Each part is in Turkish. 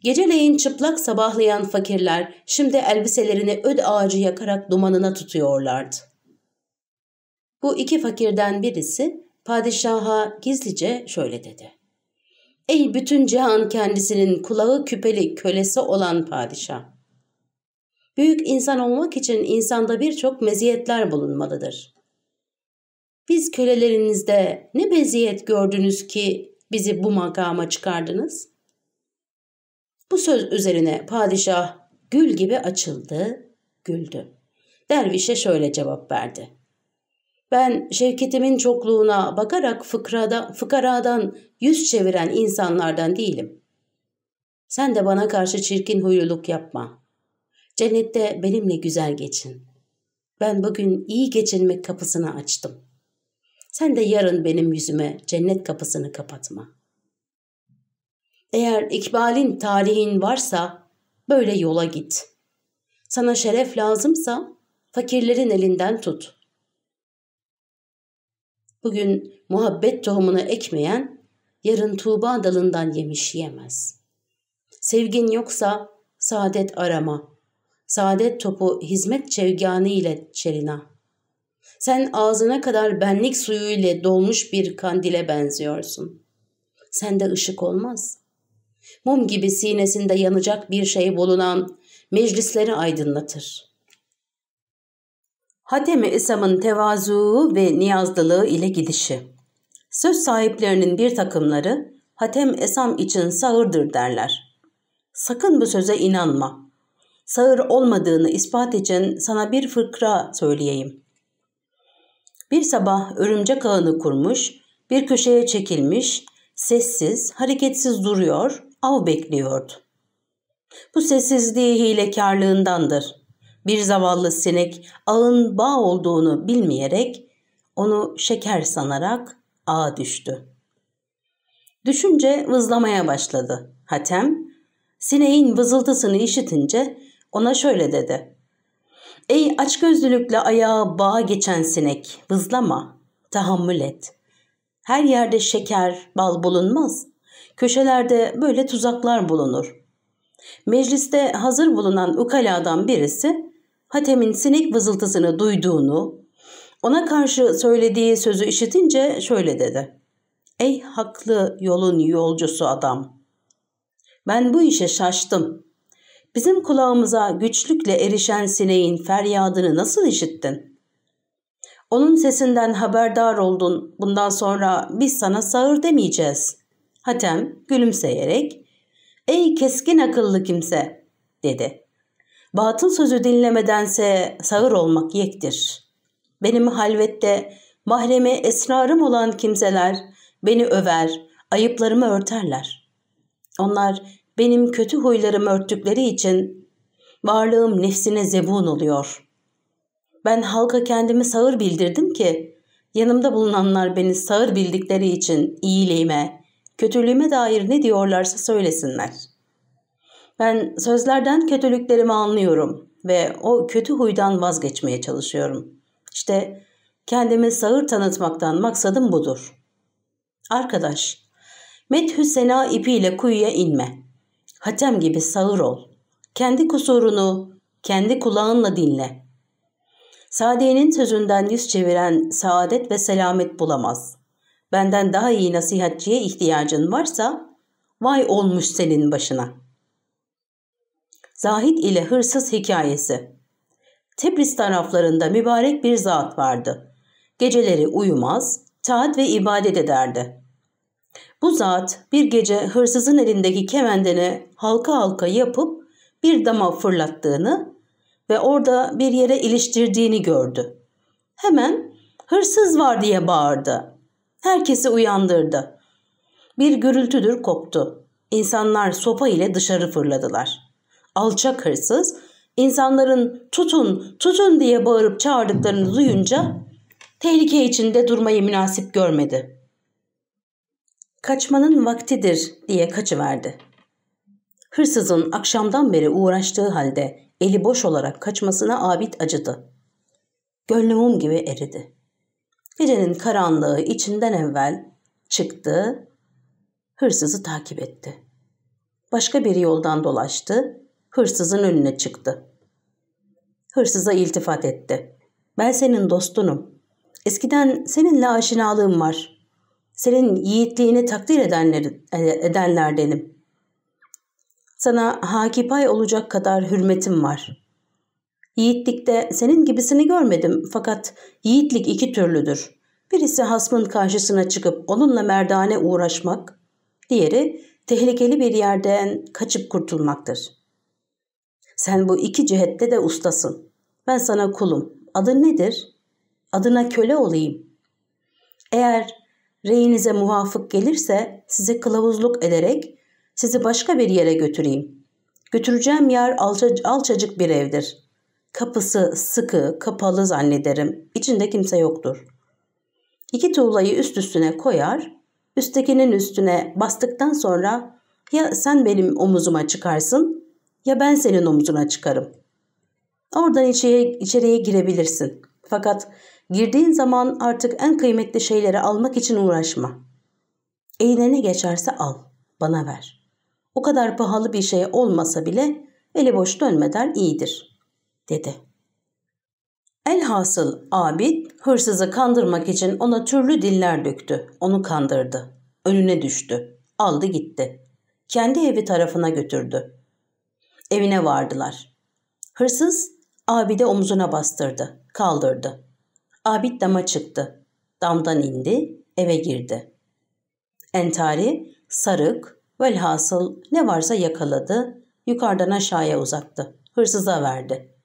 Geceleyin çıplak sabahlayan fakirler şimdi elbiselerini öd ağacı yakarak dumanına tutuyorlardı. Bu iki fakirden birisi padişaha gizlice şöyle dedi. Ey bütün cihan kendisinin kulağı küpeli kölesi olan padişah! Büyük insan olmak için insanda birçok meziyetler bulunmalıdır. Biz kölelerinizde ne meziyet gördünüz ki bizi bu makama çıkardınız? Bu söz üzerine padişah gül gibi açıldı, güldü. Dervişe şöyle cevap verdi. Ben şevketimin çokluğuna bakarak fıkrada, fıkaradan yüz çeviren insanlardan değilim. Sen de bana karşı çirkin huyluluk yapma. Cennette benimle güzel geçin. Ben bugün iyi geçinmek kapısını açtım. Sen de yarın benim yüzüme cennet kapısını kapatma. Eğer ikbalin tarihin varsa böyle yola git. Sana şeref lazımsa fakirlerin elinden tut. Bugün muhabbet tohumunu ekmeyen yarın tuğba dalından yemiş yemez. Sevgin yoksa saadet arama. Saadet topu hizmet çevganı ile çerina. Sen ağzına kadar benlik suyu ile dolmuş bir kandile benziyorsun. Sende ışık olmaz. Mum gibi sinesinde yanacak bir şey bulunan meclisleri aydınlatır. Hatem-i İsam'ın tevazu ve niyazlılığı ile gidişi. Söz sahiplerinin bir takımları Hatem Esam için sağırdır derler. Sakın bu söze inanma. Sağır olmadığını ispat için sana bir fıkra söyleyeyim. Bir sabah örümcek ağını kurmuş, bir köşeye çekilmiş, sessiz, hareketsiz duruyor, av bekliyordu. Bu sessizliği hilekarlığındandır. Bir zavallı sinek ağın bağ olduğunu bilmeyerek onu şeker sanarak ağa düştü. Düşünce vızlamaya başladı. Hatem, sineğin vızıltısını işitince ona şöyle dedi. Ey açgözlülükle ayağa bağa geçen sinek, vızlama, tahammül et. Her yerde şeker, bal bulunmaz. Köşelerde böyle tuzaklar bulunur. Mecliste hazır bulunan ukaladan birisi Hatem'in sinek vızıltısını duyduğunu, ona karşı söylediği sözü işitince şöyle dedi. Ey haklı yolun yolcusu adam! Ben bu işe şaştım. Bizim kulağımıza güçlükle erişen sineğin feryadını nasıl işittin? Onun sesinden haberdar oldun. Bundan sonra biz sana sağır demeyeceğiz. Hatem gülümseyerek ''Ey keskin akıllı kimse'' dedi. ''Batıl sözü dinlemedense sağır olmak yektir. Benim halvette mahremi esrarım olan kimseler beni över, ayıplarımı örterler. Onlar benim kötü huylarımı örttükleri için varlığım nefsine zebun oluyor. Ben halka kendimi sağır bildirdim ki yanımda bulunanlar beni sağır bildikleri için iyiliğime, kötülüğüme dair ne diyorlarsa söylesinler. Ben sözlerden kötülüklerimi anlıyorum ve o kötü huydan vazgeçmeye çalışıyorum. İşte kendimi sağır tanıtmaktan maksadım budur. Arkadaş, methü sena ipiyle kuyuya inme. Hatem gibi sağır ol. Kendi kusurunu kendi kulağınla dinle. Sade'nin sözünden yüz çeviren saadet ve selamet bulamaz. Benden daha iyi nasihatçiye ihtiyacın varsa vay olmuş senin başına. Zahid ile hırsız hikayesi Tebriz taraflarında mübarek bir zat vardı. Geceleri uyumaz, taat ve ibadet ederdi. Bu zat bir gece hırsızın elindeki kemendini halka halka yapıp bir dama fırlattığını ve orada bir yere iliştirdiğini gördü. Hemen hırsız var diye bağırdı. Herkesi uyandırdı. Bir gürültüdür koptu. İnsanlar sopa ile dışarı fırladılar. Alçak hırsız insanların tutun tutun diye bağırıp çağırdıklarını duyunca tehlike içinde durmayı münasip görmedi. Kaçmanın vaktidir diye kaçıverdi. Hırsızın akşamdan beri uğraştığı halde eli boş olarak kaçmasına abid acıdı. Gönlü mum gibi eridi. Gecenin karanlığı içinden evvel çıktı, hırsızı takip etti. Başka bir yoldan dolaştı, hırsızın önüne çıktı. Hırsıza iltifat etti. Ben senin dostunum. Eskiden seninle aşinalığım var. Senin yiğitliğini takdir edenler, edenlerdenim. Sana hakipay olacak kadar hürmetim var. Yiğitlikte senin gibisini görmedim fakat yiğitlik iki türlüdür. Birisi hasmın karşısına çıkıp onunla merdane uğraşmak, diğeri tehlikeli bir yerden kaçıp kurtulmaktır. Sen bu iki cihette de ustasın. Ben sana kulum. Adın nedir? Adına köle olayım. Eğer reyinize muvafık gelirse size kılavuzluk ederek sizi başka bir yere götüreyim. Götüreceğim yer alça, alçacık bir evdir. Kapısı sıkı, kapalı zannederim. İçinde kimse yoktur. İki tuğlayı üst üstüne koyar, üsttekinin üstüne bastıktan sonra ya sen benim omuzuma çıkarsın ya ben senin omuzuna çıkarım. Oradan içeriye, içeriye girebilirsin. Fakat girdiğin zaman artık en kıymetli şeyleri almak için uğraşma. Eline ne geçerse al, bana ver. O kadar pahalı bir şey olmasa bile eli boş dönmeden iyidir, dedi. Elhasıl abid hırsızı kandırmak için ona türlü diller döktü. Onu kandırdı. Önüne düştü. Aldı gitti. Kendi evi tarafına götürdü. Evine vardılar. Hırsız abide omzuna bastırdı. Kaldırdı. Abid dama çıktı. Damdan indi. Eve girdi. Entari, sarık, velhasıl ne varsa yakaladı. Yukarıdan aşağıya uzattı. Hırsıza verdi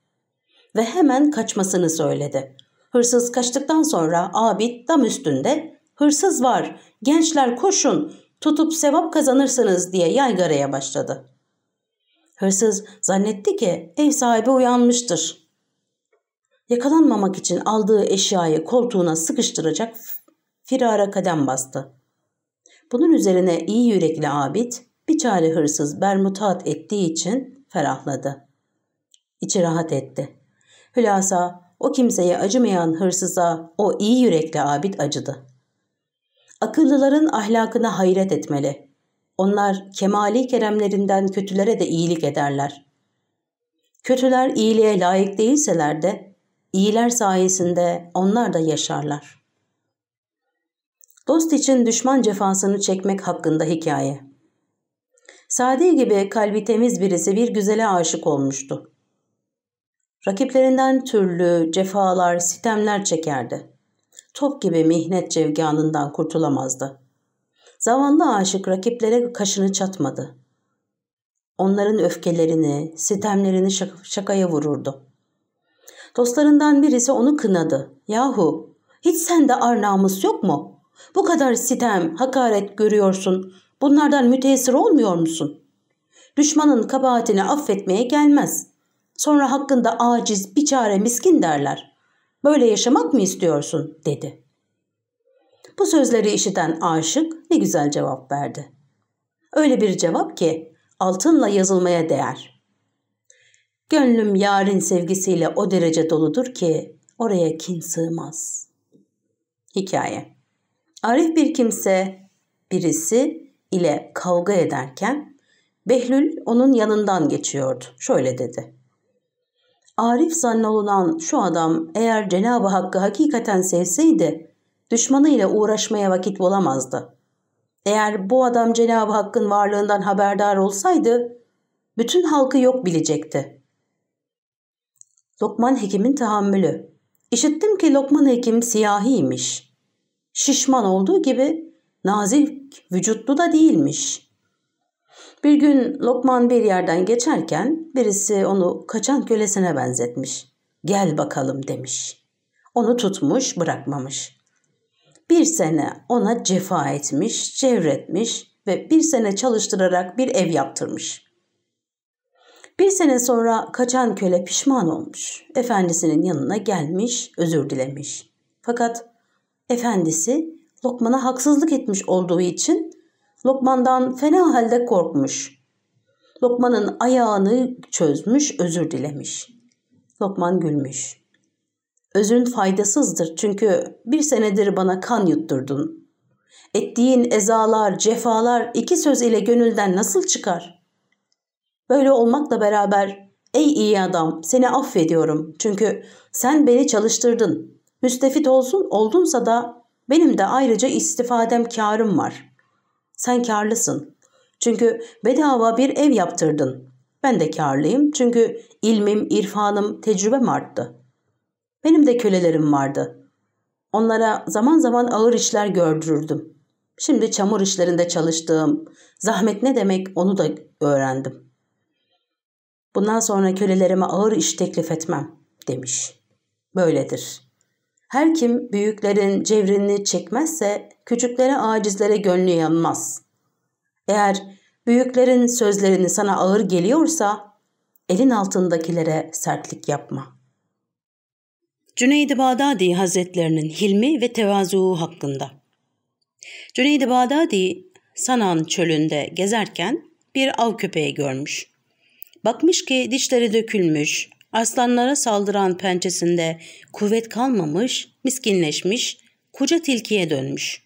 ve hemen kaçmasını söyledi. Hırsız kaçtıktan sonra Abid dam üstünde hırsız var gençler koşun tutup sevap kazanırsınız diye yaygaraya başladı. Hırsız zannetti ki ev sahibi uyanmıştır. Yakalanmamak için aldığı eşyayı koltuğuna sıkıştıracak firara kadem bastı. Bunun üzerine iyi yürekli Abid bir çare hırsız bermutat ettiği için ferahladı. İçi rahat etti. Hülasa o kimseye acımayan hırsıza o iyi yürekli abid acıdı. Akıllıların ahlakına hayret etmeli. Onlar kemali keremlerinden kötülere de iyilik ederler. Kötüler iyiliğe layık değilseler de iyiler sayesinde onlar da yaşarlar. Dost için düşman cefasını çekmek hakkında hikaye. Sadi gibi kalbi temiz birisi bir güzele aşık olmuştu. Rakiplerinden türlü cefalar, sitemler çekerdi. Top gibi mihnet cevganından kurtulamazdı. Zavallı aşık rakiplere kaşını çatmadı. Onların öfkelerini, sitemlerini şakaya vururdu. Dostlarından birisi onu kınadı. Yahu hiç sende ar namus yok mu? Bu kadar sitem, hakaret görüyorsun. Bunlardan müteessir olmuyor musun? Düşmanın kabahatini affetmeye gelmez. Sonra hakkında aciz, biçare, miskin derler. Böyle yaşamak mı istiyorsun? dedi. Bu sözleri işiten aşık ne güzel cevap verdi. Öyle bir cevap ki altınla yazılmaya değer. Gönlüm yarın sevgisiyle o derece doludur ki oraya kin sığmaz. Hikaye Arif bir kimse birisi ile kavga ederken Behlül onun yanından geçiyordu. Şöyle dedi. Arif zannolunan şu adam eğer Cenab-ı Hakk'ı hakikaten sevseydi düşmanıyla uğraşmaya vakit bulamazdı. Eğer bu adam Cenab-ı Hakk'ın varlığından haberdar olsaydı bütün halkı yok bilecekti. Lokman Hekim'in tahammülü. İşittim ki Lokman Hekim siyahiymiş. Şişman olduğu gibi nazik vücutlu da değilmiş. Bir gün Lokman bir yerden geçerken birisi onu kaçan kölesine benzetmiş. Gel bakalım demiş. Onu tutmuş bırakmamış. Bir sene ona cefa etmiş, çevretmiş ve bir sene çalıştırarak bir ev yaptırmış. Bir sene sonra kaçan köle pişman olmuş. Efendisinin yanına gelmiş, özür dilemiş. Fakat efendisi Lokman'a haksızlık etmiş olduğu için Lokman'dan fena halde korkmuş. Lokman'ın ayağını çözmüş, özür dilemiş. Lokman gülmüş. Özün faydasızdır çünkü bir senedir bana kan yutturdun. Ettiğin ezalar, cefalar iki söz ile gönülden nasıl çıkar? Böyle olmakla beraber ey iyi adam seni affediyorum çünkü sen beni çalıştırdın. Müstefit olsun oldunsa da benim de ayrıca istifadem karım var. Sen karlısın. Çünkü bedava bir ev yaptırdın. Ben de karlıyım çünkü ilmim, irfanım, tecrübem arttı. Benim de kölelerim vardı. Onlara zaman zaman ağır işler gördürürdüm. Şimdi çamur işlerinde çalıştığım, zahmet ne demek onu da öğrendim. Bundan sonra kölelerime ağır iş teklif etmem demiş. Böyledir. Her kim büyüklerin cevrini çekmezse küçüklere acizlere gönlü yanmaz. Eğer büyüklerin sözlerini sana ağır geliyorsa elin altındakilere sertlik yapma. Cüneyd-i Bağdadi Hazretlerinin hilmi ve tevazu hakkında. Cüneyd-i Bağdadi Sanan çölünde gezerken bir av köpeği görmüş. Bakmış ki dişleri dökülmüş, aslanlara saldıran pençesinde kuvvet kalmamış, miskinleşmiş, koca tilkiye dönmüş.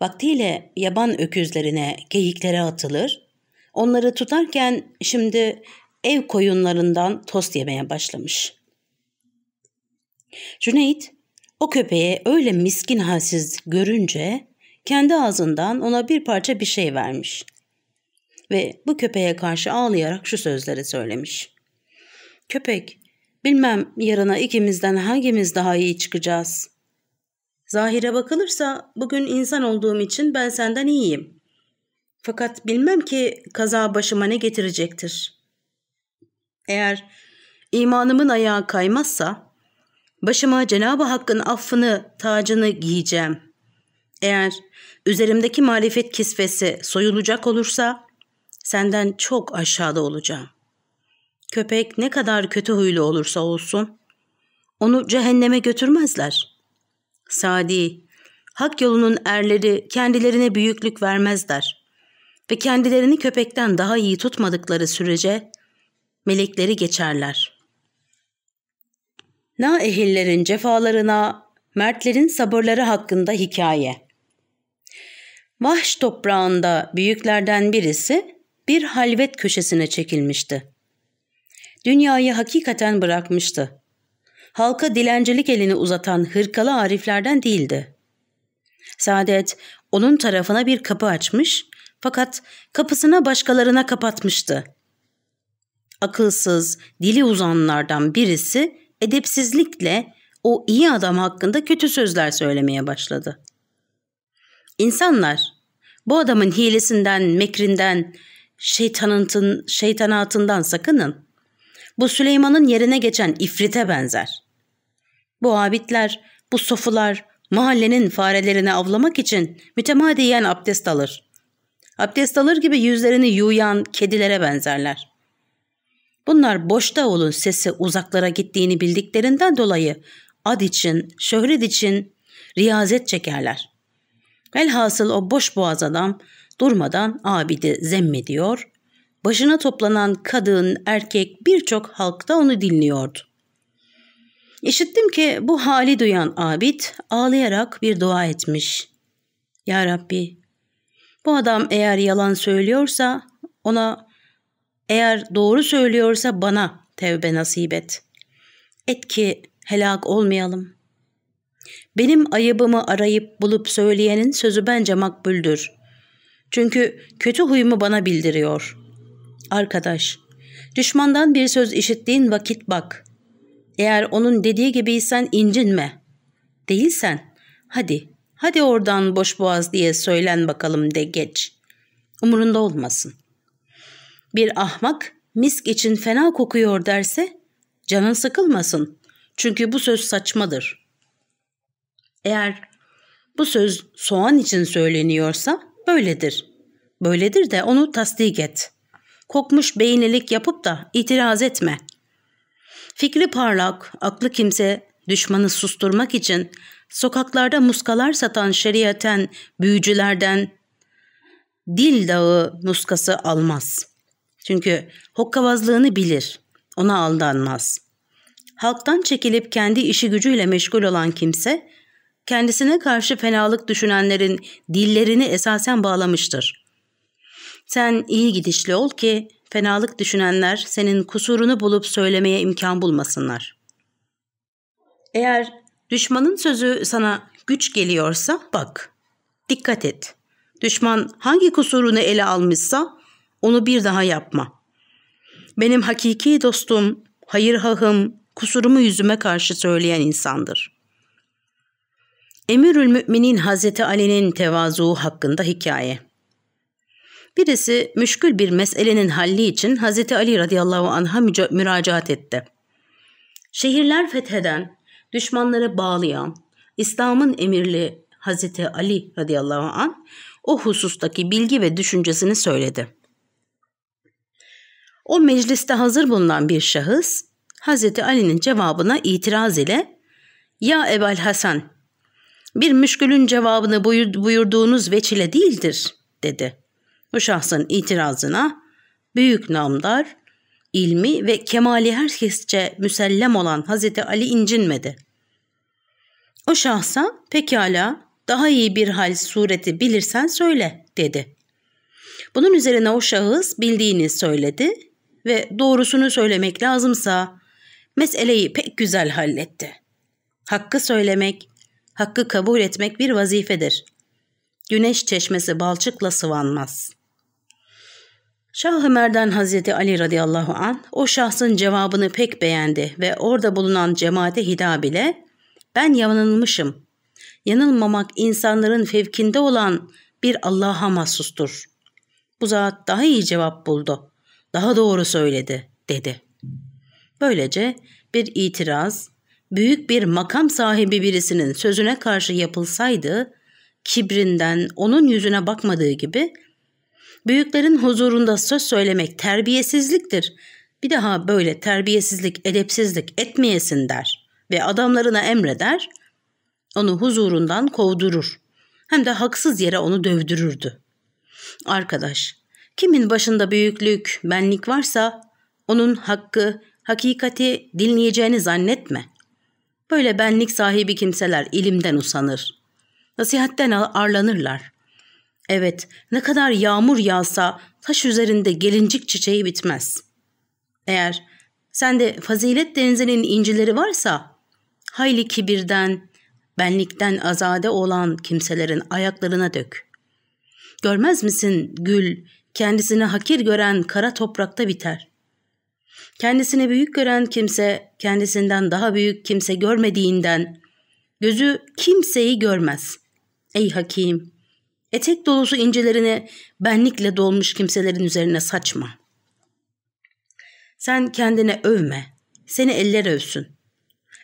Vaktiyle yaban öküzlerine, geyiklere atılır, onları tutarken şimdi ev koyunlarından tost yemeye başlamış. Cüneyt o köpeğe öyle miskin halsiz görünce kendi ağzından ona bir parça bir şey vermiş. Ve bu köpeğe karşı ağlayarak şu sözleri söylemiş. Köpek, bilmem yarına ikimizden hangimiz daha iyi çıkacağız. Zahire bakılırsa bugün insan olduğum için ben senden iyiyim. Fakat bilmem ki kaza başıma ne getirecektir. Eğer imanımın ayağı kaymazsa başıma Cenab-ı Hakk'ın affını, tacını giyeceğim. Eğer üzerimdeki marifet kisvesi soyulacak olursa senden çok aşağıda olacağım. Köpek ne kadar kötü huylu olursa olsun onu cehenneme götürmezler. Sadi, hak yolunun erleri kendilerine büyüklük vermezler ve kendilerini köpekten daha iyi tutmadıkları sürece melekleri geçerler. Na ehillerin cefalarına, mertlerin sabırları hakkında hikaye. Vahş toprağında büyüklerden birisi bir halvet köşesine çekilmişti. Dünyayı hakikaten bırakmıştı. Halka dilencilik elini uzatan hırkalı ariflerden değildi. Saadet onun tarafına bir kapı açmış fakat kapısına başkalarına kapatmıştı. Akılsız, dili uzanlardan birisi edepsizlikle o iyi adam hakkında kötü sözler söylemeye başladı. İnsanlar bu adamın hilesinden, mekrinden, şeytanatın, şeytanatından sakının. Bu Süleyman'ın yerine geçen ifrite benzer. Bu abidler, bu sofular mahallenin farelerini avlamak için mütemadiyen abdest alır. Abdest alır gibi yüzlerini yuyan kedilere benzerler. Bunlar boşta olun sesi uzaklara gittiğini bildiklerinden dolayı ad için, şöhret için riyazet çekerler. Velhasıl o boş boğaz adam durmadan abidi zemmediyor, başına toplanan kadın, erkek birçok halkta onu dinliyordu. İşittim ki bu hali duyan abid ağlayarak bir dua etmiş. Ya Rabbi, bu adam eğer yalan söylüyorsa ona, eğer doğru söylüyorsa bana tevbe nasip et. Et ki helak olmayalım. Benim ayıbımı arayıp bulup söyleyenin sözü bence makbuldür. Çünkü kötü huyumu bana bildiriyor. Arkadaş, düşmandan bir söz işittiğin vakit bak. Eğer onun dediği gibiysen incinme. Değilsen, hadi, hadi oradan boş boğaz diye söylen bakalım de geç. Umurunda olmasın. Bir ahmak misk için fena kokuyor derse canın sıkılmasın. Çünkü bu söz saçmadır. Eğer bu söz soğan için söyleniyorsa böyledir. Böyledir de onu tasdik et. Kokmuş beynilik yapıp da itiraz etme. Fikri parlak, aklı kimse düşmanı susturmak için sokaklarda muskalar satan şeriaten büyücülerden dil dağı muskası almaz. Çünkü hokkabazlığını bilir, ona aldanmaz. Halktan çekilip kendi işi gücüyle meşgul olan kimse kendisine karşı fenalık düşünenlerin dillerini esasen bağlamıştır. Sen iyi gidişli ol ki fenalık düşünenler senin kusurunu bulup söylemeye imkan bulmasınlar. Eğer düşmanın sözü sana güç geliyorsa bak, dikkat et. Düşman hangi kusurunu ele almışsa onu bir daha yapma. Benim hakiki dostum, hayır hahım, kusurumu yüzüme karşı söyleyen insandır. Emirül Müminin Hazreti Ali'nin tevazu hakkında hikaye. Birisi müşkül bir meselenin halli için Hazreti Ali radıyallahu anh'a müracaat etti. Şehirler fetheden, düşmanları bağlayan, İslam'ın emirli Hazreti Ali radıyallahu anh o husustaki bilgi ve düşüncesini söyledi. O mecliste hazır bulunan bir şahıs Hazreti Ali'nin cevabına itiraz ile ''Ya Ebal Hasan, bir müşkülün cevabını buyurduğunuz veçile değildir.'' dedi. Bu şahsın itirazına büyük namdar, ilmi ve kemali herkesçe müsellem olan Hazreti Ali incinmedi. O şahsa pekala daha iyi bir hal sureti bilirsen söyle dedi. Bunun üzerine o şahıs bildiğini söyledi ve doğrusunu söylemek lazımsa meseleyi pek güzel halletti. Hakkı söylemek, hakkı kabul etmek bir vazifedir. Güneş çeşmesi balçıkla sıvanmaz. Şah Ömer'den Hazreti Ali radıyallahu an o şahsın cevabını pek beğendi ve orada bulunan cemaate hitap ile ben yanılmışım. Yanılmamak insanların fevkinde olan bir Allah'a mahsustur. Bu zat daha iyi cevap buldu. Daha doğru söyledi, dedi. Böylece bir itiraz, büyük bir makam sahibi birisinin sözüne karşı yapılsaydı, kibrinden onun yüzüne bakmadığı gibi, büyüklerin huzurunda söz söylemek terbiyesizliktir. Bir daha böyle terbiyesizlik, edepsizlik etmeyesin der ve adamlarına emreder, onu huzurundan kovdurur. Hem de haksız yere onu dövdürürdü. Arkadaş, kimin başında büyüklük, benlik varsa onun hakkı, hakikati dinleyeceğini zannetme. Böyle benlik sahibi kimseler ilimden usanır. Nasihatten arlanırlar. Evet, ne kadar yağmur yağsa taş üzerinde gelincik çiçeği bitmez. Eğer sende fazilet denizinin incileri varsa, hayli kibirden, benlikten azade olan kimselerin ayaklarına dök. Görmez misin gül, kendisini hakir gören kara toprakta biter. Kendisini büyük gören kimse kendisinden daha büyük kimse görmediğinden gözü kimseyi görmez. Ey hakim, etek dolusu incelerini benlikle dolmuş kimselerin üzerine saçma. Sen kendine övme, seni eller övsün.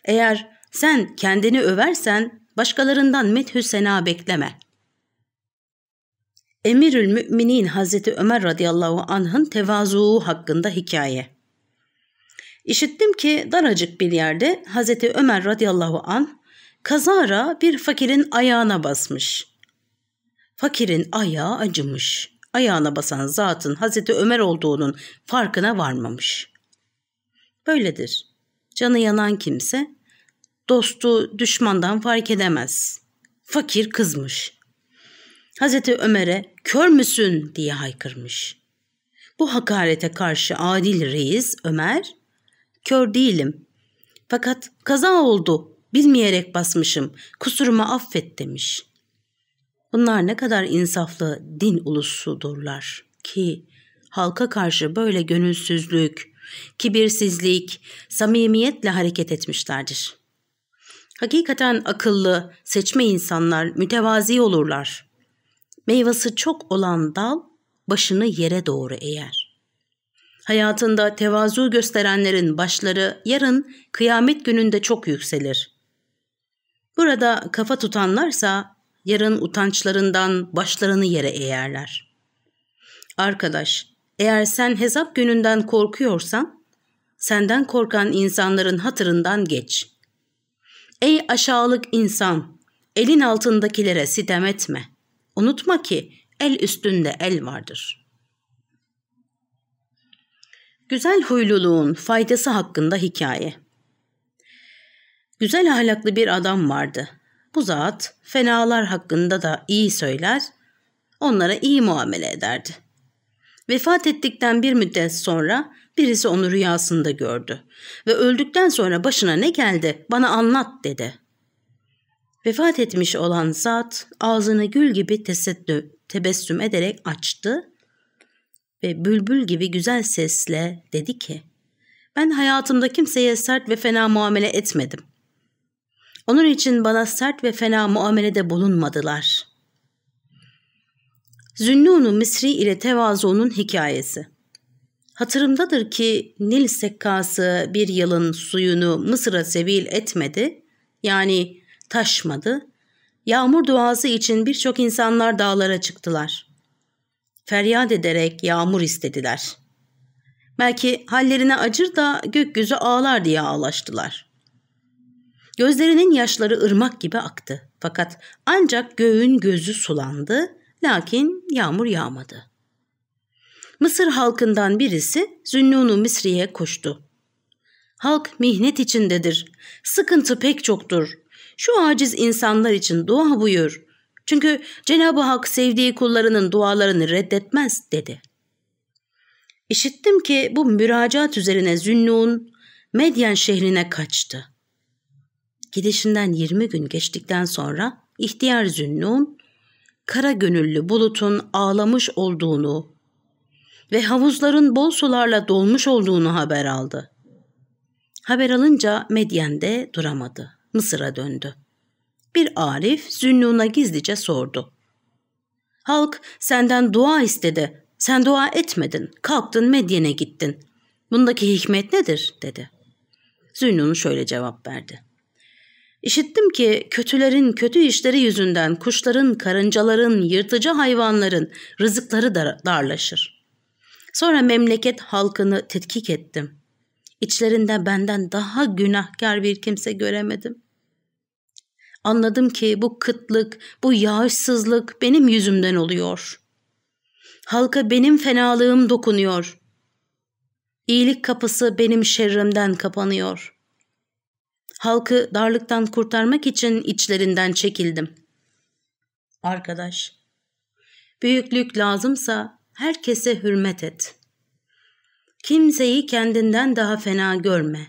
Eğer sen kendini översen başkalarından methü sena bekleme. Emirül Müminin Hazreti Ömer radıyallahu anh'ın tevazuğu hakkında hikaye. İşittim ki daracık bir yerde Hazreti Ömer radıyallahu an kazara bir fakirin ayağına basmış. Fakirin ayağı acımış. Ayağına basan zatın Hazreti Ömer olduğunun farkına varmamış. Böyledir. Canı yanan kimse dostu düşmandan fark edemez. Fakir kızmış. Hazreti Ömer'e kör müsün diye haykırmış. Bu hakarete karşı adil reis Ömer Kör değilim. Fakat kaza oldu. Bilmeyerek basmışım. Kusuruma affet demiş. Bunlar ne kadar insaflı din ulusudurlar ki halka karşı böyle gönülsüzlük, kibirsizlik, samimiyetle hareket etmişlerdir. Hakikaten akıllı, seçme insanlar mütevazi olurlar. Meyvası çok olan dal başını yere doğru eğer. Hayatında tevazu gösterenlerin başları yarın kıyamet gününde çok yükselir. Burada kafa tutanlarsa yarın utançlarından başlarını yere eğerler. Arkadaş, eğer sen hesap gününden korkuyorsan, senden korkan insanların hatırından geç. Ey aşağılık insan, elin altındakilere sitem etme. Unutma ki el üstünde el vardır.'' Güzel huyluluğun faydası hakkında hikaye. Güzel ahlaklı bir adam vardı. Bu zat fenalar hakkında da iyi söyler, onlara iyi muamele ederdi. Vefat ettikten bir müddet sonra birisi onu rüyasında gördü ve öldükten sonra başına ne geldi bana anlat dedi. Vefat etmiş olan zat ağzını gül gibi tesettü, tebessüm ederek açtı ve bülbül gibi güzel sesle dedi ki ben hayatımda kimseye sert ve fena muamele etmedim. Onun için bana sert ve fena muamelede bulunmadılar. Zünnun-u Misri ile tevazuunun hikayesi. Hatırımdadır ki Nil sekkası bir yılın suyunu Mısır'a sevil etmedi, yani taşmadı. Yağmur duası için birçok insanlar dağlara çıktılar. Feryat ederek yağmur istediler. Belki hallerine acır da gökyüzü ağlar diye ağlaştılar. Gözlerinin yaşları ırmak gibi aktı. Fakat ancak göğün gözü sulandı, lakin yağmur yağmadı. Mısır halkından birisi Zünnun-u Misri'ye koştu. Halk mihnet içindedir. Sıkıntı pek çoktur. Şu aciz insanlar için dua buyur. Çünkü Cenab-ı Hak sevdiği kullarının dualarını reddetmez dedi. İşittim ki bu müracaat üzerine Zünnun Medyen şehrine kaçtı. Gidişinden 20 gün geçtikten sonra ihtiyar Zünnun kara gönüllü bulutun ağlamış olduğunu ve havuzların bol sularla dolmuş olduğunu haber aldı. Haber alınca Medyen'de duramadı. Mısır'a döndü. Bir arif Zünnun'a gizlice sordu. Halk senden dua istedi. Sen dua etmedin. Kalktın Medyen'e gittin. Bundaki hikmet nedir? dedi. Zünnun şöyle cevap verdi. İşittim ki kötülerin kötü işleri yüzünden kuşların, karıncaların, yırtıcı hayvanların rızıkları darlaşır. Sonra memleket halkını tetkik ettim. İçlerinde benden daha günahkar bir kimse göremedim. Anladım ki bu kıtlık, bu yağışsızlık benim yüzümden oluyor. Halka benim fenalığım dokunuyor. İyilik kapısı benim şerrimden kapanıyor. Halkı darlıktan kurtarmak için içlerinden çekildim. Arkadaş, büyüklük lazımsa herkese hürmet et. Kimseyi kendinden daha fena görme.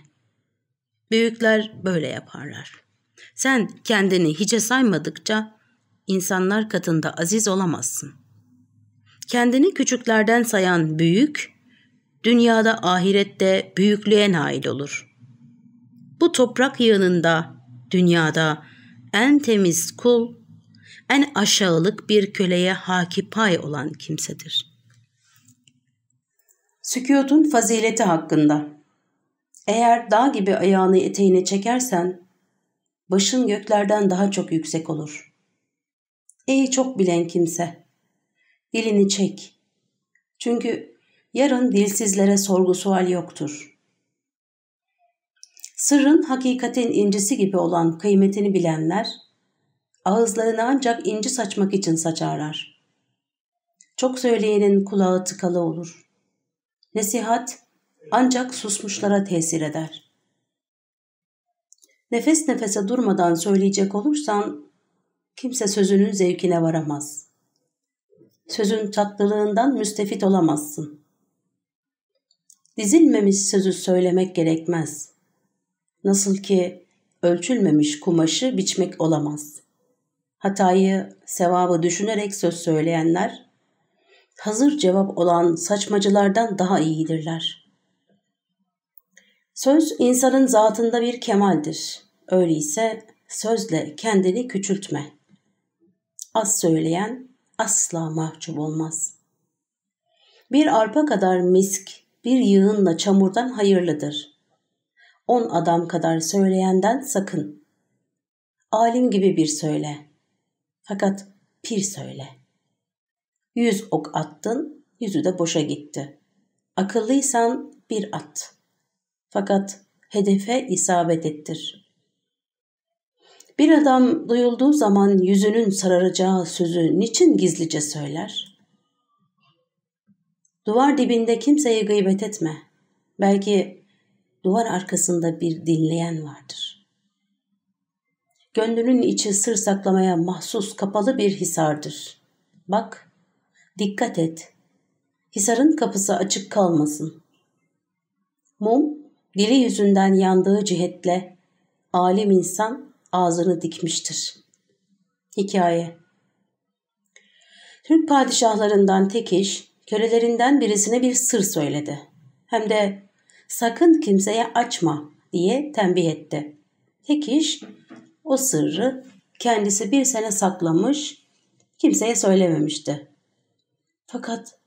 Büyükler böyle yaparlar. Sen kendini hiçe saymadıkça insanlar katında aziz olamazsın. Kendini küçüklerden sayan büyük, dünyada ahirette büyüklüğe nail olur. Bu toprak yığınında, dünyada en temiz kul, en aşağılık bir köleye haki pay olan kimsedir. Sükutun fazileti hakkında Eğer dağ gibi ayağını eteğine çekersen başın göklerden daha çok yüksek olur. Ey çok bilen kimse, dilini çek. Çünkü yarın dilsizlere sorgu sual yoktur. Sırrın hakikatin incisi gibi olan kıymetini bilenler, ağızlarını ancak inci saçmak için saçarlar. Çok söyleyenin kulağı tıkalı olur. Nesihat ancak susmuşlara tesir eder nefes nefese durmadan söyleyecek olursan kimse sözünün zevkine varamaz. Sözün tatlılığından müstefit olamazsın. Dizilmemiş sözü söylemek gerekmez. Nasıl ki ölçülmemiş kumaşı biçmek olamaz. Hatayı, sevabı düşünerek söz söyleyenler, hazır cevap olan saçmacılardan daha iyidirler. Söz insanın zatında bir kemaldir. Öyleyse sözle kendini küçültme. Az söyleyen asla mahcup olmaz. Bir arpa kadar misk bir yığınla çamurdan hayırlıdır. On adam kadar söyleyenden sakın. Alim gibi bir söyle. Fakat pir söyle. Yüz ok attın, yüzü de boşa gitti. Akıllıysan bir at. Fakat hedefe isabet ettir.'' Bir adam duyulduğu zaman yüzünün sararacağı sözü niçin gizlice söyler? Duvar dibinde kimseye gıybet etme. Belki duvar arkasında bir dinleyen vardır. Gönlünün içi sır saklamaya mahsus kapalı bir hisardır. Bak, dikkat et. Hisarın kapısı açık kalmasın. Mum, dili yüzünden yandığı cihetle alim insan ağzını dikmiştir. Hikaye Türk padişahlarından tek iş, kölelerinden birisine bir sır söyledi. Hem de sakın kimseye açma diye tembih etti. Tek iş o sırrı kendisi bir sene saklamış, kimseye söylememişti. Fakat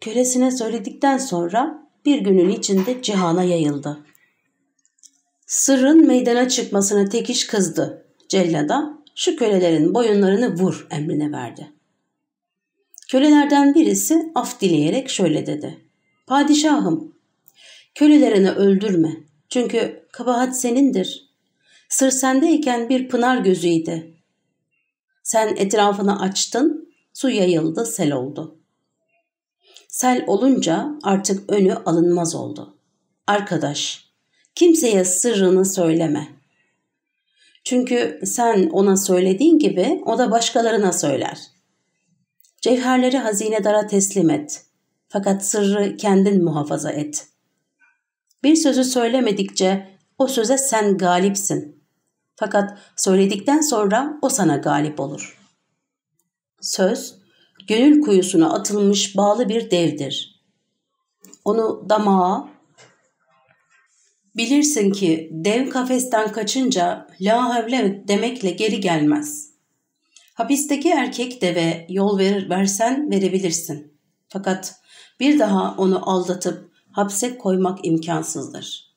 kölesine söyledikten sonra bir günün içinde cihana yayıldı. Sırrın meydana çıkmasına tek iş kızdı. Cellada şu kölelerin boyunlarını vur emrine verdi. Kölelerden birisi af dileyerek şöyle dedi. Padişahım, kölelerini öldürme. Çünkü kabahat senindir. Sır sendeyken bir pınar gözüydi. Sen etrafını açtın, su yayıldı, sel oldu. Sel olunca artık önü alınmaz oldu. Arkadaş, kimseye sırrını söyleme. Çünkü sen ona söylediğin gibi o da başkalarına söyler. Cevherleri hazinedara teslim et. Fakat sırrı kendin muhafaza et. Bir sözü söylemedikçe o söze sen galipsin. Fakat söyledikten sonra o sana galip olur. Söz, gönül kuyusuna atılmış bağlı bir devdir. Onu damağa, bilirsin ki dev kafesten kaçınca la havle demekle geri gelmez. Hapisteki erkek deve yol verir versen verebilirsin. Fakat bir daha onu aldatıp hapse koymak imkansızdır.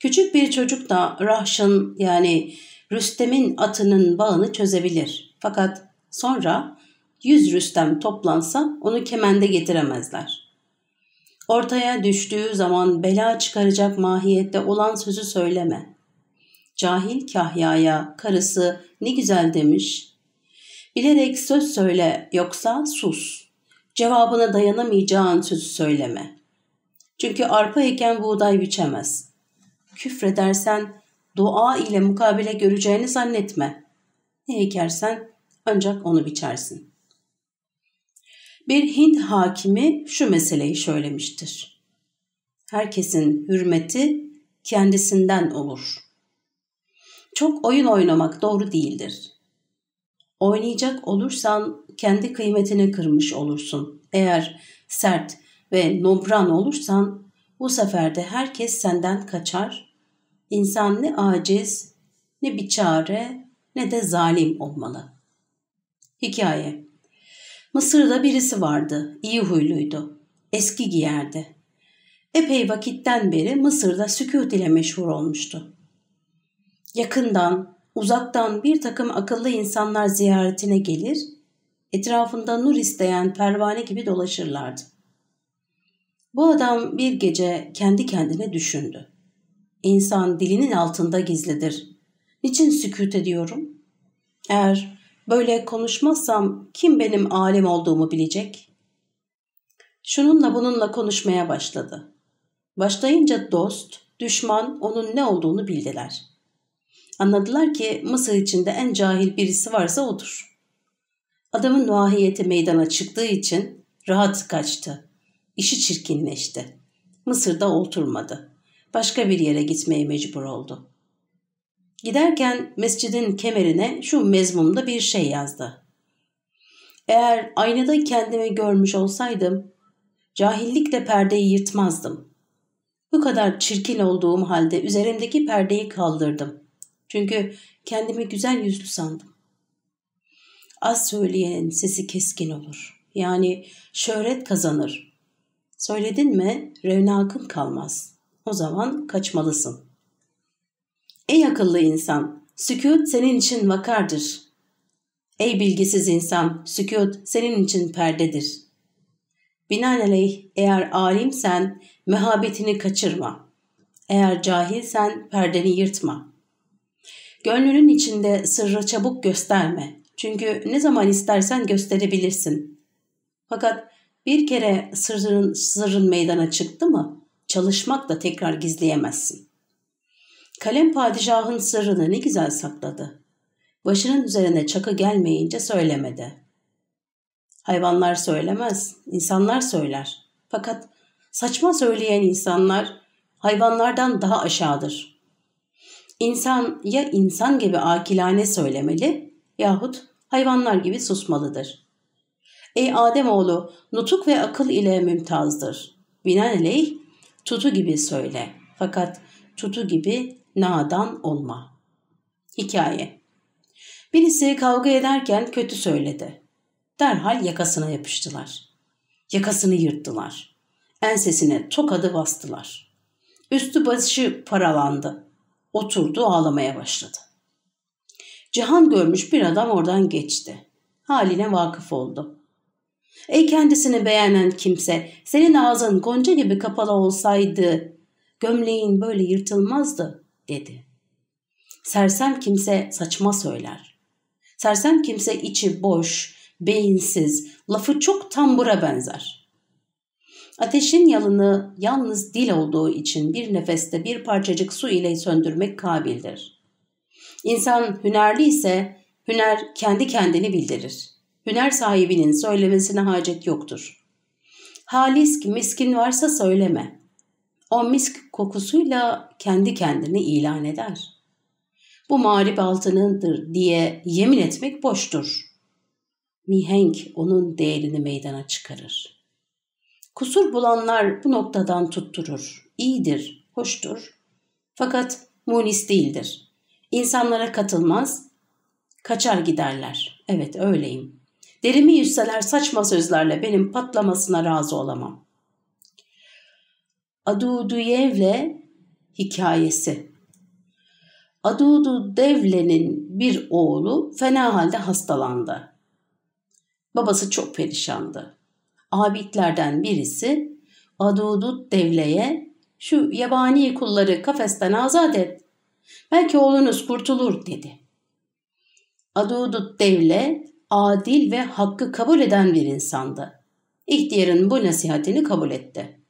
Küçük bir çocuk da Rahş'ın yani Rüstem'in atının bağını çözebilir. Fakat sonra yüz Rüstem toplansa onu kemende getiremezler. Ortaya düştüğü zaman bela çıkaracak mahiyette olan sözü söyleme. Cahil kahyaya karısı ne güzel demiş. Bilerek söz söyle yoksa sus. Cevabına dayanamayacağın sözü söyleme. Çünkü arpa eken buğday biçemez. Küfredersen dua ile mukabele göreceğini zannetme. Ne ekersen ancak onu biçersin. Bir Hint hakimi şu meseleyi söylemiştir. Herkesin hürmeti kendisinden olur. Çok oyun oynamak doğru değildir. Oynayacak olursan kendi kıymetini kırmış olursun. Eğer sert ve nobran olursan bu sefer de herkes senden kaçar. İnsan ne aciz, ne biçare, ne de zalim olmalı. Hikaye Mısır'da birisi vardı, iyi huyluydu, eski giyerdi. Epey vakitten beri Mısır'da sükut ile meşhur olmuştu. Yakından, uzaktan bir takım akıllı insanlar ziyaretine gelir, etrafında nur isteyen pervane gibi dolaşırlardı. Bu adam bir gece kendi kendine düşündü. İnsan dilinin altında gizlidir. Niçin sükut ediyorum? Eğer böyle konuşmazsam kim benim alim olduğumu bilecek? Şununla bununla konuşmaya başladı. Başlayınca dost, düşman onun ne olduğunu bildiler. Anladılar ki Mısır içinde en cahil birisi varsa odur. Adamın vahiyeti meydana çıktığı için rahat kaçtı. İşi çirkinleşti. Mısır'da oturmadı. Başka bir yere gitmeye mecbur oldu. Giderken mescidin kemerine şu mezmumda bir şey yazdı. Eğer aynada kendimi görmüş olsaydım, cahillikle perdeyi yırtmazdım. Bu kadar çirkin olduğum halde üzerimdeki perdeyi kaldırdım. Çünkü kendimi güzel yüzlü sandım. Az söyleyenin sesi keskin olur. Yani şöhret kazanır. Söyledin mi revnakın kalmaz. O zaman kaçmalısın. Ey akıllı insan, sükut senin için vakardır. Ey bilgisiz insan, sükut senin için perdedir. Binaenaleyh eğer alimsen mehabetini kaçırma. Eğer cahilsen perdeni yırtma. Gönlünün içinde sırrı çabuk gösterme. Çünkü ne zaman istersen gösterebilirsin. Fakat bir kere sırrın, sırrın meydana çıktı mı çalışmakla tekrar gizleyemezsin. Kalem padişahın sırrını ne güzel sakladı. Başının üzerine çakı gelmeyince söylemedi. Hayvanlar söylemez, insanlar söyler. Fakat saçma söyleyen insanlar hayvanlardan daha aşağıdır. İnsan ya insan gibi akilane söylemeli yahut hayvanlar gibi susmalıdır. Ey Ademoğlu nutuk ve akıl ile mümtazdır. Binaenaleyh tutu gibi söyle fakat tutu gibi nadan olma. Hikaye Birisi kavga ederken kötü söyledi. Derhal yakasına yapıştılar. Yakasını yırttılar. Ensesine tokadı bastılar. Üstü başı paralandı. Oturdu ağlamaya başladı. Cihan görmüş bir adam oradan geçti. Haline vakıf oldu. Ey kendisini beğenen kimse, senin ağzın gonca gibi kapalı olsaydı, gömleğin böyle yırtılmazdı, dedi. Sersem kimse saçma söyler. Sersem kimse içi boş, beyinsiz, lafı çok tambura benzer. Ateşin yalını yalnız dil olduğu için bir nefeste bir parçacık su ile söndürmek kabildir. İnsan hünerli ise hüner kendi kendini bildirir. Hüner sahibinin söylemesine hacet yoktur. Halis miskin varsa söyleme. O misk kokusuyla kendi kendini ilan eder. Bu mağrip altınındır diye yemin etmek boştur. Mihenk onun değerini meydana çıkarır. Kusur bulanlar bu noktadan tutturur. İyidir, hoştur. Fakat munis değildir. İnsanlara katılmaz, kaçar giderler. Evet öyleyim. Derimi yüzseler saçma sözlerle benim patlamasına razı olamam. Aduduyevle hikayesi Adudu Devle'nin bir oğlu fena halde hastalandı. Babası çok perişandı. Abidlerden birisi Adudu Devle'ye şu yabani kulları kafesten azat et. Belki oğlunuz kurtulur dedi. Adudu Devle adil ve hakkı kabul eden bir insandı. İhtiyarın bu nasihatini kabul etti.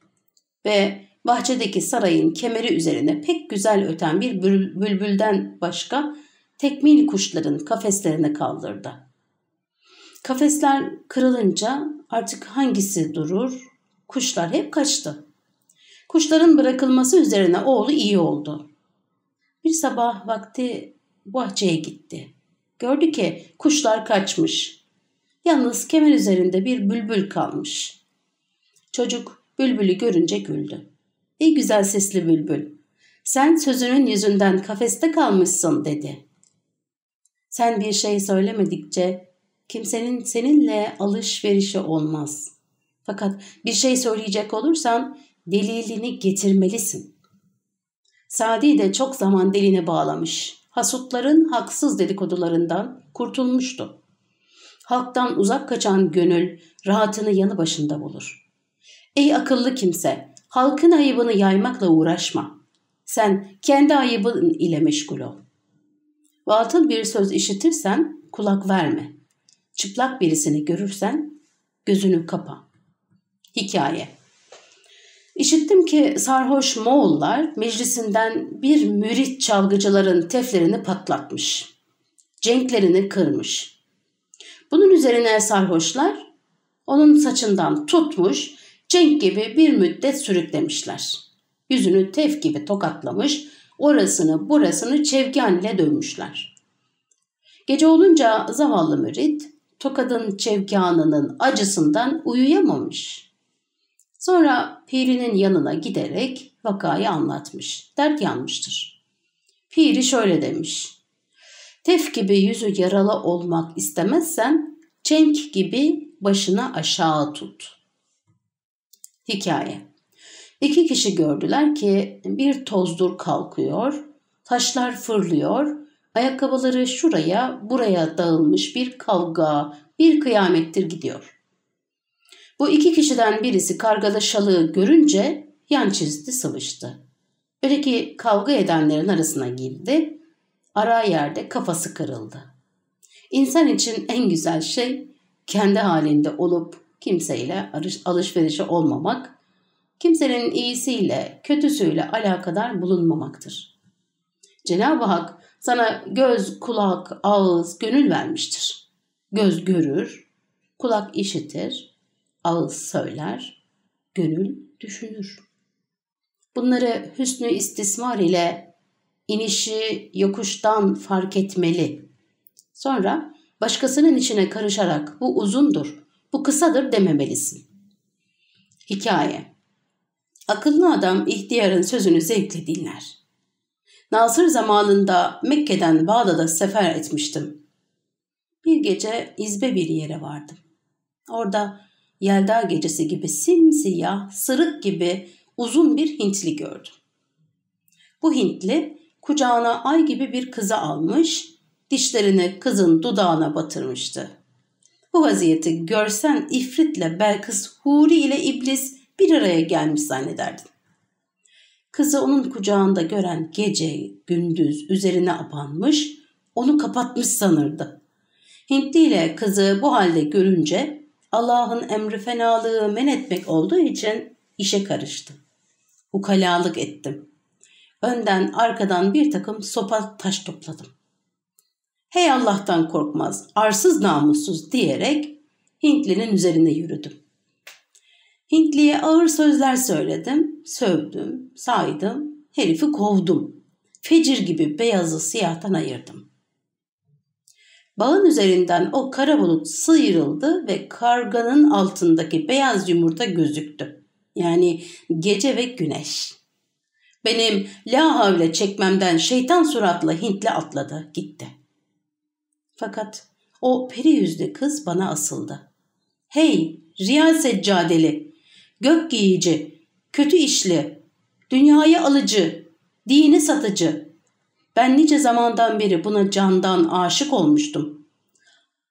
Ve bahçedeki sarayın kemeri üzerine pek güzel öten bir bülbülden başka tekmil kuşların kafeslerini kaldırdı. Kafesler kırılınca artık hangisi durur? Kuşlar hep kaçtı. Kuşların bırakılması üzerine oğlu iyi oldu. Bir sabah vakti bahçeye gitti. Gördü ki kuşlar kaçmış. Yalnız kemer üzerinde bir bülbül kalmış. Çocuk bülbülü görünce güldü. Ey güzel sesli bülbül, sen sözünün yüzünden kafeste kalmışsın dedi. Sen bir şey söylemedikçe kimsenin seninle alışverişi olmaz. Fakat bir şey söyleyecek olursan delilini getirmelisin. Sadi de çok zaman diline bağlamış. Hasutların haksız dedikodularından kurtulmuştu. Halktan uzak kaçan gönül rahatını yanı başında bulur. Ey akıllı kimse, halkın ayıbını yaymakla uğraşma. Sen kendi ayıbın ile meşgul ol. Batıl bir söz işitirsen kulak verme. Çıplak birisini görürsen gözünü kapa. Hikaye İşittim ki sarhoş Moğollar meclisinden bir mürit çalgıcıların teflerini patlatmış. Cenklerini kırmış. Bunun üzerine sarhoşlar onun saçından tutmuş cenk gibi bir müddet sürüklemişler. Yüzünü tef gibi tokatlamış, orasını burasını çevgan ile dövmüşler. Gece olunca zavallı mürit tokadın çevganının acısından uyuyamamış. Sonra pirinin yanına giderek vakayı anlatmış. Dert yanmıştır. Piri şöyle demiş. Tef gibi yüzü yaralı olmak istemezsen çenk gibi başını aşağı tut. Hikaye İki kişi gördüler ki bir tozdur kalkıyor, taşlar fırlıyor, ayakkabıları şuraya buraya dağılmış bir kavga, bir kıyamettir gidiyor. Bu iki kişiden birisi kargalı şalığı görünce yan çizdi sıvıştı. Öteki kavga edenlerin arasına girdi, ara yerde kafası kırıldı. İnsan için en güzel şey kendi halinde olup kimseyle alışverişe olmamak, kimsenin iyisiyle, kötüsüyle alakadar bulunmamaktır. Cenab-ı Hak sana göz, kulak, ağız, gönül vermiştir. Göz görür, Kulak işitir, ağız söyler, gönül düşünür. Bunları hüsnü istismar ile inişi yokuştan fark etmeli. Sonra başkasının içine karışarak bu uzundur, bu kısadır dememelisin. Hikaye Akıllı adam ihtiyarın sözünü zevkle dinler. Nasır zamanında Mekke'den Bağdat'a sefer etmiştim. Bir gece izbe bir yere vardım. Orada Yelda gecesi gibi simsiyah, sırık gibi uzun bir Hintli gördüm. Bu Hintli kucağına ay gibi bir kızı almış, dişlerini kızın dudağına batırmıştı. Bu vaziyeti görsen ifritle Belkıs, Huri ile iblis bir araya gelmiş zannederdin. Kızı onun kucağında gören gece, gündüz üzerine abanmış, onu kapatmış sanırdı. Hintli ile kızı bu halde görünce Allah'ın emri fenalığı men etmek olduğu için işe karıştı. Ukalalık ettim. Önden arkadan bir takım sopa taş topladım. Hey Allah'tan korkmaz, arsız namussuz diyerek Hintli'nin üzerine yürüdüm. Hintli'ye ağır sözler söyledim, sövdüm, saydım, herifi kovdum. Fecir gibi beyazı siyahtan ayırdım. Bağın üzerinden o kara bulut sıyrıldı ve karganın altındaki beyaz yumurta gözüktü. Yani gece ve güneş. Benim la havle çekmemden şeytan suratlı Hintli atladı, gitti. Fakat o peri yüzlü kız bana asıldı. Hey, riya seccadeli, gök giyici, kötü işli, dünyayı alıcı, dini satıcı. Ben nice zamandan beri buna candan aşık olmuştum.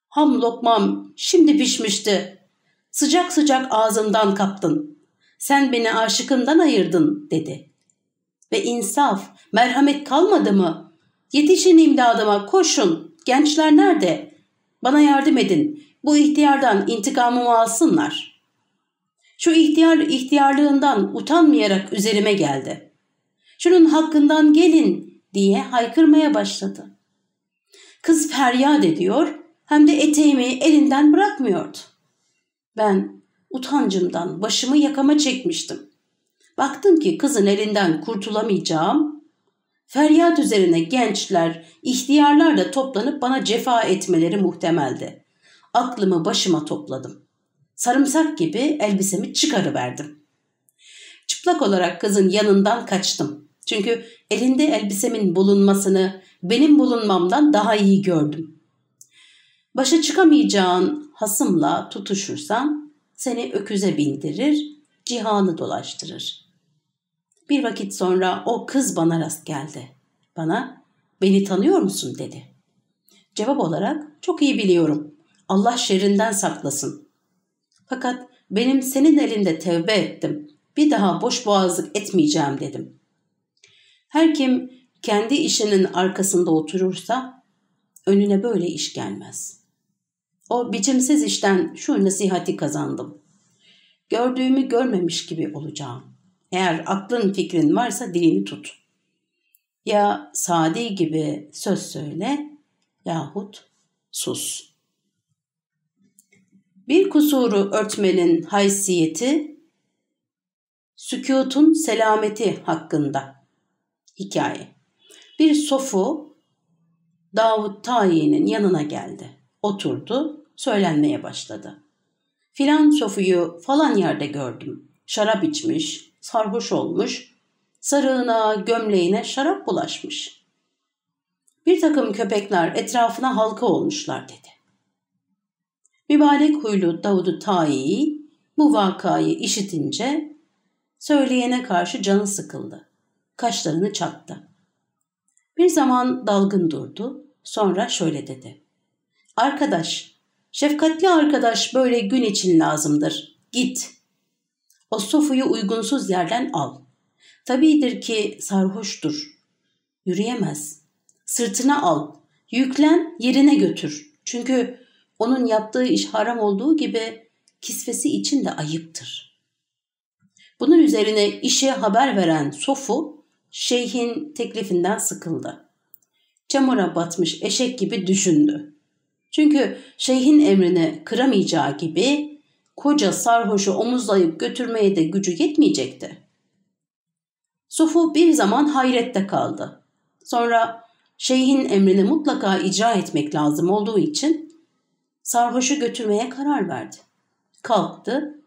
Ham lokmam şimdi pişmişti. Sıcak sıcak ağzımdan kaptın. Sen beni aşıkından ayırdın dedi. Ve insaf, merhamet kalmadı mı? Yetişin imdadıma, koşun. Gençler nerede? Bana yardım edin. Bu ihtiyardan intikamımı alsınlar.'' Şu ihtiyar ihtiyarlığından utanmayarak üzerime geldi. Şunun hakkından gelin diye haykırmaya başladı. Kız feryat ediyor hem de eteğimi elinden bırakmıyordu. Ben utancımdan başımı yakama çekmiştim. Baktım ki kızın elinden kurtulamayacağım. Feryat üzerine gençler, ihtiyarlar da toplanıp bana cefa etmeleri muhtemeldi. Aklımı başıma topladım. Sarımsak gibi elbisemi çıkarıverdim. Çıplak olarak kızın yanından kaçtım. Çünkü elinde elbisemin bulunmasını benim bulunmamdan daha iyi gördüm. Başa çıkamayacağın hasımla tutuşursan seni öküze bindirir, cihanı dolaştırır. Bir vakit sonra o kız bana rast geldi. Bana beni tanıyor musun dedi. Cevap olarak çok iyi biliyorum. Allah şerrinden saklasın. Fakat benim senin elinde tevbe ettim. Bir daha boş boğazlık etmeyeceğim dedim. Her kim kendi işinin arkasında oturursa önüne böyle iş gelmez. O biçimsiz işten şu nasihati kazandım. Gördüğümü görmemiş gibi olacağım. Eğer aklın fikrin varsa dilini tut. Ya Sadi gibi söz söyle yahut sus.'' Bir kusuru örtmenin haysiyeti, sükutun selameti hakkında. Hikaye. Bir sofu Davut Tayi'nin yanına geldi. Oturdu, söylenmeye başladı. Filan sofuyu falan yerde gördüm. Şarap içmiş, sarhoş olmuş, sarığına, gömleğine şarap bulaşmış. Bir takım köpekler etrafına halka olmuşlar dedi. Mübarek huylu Davud-u Tayi bu vakayı işitince söyleyene karşı canı sıkıldı. Kaşlarını çattı. Bir zaman dalgın durdu. Sonra şöyle dedi. Arkadaş, şefkatli arkadaş böyle gün için lazımdır. Git. O sofuyu uygunsuz yerden al. Tabidir ki sarhoştur. Yürüyemez. Sırtına al. Yüklen yerine götür. Çünkü onun yaptığı iş haram olduğu gibi kisvesi için de ayıptır. Bunun üzerine işe haber veren Sofu, şeyhin teklifinden sıkıldı. Çamura batmış eşek gibi düşündü. Çünkü şeyhin emrini kıramayacağı gibi koca sarhoşu omuzlayıp götürmeye de gücü yetmeyecekti. Sufu bir zaman hayrette kaldı. Sonra şeyhin emrini mutlaka icra etmek lazım olduğu için sarhoşu götürmeye karar verdi. Kalktı,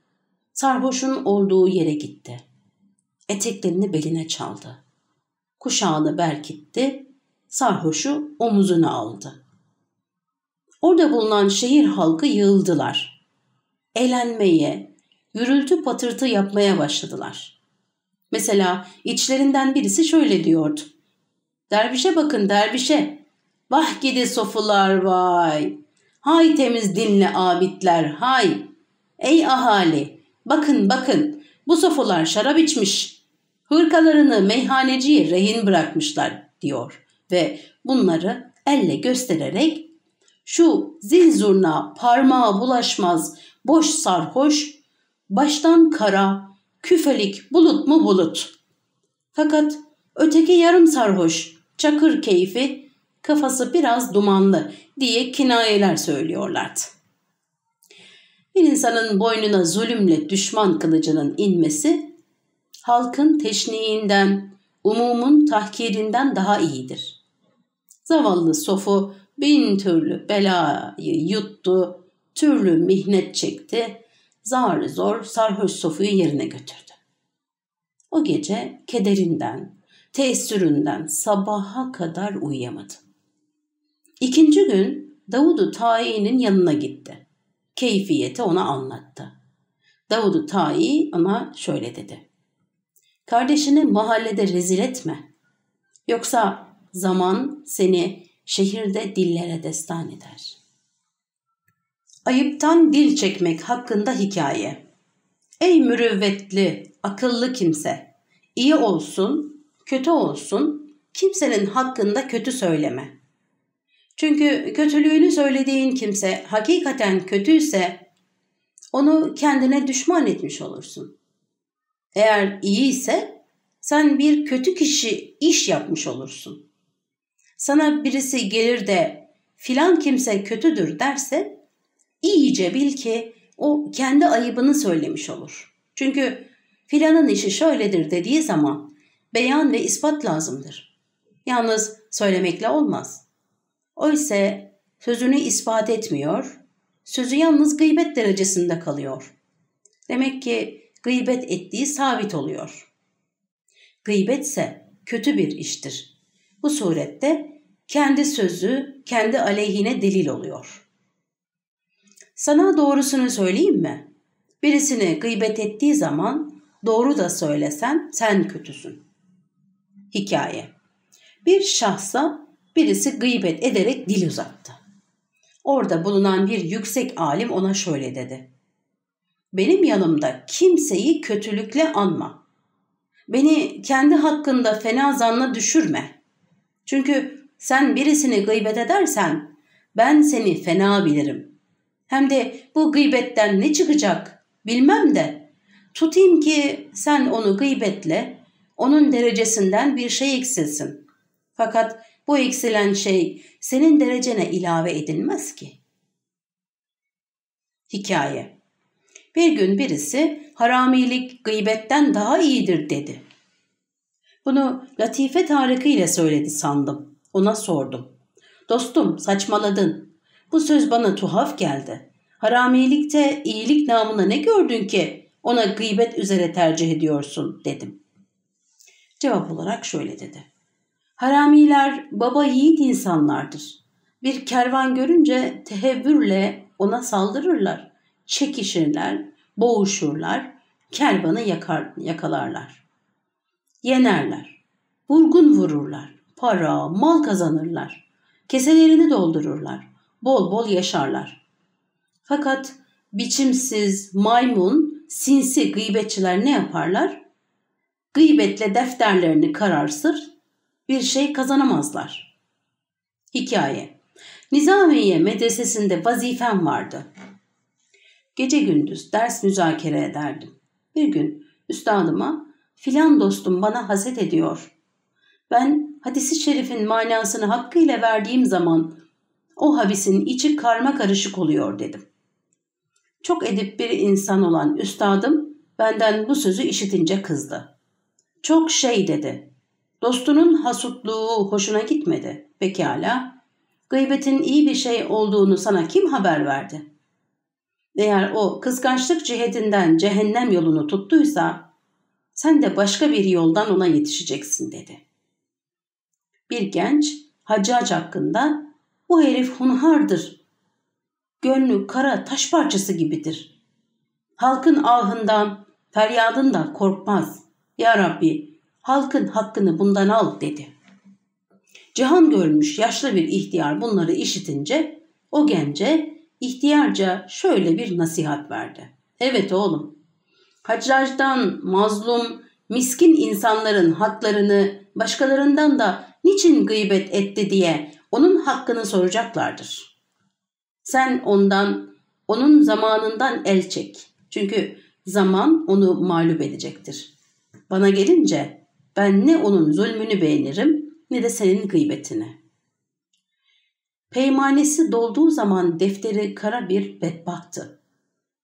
sarhoşun olduğu yere gitti. Eteklerini beline çaldı. Kuşağını berkitti, sarhoşu omuzuna aldı. Orada bulunan şehir halkı yığıldılar. Eğlenmeye, gürültü patırtı yapmaya başladılar. Mesela içlerinden birisi şöyle diyordu. Dervişe bakın dervişe. Vah gidi sofular vay. Hay temiz dinle abidler hay. Ey ahali bakın bakın bu sofular şarap içmiş. Hırkalarını meyhaneciye rehin bırakmışlar diyor ve bunları elle göstererek şu zil zurna parmağa bulaşmaz boş sarhoş baştan kara küfelik bulut mu bulut. Fakat öteki yarım sarhoş çakır keyfi kafası biraz dumanlı diye kinayeler söylüyorlardı. Bir insanın boynuna zulümle düşman kılıcının inmesi halkın teşniğinden, umumun tahkirinden daha iyidir. Zavallı sofu bin türlü belayı yuttu, türlü mihnet çekti, zar zor sarhoş sofuyu yerine götürdü. O gece kederinden, teessüründen sabaha kadar uyuyamadı. İkinci gün Davud-u Tayi'nin yanına gitti. Keyfiyeti ona anlattı. Davud-u Tayi ona şöyle dedi. Kardeşini mahallede rezil etme. Yoksa zaman seni şehirde dillere destan eder. Ayıptan dil çekmek hakkında hikaye. Ey mürüvvetli, akıllı kimse, iyi olsun, kötü olsun, kimsenin hakkında kötü söyleme. Çünkü kötülüğünü söylediğin kimse hakikaten kötüyse onu kendine düşman etmiş olursun. Eğer iyi ise sen bir kötü kişi iş yapmış olursun. Sana birisi gelir de filan kimse kötüdür derse iyice bil ki o kendi ayıbını söylemiş olur. Çünkü filanın işi şöyledir dediği zaman beyan ve ispat lazımdır. Yalnız söylemekle olmaz. Oysa sözünü ispat etmiyor, sözü yalnız gıybet derecesinde kalıyor. Demek ki gıybet ettiği sabit oluyor. Gıybetse kötü bir iştir. Bu surette kendi sözü kendi aleyhine delil oluyor. Sana doğrusunu söyleyeyim mi? Birisini gıybet ettiği zaman doğru da söylesen sen kötüsün. Hikaye Bir şahsa birisi gıybet ederek dil uzattı. Orada bulunan bir yüksek alim ona şöyle dedi. Benim yanımda kimseyi kötülükle anma. Beni kendi hakkında fena zanla düşürme. Çünkü sen birisini gıybet edersen ben seni fena bilirim. Hem de bu gıybetten ne çıkacak bilmem de tutayım ki sen onu gıybetle onun derecesinden bir şey eksilsin. Fakat bu eksilen şey senin derecene ilave edilmez ki. Hikaye Bir gün birisi haramilik gıybetten daha iyidir dedi. Bunu latife tarikıyla söyledi sandım. Ona sordum. Dostum saçmaladın. Bu söz bana tuhaf geldi. Haramilikte iyilik namına ne gördün ki ona gıybet üzere tercih ediyorsun dedim. Cevap olarak şöyle dedi. Haramiler baba yiğit insanlardır. Bir kervan görünce tehevvürle ona saldırırlar, çekişirler, boğuşurlar, kervanı yakar, yakalarlar. Yenerler, vurgun vururlar, para, mal kazanırlar, keselerini doldururlar, bol bol yaşarlar. Fakat biçimsiz, maymun, sinsi gıybetçiler ne yaparlar? Gıybetle defterlerini kararsır, bir şey kazanamazlar. Hikaye Nizamiye medresesinde vazifem vardı. Gece gündüz ders müzakere ederdim. Bir gün üstadıma filan dostum bana haset ediyor. Ben hadisi şerifin manasını hakkıyla verdiğim zaman O habisin içi karma karışık oluyor dedim. Çok edip bir insan olan üstadım benden bu sözü işitince kızdı. Çok şey dedi. Dostunun hasutluğu hoşuna gitmedi. Pekala. Gıybetin iyi bir şey olduğunu sana kim haber verdi? Eğer o kıskançlık cihetinden cehennem yolunu tuttuysa sen de başka bir yoldan ona yetişeceksin dedi. Bir genç Haccac hakkında bu herif hunhardır. Gönlü kara taş parçası gibidir. Halkın ahından, feryadından korkmaz. Ya Rabbi halkın hakkını bundan al dedi. Cihan görmüş yaşlı bir ihtiyar bunları işitince o gence ihtiyarca şöyle bir nasihat verdi. Evet oğlum, Haccac'dan mazlum, miskin insanların haklarını başkalarından da niçin gıybet etti diye onun hakkını soracaklardır. Sen ondan, onun zamanından el çek. Çünkü zaman onu mağlup edecektir. Bana gelince ben ne onun zulmünü beğenirim ne de senin gıybetini. Peymanesi dolduğu zaman defteri kara bir bedbahtı.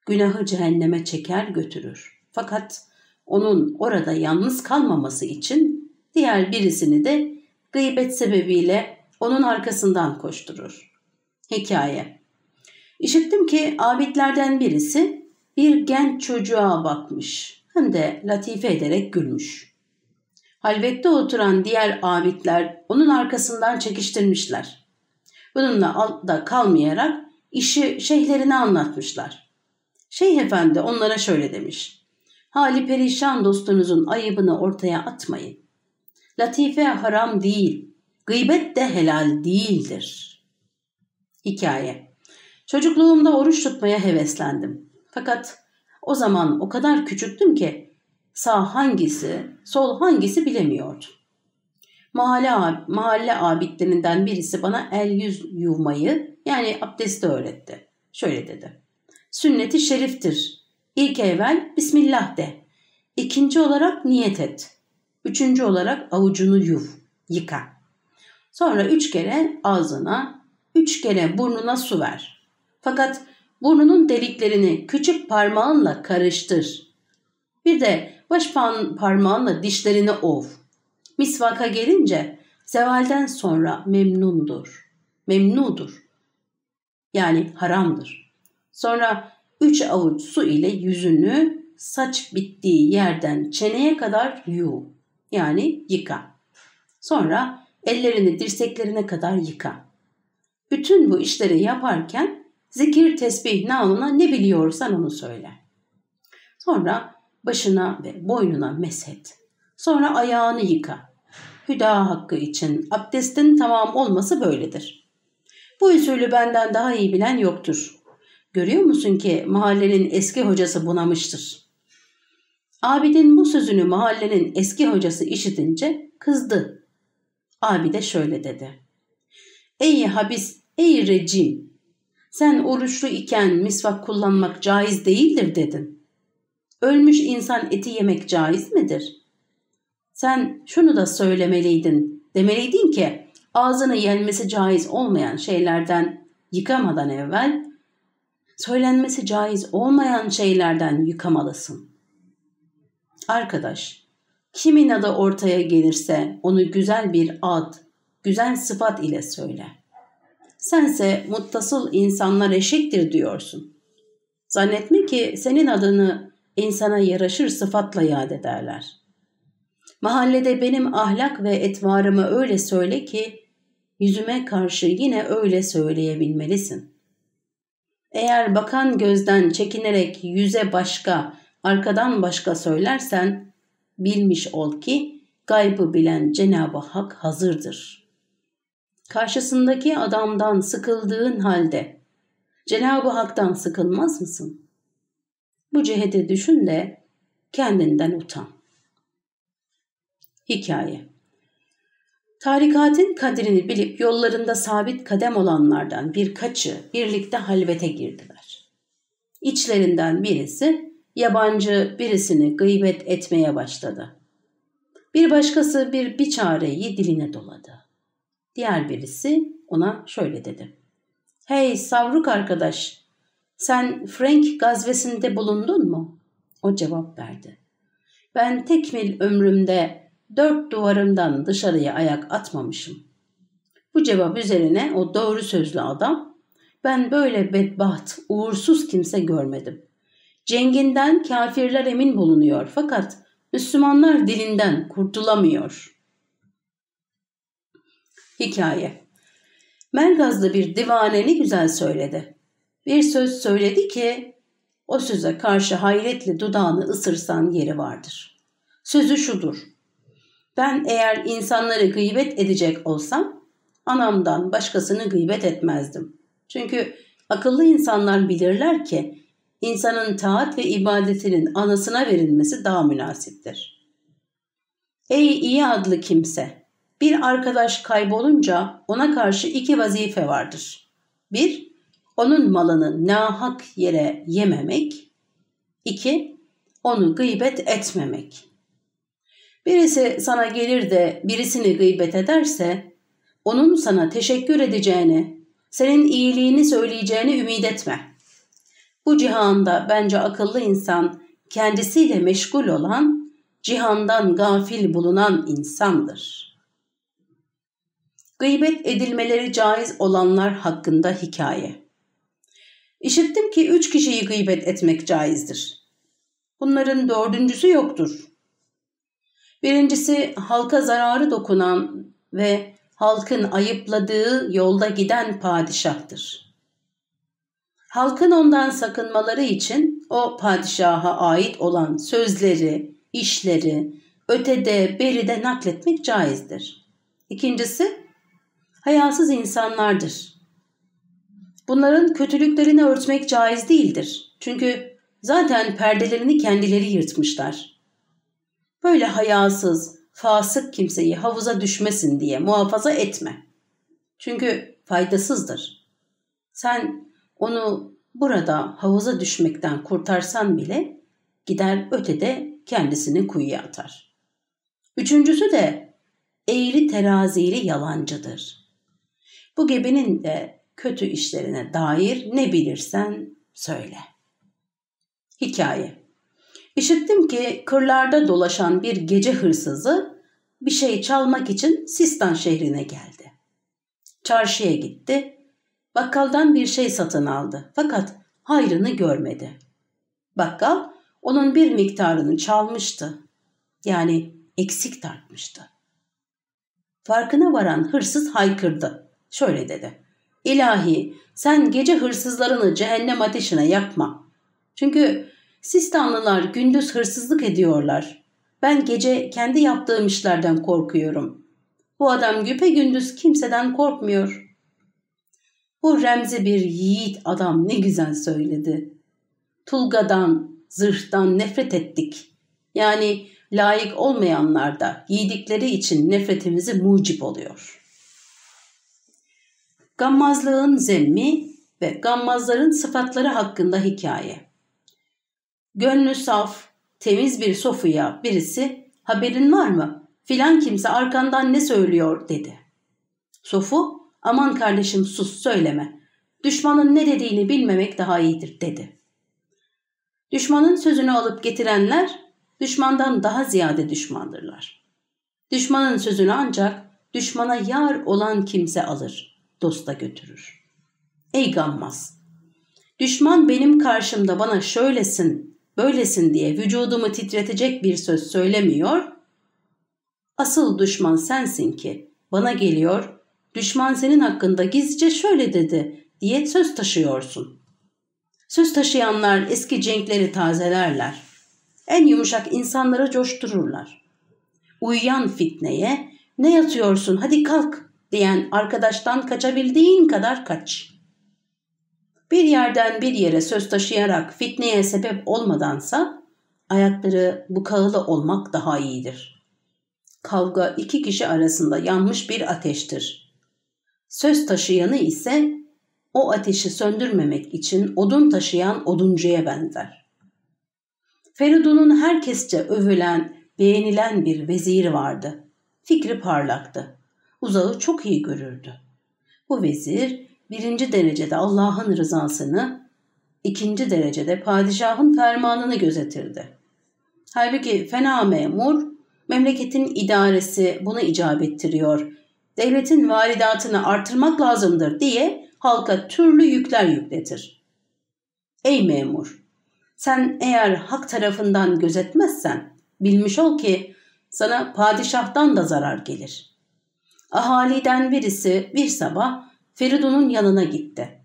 Günahı cehenneme çeker götürür. Fakat onun orada yalnız kalmaması için diğer birisini de gıybet sebebiyle onun arkasından koşturur. Hikaye İşittim ki abidlerden birisi bir genç çocuğa bakmış hem de latife ederek gülmüş. Halvette oturan diğer abidler onun arkasından çekiştirmişler. Bununla da kalmayarak işi şeyhlerine anlatmışlar. Şeyh efendi onlara şöyle demiş. Hali perişan dostunuzun ayıbını ortaya atmayın. Latife haram değil, Gıybet de helal değildir. Hikaye Çocukluğumda oruç tutmaya heveslendim. Fakat o zaman o kadar küçüktüm ki sağ hangisi, sol hangisi bilemiyordum. Mahalle, mahalle abidlerinden birisi bana el yüz yuvmayı yani abdesti öğretti. Şöyle dedi. Sünneti şeriftir. İlk evvel Bismillah de. İkinci olarak niyet et. Üçüncü olarak avucunu yuv, yıka. Sonra üç kere ağzına, üç kere burnuna su ver. Fakat burnunun deliklerini küçük parmağınla karıştır. Bir de baş parmağınla dişlerini ov. Misvaka gelince zevalden sonra memnundur. Memnudur. Yani haramdır. Sonra üç avuç su ile yüzünü saç bittiği yerden çeneye kadar yu. Yani yıka. Sonra ellerini dirseklerine kadar yıka. Bütün bu işleri yaparken zikir, tesbih, namına ne biliyorsan onu söyle. Sonra başına ve boynuna meshet. Sonra ayağını yıka. Hüda hakkı için abdestin tamam olması böyledir. Bu usulü benden daha iyi bilen yoktur. Görüyor musun ki mahallenin eski hocası bunamıştır. Abidin bu sözünü mahallenin eski hocası işitince kızdı Abi de şöyle dedi. Ey habis, ey rejim, sen oruçlu iken misvak kullanmak caiz değildir dedin. Ölmüş insan eti yemek caiz midir? Sen şunu da söylemeliydin, demeliydin ki ağzını yenmesi caiz olmayan şeylerden yıkamadan evvel söylenmesi caiz olmayan şeylerden yıkamalısın. Arkadaş, Kimin adı ortaya gelirse onu güzel bir ad, güzel sıfat ile söyle. Sense muttasıl insanlar eşektir diyorsun. Zannetme ki senin adını insana yaraşır sıfatla yad ederler. Mahallede benim ahlak ve etvarımı öyle söyle ki yüzüme karşı yine öyle söyleyebilmelisin. Eğer bakan gözden çekinerek yüze başka, arkadan başka söylersen bilmiş ol ki gaybı bilen Cenab-ı Hak hazırdır. Karşısındaki adamdan sıkıldığın halde Cenab-ı Hak'tan sıkılmaz mısın? Bu cihete düşün de kendinden utan. Hikaye Tarikatın kadrini bilip yollarında sabit kadem olanlardan birkaçı birlikte halvete girdiler. İçlerinden birisi yabancı birisini gıybet etmeye başladı. Bir başkası bir biçareyi diline doladı. Diğer birisi ona şöyle dedi. Hey savruk arkadaş, sen Frank gazvesinde bulundun mu? O cevap verdi. Ben tekmil ömrümde dört duvarımdan dışarıya ayak atmamışım. Bu cevap üzerine o doğru sözlü adam, ben böyle bedbaht, uğursuz kimse görmedim. Cenginden kafirler emin bulunuyor fakat Müslümanlar dilinden kurtulamıyor. Hikaye Mergazlı bir divane ne güzel söyledi. Bir söz söyledi ki o söze karşı hayretle dudağını ısırsan yeri vardır. Sözü şudur. Ben eğer insanları gıybet edecek olsam anamdan başkasını gıybet etmezdim. Çünkü akıllı insanlar bilirler ki insanın taat ve ibadetinin anasına verilmesi daha münasiptir. Ey iyi adlı kimse! Bir arkadaş kaybolunca ona karşı iki vazife vardır. Bir, onun malını nahak yere yememek. İki, onu gıybet etmemek. Birisi sana gelir de birisini gıybet ederse, onun sana teşekkür edeceğini, senin iyiliğini söyleyeceğini ümit etme. Bu cihanda bence akıllı insan kendisiyle meşgul olan, cihandan gafil bulunan insandır. Gıybet edilmeleri caiz olanlar hakkında hikaye. İşittim ki üç kişiyi gıybet etmek caizdir. Bunların dördüncüsü yoktur. Birincisi halka zararı dokunan ve halkın ayıpladığı yolda giden padişahtır. Halkın ondan sakınmaları için o padişaha ait olan sözleri, işleri ötede beride nakletmek caizdir. İkincisi, hayasız insanlardır. Bunların kötülüklerini örtmek caiz değildir. Çünkü zaten perdelerini kendileri yırtmışlar. Böyle hayasız, fasık kimseyi havuza düşmesin diye muhafaza etme. Çünkü faydasızdır. Sen onu burada havuza düşmekten kurtarsan bile gider ötede kendisini kuyuya atar. Üçüncüsü de eğri terazili yalancıdır. Bu gebenin de kötü işlerine dair ne bilirsen söyle. Hikaye İşittim ki kırlarda dolaşan bir gece hırsızı bir şey çalmak için Sistan şehrine geldi. Çarşıya gitti, bakkaldan bir şey satın aldı fakat hayrını görmedi. Bakkal onun bir miktarını çalmıştı. Yani eksik tartmıştı. Farkına varan hırsız haykırdı. Şöyle dedi. İlahi sen gece hırsızlarını cehennem ateşine yakma. Çünkü Sistanlılar gündüz hırsızlık ediyorlar. Ben gece kendi yaptığım işlerden korkuyorum. Bu adam güpe gündüz kimseden korkmuyor. Bu remzi bir yiğit adam ne güzel söyledi. Tulgadan, zırhtan nefret ettik. Yani layık olmayanlar da giydikleri için nefretimizi mucip oluyor. Gammazlığın zemmi ve gammazların sıfatları hakkında hikaye. Gönlü saf, temiz bir Sofu'ya birisi haberin var mı? Filan kimse arkandan ne söylüyor dedi. Sofu aman kardeşim sus söyleme. Düşmanın ne dediğini bilmemek daha iyidir dedi. Düşmanın sözünü alıp getirenler düşmandan daha ziyade düşmandırlar. Düşmanın sözünü ancak düşmana yar olan kimse alır, dosta götürür. Ey gammaz! Düşman benim karşımda bana şöylesin, böylesin diye vücudumu titretecek bir söz söylemiyor. Asıl düşman sensin ki bana geliyor, düşman senin hakkında gizlice şöyle dedi diye söz taşıyorsun. Söz taşıyanlar eski cenkleri tazelerler. En yumuşak insanları coştururlar. Uyuyan fitneye ne yatıyorsun hadi kalk diyen arkadaştan kaçabildiğin kadar kaç.'' Bir yerden bir yere söz taşıyarak fitneye sebep olmadansa ayakları bukağılı olmak daha iyidir. Kavga iki kişi arasında yanmış bir ateştir. Söz taşıyanı ise o ateşi söndürmemek için odun taşıyan oduncuya benzer. Feridun'un herkesçe övülen, beğenilen bir veziri vardı. Fikri parlaktı. Uzağı çok iyi görürdü. Bu vezir birinci derecede Allah'ın rızasını, ikinci derecede padişahın fermanını gözetirdi. Halbuki fena memur, memleketin idaresi bunu icap ettiriyor. Devletin varidatını artırmak lazımdır diye halka türlü yükler yükletir. Ey memur! Sen eğer hak tarafından gözetmezsen bilmiş ol ki sana padişahtan da zarar gelir. Ahaliden birisi bir sabah Feridun'un yanına gitti.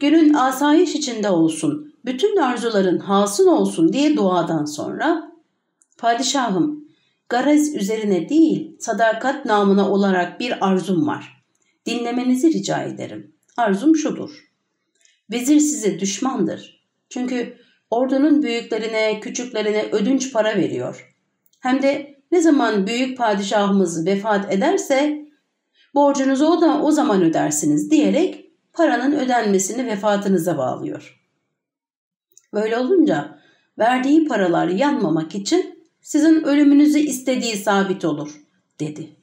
Günün asayiş içinde olsun, bütün arzuların hasıl olsun diye duadan sonra Padişahım, garez üzerine değil, sadakat namına olarak bir arzum var. Dinlemenizi rica ederim. Arzum şudur. Vezir size düşmandır. Çünkü ordunun büyüklerine, küçüklerine ödünç para veriyor. Hem de ne zaman büyük padişahımız vefat ederse borcunuzu o da o zaman ödersiniz diyerek paranın ödenmesini vefatınıza bağlıyor. Böyle olunca verdiği paralar yanmamak için sizin ölümünüzü istediği sabit olur dedi.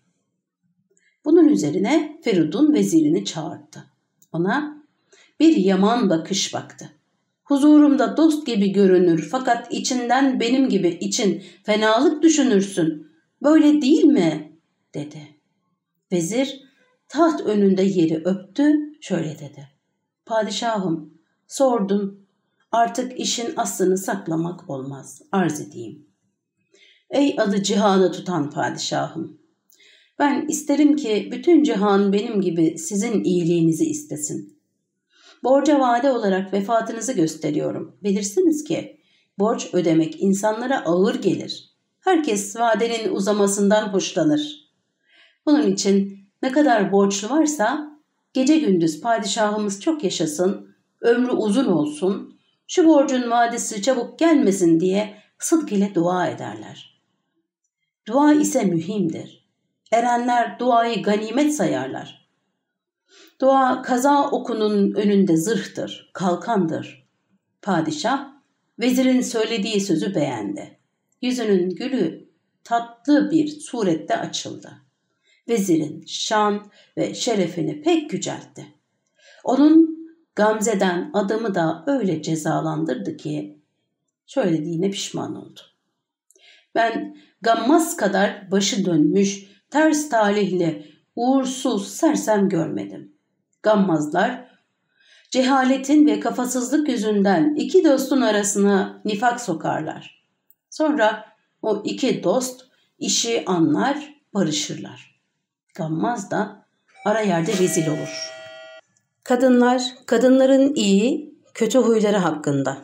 Bunun üzerine Feridun vezirini çağırdı. Ona bir yaman bakış baktı. Huzurumda dost gibi görünür fakat içinden benim gibi için fenalık düşünürsün. Böyle değil mi? dedi. Vezir taht önünde yeri öptü şöyle dedi. Padişahım sordun artık işin aslını saklamak olmaz arz edeyim. Ey adı cihanı tutan padişahım ben isterim ki bütün cihan benim gibi sizin iyiliğinizi istesin. Borca vade olarak vefatınızı gösteriyorum. Bilirsiniz ki borç ödemek insanlara ağır gelir. Herkes vadenin uzamasından hoşlanır. Bunun için ne kadar borçlu varsa gece gündüz padişahımız çok yaşasın, ömrü uzun olsun, şu borcun vadesi çabuk gelmesin diye sıdk ile dua ederler. Dua ise mühimdir. Erenler duayı ganimet sayarlar. Dua kaza okunun önünde zırhtır, kalkandır. Padişah, vezirin söylediği sözü beğendi. Yüzünün gülü tatlı bir surette açıldı. Vezirin şan ve şerefini pek yüceltti. Onun Gamze'den adamı da öyle cezalandırdı ki söylediğine pişman oldu. Ben gammaz kadar başı dönmüş, ters talihli, uğursuz, sersem görmedim gammazlar, cehaletin ve kafasızlık yüzünden iki dostun arasına nifak sokarlar. Sonra o iki dost işi anlar, barışırlar. Gammaz da ara yerde rezil olur. Kadınlar, kadınların iyi, kötü huyları hakkında.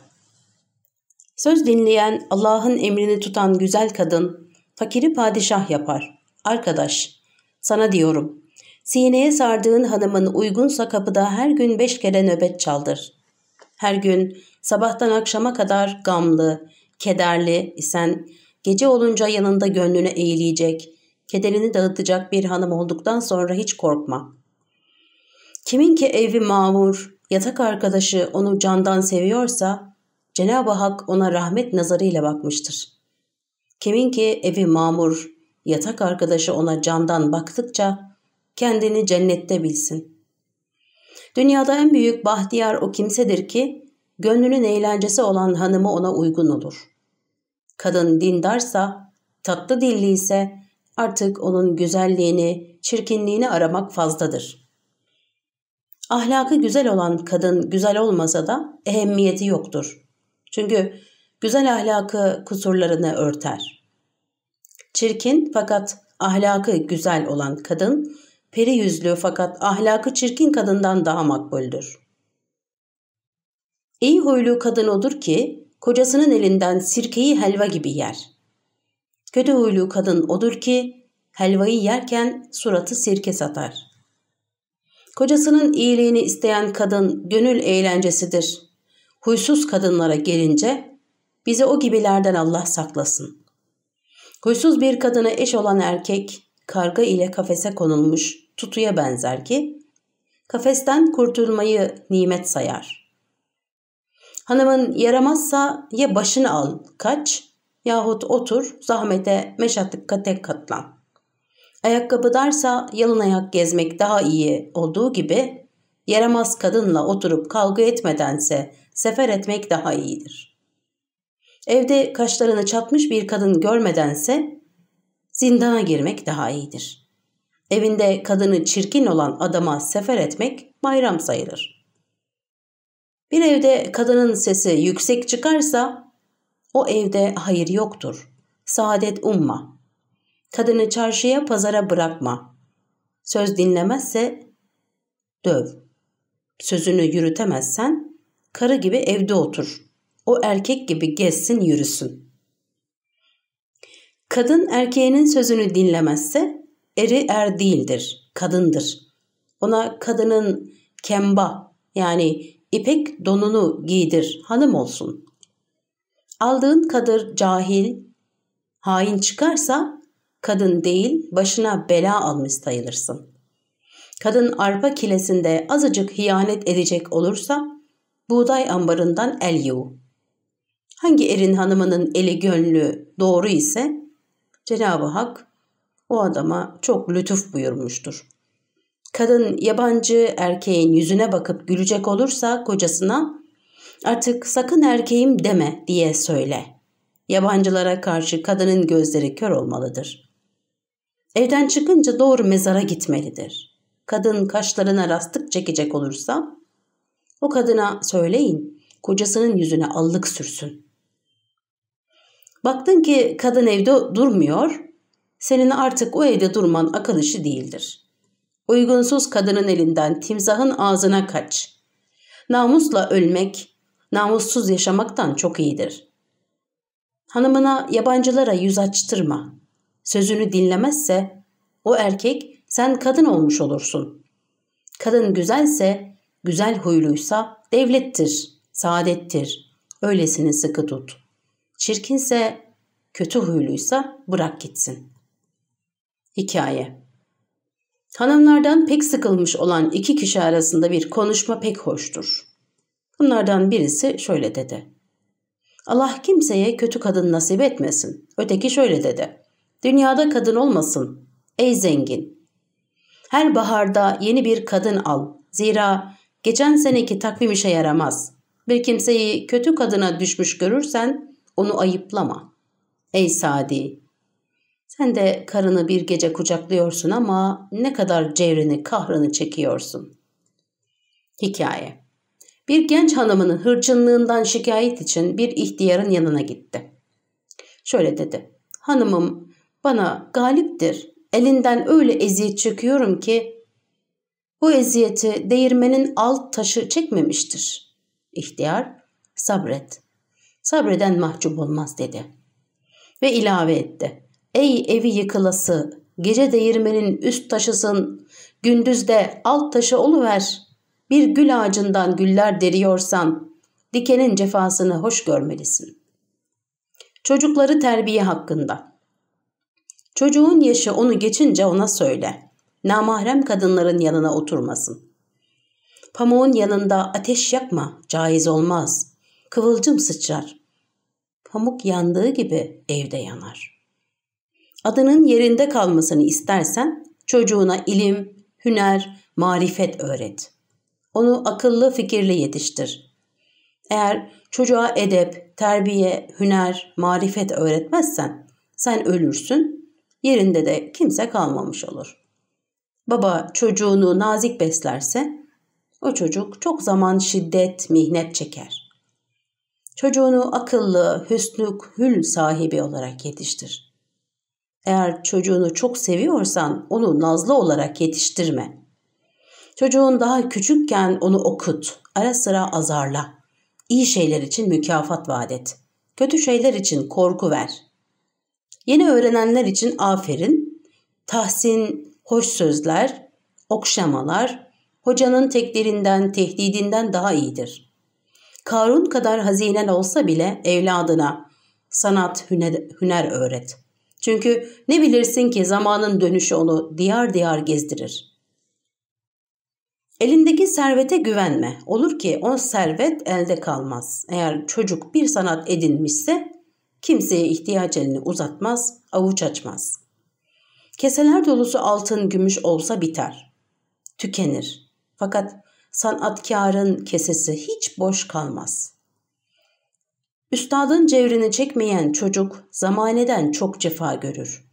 Söz dinleyen, Allah'ın emrini tutan güzel kadın, fakiri padişah yapar. Arkadaş, sana diyorum, Sineye sardığın hanımın uygunsa kapıda her gün beş kere nöbet çaldır. Her gün sabahtan akşama kadar gamlı, kederli isen gece olunca yanında gönlüne eğileyecek, kederini dağıtacak bir hanım olduktan sonra hiç korkma. Kimin ki evi mamur, yatak arkadaşı onu candan seviyorsa Cenab-ı Hak ona rahmet nazarıyla bakmıştır. Kimin ki evi mamur, yatak arkadaşı ona candan baktıkça kendini cennette bilsin. Dünyada en büyük bahtiyar o kimsedir ki gönlünün eğlencesi olan hanımı ona uygun olur. Kadın dindarsa, tatlı dilli ise artık onun güzelliğini, çirkinliğini aramak fazladır. Ahlakı güzel olan kadın güzel olmasa da ehemmiyeti yoktur. Çünkü güzel ahlakı kusurlarını örter. Çirkin fakat ahlakı güzel olan kadın peri yüzlü fakat ahlakı çirkin kadından daha makbuldür. İyi huylu kadın odur ki kocasının elinden sirkeyi helva gibi yer. Kötü huylu kadın odur ki helvayı yerken suratı sirke satar. Kocasının iyiliğini isteyen kadın gönül eğlencesidir. Huysuz kadınlara gelince bizi o gibilerden Allah saklasın. Huysuz bir kadına eş olan erkek karga ile kafese konulmuş tutuya benzer ki kafesten kurtulmayı nimet sayar. Hanımın yaramazsa ya başını al kaç yahut otur zahmete meşakkate katlan. Ayakkabı darsa yalın ayak gezmek daha iyi olduğu gibi Yaramaz kadınla oturup kavga etmedense sefer etmek daha iyidir. Evde kaşlarını çatmış bir kadın görmedense zindana girmek daha iyidir. Evinde kadını çirkin olan adama sefer etmek bayram sayılır. Bir evde kadının sesi yüksek çıkarsa o evde hayır yoktur. Saadet umma. Kadını çarşıya pazara bırakma. Söz dinlemezse döv. Sözünü yürütemezsen karı gibi evde otur. O erkek gibi gezsin yürüsün. Kadın erkeğinin sözünü dinlemezse eri er değildir, kadındır. Ona kadının kemba yani ipek donunu giydir, hanım olsun. Aldığın kadır cahil, hain çıkarsa kadın değil başına bela almış sayılırsın. Kadın arpa kilesinde azıcık hiyanet edecek olursa buğday ambarından el yuv. Hangi erin hanımının eli gönlü doğru ise Cenab-ı Hak o adama çok lütuf buyurmuştur. Kadın yabancı erkeğin yüzüne bakıp gülecek olursa kocasına artık sakın erkeğim deme diye söyle. Yabancılara karşı kadının gözleri kör olmalıdır. Evden çıkınca doğru mezara gitmelidir. Kadın kaşlarına rastık çekecek olursa o kadına söyleyin kocasının yüzüne allık sürsün. Baktın ki kadın evde durmuyor, senin artık o evde durman akıl işi değildir. Uygunsuz kadının elinden timsahın ağzına kaç. Namusla ölmek, namussuz yaşamaktan çok iyidir. Hanımına yabancılara yüz açtırma. Sözünü dinlemezse o erkek sen kadın olmuş olursun. Kadın güzelse, güzel huyluysa devlettir, saadettir. Öylesini sıkı tut. Çirkinse, kötü huyluysa bırak gitsin. Hikaye Hanımlardan pek sıkılmış olan iki kişi arasında bir konuşma pek hoştur. Bunlardan birisi şöyle dedi. Allah kimseye kötü kadın nasip etmesin. Öteki şöyle dedi. Dünyada kadın olmasın. Ey zengin. Her baharda yeni bir kadın al. Zira geçen seneki takvim işe yaramaz. Bir kimseyi kötü kadına düşmüş görürsen onu ayıplama. Ey Sadi, sen de karını bir gece kucaklıyorsun ama ne kadar cevrini, kahrını çekiyorsun. Hikaye Bir genç hanımının hırçınlığından şikayet için bir ihtiyarın yanına gitti. Şöyle dedi. Hanımım bana galiptir. Elinden öyle eziyet çekiyorum ki bu eziyeti değirmenin alt taşı çekmemiştir. İhtiyar sabret. Sabreden mahcup olmaz dedi. Ve ilave etti. Ey evi yıkılası, gece değirmenin üst taşısın, gündüzde alt taşı oluver. Bir gül ağacından güller deriyorsan, dikenin cefasını hoş görmelisin. Çocukları terbiye hakkında. Çocuğun yaşı onu geçince ona söyle. Namahrem kadınların yanına oturmasın. Pamuğun yanında ateş yakma, caiz olmaz. Kıvılcım sıçrar. Pamuk yandığı gibi evde yanar.'' adının yerinde kalmasını istersen çocuğuna ilim, hüner, marifet öğret. Onu akıllı fikirli yetiştir. Eğer çocuğa edep, terbiye, hüner, marifet öğretmezsen sen ölürsün, yerinde de kimse kalmamış olur. Baba çocuğunu nazik beslerse o çocuk çok zaman şiddet, mihnet çeker. Çocuğunu akıllı, hüsnük, hül sahibi olarak yetiştir. Eğer çocuğunu çok seviyorsan onu nazlı olarak yetiştirme. Çocuğun daha küçükken onu okut, ara sıra azarla. İyi şeyler için mükafat vaat et. Kötü şeyler için korku ver. Yeni öğrenenler için aferin, tahsin, hoş sözler, okşamalar, hocanın tekdirinden, tehdidinden daha iyidir. Karun kadar hazinen olsa bile evladına sanat, hüner, hüner öğret.'' Çünkü ne bilirsin ki zamanın dönüşü onu diyar diyar gezdirir. Elindeki servete güvenme. Olur ki o servet elde kalmaz. Eğer çocuk bir sanat edinmişse kimseye ihtiyaç elini uzatmaz, avuç açmaz. Keseler dolusu altın, gümüş olsa biter. Tükenir. Fakat sanatkarın kesesi hiç boş kalmaz. Üstadın cevrini çekmeyen çocuk zamaneden çok cefa görür.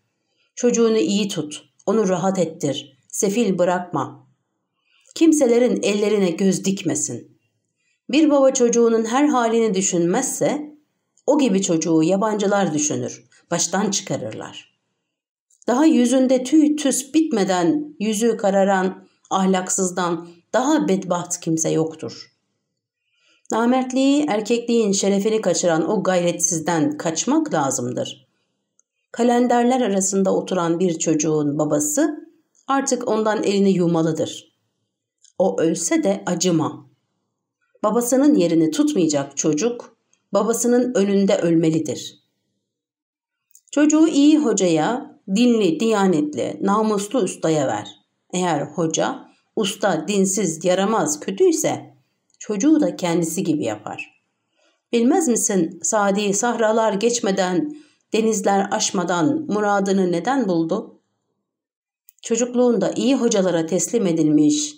Çocuğunu iyi tut, onu rahat ettir, sefil bırakma. Kimselerin ellerine göz dikmesin. Bir baba çocuğunun her halini düşünmezse, o gibi çocuğu yabancılar düşünür, baştan çıkarırlar. Daha yüzünde tüy tüs bitmeden yüzü kararan ahlaksızdan daha bedbaht kimse yoktur. Namertliği, erkekliğin şerefini kaçıran o gayretsizden kaçmak lazımdır. Kalenderler arasında oturan bir çocuğun babası artık ondan elini yumalıdır. O ölse de acıma. Babasının yerini tutmayacak çocuk, babasının önünde ölmelidir. Çocuğu iyi hocaya, dinli, diyanetli, namuslu ustaya ver. Eğer hoca, usta, dinsiz, yaramaz, kötüyse çocuğu da kendisi gibi yapar. Bilmez misin Sadi sahralar geçmeden, denizler aşmadan muradını neden buldu? Çocukluğunda iyi hocalara teslim edilmiş,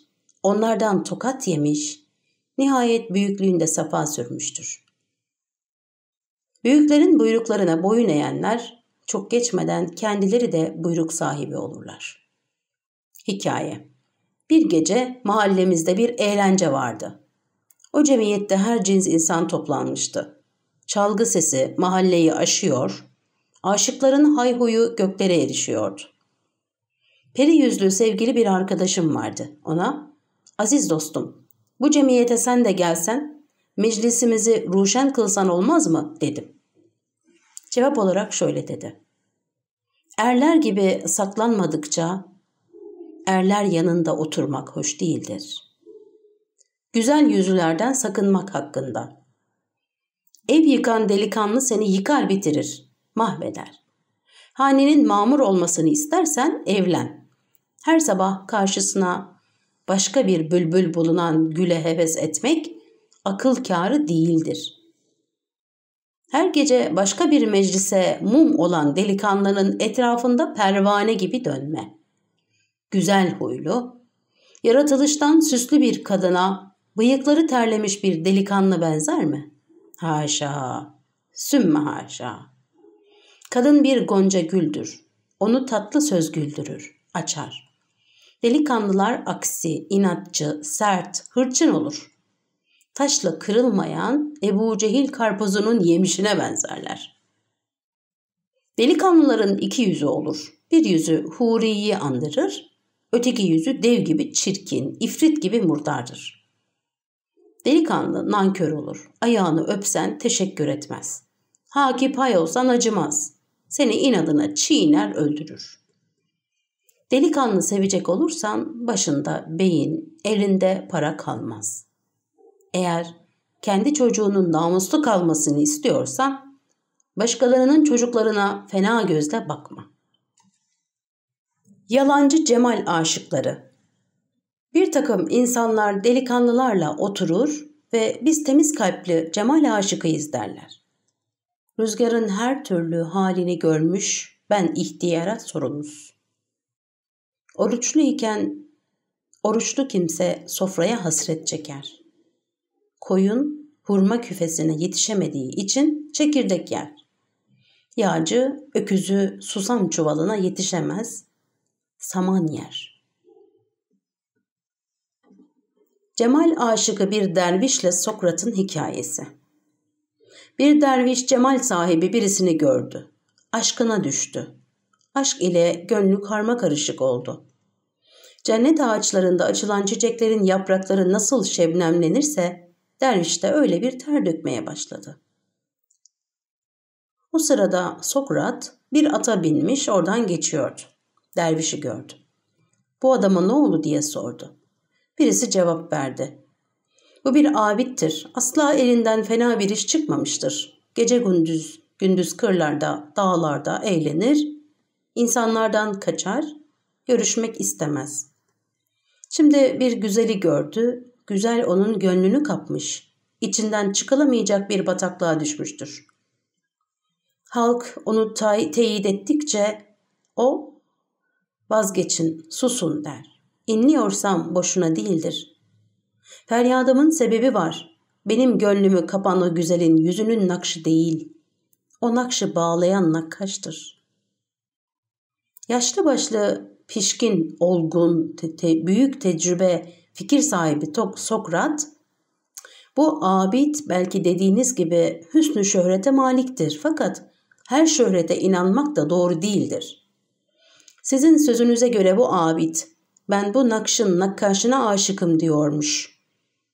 onlardan tokat yemiş, nihayet büyüklüğünde safa sürmüştür. Büyüklerin buyruklarına boyun eğenler çok geçmeden kendileri de buyruk sahibi olurlar. Hikaye Bir gece mahallemizde bir eğlence vardı. O cemiyette her cins insan toplanmıştı. Çalgı sesi mahalleyi aşıyor, aşıkların hayhuyu göklere erişiyordu. Peri yüzlü sevgili bir arkadaşım vardı. Ona, aziz dostum, bu cemiyete sen de gelsen, meclisimizi ruşen kılsan olmaz mı? dedim. Cevap olarak şöyle dedi. Erler gibi saklanmadıkça erler yanında oturmak hoş değildir. Güzel yüzülerden sakınmak hakkında. Ev yıkan delikanlı seni yıkar bitirir, mahveder. Hanenin mamur olmasını istersen evlen. Her sabah karşısına başka bir bülbül bulunan güle heves etmek akıl kârı değildir. Her gece başka bir meclise mum olan delikanlının etrafında pervane gibi dönme. Güzel huylu, yaratılıştan süslü bir kadına bıyıkları terlemiş bir delikanlı benzer mi? Haşa, sümme haşa. Kadın bir gonca güldür. Onu tatlı söz güldürür, açar. Delikanlılar aksi, inatçı, sert, hırçın olur taşla kırılmayan Ebu Cehil karpuzunun yemişine benzerler. Delikanlıların iki yüzü olur. Bir yüzü Huri'yi andırır, öteki yüzü dev gibi çirkin, ifrit gibi murdardır. Delikanlı nankör olur. Ayağını öpsen teşekkür etmez. Haki pay olsan acımaz. Seni inadına çiğner öldürür. Delikanlı sevecek olursan başında beyin, elinde para kalmaz.'' Eğer kendi çocuğunun namuslu kalmasını istiyorsan başkalarının çocuklarına fena gözle bakma. Yalancı Cemal aşıkları Bir takım insanlar delikanlılarla oturur ve biz temiz kalpli Cemal aşıkıyız derler. Rüzgarın her türlü halini görmüş ben ihtiyara sorumuz. Oruçlu iken oruçlu kimse sofraya hasret çeker. Koyun hurma küfesine yetişemediği için çekirdek yer. Yağcı öküzü susam çuvalına yetişemez, saman yer. Cemal aşıkı bir dervişle Sokrat'ın hikayesi. Bir derviş Cemal sahibi birisini gördü. Aşkına düştü. Aşk ile gönlü karma karışık oldu. Cennet ağaçlarında açılan çiçeklerin yaprakları nasıl şebnemlenirse Derviş de öyle bir ter dökmeye başladı. O sırada Sokrat bir ata binmiş oradan geçiyordu. Dervişi gördü. Bu adama ne oldu diye sordu. Birisi cevap verdi. Bu bir abittir. Asla elinden fena bir iş çıkmamıştır. Gece gündüz, gündüz kırlarda, dağlarda eğlenir, insanlardan kaçar, görüşmek istemez. Şimdi bir güzeli gördü, güzel onun gönlünü kapmış, içinden çıkılamayacak bir bataklığa düşmüştür. Halk onu teyit ettikçe o vazgeçin, susun der. İnliyorsam boşuna değildir. Feryadımın sebebi var. Benim gönlümü kapan o güzelin yüzünün nakşı değil. O nakşı bağlayan nakkaştır. Yaşlı başlı, pişkin, olgun, te te büyük tecrübe, fikir sahibi Tok Sokrat, bu abid belki dediğiniz gibi hüsnü şöhrete maliktir fakat her şöhrete inanmak da doğru değildir. Sizin sözünüze göre bu abid, ben bu nakşın nakkaşına aşıkım diyormuş.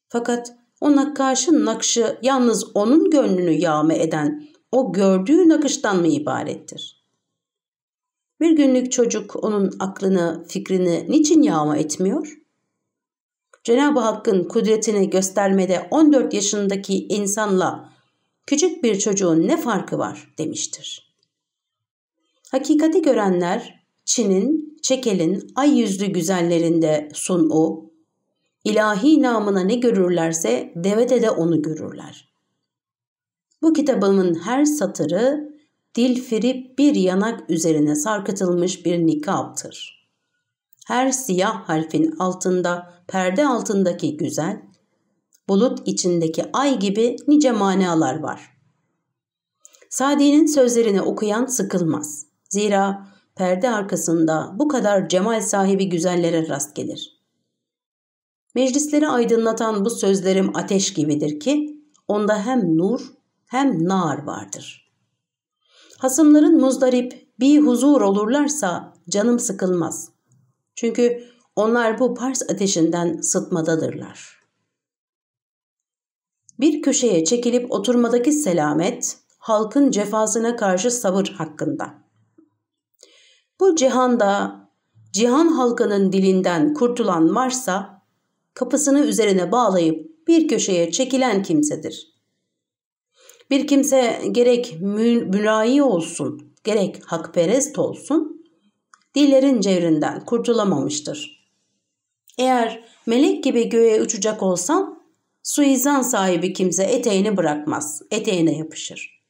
Fakat o nakkaşın nakşı yalnız onun gönlünü yağme eden o gördüğü nakıştan mı ibarettir? Bir günlük çocuk onun aklını, fikrini niçin yağma etmiyor? Cenab-ı Hakk'ın kudretini göstermede 14 yaşındaki insanla küçük bir çocuğun ne farkı var demiştir. Hakikati görenler Çin'in, Çekel'in ay yüzlü güzellerinde sun'u, ilahi namına ne görürlerse devede de onu görürler. Bu kitabımın her satırı dil firip bir yanak üzerine sarkıtılmış bir nikaptır. Her siyah harfin altında perde altındaki güzel, bulut içindeki ay gibi nice manalar var. Sadi'nin sözlerini okuyan sıkılmaz. Zira perde arkasında bu kadar cemal sahibi güzellere rast gelir. Meclisleri aydınlatan bu sözlerim ateş gibidir ki onda hem nur hem nar vardır. Hasımların muzdarip bir huzur olurlarsa canım sıkılmaz. Çünkü onlar bu Pars ateşinden sıtmadadırlar. Bir köşeye çekilip oturmadaki selamet, halkın cefasına karşı sabır hakkında. Bu cihanda cihan halkının dilinden kurtulan varsa kapısını üzerine bağlayıp bir köşeye çekilen kimsedir. Bir kimse gerek mürayi olsun, gerek hakperest olsun, dillerin cevrinden kurtulamamıştır. Eğer melek gibi göğe uçacak olsan, suizan sahibi kimse eteğini bırakmaz, eteğine yapışır.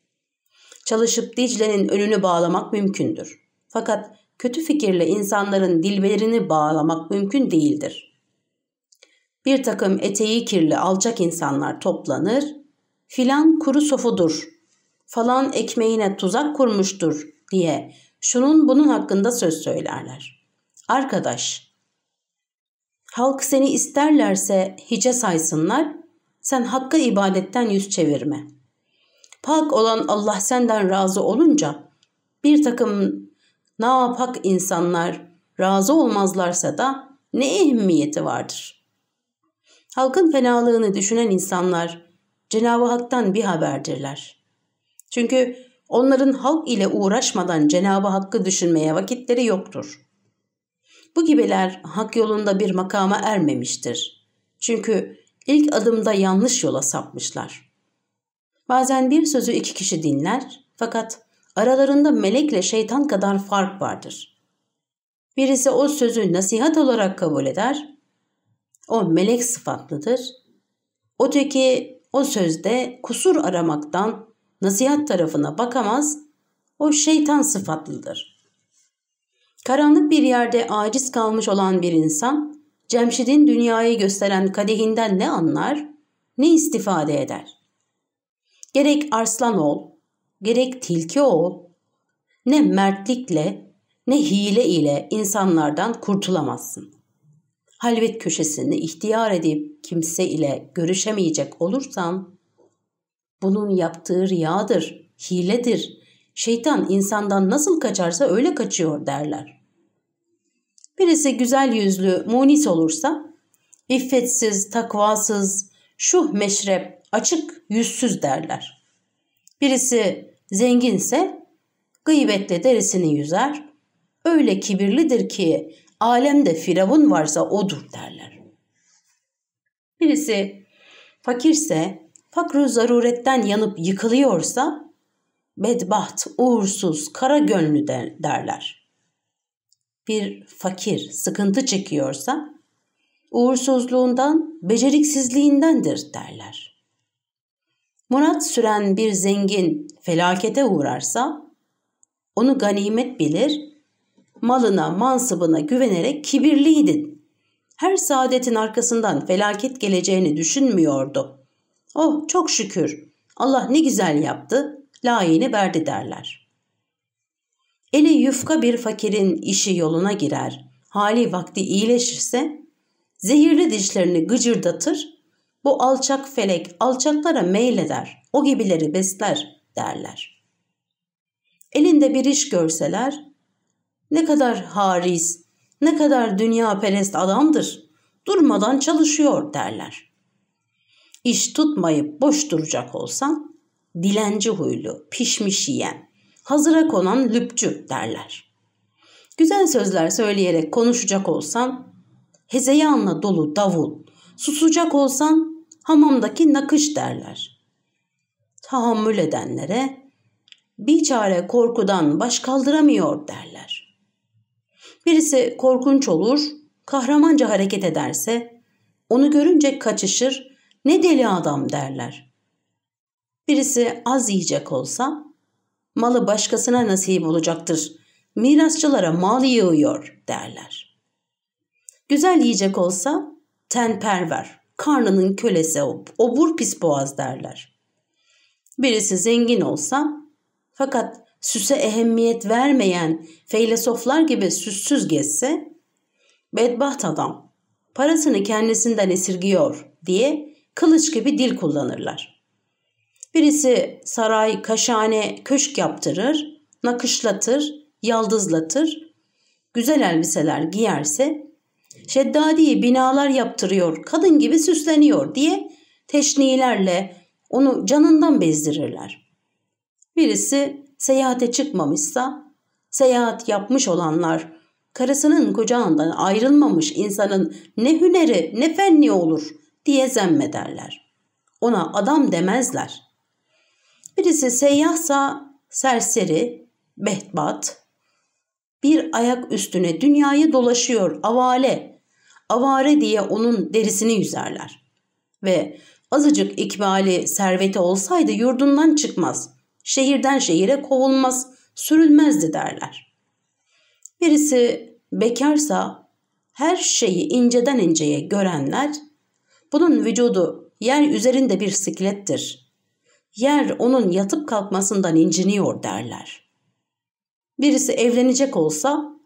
Çalışıp Dicle'nin önünü bağlamak mümkündür. Fakat kötü fikirle insanların dilbelerini bağlamak mümkün değildir. Bir takım eteği kirli alçak insanlar toplanır, filan kuru sofudur, falan ekmeğine tuzak kurmuştur diye şunun bunun hakkında söz söylerler. Arkadaş, halk seni isterlerse hiçe saysınlar, sen hakka ibadetten yüz çevirme. Pak olan Allah senden razı olunca bir takım napak insanlar razı olmazlarsa da ne ehemmiyeti vardır? Halkın fenalığını düşünen insanlar Cenab-ı Hak'tan bir haberdirler. Çünkü onların halk ile uğraşmadan Cenab-ı Hakk'ı düşünmeye vakitleri yoktur. Bu gibiler hak yolunda bir makama ermemiştir. Çünkü ilk adımda yanlış yola sapmışlar. Bazen bir sözü iki kişi dinler fakat aralarında melekle şeytan kadar fark vardır. Birisi o sözü nasihat olarak kabul eder, o melek sıfatlıdır. Öteki o sözde kusur aramaktan nasihat tarafına bakamaz, o şeytan sıfatlıdır. Karanlık bir yerde aciz kalmış olan bir insan, Cemşid'in dünyayı gösteren kadehinden ne anlar, ne istifade eder? Gerek arslan ol, gerek tilki ol, ne mertlikle ne hile ile insanlardan kurtulamazsın. Halvet köşesini ihtiyar edip kimse ile görüşemeyecek olursan, bunun yaptığı riyadır, hiledir. Şeytan insandan nasıl kaçarsa öyle kaçıyor derler. Birisi güzel yüzlü, munis olursa, iffetsiz, takvasız, şuh meşrep, açık, yüzsüz derler. Birisi Zenginse gıybetle derisini yüzer. Öyle kibirlidir ki alemde firavun varsa odur derler. Birisi fakirse, fakru zaruretten yanıp yıkılıyorsa bedbaht, uğursuz, kara gönlü derler. Bir fakir sıkıntı çekiyorsa uğursuzluğundan, beceriksizliğindendir derler. Murat süren bir zengin felakete uğrarsa onu ganimet bilir, malına mansıbına güvenerek kibirliydin. Her saadetin arkasından felaket geleceğini düşünmüyordu. Oh çok şükür Allah ne güzel yaptı, layığını verdi derler. Eli yufka bir fakirin işi yoluna girer, hali vakti iyileşirse, zehirli dişlerini gıcırdatır, bu alçak felek alçaklara meyleder, o gibileri besler derler. Elinde bir iş görseler, ne kadar haris, ne kadar dünya perest adamdır, durmadan çalışıyor derler. İş tutmayıp boş duracak olsan, dilenci huylu, pişmiş yiyen, hazıra konan lüpçü derler. Güzel sözler söyleyerek konuşacak olsan, hezeyanla dolu davul, susacak olsan hamamdaki nakış derler. Tahammül edenlere bir çare korkudan baş kaldıramıyor derler. Birisi korkunç olur, kahramanca hareket ederse, onu görünce kaçışır, ne deli adam derler. Birisi az yiyecek olsa, malı başkasına nasip olacaktır, mirasçılara mal yığıyor derler. Güzel yiyecek olsa, tenperver, karnının kölesi obur pis boğaz derler. Birisi zengin olsa, fakat süse ehemmiyet vermeyen feylesoflar gibi süssüz gezse, bedbaht adam parasını kendisinden esirgiyor diye kılıç gibi dil kullanırlar. Birisi saray, kaşhane, köşk yaptırır, nakışlatır, yaldızlatır, güzel elbiseler giyerse, şeddadi binalar yaptırıyor, kadın gibi süsleniyor diye teşnilerle onu canından bezdirirler. Birisi seyahate çıkmamışsa, seyahat yapmış olanlar karısının kucağından ayrılmamış insanın ne hüneri ne fenni olur diye zemmederler. Ona adam demezler. Birisi seyyahsa serseri, behbat, bir ayak üstüne dünyayı dolaşıyor avale, avare diye onun derisini yüzerler. Ve azıcık ikbali, serveti olsaydı yurdundan çıkmaz, şehirden şehire kovulmaz, sürülmezdi derler. Birisi bekarsa her şeyi inceden inceye görenler, bunun vücudu yer üzerinde bir siklettir. Yer onun yatıp kalkmasından inciniyor derler. Birisi evlenecek olsa,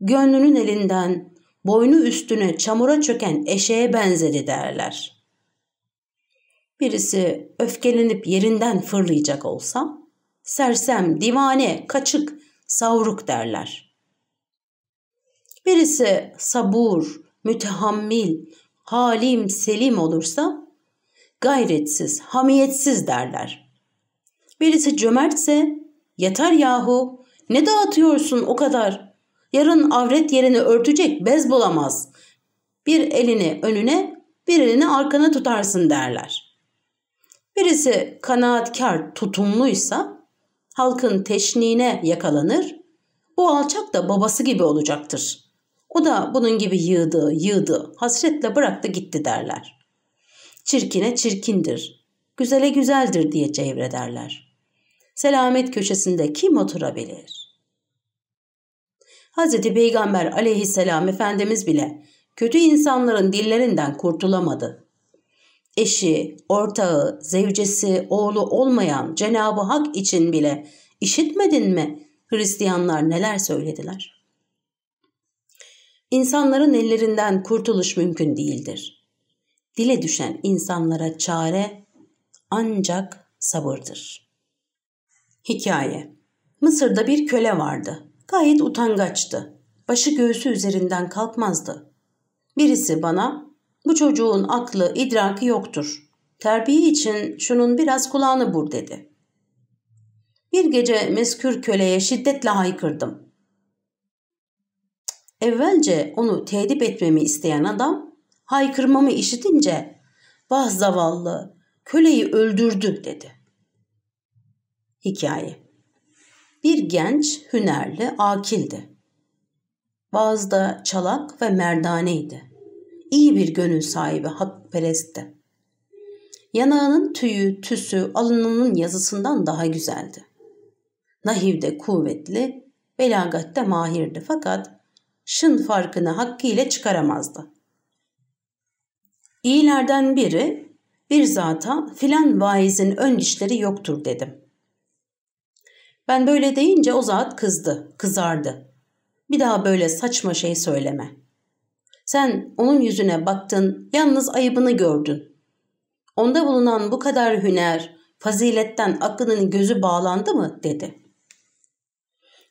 gönlünün elinden boynu üstüne çamura çöken eşeğe benzedi derler. Birisi öfkelenip yerinden fırlayacak olsa, sersem, divane, kaçık, savruk derler. Birisi sabur, mütehammil, halim, selim olursa, gayretsiz, hamiyetsiz derler. Birisi cömertse, yeter yahu, ne dağıtıyorsun o kadar? Yarın avret yerini örtecek bez bulamaz. Bir elini önüne, bir elini arkana tutarsın derler. Birisi kanaatkar, tutumluysa halkın teşniğine yakalanır. Bu alçak da babası gibi olacaktır. O da bunun gibi yığdı, yığdı, hasretle bıraktı gitti derler. Çirkine çirkindir, güzele güzeldir diye cevrederler. Selamet köşesinde kim oturabilir? Hz. Peygamber aleyhisselam Efendimiz bile kötü insanların dillerinden kurtulamadı eşi, ortağı, zevcesi, oğlu olmayan Cenab-ı Hak için bile işitmedin mi Hristiyanlar neler söylediler? İnsanların ellerinden kurtuluş mümkün değildir. Dile düşen insanlara çare ancak sabırdır. Hikaye Mısır'da bir köle vardı. Gayet utangaçtı. Başı göğsü üzerinden kalkmazdı. Birisi bana bu çocuğun aklı, idraki yoktur. Terbiye için şunun biraz kulağını bur dedi. Bir gece meskür köleye şiddetle haykırdım. Evvelce onu tedip etmemi isteyen adam haykırmamı işitince vah zavallı köleyi öldürdü dedi. Hikaye Bir genç hünerli akildi. Bazda çalak ve merdaneydi iyi bir gönül sahibi hakperestti. Yanağının tüyü, tüsü alınının yazısından daha güzeldi. Nahivde kuvvetli, belagatte mahirdi fakat şın farkını hakkıyla çıkaramazdı. İyilerden biri bir zata filan vaizin ön dişleri yoktur dedim. Ben böyle deyince o zat kızdı, kızardı. Bir daha böyle saçma şey söyleme. Sen onun yüzüne baktın, yalnız ayıbını gördün. Onda bulunan bu kadar hüner, faziletten aklının gözü bağlandı mı dedi.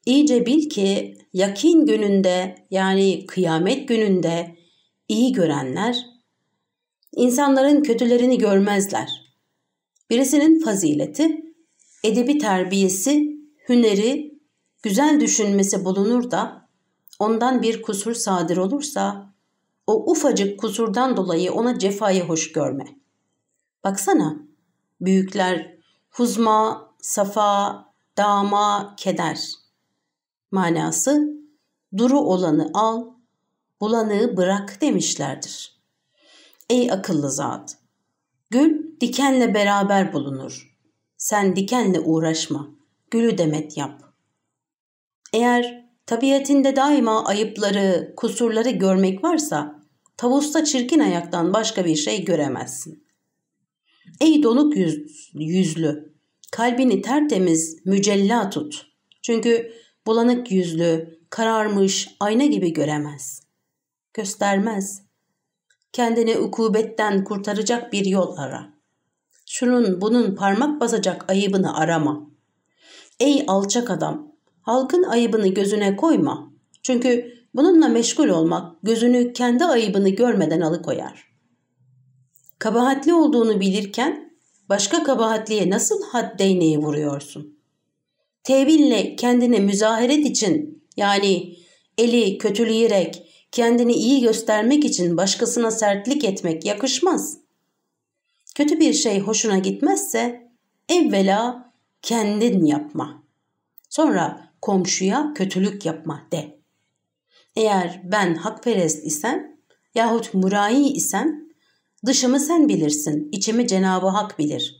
İyice bil ki yakin gününde yani kıyamet gününde iyi görenler insanların kötülerini görmezler. Birisinin fazileti, edebi terbiyesi, hüneri, güzel düşünmesi bulunur da ondan bir kusur sadır olursa o ufacık kusurdan dolayı ona cefayı hoş görme. Baksana, büyükler huzma, safa, dama, keder. Manası duru olanı al, bulanığı bırak demişlerdir. Ey akıllı zat! Gül dikenle beraber bulunur. Sen dikenle uğraşma, gülü demet yap. Eğer tabiatinde daima ayıpları, kusurları görmek varsa, tavusta çirkin ayaktan başka bir şey göremezsin. Ey donuk yüz, yüzlü, kalbini tertemiz, mücella tut. Çünkü bulanık yüzlü, kararmış, ayna gibi göremez. Göstermez. Kendini ukubetten kurtaracak bir yol ara. Şunun bunun parmak basacak ayıbını arama. Ey alçak adam, halkın ayıbını gözüne koyma. Çünkü bununla meşgul olmak gözünü kendi ayıbını görmeden alıkoyar. Kabahatli olduğunu bilirken başka kabahatliye nasıl had değneği vuruyorsun? Teville kendini müzaheret için yani eli kötüleyerek kendini iyi göstermek için başkasına sertlik etmek yakışmaz. Kötü bir şey hoşuna gitmezse evvela kendin yapma. Sonra komşuya kötülük yapma de. Eğer ben hakperest isem yahut murai isem Dışımı sen bilirsin, içimi Cenabı Hak bilir.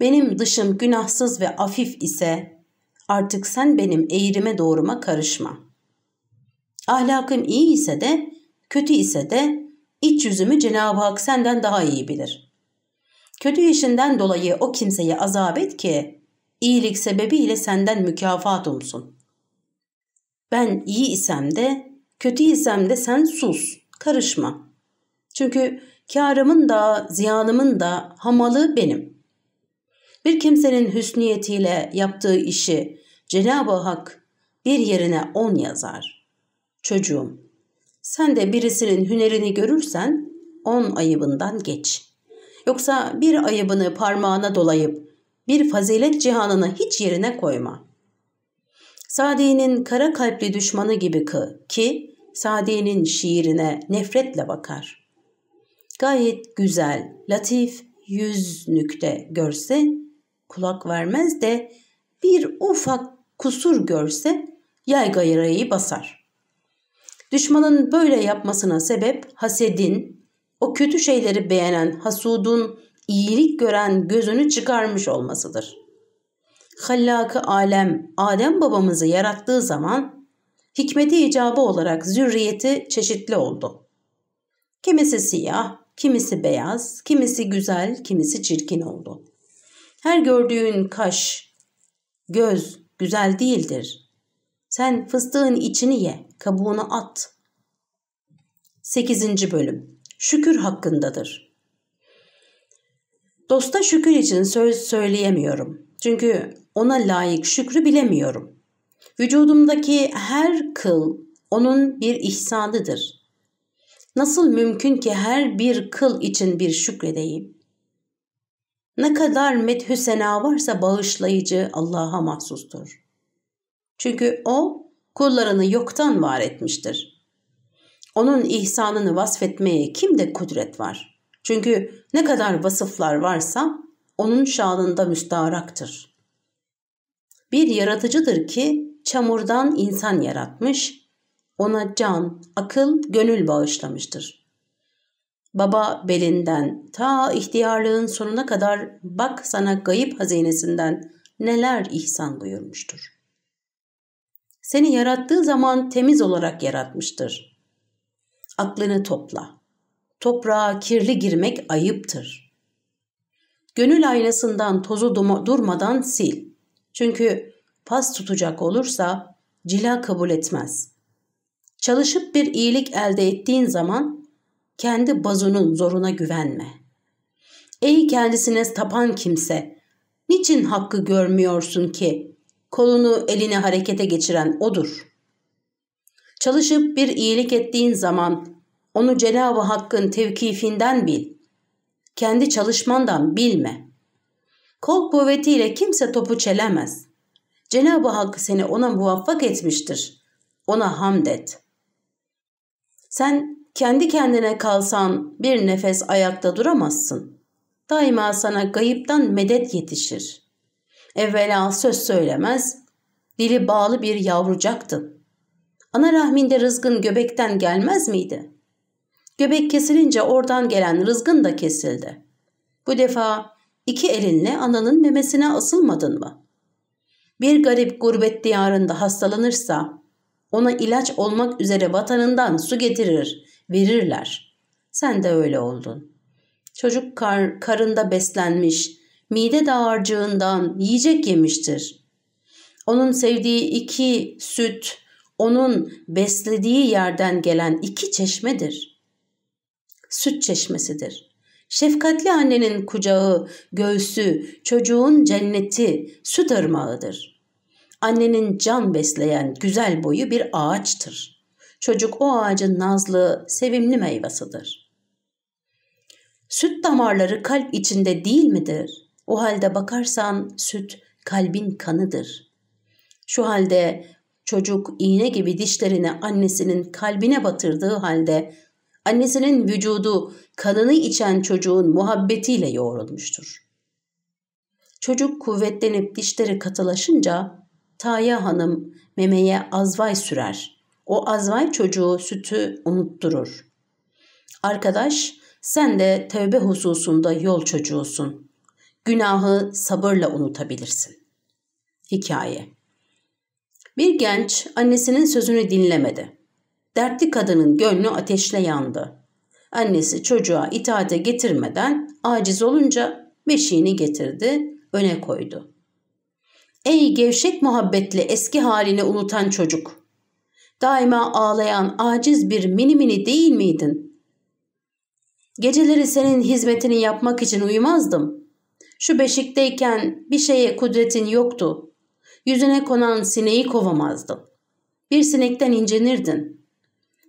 Benim dışım günahsız ve afif ise artık sen benim eğrime doğruma karışma. Ahlakım iyi ise de, kötü ise de iç yüzümü Cenab-ı Hak senden daha iyi bilir. Kötü işinden dolayı o kimseyi azap et ki iyilik sebebiyle senden mükafat umsun. Ben iyi isem de, kötü isem de sen sus, karışma. Çünkü Karımın da ziyanımın da hamalı benim. Bir kimsenin hüsniyetiyle yaptığı işi Cenab-ı Hak bir yerine on yazar. Çocuğum, sen de birisinin hünerini görürsen on ayıbından geç. Yoksa bir ayıbını parmağına dolayıp bir fazilet cihanını hiç yerine koyma. Sadi'nin kara kalpli düşmanı gibi ki Sadi'nin şiirine nefretle bakar.'' gayet güzel, latif yüz nükte görse kulak vermez de bir ufak kusur görse yayga yarayı basar. Düşmanın böyle yapmasına sebep hasedin, o kötü şeyleri beğenen hasudun iyilik gören gözünü çıkarmış olmasıdır. Hallakı alem Adem babamızı yarattığı zaman hikmeti icabı olarak zürriyeti çeşitli oldu. Kimisi siyah, Kimisi beyaz, kimisi güzel, kimisi çirkin oldu. Her gördüğün kaş, göz güzel değildir. Sen fıstığın içini ye, kabuğunu at. 8. Bölüm Şükür hakkındadır. Dosta şükür için söz söyleyemiyorum. Çünkü ona layık şükrü bilemiyorum. Vücudumdaki her kıl onun bir ihsanıdır. Nasıl mümkün ki her bir kıl için bir şükredeyim? Ne kadar methü sena varsa bağışlayıcı Allah'a mahsustur. Çünkü O kullarını yoktan var etmiştir. Onun ihsanını vasfetmeye kimde kudret var? Çünkü ne kadar vasıflar varsa onun şanında müstaharaktır. Bir yaratıcıdır ki çamurdan insan yaratmış, ona can, akıl, gönül bağışlamıştır. Baba belinden ta ihtiyarlığın sonuna kadar bak sana gayip hazinesinden neler ihsan buyurmuştur. Seni yarattığı zaman temiz olarak yaratmıştır. Aklını topla. Toprağa kirli girmek ayıptır. Gönül aynasından tozu durmadan sil. Çünkü pas tutacak olursa cila kabul etmez. Çalışıp bir iyilik elde ettiğin zaman kendi bazunun zoruna güvenme. Ey kendisine tapan kimse, niçin hakkı görmüyorsun ki? Kolunu eline harekete geçiren odur. Çalışıp bir iyilik ettiğin zaman onu Cenab-ı Hakk'ın tevkifinden bil. Kendi çalışmandan bilme. Kol kuvvetiyle kimse topu çelemez. Cenab-ı Hak seni ona muvaffak etmiştir. Ona hamd et. Sen kendi kendine kalsan bir nefes ayakta duramazsın. Daima sana gayiptan medet yetişir. Evvela söz söylemez, dili bağlı bir yavrucaktın. Ana rahminde rızgın göbekten gelmez miydi? Göbek kesilince oradan gelen rızgın da kesildi. Bu defa iki elinle ananın memesine asılmadın mı? Bir garip gurbet diyarında hastalanırsa ona ilaç olmak üzere vatanından su getirir, verirler. Sen de öyle oldun. Çocuk kar, karında beslenmiş, mide dağarcığından yiyecek yemiştir. Onun sevdiği iki süt, onun beslediği yerden gelen iki çeşmedir. Süt çeşmesidir. Şefkatli annenin kucağı, göğsü, çocuğun cenneti, süt ırmağıdır. Annenin can besleyen güzel boyu bir ağaçtır. Çocuk o ağacın nazlı, sevimli meyvasıdır. Süt damarları kalp içinde değil midir? O halde bakarsan süt kalbin kanıdır. Şu halde çocuk iğne gibi dişlerini annesinin kalbine batırdığı halde annesinin vücudu kanını içen çocuğun muhabbetiyle yoğrulmuştur. Çocuk kuvvetlenip dişleri katılaşınca Taya Hanım memeye azvay sürer. O azvay çocuğu sütü unutturur. Arkadaş sen de tövbe hususunda yol çocuğusun. Günahı sabırla unutabilirsin. Hikaye Bir genç annesinin sözünü dinlemedi. Dertli kadının gönlü ateşle yandı. Annesi çocuğa itaate getirmeden aciz olunca beşiğini getirdi, öne koydu. Ey gevşek muhabbetli eski halini unutan çocuk! Daima ağlayan aciz bir mini mini değil miydin? Geceleri senin hizmetini yapmak için uyumazdım. Şu beşikteyken bir şeye kudretin yoktu. Yüzüne konan sineği kovamazdın. Bir sinekten incenirdin.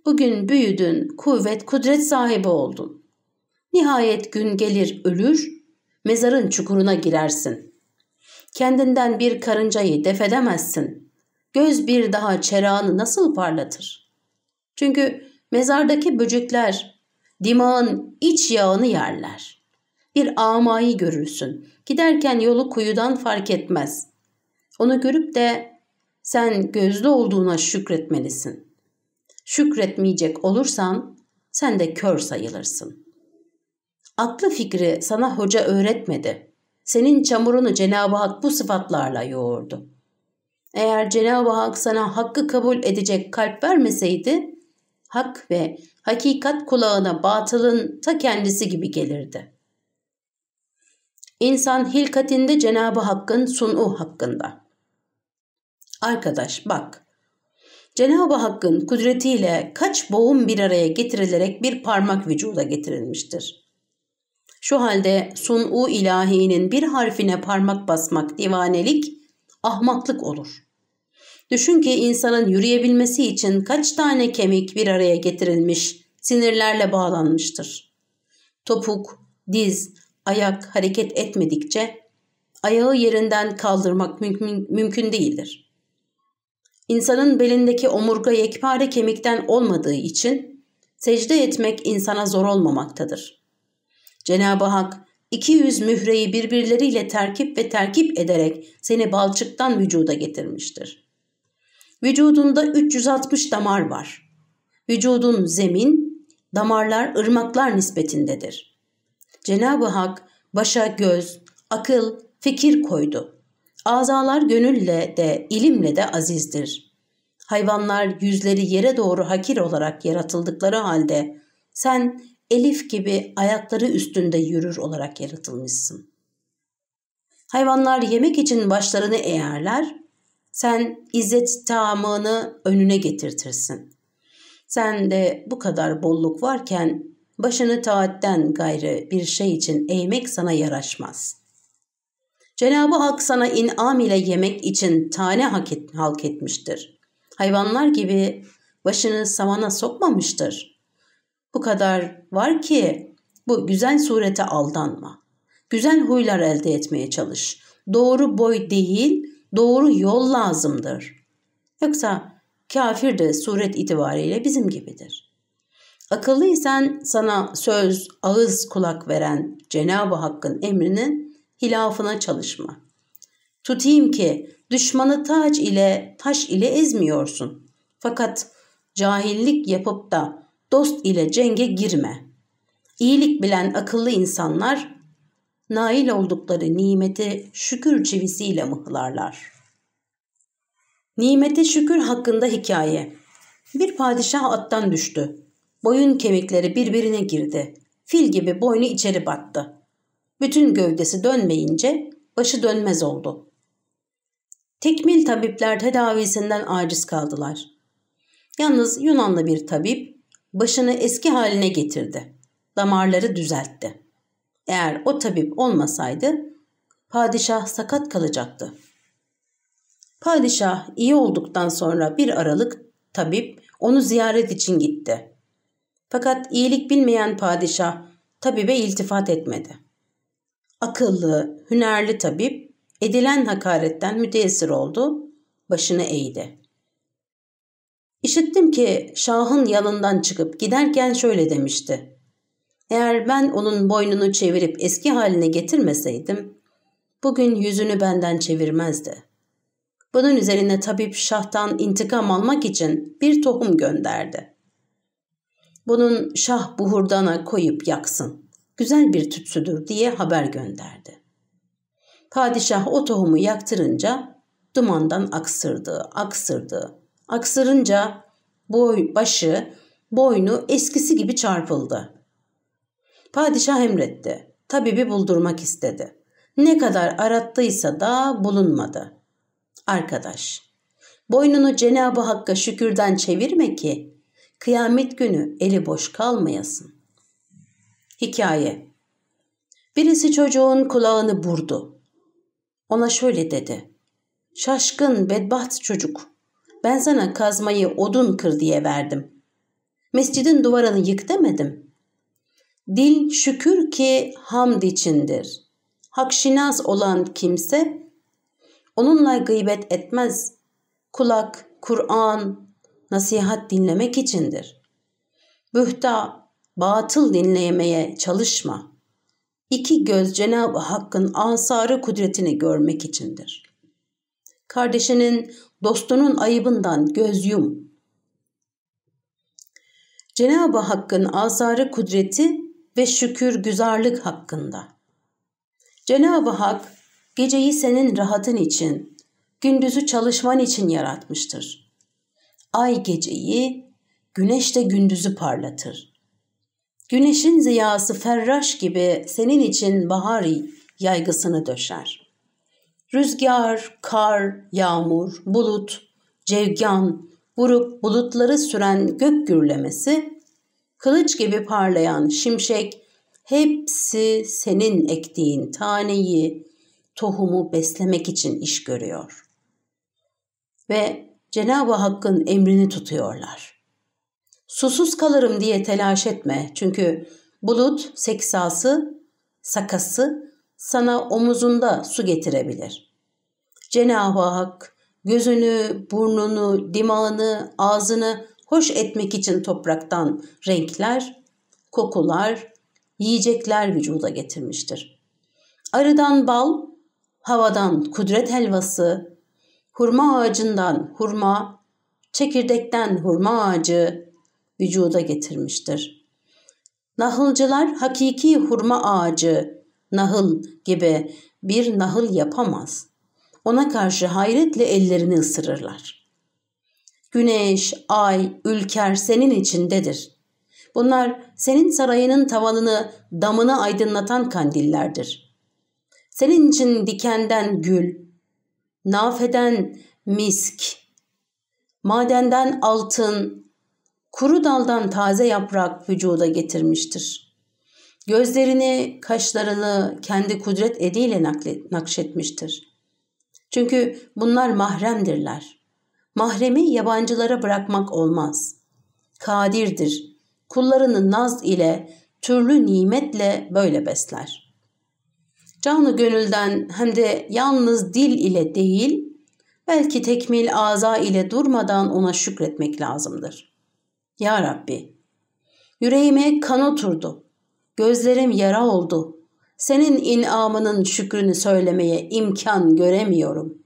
Bugün büyüdün, kuvvet, kudret sahibi oldun. Nihayet gün gelir ölür, mezarın çukuruna girersin. Kendinden bir karıncayı defedemezsin. Göz bir daha çerağını nasıl parlatır? Çünkü mezardaki böcekler dimağın iç yağını yerler. Bir amayı görürsün. Giderken yolu kuyudan fark etmez. Onu görüp de sen gözlü olduğuna şükretmelisin. Şükretmeyecek olursan sen de kör sayılırsın. Aklı fikri sana hoca öğretmedi. Senin çamurunu Cenab-ı Hak bu sıfatlarla yoğurdu. Eğer Cenab-ı Hak sana hakkı kabul edecek kalp vermeseydi, hak ve hakikat kulağına batılın ta kendisi gibi gelirdi. İnsan hilkatinde Cenab-ı Hakk'ın sunu hakkında. Arkadaş bak, Cenab-ı Hakk'ın kudretiyle kaç boğum bir araya getirilerek bir parmak vücuda getirilmiştir. Şu halde sun'u ilahinin bir harfine parmak basmak divanelik, ahmaklık olur. Düşün ki insanın yürüyebilmesi için kaç tane kemik bir araya getirilmiş, sinirlerle bağlanmıştır. Topuk, diz, ayak hareket etmedikçe ayağı yerinden kaldırmak mümkün, mümkün değildir. İnsanın belindeki omurga yekpare kemikten olmadığı için secde etmek insana zor olmamaktadır. Cenab-ı Hak 200 mühreyi birbirleriyle terkip ve terkip ederek seni balçıktan vücuda getirmiştir. Vücudunda 360 damar var. Vücudun zemin, damarlar ırmaklar nispetindedir. Cenab-ı Hak başa göz, akıl, fikir koydu. Azalar gönülle de ilimle de azizdir. Hayvanlar yüzleri yere doğru hakir olarak yaratıldıkları halde sen elif gibi ayakları üstünde yürür olarak yaratılmışsın. Hayvanlar yemek için başlarını eğerler, sen izzet tamını önüne getirtirsin. Sen de bu kadar bolluk varken başını taatten gayrı bir şey için eğmek sana yaraşmaz. Cenab-ı Hak sana inam ile yemek için tane hak et, halk etmiştir. Hayvanlar gibi başını savana sokmamıştır. Bu kadar var ki bu güzel surete aldanma. Güzel huylar elde etmeye çalış. Doğru boy değil, doğru yol lazımdır. Yoksa kafir de suret itibariyle bizim gibidir. Akıllıysan sana söz, ağız, kulak veren Cenab-ı Hakk'ın emrinin hilafına çalışma. Tutayım ki düşmanı taç ile taş ile ezmiyorsun. Fakat cahillik yapıp da dost ile cenge girme. İyilik bilen akıllı insanlar nail oldukları nimeti şükür çivisiyle mıhlarlar. Nimete şükür hakkında hikaye. Bir padişah attan düştü. Boyun kemikleri birbirine girdi. Fil gibi boynu içeri battı. Bütün gövdesi dönmeyince başı dönmez oldu. Tekmil tabipler tedavisinden aciz kaldılar. Yalnız Yunanlı bir tabip başını eski haline getirdi. Damarları düzeltti. Eğer o tabip olmasaydı padişah sakat kalacaktı. Padişah iyi olduktan sonra bir aralık tabip onu ziyaret için gitti. Fakat iyilik bilmeyen padişah tabibe iltifat etmedi. Akıllı, hünerli tabip edilen hakaretten müteessir oldu, başını eğdi. İşittim ki Şah'ın yanından çıkıp giderken şöyle demişti. Eğer ben onun boynunu çevirip eski haline getirmeseydim, bugün yüzünü benden çevirmezdi. Bunun üzerine tabip Şah'tan intikam almak için bir tohum gönderdi. Bunun Şah buhurdana koyup yaksın. Güzel bir tütsüdür diye haber gönderdi. Padişah o tohumu yaktırınca dumandan aksırdı, aksırdı. Aksırınca boy, başı, boynu eskisi gibi çarpıldı. Padişah emretti. Tabibi buldurmak istedi. Ne kadar arattıysa da bulunmadı. Arkadaş, boynunu Cenab-ı Hakk'a şükürden çevirme ki kıyamet günü eli boş kalmayasın. Hikaye Birisi çocuğun kulağını burdu. Ona şöyle dedi. Şaşkın bedbaht çocuk. Ben sana kazmayı odun kır diye verdim. Mescidin duvarını yık demedim. Dil şükür ki hamd içindir. Hakşinas olan kimse onunla gıybet etmez. Kulak, Kur'an, nasihat dinlemek içindir. Bühta, batıl dinlemeye çalışma. İki göz Cenab-ı Hakk'ın asarı kudretini görmek içindir. Kardeşinin, dostunun ayıbından göz yum. Cenab-ı Hakk'ın asarı kudreti ve şükür güzarlık hakkında. Cenab-ı Hak geceyi senin rahatın için, gündüzü çalışman için yaratmıştır. Ay geceyi, güneş de gündüzü parlatır. Güneşin ziyası ferraş gibi senin için bahar yaygısını döşer. Rüzgar, kar, yağmur, bulut, cevgan, vurup bulutları süren gök gürlemesi, kılıç gibi parlayan şimşek, hepsi senin ektiğin taneyi, tohumu beslemek için iş görüyor. Ve Cenab-ı Hakk'ın emrini tutuyorlar. Susuz kalırım diye telaş etme çünkü bulut seksası, sakası sana omuzunda su getirebilir. Cenab-ı Hak gözünü, burnunu, dimağını, ağzını hoş etmek için topraktan renkler, kokular, yiyecekler vücuda getirmiştir. Arıdan bal, havadan kudret helvası, hurma ağacından hurma, çekirdekten hurma ağacı vücuda getirmiştir. Nahılcılar hakiki hurma ağacı, nahıl gibi bir nahıl yapamaz. Ona karşı hayretle ellerini ısırırlar. Güneş, ay, ülker senin içindedir. Bunlar senin sarayının tavanını, damını aydınlatan kandillerdir. Senin için dikenden gül, nafeden misk, madenden altın, kuru daldan taze yaprak vücuda getirmiştir. Gözlerini, kaşlarını kendi kudret ediyle nakşetmiştir. Çünkü bunlar mahremdirler. Mahremi yabancılara bırakmak olmaz. Kadirdir. Kullarını naz ile, türlü nimetle böyle besler. Canı gönülden hem de yalnız dil ile değil, belki tekmil aza ile durmadan ona şükretmek lazımdır. Ya Rabbi, yüreğime kan oturdu, gözlerim yara oldu, senin inamının şükrünü söylemeye imkan göremiyorum.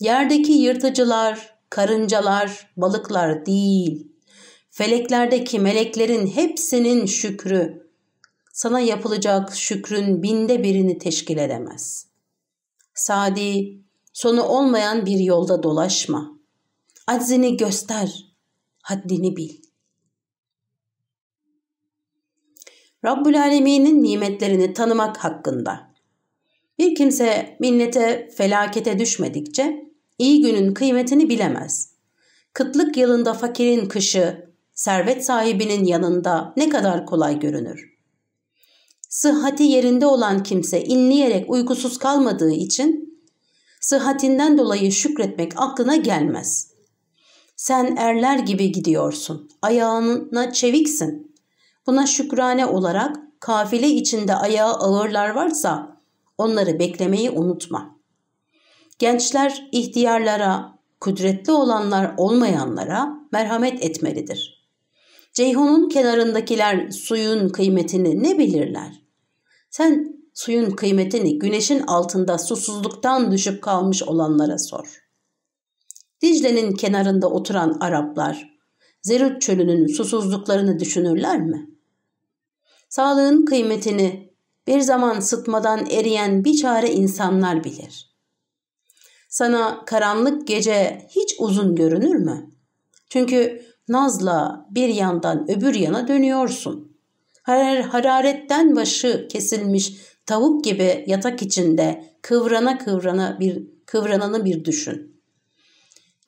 Yerdeki yırtıcılar, karıncalar, balıklar değil, feleklerdeki meleklerin hepsinin şükrü, sana yapılacak şükrün binde birini teşkil edemez. Sadi, sonu olmayan bir yolda dolaşma. Aczini göster, haddini bil. Rabbül Alemin'in nimetlerini tanımak hakkında. Bir kimse minnete, felakete düşmedikçe iyi günün kıymetini bilemez. Kıtlık yılında fakirin kışı, servet sahibinin yanında ne kadar kolay görünür. Sıhhati yerinde olan kimse inleyerek uykusuz kalmadığı için sıhhatinden dolayı şükretmek aklına gelmez. Sen erler gibi gidiyorsun, ayağına çeviksin. Buna şükrane olarak kafile içinde ayağı ağırlar varsa onları beklemeyi unutma. Gençler ihtiyarlara, kudretli olanlar olmayanlara merhamet etmelidir. Ceyhun'un kenarındakiler suyun kıymetini ne bilirler? Sen suyun kıymetini güneşin altında susuzluktan düşüp kalmış olanlara sor. Dicle'nin kenarında oturan Araplar, Zerut çölünün susuzluklarını düşünürler mi? Sağlığın kıymetini bir zaman sıtmadan eriyen bir çare insanlar bilir. Sana karanlık gece hiç uzun görünür mü? Çünkü nazla bir yandan öbür yana dönüyorsun. Har hararetten başı kesilmiş tavuk gibi yatak içinde kıvrana kıvrana bir kıvrananı bir düşün.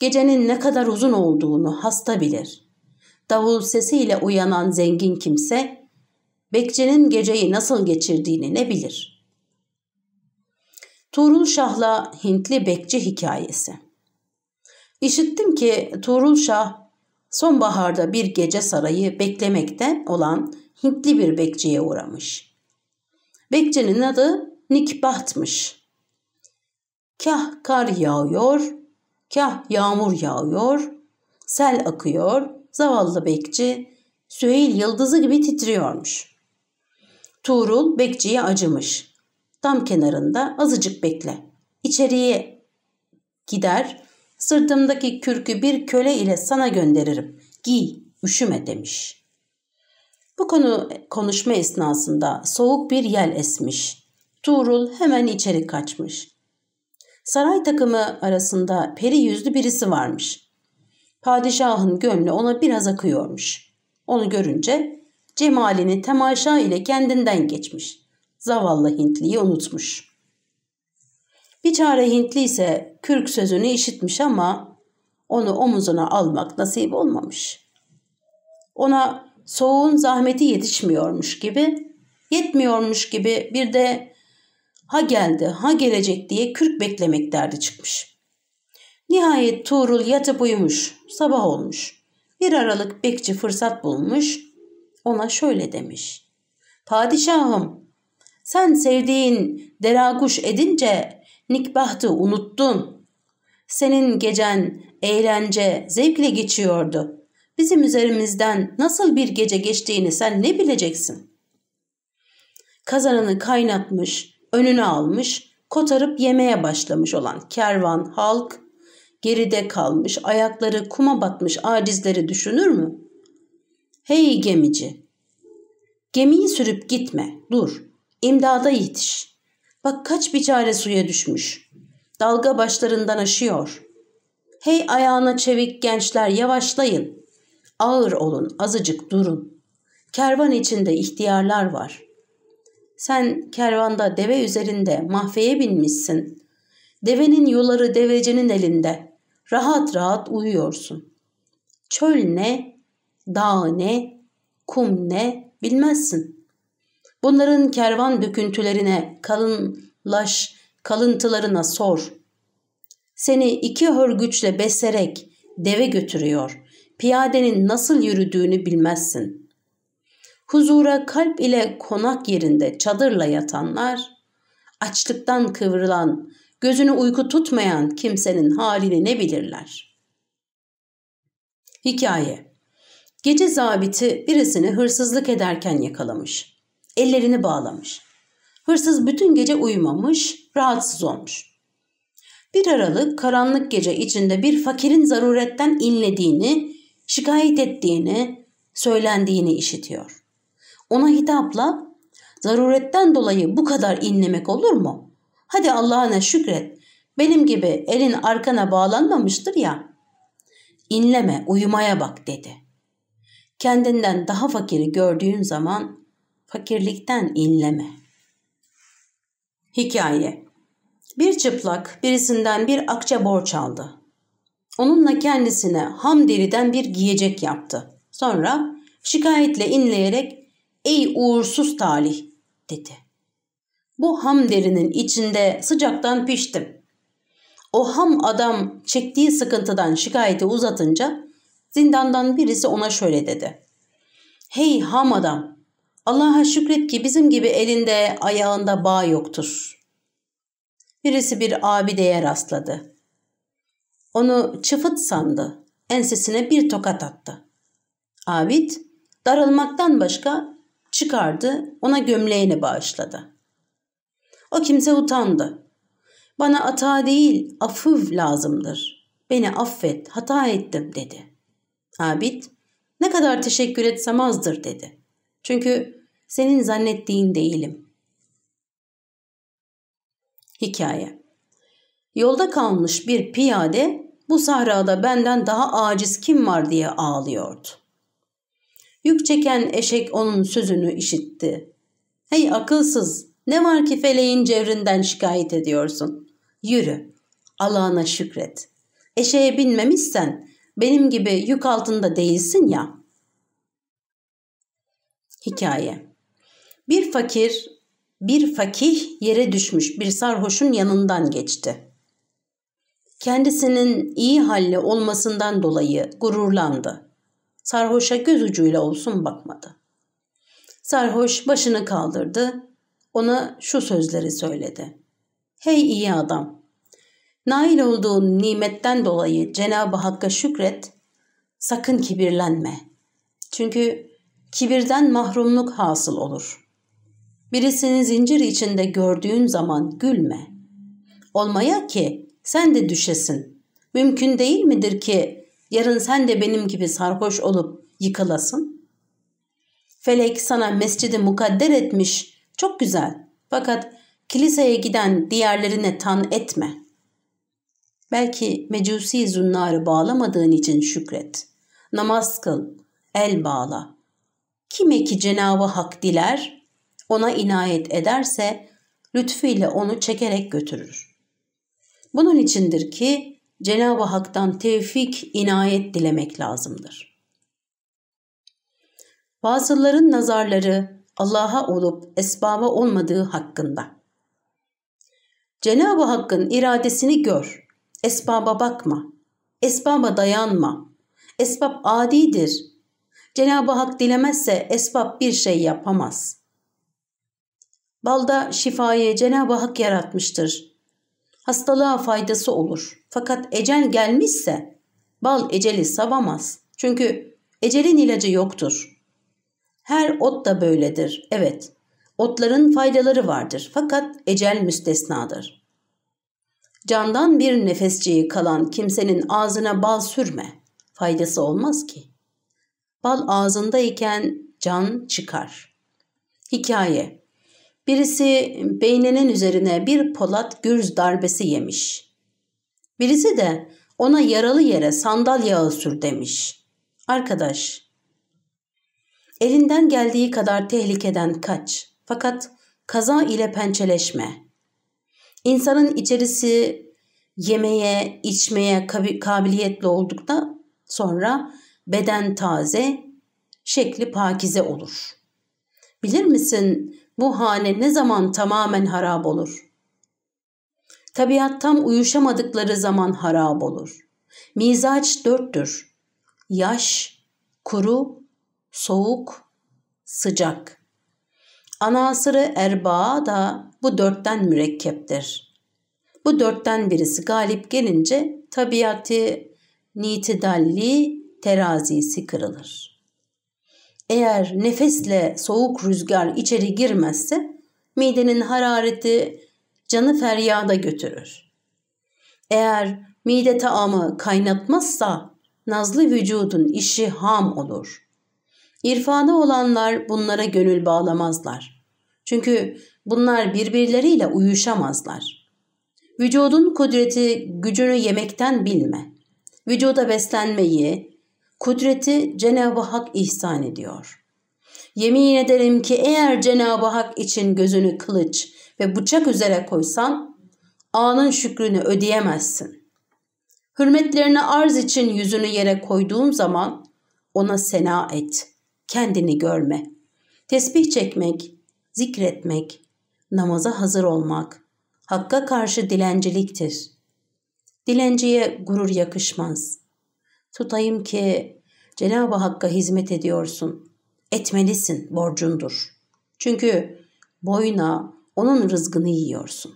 Gecenin ne kadar uzun olduğunu hasta bilir. Davul sesiyle uyanan zengin kimse bekçinin geceyi nasıl geçirdiğini ne bilir? Tuğrul Şah'la Hintli bekçi hikayesi. İşittim ki Tuğrul Şah sonbaharda bir gece sarayı beklemekte olan Hintli bir bekçiye uğramış. Bekçinin adı Nikbaht'mış. Kah kar yağıyor, kah yağmur yağıyor, sel akıyor, zavallı bekçi Süheyl yıldızı gibi titriyormuş. Tuğrul bekçiye acımış. Dam kenarında azıcık bekle. İçeriye gider, sırtımdaki kürkü bir köle ile sana gönderirim. Giy, üşüme demiş. Bu konu konuşma esnasında soğuk bir yel esmiş. Tuğrul hemen içeri kaçmış. Saray takımı arasında peri yüzlü birisi varmış. Padişahın gönlü ona biraz akıyormuş. Onu görünce cemalini temaşa ile kendinden geçmiş. Zavallı Hintliyi unutmuş. Bir çare Hintli ise kürk sözünü işitmiş ama onu omuzuna almak nasip olmamış. Ona soğuğun zahmeti yetişmiyormuş gibi, yetmiyormuş gibi bir de ha geldi ha gelecek diye kürk beklemek derdi çıkmış. Nihayet Tuğrul yatıp uyumuş, sabah olmuş. Bir aralık bekçi fırsat bulmuş, ona şöyle demiş. Padişahım sen sevdiğin deraguş edince nikbahtı unuttun. Senin gecen eğlence zevkle geçiyordu. Bizim üzerimizden nasıl bir gece geçtiğini sen ne bileceksin? Kazanını kaynatmış, önüne almış, kotarıp yemeye başlamış olan kervan, halk geride kalmış, ayakları kuma batmış acizleri düşünür mü? Hey gemici! Gemiyi sürüp gitme, dur. İmdada yetiş. Bak kaç bir çare suya düşmüş. Dalga başlarından aşıyor. Hey ayağına çevik gençler yavaşlayın. Ağır olun, azıcık durun. Kervan içinde ihtiyarlar var. Sen kervanda deve üzerinde mahfeye binmişsin. Devenin yuları devecinin elinde. Rahat rahat uyuyorsun. Çöl ne, dağ ne, kum ne bilmezsin. Bunların kervan döküntülerine, kalınlaş kalıntılarına sor. Seni iki hörgüçle beserek deve götürüyor. Piyadenin nasıl yürüdüğünü bilmezsin. Huzura kalp ile konak yerinde çadırla yatanlar, açlıktan kıvrılan, gözünü uyku tutmayan kimsenin halini ne bilirler? Hikaye Gece zabiti birisini hırsızlık ederken yakalamış. Ellerini bağlamış. Hırsız bütün gece uyumamış, rahatsız olmuş. Bir aralık karanlık gece içinde bir fakirin zaruretten inlediğini, şikayet ettiğini, söylendiğini işitiyor. Ona hitapla, zaruretten dolayı bu kadar inlemek olur mu? Hadi Allah'ına şükret, benim gibi elin arkana bağlanmamıştır ya. İnleme, uyumaya bak dedi. Kendinden daha fakiri gördüğün zaman fakirlikten inleme. Hikaye Bir çıplak birisinden bir akçe borç aldı. Onunla kendisine ham deriden bir giyecek yaptı. Sonra şikayetle inleyerek ''Ey uğursuz talih'' dedi. Bu ham derinin içinde sıcaktan piştim. O ham adam çektiği sıkıntıdan şikayeti uzatınca zindandan birisi ona şöyle dedi. Hey ham adam Allah'a şükret ki bizim gibi elinde ayağında bağ yoktur. Birisi bir abideye rastladı. Onu çıfıt sandı. Ensesine bir tokat attı. Abid darılmaktan başka çıkardı ona gömleğini bağışladı. O kimse utandı. Bana ata değil afıv lazımdır. Beni affet hata ettim dedi. Abid ne kadar teşekkür etsem azdır dedi. Çünkü senin zannettiğin değilim. Hikaye Yolda kalmış bir piyade bu sahrada benden daha aciz kim var diye ağlıyordu. Yük çeken eşek onun sözünü işitti. Hey akılsız ne var ki feleğin cevrinden şikayet ediyorsun? Yürü Allah'ına şükret. Eşeğe binmemişsen benim gibi yük altında değilsin ya. Hikaye Bir fakir, bir fakih yere düşmüş bir sarhoşun yanından geçti. Kendisinin iyi halli olmasından dolayı gururlandı. Sarhoşa göz ucuyla olsun bakmadı. Sarhoş başını kaldırdı, ona şu sözleri söyledi. Hey iyi adam! Nail olduğun nimetten dolayı Cenab-ı Hakk'a şükret, sakın kibirlenme. Çünkü kibirden mahrumluk hasıl olur. Birisini zincir içinde gördüğün zaman gülme. Olmaya ki sen de düşesin. Mümkün değil midir ki yarın sen de benim gibi sarhoş olup yıkılasın? Felek sana mescidi mukadder etmiş, çok güzel. Fakat kiliseye giden diğerlerine tan etme. Belki mecusi zünnarı bağlamadığın için şükret. Namaz kıl, el bağla. Kime ki Cenabı Hak diler, ona inayet ederse lütfuyla onu çekerek götürür. Bunun içindir ki Cenab-ı Hak'tan tevfik, inayet dilemek lazımdır. Bazıların nazarları Allah'a olup esbaba olmadığı hakkında. Cenab-ı Hakk'ın iradesini gör, esbaba bakma, esbaba dayanma. Esbab adidir. Cenab-ı Hak dilemezse esbab bir şey yapamaz. Balda şifayı Cenab-ı Hak yaratmıştır. Hastalığa faydası olur. Fakat ecel gelmişse bal eceli savamaz. Çünkü ecelin ilacı yoktur. Her ot da böyledir. Evet, otların faydaları vardır fakat ecel müstesnadır. Candan bir nefesciği kalan kimsenin ağzına bal sürme. Faydası olmaz ki. Bal ağzındayken can çıkar. Hikaye Birisi beyninin üzerine bir polat gürz darbesi yemiş. Birisi de ona yaralı yere sandal yağı sür demiş. Arkadaş, Elinden geldiği kadar tehlikeden kaç. Fakat kaza ile pençeleşme. İnsanın içerisi yemeye, içmeye kabiliyetli oldukta sonra beden taze, şekli pakize olur. Bilir misin bu hane ne zaman tamamen harap olur? Tabiat tam uyuşamadıkları zaman harap olur. Mizaç dörttür. Yaş, kuru, soğuk, sıcak. Anasırı erbaa da bu dörtten mürekkeptir. Bu dörtten birisi galip gelince tabiatı nitidalli terazisi kırılır. Eğer nefesle soğuk rüzgar içeri girmezse midenin harareti canı feryada götürür. Eğer mide taamı kaynatmazsa nazlı vücudun işi ham olur. İrfanı olanlar bunlara gönül bağlamazlar. Çünkü bunlar birbirleriyle uyuşamazlar. Vücudun kudreti gücünü yemekten bilme. Vücuda beslenmeyi, kudreti Cenab-ı Hak ihsan ediyor. Yemin ederim ki eğer Cenab-ı Hak için gözünü kılıç ve bıçak üzere koysan, anın şükrünü ödeyemezsin. Hürmetlerini arz için yüzünü yere koyduğum zaman ona sena et, kendini görme. Tesbih çekmek, zikretmek, namaza hazır olmak, hakka karşı dilenciliktir. Dilenciye gurur yakışmaz. Tutayım ki Cenab-ı Hakk'a hizmet ediyorsun. Etmelisin, borcundur. Çünkü boyuna onun rızgını yiyorsun.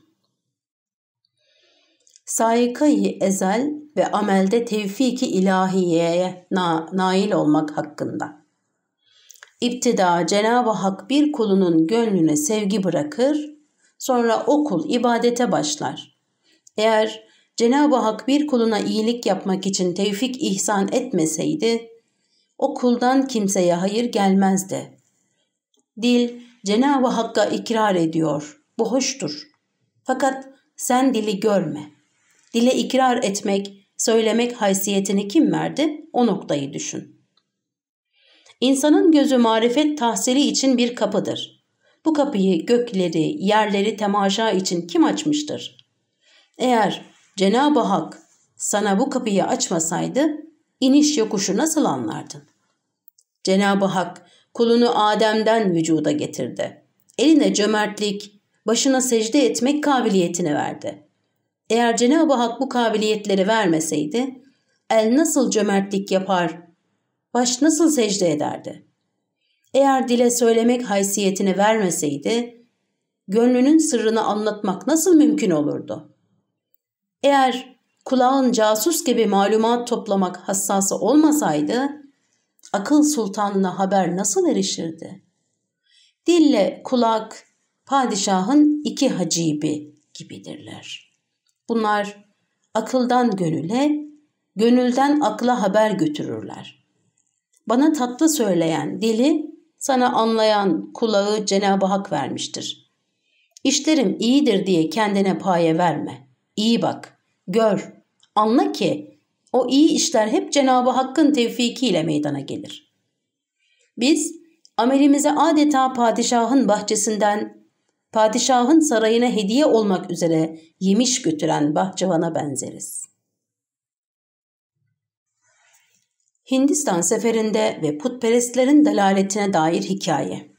Saikayı ezel ve amelde tevfiki ilahiyeye na nail olmak hakkında. İptida Cenab-ı Hak bir kulunun gönlüne sevgi bırakır, sonra o kul ibadete başlar. Eğer Cenab-ı Hak bir kuluna iyilik yapmak için tevfik ihsan etmeseydi, o kuldan kimseye hayır gelmezdi. Dil Cenab-ı Hakk'a ikrar ediyor. Bu hoştur. Fakat sen dili görme. Dile ikrar etmek, söylemek haysiyetini kim verdi? O noktayı düşün. İnsanın gözü marifet tahsili için bir kapıdır. Bu kapıyı gökleri, yerleri temaşa için kim açmıştır? Eğer Cenab-ı Hak sana bu kapıyı açmasaydı iniş yokuşu nasıl anlardın? Cenab-ı Hak kulunu Adem'den vücuda getirdi. Eline cömertlik, başına secde etmek kabiliyetini verdi. Eğer Cenab-ı Hak bu kabiliyetleri vermeseydi, el nasıl cömertlik yapar, baş nasıl secde ederdi? Eğer dile söylemek haysiyetini vermeseydi, gönlünün sırrını anlatmak nasıl mümkün olurdu? Eğer kulağın casus gibi malumat toplamak hassası olmasaydı, akıl sultanına haber nasıl erişirdi? Dille kulak padişahın iki hacibi gibidirler. Bunlar akıldan gönüle, gönülden akla haber götürürler. Bana tatlı söyleyen dili, sana anlayan kulağı Cenab-ı Hak vermiştir. İşlerim iyidir diye kendine paye verme. İyi bak, gör, anla ki o iyi işler hep Cenab-ı Hakk'ın tevfikiyle meydana gelir. Biz amelimize adeta padişahın bahçesinden, padişahın sarayına hediye olmak üzere yemiş götüren bahçıvana benzeriz. Hindistan seferinde ve putperestlerin dalaletine dair hikaye.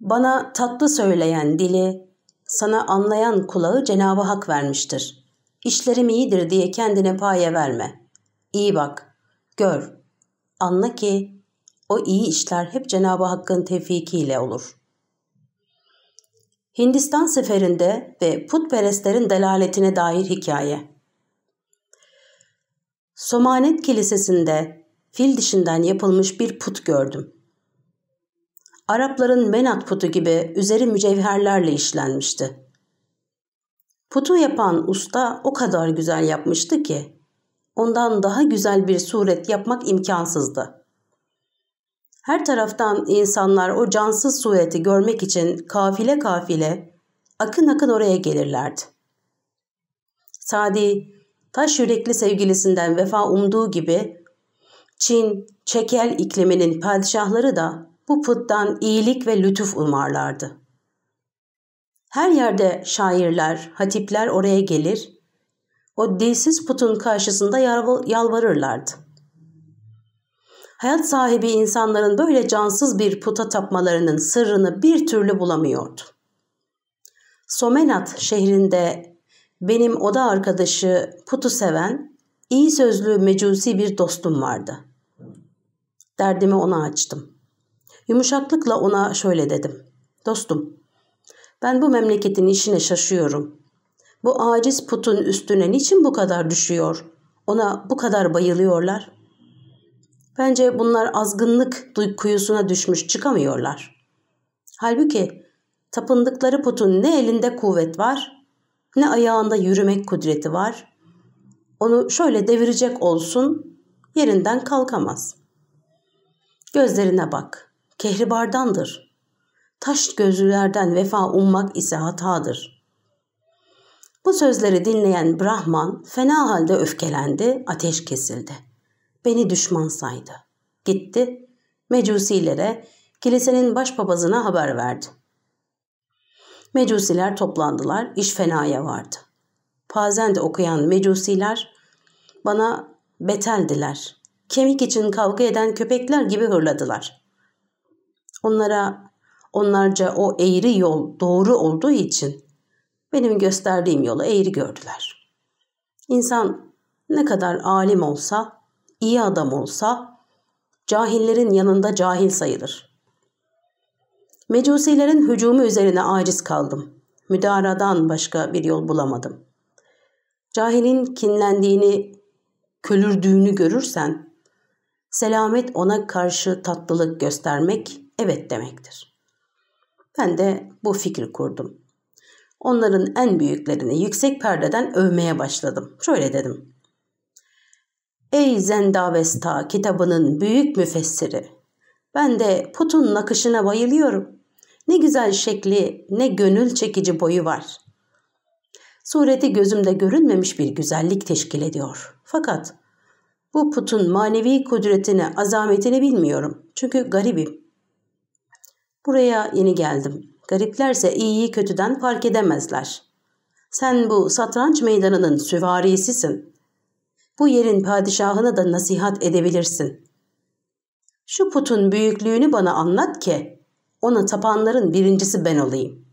Bana tatlı söyleyen dili, sana anlayan kulağı Cenab-ı Hak vermiştir. İşlerim iyidir diye kendine paye verme. İyi bak, gör, anla ki o iyi işler hep Cenab-ı Hakk'ın tevfikiyle olur. Hindistan seferinde ve putperestlerin delaletine dair hikaye. Somanet Kilisesi'nde fil dişinden yapılmış bir put gördüm. Arapların menat putu gibi üzeri mücevherlerle işlenmişti. Putu yapan usta o kadar güzel yapmıştı ki ondan daha güzel bir suret yapmak imkansızdı. Her taraftan insanlar o cansız sureti görmek için kafile kafile akın akın oraya gelirlerdi. Sadi taş yürekli sevgilisinden vefa umduğu gibi Çin, Çekel ikliminin padişahları da bu puttan iyilik ve lütuf umarlardı. Her yerde şairler, hatipler oraya gelir, o dilsiz putun karşısında yalvarırlardı. Hayat sahibi insanların böyle cansız bir puta tapmalarının sırrını bir türlü bulamıyordu. Somenat şehrinde benim oda arkadaşı putu seven, iyi sözlü mecusi bir dostum vardı. Derdimi ona açtım. Yumuşaklıkla ona şöyle dedim. Dostum, ben bu memleketin işine şaşıyorum. Bu aciz putun üstüne niçin bu kadar düşüyor? Ona bu kadar bayılıyorlar. Bence bunlar azgınlık kuyusuna düşmüş çıkamıyorlar. Halbuki tapındıkları putun ne elinde kuvvet var, ne ayağında yürümek kudreti var. Onu şöyle devirecek olsun, yerinden kalkamaz. Gözlerine bak, kehribardandır. Taş gözlülerden vefa ummak ise hatadır. Bu sözleri dinleyen Brahman fena halde öfkelendi, ateş kesildi. Beni düşman saydı. Gitti, mecusilere, kilisenin başpapazına haber verdi. Mecusiler toplandılar, iş fenaya vardı. Pazende okuyan mecusiler bana beteldiler. Kemik için kavga eden köpekler gibi hırladılar. Onlara onlarca o eğri yol doğru olduğu için benim gösterdiğim yolu eğri gördüler. İnsan ne kadar alim olsa, iyi adam olsa, cahillerin yanında cahil sayılır.'' Mecusilerin hücumu üzerine aciz kaldım. Müdaradan başka bir yol bulamadım. Cahilin kinlendiğini, kölürdüğünü görürsen, selamet ona karşı tatlılık göstermek evet demektir. Ben de bu fikri kurdum. Onların en büyüklerini yüksek perdeden övmeye başladım. Şöyle dedim. Ey Zendavesta kitabının büyük müfessiri, ben de putun nakışına bayılıyorum. Ne güzel şekli, ne gönül çekici boyu var. Sureti gözümde görünmemiş bir güzellik teşkil ediyor. Fakat bu putun manevi kudretini, azametini bilmiyorum. Çünkü garibim. Buraya yeni geldim. Gariplerse iyiyi kötüden fark edemezler. Sen bu satranç meydanının süvarisisin. Bu yerin padişahına da nasihat edebilirsin. Şu putun büyüklüğünü bana anlat ki ona tapanların birincisi ben olayım.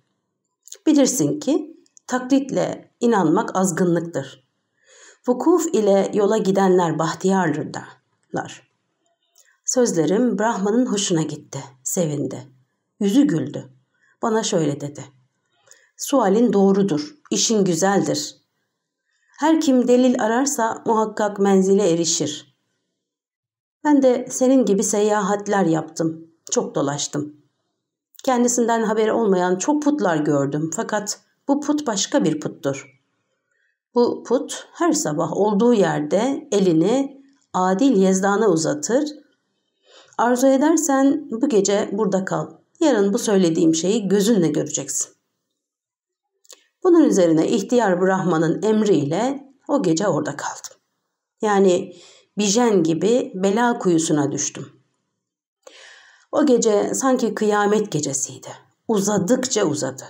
Bilirsin ki taklitle inanmak azgınlıktır. Vukuf ile yola gidenler bahtiyardırlar. Sözlerim Brahman'ın hoşuna gitti, sevindi. Yüzü güldü. Bana şöyle dedi. Sualin doğrudur, işin güzeldir. Her kim delil ararsa muhakkak menzile erişir. Ben de senin gibi seyahatler yaptım, çok dolaştım. Kendisinden haberi olmayan çok putlar gördüm fakat bu put başka bir puttur. Bu put her sabah olduğu yerde elini adil yezdana uzatır. Arzu edersen bu gece burada kal. Yarın bu söylediğim şeyi gözünle göreceksin. Bunun üzerine ihtiyar Brahman'ın emriyle o gece orada kaldım. Yani Bijen gibi bela kuyusuna düştüm. O gece sanki kıyamet gecesiydi. Uzadıkça uzadı.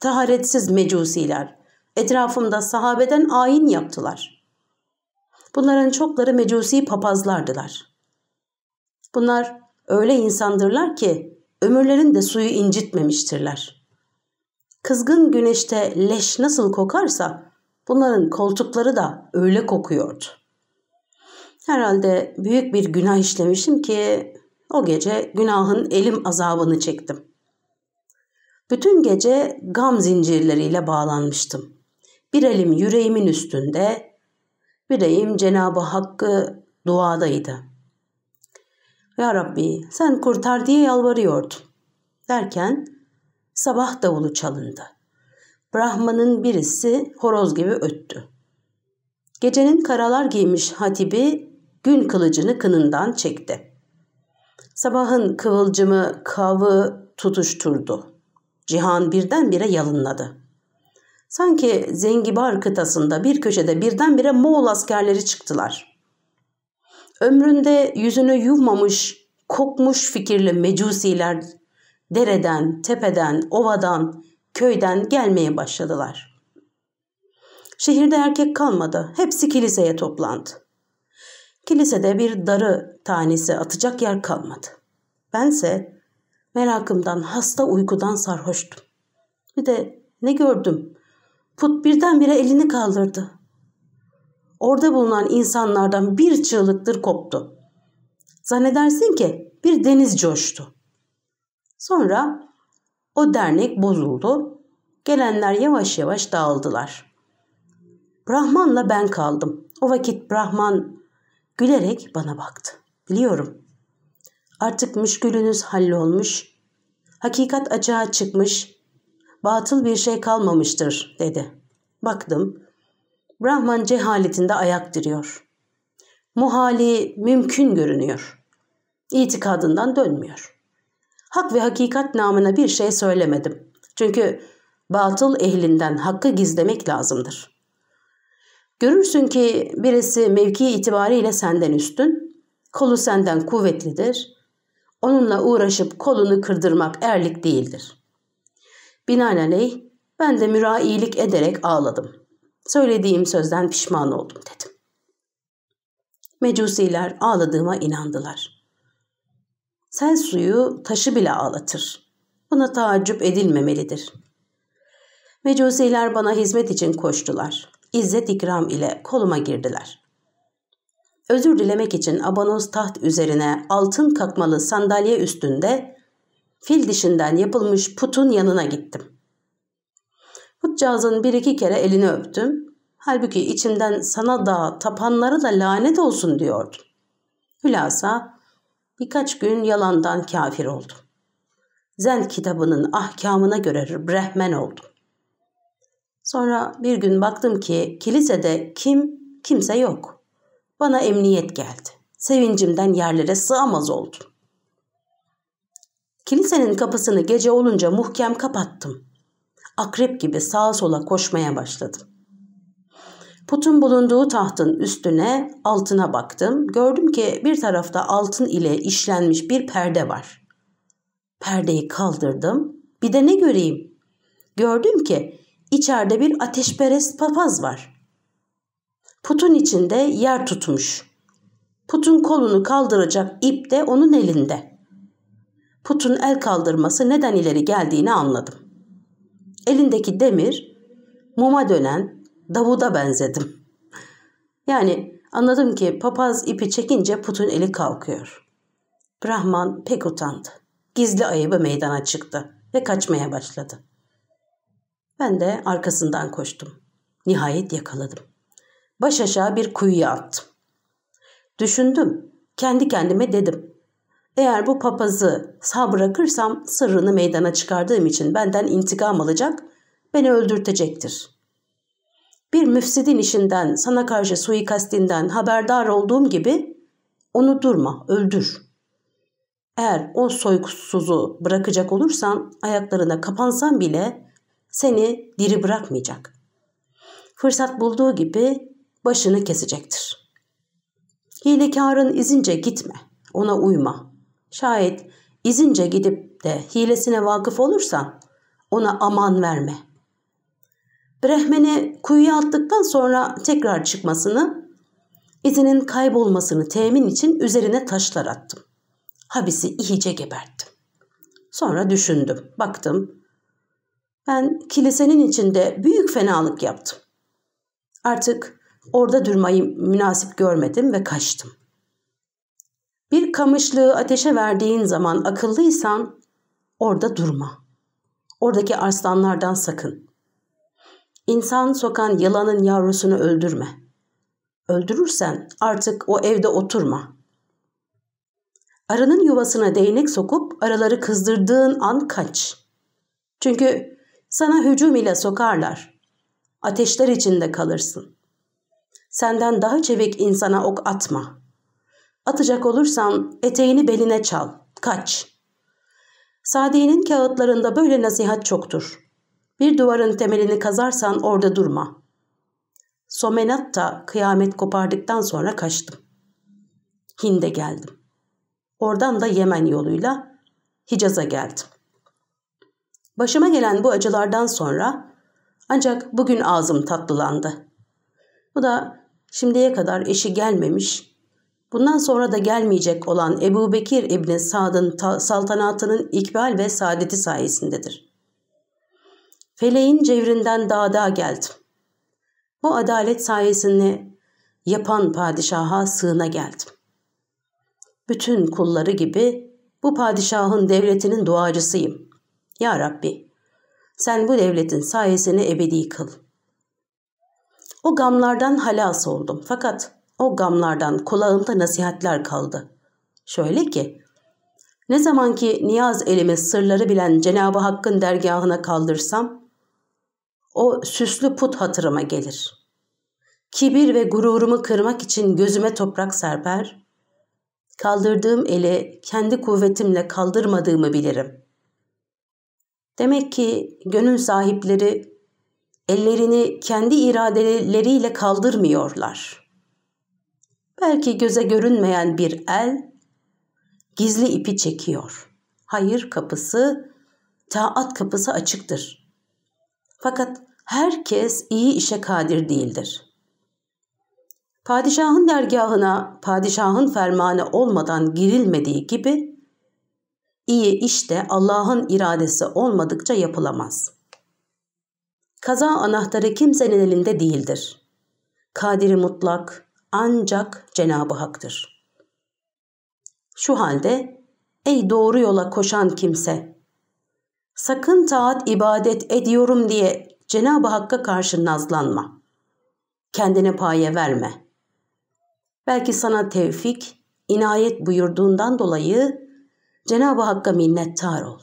Taharetsiz mecusiler etrafımda sahabeden ayin yaptılar. Bunların çokları mecusi papazlardılar. Bunlar öyle insandırlar ki ömürlerinde suyu incitmemiştirler. Kızgın güneşte leş nasıl kokarsa bunların koltukları da öyle kokuyordu. Herhalde büyük bir günah işlemişim ki o gece günahın elim azabını çektim. Bütün gece gam zincirleriyle bağlanmıştım. Bir elim yüreğimin üstünde, bir elim Cenab-ı Hakk'ı duadaydı. Ya Rabbi sen kurtar diye yalvarıyordum. Derken sabah davulu çalındı. Brahman'ın birisi horoz gibi öttü. Gecenin karalar giymiş hatibi gün kılıcını kınından çekti. Sabahın kıvılcımı kavı tutuşturdu. Cihan birdenbire yalınladı. Sanki Zengibar kıtasında bir köşede birdenbire Moğol askerleri çıktılar. Ömründe yüzünü yuvmamış, kokmuş fikirli mecusiler dereden, tepeden, ovadan, köyden gelmeye başladılar. Şehirde erkek kalmadı. Hepsi kiliseye toplandı. Kilisede bir darı tanesi atacak yer kalmadı. Bense merakımdan hasta uykudan sarhoştum. Bir de ne gördüm? Put birdenbire elini kaldırdı. Orada bulunan insanlardan bir çığlıktır koptu. Zannedersin ki bir deniz coştu. Sonra o dernek bozuldu. Gelenler yavaş yavaş dağıldılar. Brahman'la ben kaldım. O vakit Brahman gülerek bana baktı. Biliyorum. Artık müşkülünüz hallolmuş. Hakikat açığa çıkmış. Batıl bir şey kalmamıştır dedi. Baktım. Brahman cehaletinde ayak diriyor. Muhali mümkün görünüyor. İtikadından dönmüyor. Hak ve hakikat namına bir şey söylemedim. Çünkü batıl ehlinden hakkı gizlemek lazımdır. Görürsün ki birisi mevki itibariyle senden üstün, kolu senden kuvvetlidir. Onunla uğraşıp kolunu kırdırmak erlik değildir. Binaenaleyh ben de mürailik ederek ağladım. Söylediğim sözden pişman oldum dedim. Mecusiler ağladığıma inandılar. Sel suyu taşı bile ağlatır. Buna taaccüp edilmemelidir. Mecusiler bana hizmet için koştular. İzzet ikram ile koluma girdiler. Özür dilemek için abanoz taht üzerine altın kakmalı sandalye üstünde fil dişinden yapılmış putun yanına gittim. Putcağızın bir iki kere elini öptüm. Halbuki içimden sana da tapanları da lanet olsun diyordu. Hülasa birkaç gün yalandan kafir oldum. Zen kitabının ahkamına göre brehmen oldum. Sonra bir gün baktım ki kilisede kim kimse yok. Bana emniyet geldi. Sevincimden yerlere sığamaz oldum. Kilisenin kapısını gece olunca muhkem kapattım. Akrep gibi sağa sola koşmaya başladım. Putun bulunduğu tahtın üstüne altına baktım. Gördüm ki bir tarafta altın ile işlenmiş bir perde var. Perdeyi kaldırdım. Bir de ne göreyim? Gördüm ki içeride bir ateşperest papaz var. Putun içinde yer tutmuş. Putun kolunu kaldıracak ip de onun elinde. Putun el kaldırması neden ileri geldiğini anladım. Elindeki demir muma dönen Davud'a benzedim. Yani anladım ki papaz ipi çekince putun eli kalkıyor. Brahman pek utandı. Gizli ayıbı meydana çıktı ve kaçmaya başladı. Ben de arkasından koştum. Nihayet yakaladım. Baş aşağı bir kuyuya attım. Düşündüm. Kendi kendime dedim. Eğer bu papazı sağ bırakırsam sırrını meydana çıkardığım için benden intikam alacak, beni öldürtecektir. Bir müfsidin işinden, sana karşı suikastinden haberdar olduğum gibi onu durma, öldür. Eğer o soykusuzu bırakacak olursan ayaklarına kapansan bile seni diri bırakmayacak. Fırsat bulduğu gibi başını kesecektir. Hilekarın izince gitme, ona uyma. Şayet izince gidip de hilesine vakıf olursan ona aman verme. Brehmen'i kuyuya attıktan sonra tekrar çıkmasını, izinin kaybolmasını temin için üzerine taşlar attım. Habisi iyice geberttim. Sonra düşündüm, baktım. Ben kilisenin içinde büyük fenalık yaptım. Artık orada durmayı münasip görmedim ve kaçtım. Bir kamışlığı ateşe verdiğin zaman akıllıysan orada durma. Oradaki arslanlardan sakın. İnsan sokan yılanın yavrusunu öldürme. Öldürürsen artık o evde oturma. Arının yuvasına değnek sokup araları kızdırdığın an kaç. Çünkü sana hücum ile sokarlar. Ateşler içinde kalırsın. Senden daha çevik insana ok atma. Atacak olursan eteğini beline çal, kaç. Sadi'nin kağıtlarında böyle nasihat çoktur. Bir duvarın temelini kazarsan orada durma. Somenat da kıyamet kopardıktan sonra kaçtım. Hind'e geldim. Oradan da Yemen yoluyla Hicaz'a geldim. Başıma gelen bu acılardan sonra ancak bugün ağzım tatlılandı. Bu da şimdiye kadar eşi gelmemiş, bundan sonra da gelmeyecek olan Ebu Bekir İbni Sad'ın saltanatının ikbal ve saadeti sayesindedir. Feleğin cevrinden dağda geldim. Bu adalet sayesinde yapan padişaha sığına geldim. Bütün kulları gibi bu padişahın devletinin duacısıyım. Ya Rabbi, sen bu devletin sayesini ebedi kıl. O gamlardan halas oldum fakat o gamlardan kulağımda nasihatler kaldı. Şöyle ki, ne zaman ki niyaz elimi sırları bilen Cenab-ı Hakk'ın dergahına kaldırsam, o süslü put hatırıma gelir. Kibir ve gururumu kırmak için gözüme toprak serper, kaldırdığım eli kendi kuvvetimle kaldırmadığımı bilirim. Demek ki gönül sahipleri ellerini kendi iradeleriyle kaldırmıyorlar. Belki göze görünmeyen bir el gizli ipi çekiyor. Hayır kapısı, taat kapısı açıktır. Fakat herkes iyi işe kadir değildir. Padişahın dergahına padişahın fermanı olmadan girilmediği gibi iyi iş de Allah'ın iradesi olmadıkça yapılamaz. Kaza anahtarı kimsenin elinde değildir. Kadiri mutlak ancak Cenab-ı Hak'tır. Şu halde ey doğru yola koşan kimse sakın taat ibadet ediyorum diye Cenab-ı Hakk'a karşı nazlanma. Kendine paye verme. Belki sana tevfik, inayet buyurduğundan dolayı Cenab-ı Hakk'a minnettar ol.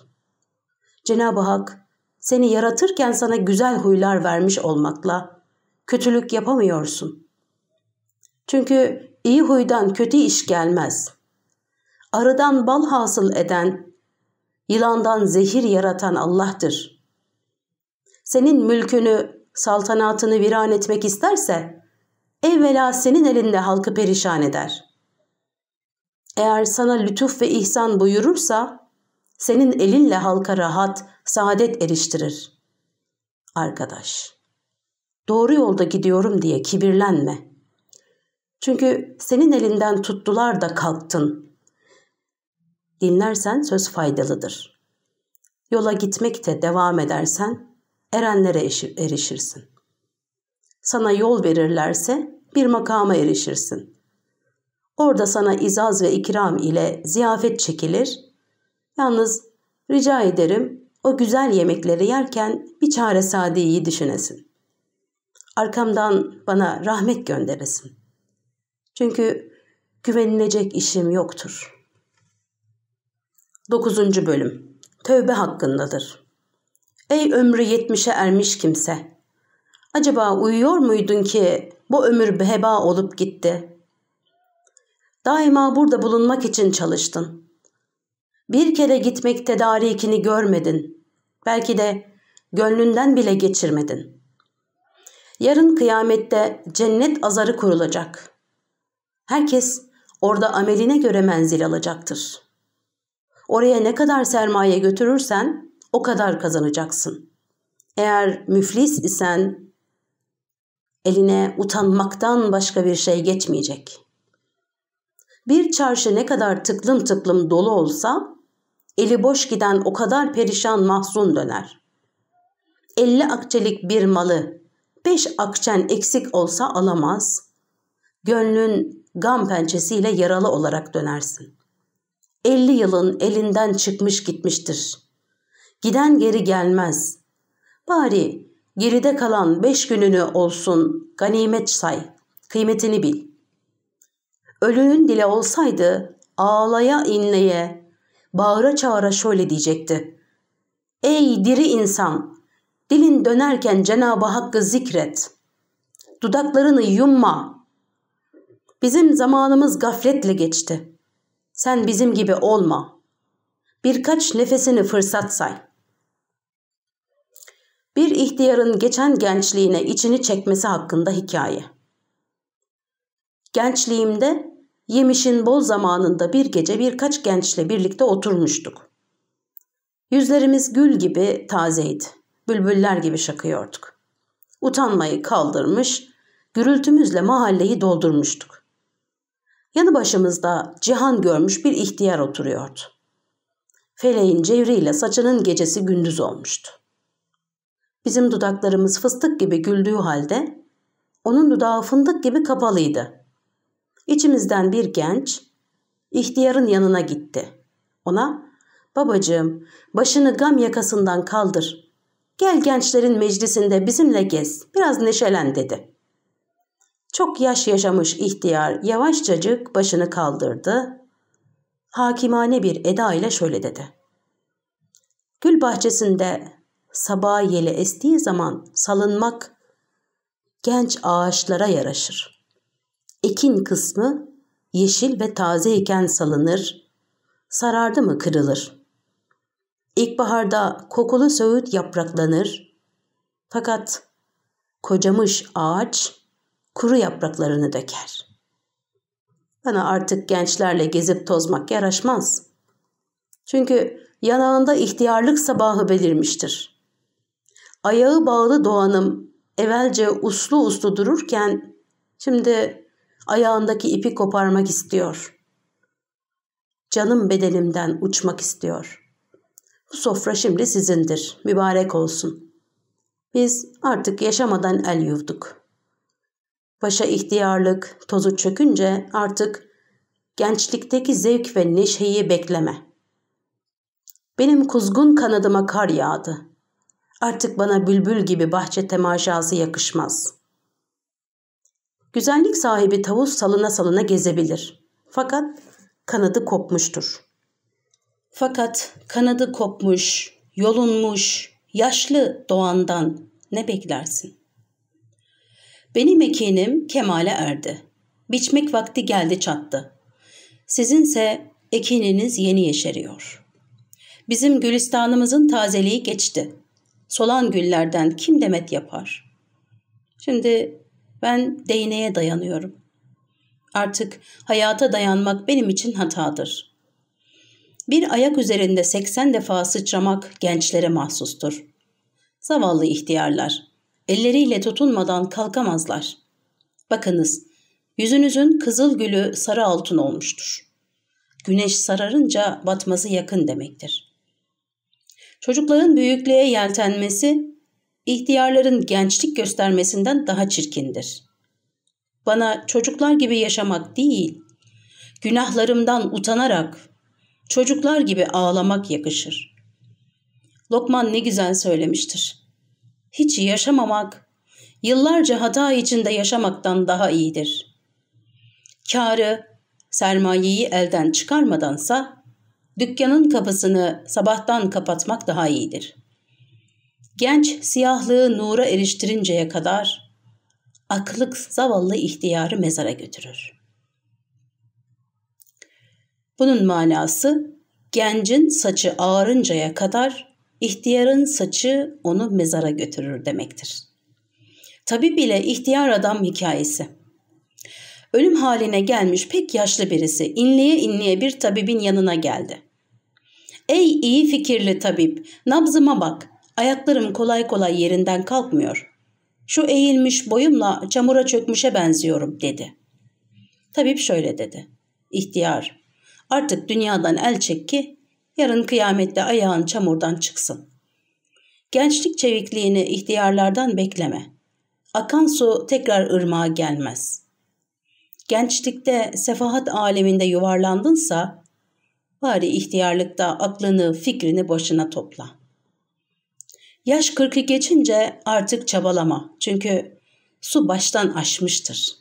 Cenab-ı Hak seni yaratırken sana güzel huylar vermiş olmakla kötülük yapamıyorsun. Çünkü iyi huydan kötü iş gelmez. Arıdan bal hasıl eden, yılandan zehir yaratan Allah'tır. Senin mülkünü, saltanatını viran etmek isterse, evvela senin elinde halkı perişan eder. Eğer sana lütuf ve ihsan buyurursa, senin elinle halka rahat, saadet eriştirir. Arkadaş, doğru yolda gidiyorum diye kibirlenme. Çünkü senin elinden tuttular da kalktın. Dinlersen söz faydalıdır. Yola gitmekte devam edersen erenlere erişirsin. Sana yol verirlerse bir makama erişirsin. Orada sana izaz ve ikram ile ziyafet çekilir. Yalnız rica ederim o güzel yemekleri yerken bir çare sadiyi düşünesin. Arkamdan bana rahmet gönderesin. Çünkü güvenilecek işim yoktur. 9. Bölüm Tövbe hakkındadır. Ey ömrü yetmişe ermiş kimse! Acaba uyuyor muydun ki bu ömür heba olup gitti? Daima burada bulunmak için çalıştın. Bir kere gitmek tedarikini görmedin. Belki de gönlünden bile geçirmedin. Yarın kıyamette cennet azarı kurulacak. Herkes orada ameline göre menzil alacaktır. Oraya ne kadar sermaye götürürsen o kadar kazanacaksın. Eğer müflis isen eline utanmaktan başka bir şey geçmeyecek. Bir çarşı ne kadar tıklım tıklım dolu olsa eli boş giden o kadar perişan mahzun döner. Elli akçelik bir malı beş akçen eksik olsa alamaz. Gönlün gam pençesiyle yaralı olarak dönersin. Elli yılın elinden çıkmış gitmiştir. Giden geri gelmez. Bari geride kalan beş gününü olsun ganimet say, kıymetini bil. Ölünün dile olsaydı ağlaya inleye, bağıra çağıra şöyle diyecekti. Ey diri insan! Dilin dönerken Cenab-ı Hakk'ı zikret. Dudaklarını yumma. Bizim zamanımız gafletle geçti. Sen bizim gibi olma. Birkaç nefesini fırsat say. Bir ihtiyarın geçen gençliğine içini çekmesi hakkında hikaye. Gençliğimde Yemiş'in bol zamanında bir gece birkaç gençle birlikte oturmuştuk. Yüzlerimiz gül gibi tazeydi. Bülbüller gibi şakıyorduk. Utanmayı kaldırmış, gürültümüzle mahalleyi doldurmuştuk. Yanı başımızda cihan görmüş bir ihtiyar oturuyordu. Feleğin cevriyle saçının gecesi gündüz olmuştu. Bizim dudaklarımız fıstık gibi güldüğü halde onun dudağı fındık gibi kapalıydı. İçimizden bir genç ihtiyarın yanına gitti. Ona babacığım başını gam yakasından kaldır. Gel gençlerin meclisinde bizimle gez biraz neşelen dedi. Çok yaş yaşamış ihtiyar yavaşçacık başını kaldırdı. Hakimane bir eda ile şöyle dedi. Gül bahçesinde sabah yeli estiği zaman salınmak genç ağaçlara yaraşır. Ekin kısmı yeşil ve taze iken salınır, sarardı mı kırılır. İlkbaharda kokulu söğüt yapraklanır, fakat kocamış ağaç kuru yapraklarını döker. Bana artık gençlerle gezip tozmak yaraşmaz. Çünkü yanağında ihtiyarlık sabahı belirmiştir. Ayağı bağlı doğanım evvelce uslu uslu dururken şimdi ayağındaki ipi koparmak istiyor. Canım bedenimden uçmak istiyor. Bu sofra şimdi sizindir, mübarek olsun. Biz artık yaşamadan el yuvduk. Başa ihtiyarlık, tozu çökünce artık gençlikteki zevk ve neşeyi bekleme. Benim kuzgun kanadıma kar yağdı. Artık bana bülbül gibi bahçe temaşası yakışmaz. Güzellik sahibi tavus salına salına gezebilir. Fakat kanadı kopmuştur. Fakat kanadı kopmuş, yolunmuş, yaşlı doğandan ne beklersin? Benim ekinim kemale erdi. Biçmek vakti geldi çattı. Sizinse ekininiz yeni yeşeriyor. Bizim gülistanımızın tazeliği geçti. Solan güllerden kim demet yapar? Şimdi ben değneğe dayanıyorum. Artık hayata dayanmak benim için hatadır. Bir ayak üzerinde 80 defa sıçramak gençlere mahsustur. Zavallı ihtiyarlar, elleriyle tutunmadan kalkamazlar. Bakınız, yüzünüzün kızıl gülü sarı altın olmuştur. Güneş sararınca batması yakın demektir. Çocukların büyüklüğe yeltenmesi, ihtiyarların gençlik göstermesinden daha çirkindir. Bana çocuklar gibi yaşamak değil, günahlarımdan utanarak çocuklar gibi ağlamak yakışır. Lokman ne güzel söylemiştir. Hiç yaşamamak, yıllarca hata içinde yaşamaktan daha iyidir. Karı, sermayeyi elden çıkarmadansa dükkanın kapısını sabahtan kapatmak daha iyidir. Genç siyahlığı nura eriştirinceye kadar akıllık zavallı ihtiyarı mezara götürür. Bunun manası gencin saçı ağarıncaya kadar ihtiyarın saçı onu mezara götürür demektir. Tabi bile ihtiyar adam hikayesi. Ölüm haline gelmiş pek yaşlı birisi inleye inleye bir tabibin yanına geldi. Ey iyi fikirli tabip, nabzıma bak. Ayaklarım kolay kolay yerinden kalkmıyor. Şu eğilmiş boyumla çamura çökmüşe benziyorum dedi. Tabip şöyle dedi. İhtiyar, artık dünyadan el çek ki yarın kıyamette ayağın çamurdan çıksın. Gençlik çevikliğini ihtiyarlardan bekleme. Akan su tekrar ırmağa gelmez. Gençlikte sefahat aleminde yuvarlandınsa Bari ihtiyarlıkta aklını, fikrini başına topla. Yaş kırkı geçince artık çabalama. Çünkü su baştan aşmıştır.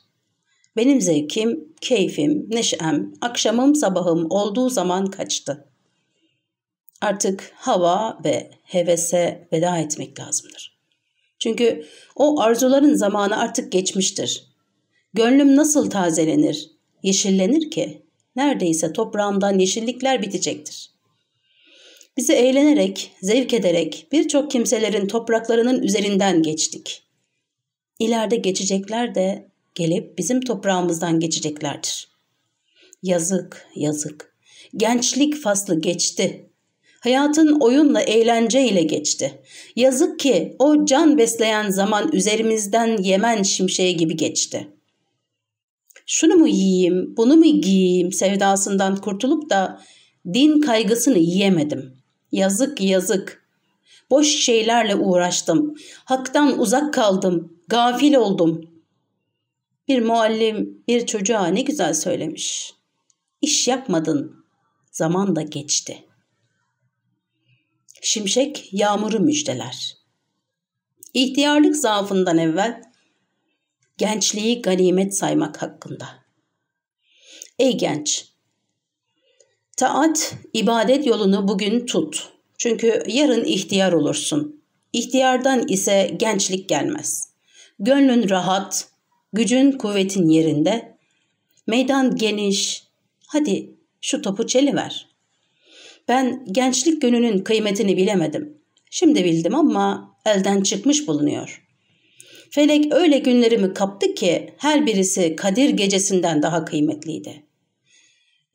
Benim zevkim, keyfim, neşem, akşamım, sabahım olduğu zaman kaçtı. Artık hava ve hevese veda etmek lazımdır. Çünkü o arzuların zamanı artık geçmiştir. Gönlüm nasıl tazelenir, yeşillenir ki neredeyse toprağımdan yeşillikler bitecektir. Bizi eğlenerek, zevk ederek birçok kimselerin topraklarının üzerinden geçtik. İleride geçecekler de gelip bizim toprağımızdan geçeceklerdir. Yazık, yazık. Gençlik faslı geçti. Hayatın oyunla eğlenceyle geçti. Yazık ki o can besleyen zaman üzerimizden Yemen şimşeği gibi geçti. Şunu mu yiyeyim, bunu mu giyeyim sevdasından kurtulup da din kaygısını yiyemedim. Yazık yazık. Boş şeylerle uğraştım. Hak'tan uzak kaldım. Gafil oldum. Bir muallim bir çocuğa ne güzel söylemiş. İş yapmadın. Zaman da geçti. Şimşek yağmuru müjdeler. İhtiyarlık zaafından evvel gençliği ganimet saymak hakkında. Ey genç! Taat, ibadet yolunu bugün tut. Çünkü yarın ihtiyar olursun. İhtiyardan ise gençlik gelmez. Gönlün rahat, gücün kuvvetin yerinde. Meydan geniş. Hadi şu topu çeliver. Ben gençlik gününün kıymetini bilemedim. Şimdi bildim ama elden çıkmış bulunuyor. Felek öyle günlerimi kaptı ki her birisi Kadir gecesinden daha kıymetliydi.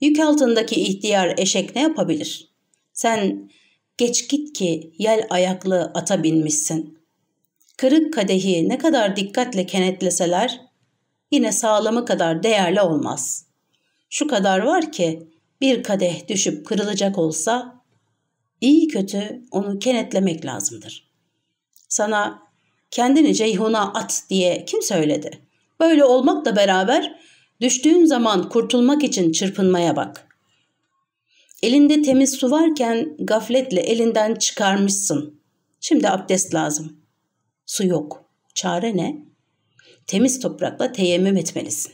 Yük altındaki ihtiyar eşek ne yapabilir? Sen geç git ki yel ayaklı ata binmişsin. Kırık kadehi ne kadar dikkatle kenetleseler yine sağlamı kadar değerli olmaz. Şu kadar var ki bir kadeh düşüp kırılacak olsa iyi kötü onu kenetlemek lazımdır. Sana kendini Ceyhun'a at diye kim söyledi? Böyle olmakla beraber düştüğün zaman kurtulmak için çırpınmaya bak. Elinde temiz su varken gafletle elinden çıkarmışsın. Şimdi abdest lazım. Su yok. Çare ne? Temiz toprakla teyemmüm etmelisin.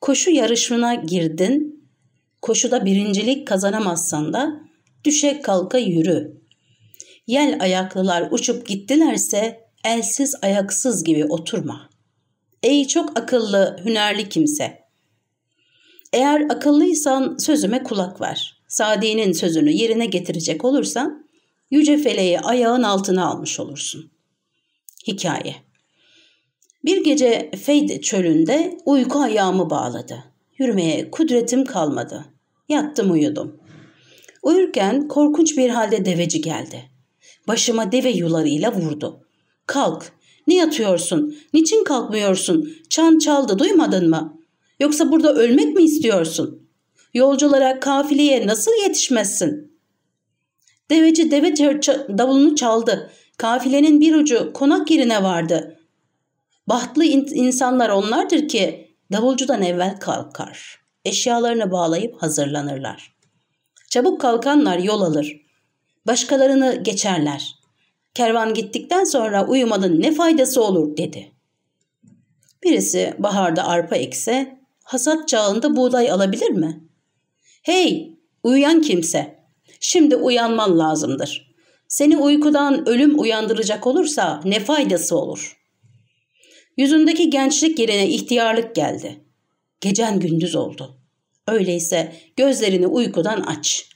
Koşu yarışına girdin. Koşuda birincilik kazanamazsan da düşe kalka yürü. Yel ayaklılar uçup gittilerse elsiz ayaksız gibi oturma. Ey çok akıllı, hünerli kimse. Eğer akıllıysan sözüme kulak ver. Sadi'nin sözünü yerine getirecek olursan yüce feleği ayağın altına almış olursun. Hikaye Bir gece Feyd çölünde uyku ayağımı bağladı. Yürümeye kudretim kalmadı. Yattım uyudum. Uyurken korkunç bir halde deveci geldi. Başıma deve yularıyla vurdu. Kalk, ne yatıyorsun? Niçin kalkmıyorsun? Çan çaldı, duymadın mı? Yoksa burada ölmek mi istiyorsun? Yolculara, kafileye nasıl yetişmezsin? Deveci deve davulunu çaldı. Kafilenin bir ucu konak yerine vardı. Bahtlı insanlar onlardır ki davulcudan evvel kalkar. Eşyalarını bağlayıp hazırlanırlar. Çabuk kalkanlar yol alır. Başkalarını geçerler. Kervan gittikten sonra uyumanın ne faydası olur dedi. Birisi baharda arpa ekse hasat çağında buğday alabilir mi? Hey uyuyan kimse şimdi uyanman lazımdır. Seni uykudan ölüm uyandıracak olursa ne faydası olur? Yüzündeki gençlik yerine ihtiyarlık geldi. Gecen gündüz oldu. Öyleyse gözlerini uykudan aç.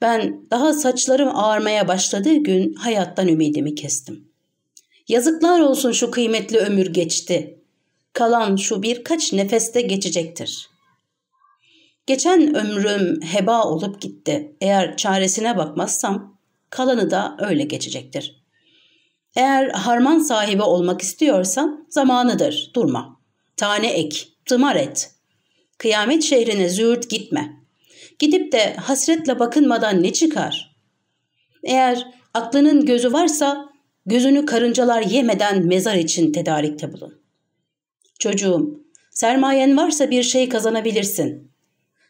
Ben daha saçlarım ağarmaya başladığı gün hayattan ümidimi kestim. Yazıklar olsun şu kıymetli ömür geçti. Kalan şu birkaç nefeste geçecektir. Geçen ömrüm heba olup gitti. Eğer çaresine bakmazsam kalanı da öyle geçecektir. Eğer harman sahibi olmak istiyorsan zamanıdır, durma. Tane ek, tımar et. Kıyamet şehrine züğürt gitme. Gidip de hasretle bakınmadan ne çıkar? Eğer aklının gözü varsa gözünü karıncalar yemeden mezar için tedarikte bulun. Çocuğum, sermayen varsa bir şey kazanabilirsin.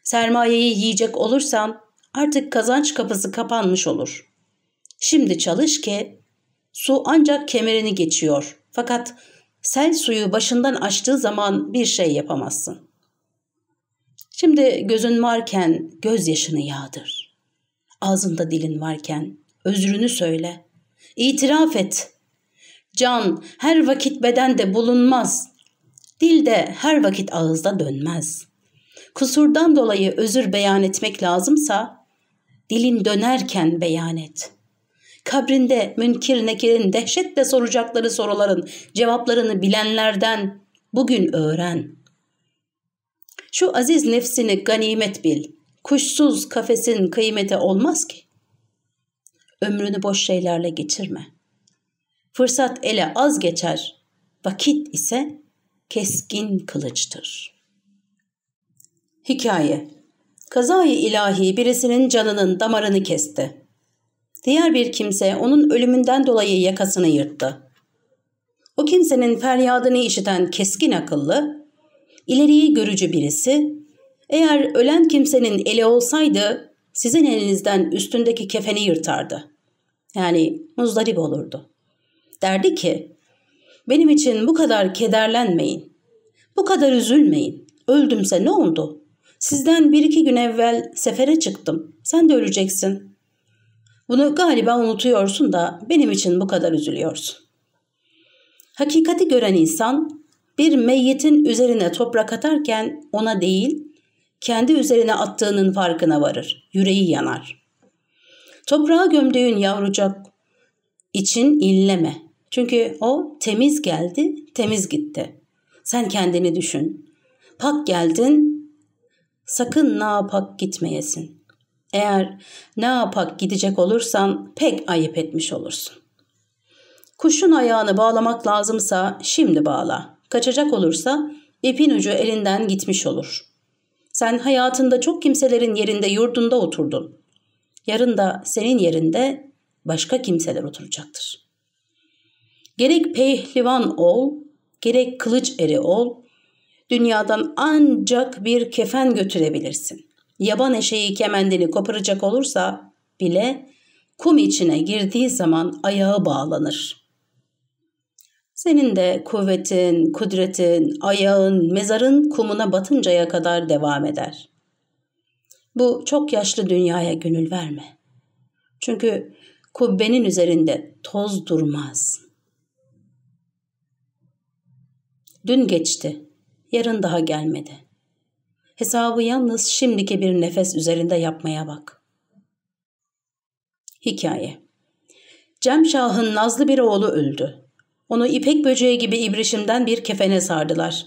Sermayeyi yiyecek olursan artık kazanç kapısı kapanmış olur. Şimdi çalış ki su ancak kemerini geçiyor. Fakat sel suyu başından açtığı zaman bir şey yapamazsın. Şimdi gözün varken gözyaşını yağdır. Ağzında dilin varken özrünü söyle. İtiraf et. Can her vakit bedende bulunmaz. Dil de her vakit ağızda dönmez. Kusurdan dolayı özür beyan etmek lazımsa dilin dönerken beyan et. Kabrinde münkir nekirin dehşetle soracakları soruların cevaplarını bilenlerden bugün öğren.'' Şu aziz nefsini ganimet bil. Kuşsuz kafesin kıymeti olmaz ki. Ömrünü boş şeylerle geçirme. Fırsat ele az geçer. Vakit ise keskin kılıçtır. Hikaye Kazayı ilahi birisinin canının damarını kesti. Diğer bir kimse onun ölümünden dolayı yakasını yırttı. O kimsenin feryadını işiten keskin akıllı, ileriyi görücü birisi, eğer ölen kimsenin eli olsaydı sizin elinizden üstündeki kefeni yırtardı. Yani muzdarip olurdu. Derdi ki, benim için bu kadar kederlenmeyin, bu kadar üzülmeyin, öldümse ne oldu? Sizden bir iki gün evvel sefere çıktım, sen de öleceksin. Bunu galiba unutuyorsun da benim için bu kadar üzülüyorsun. Hakikati gören insan bir meyyetin üzerine toprak atarken ona değil, kendi üzerine attığının farkına varır. Yüreği yanar. Toprağa gömdüğün yavrucak için inleme. Çünkü o temiz geldi, temiz gitti. Sen kendini düşün. Pak geldin, sakın napak gitmeyesin. Eğer napak gidecek olursan pek ayıp etmiş olursun. Kuşun ayağını bağlamak lazımsa şimdi bağla. Kaçacak olursa ipin ucu elinden gitmiş olur. Sen hayatında çok kimselerin yerinde yurdunda oturdun. Yarın da senin yerinde başka kimseler oturacaktır. Gerek pehlivan ol, gerek kılıç eri ol, dünyadan ancak bir kefen götürebilirsin. Yaban eşeği kemendini koparacak olursa bile kum içine girdiği zaman ayağı bağlanır.'' Senin de kuvvetin, kudretin, ayağın, mezarın kumuna batıncaya kadar devam eder. Bu çok yaşlı dünyaya gönül verme. Çünkü kubbenin üzerinde toz durmaz. Dün geçti, yarın daha gelmedi. Hesabı yalnız şimdiki bir nefes üzerinde yapmaya bak. Hikaye Cemşah'ın nazlı bir oğlu öldü. Onu ipek böceği gibi ibrişimden bir kefene sardılar.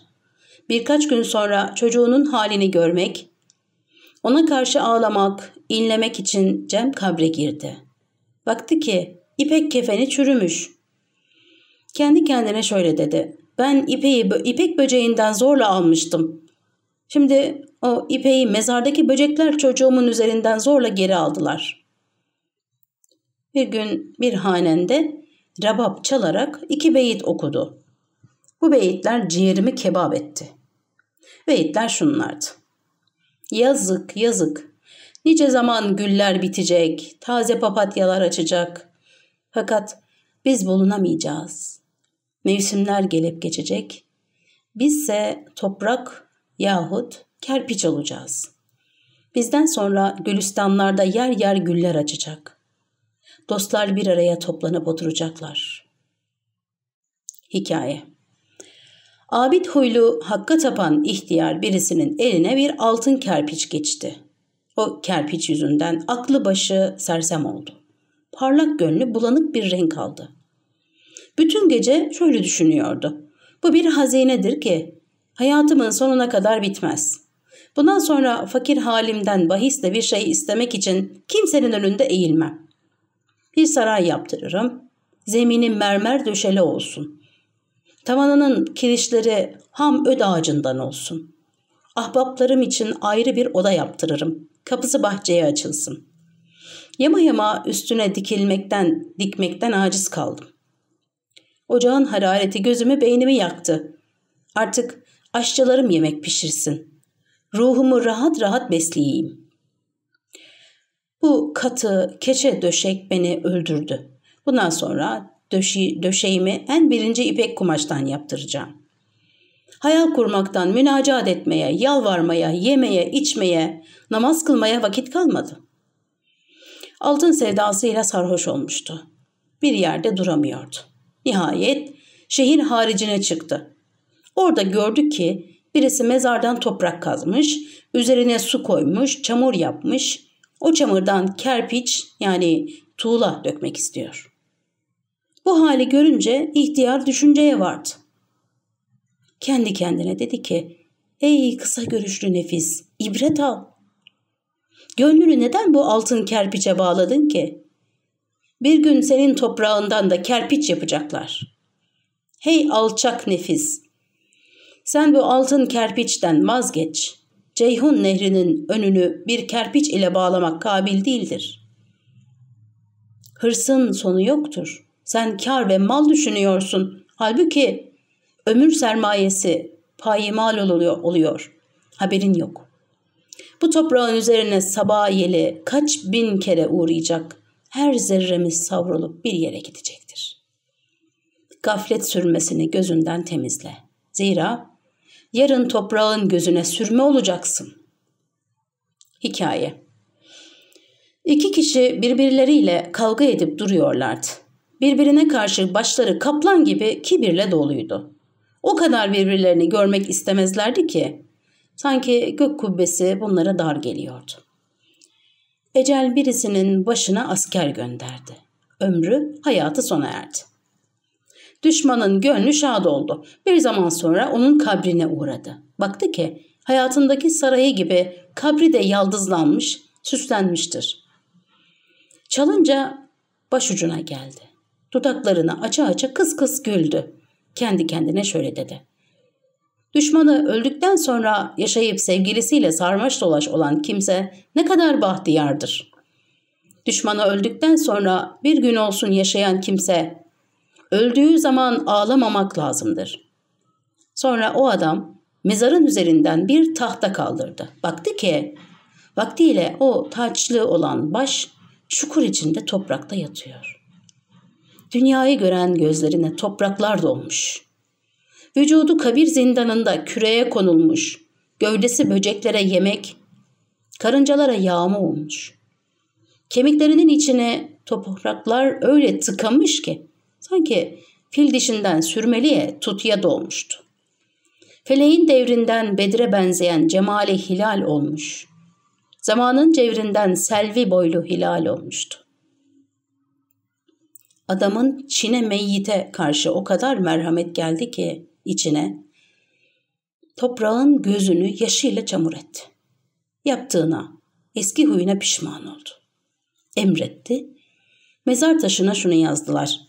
Birkaç gün sonra çocuğunun halini görmek, ona karşı ağlamak, inlemek için Cem kabre girdi. Baktı ki ipek kefeni çürümüş. Kendi kendine şöyle dedi. Ben ipeği ipek böceğinden zorla almıştım. Şimdi o ipeği mezardaki böcekler çocuğumun üzerinden zorla geri aldılar. Bir gün bir hanende rabab çalarak iki beyit okudu. Bu beyitler ciğerimi kebap etti. Beyitler şunlardı. Yazık yazık. Nice zaman güller bitecek, taze papatyalar açacak. Fakat biz bulunamayacağız. Mevsimler gelip geçecek. Bizse toprak yahut kerpiç olacağız. Bizden sonra gülistanlarda yer yer güller açacak dostlar bir araya toplanıp oturacaklar. Hikaye Abid huylu hakka tapan ihtiyar birisinin eline bir altın kerpiç geçti. O kerpiç yüzünden aklı başı sersem oldu. Parlak gönlü bulanık bir renk aldı. Bütün gece şöyle düşünüyordu. Bu bir hazinedir ki hayatımın sonuna kadar bitmez. Bundan sonra fakir halimden bahisle bir şey istemek için kimsenin önünde eğilmem. Bir saray yaptırırım. Zemini mermer döşeli olsun. Tavanının kirişleri ham öd ağacından olsun. Ahbaplarım için ayrı bir oda yaptırırım. Kapısı bahçeye açılsın. Yama yama üstüne dikilmekten, dikmekten aciz kaldım. Ocağın harareti gözümü beynimi yaktı. Artık aşçılarım yemek pişirsin. Ruhumu rahat rahat besleyeyim.'' Bu katı keçe döşek beni öldürdü. Bundan sonra döşi, döşeğimi en birinci ipek kumaştan yaptıracağım. Hayal kurmaktan münacat etmeye, yalvarmaya, yemeye, içmeye, namaz kılmaya vakit kalmadı. Altın sevdasıyla sarhoş olmuştu. Bir yerde duramıyordu. Nihayet şehir haricine çıktı. Orada gördü ki birisi mezardan toprak kazmış, üzerine su koymuş, çamur yapmış, o çamurdan kerpiç yani tuğla dökmek istiyor. Bu hali görünce ihtiyar düşünceye vardı. Kendi kendine dedi ki, Ey kısa görüşlü nefis, ibret al. Gönlünü neden bu altın kerpiçe bağladın ki? Bir gün senin toprağından da kerpiç yapacaklar. Hey alçak nefis! Sen bu altın kerpiçten vazgeç. Ceyhun nehrinin önünü bir kerpiç ile bağlamak kabil değildir. Hırsın sonu yoktur. Sen kar ve mal düşünüyorsun. Halbuki ömür sermayesi payimal oluyor, oluyor. Haberin yok. Bu toprağın üzerine sabah yeli kaç bin kere uğrayacak. Her zerremiz savrulup bir yere gidecektir. Gaflet sürmesini gözünden temizle. Zira yarın toprağın gözüne sürme olacaksın. Hikaye İki kişi birbirleriyle kavga edip duruyorlardı. Birbirine karşı başları kaplan gibi kibirle doluydu. O kadar birbirlerini görmek istemezlerdi ki sanki gök kubbesi bunlara dar geliyordu. Ecel birisinin başına asker gönderdi. Ömrü, hayatı sona erdi. Düşmanın gönlü şad oldu. Bir zaman sonra onun kabrine uğradı. Baktı ki hayatındaki sarayı gibi kabri de yaldızlanmış, süslenmiştir. Çalınca başucuna geldi. Dudaklarını aça aça kıs kıs güldü. Kendi kendine şöyle dedi. Düşmanı öldükten sonra yaşayıp sevgilisiyle sarmaş dolaş olan kimse ne kadar bahtiyardır. Düşmanı öldükten sonra bir gün olsun yaşayan kimse öldüğü zaman ağlamamak lazımdır. Sonra o adam mezarın üzerinden bir tahta kaldırdı. Baktı ki vaktiyle o taçlı olan baş çukur içinde toprakta yatıyor. Dünyayı gören gözlerine topraklar dolmuş. Vücudu kabir zindanında küreye konulmuş. Gövdesi böceklere yemek, karıncalara yağma olmuş. Kemiklerinin içine topraklar öyle tıkamış ki sanki fil dişinden sürmeliye tutuya dolmuştu. Feleğin devrinden Bedir'e benzeyen cemali hilal olmuş. Zamanın cevrinden selvi boylu hilal olmuştu. Adamın Çin'e meyyite karşı o kadar merhamet geldi ki içine toprağın gözünü yaşıyla çamur etti. Yaptığına, eski huyuna pişman oldu. Emretti. Mezar taşına şunu yazdılar.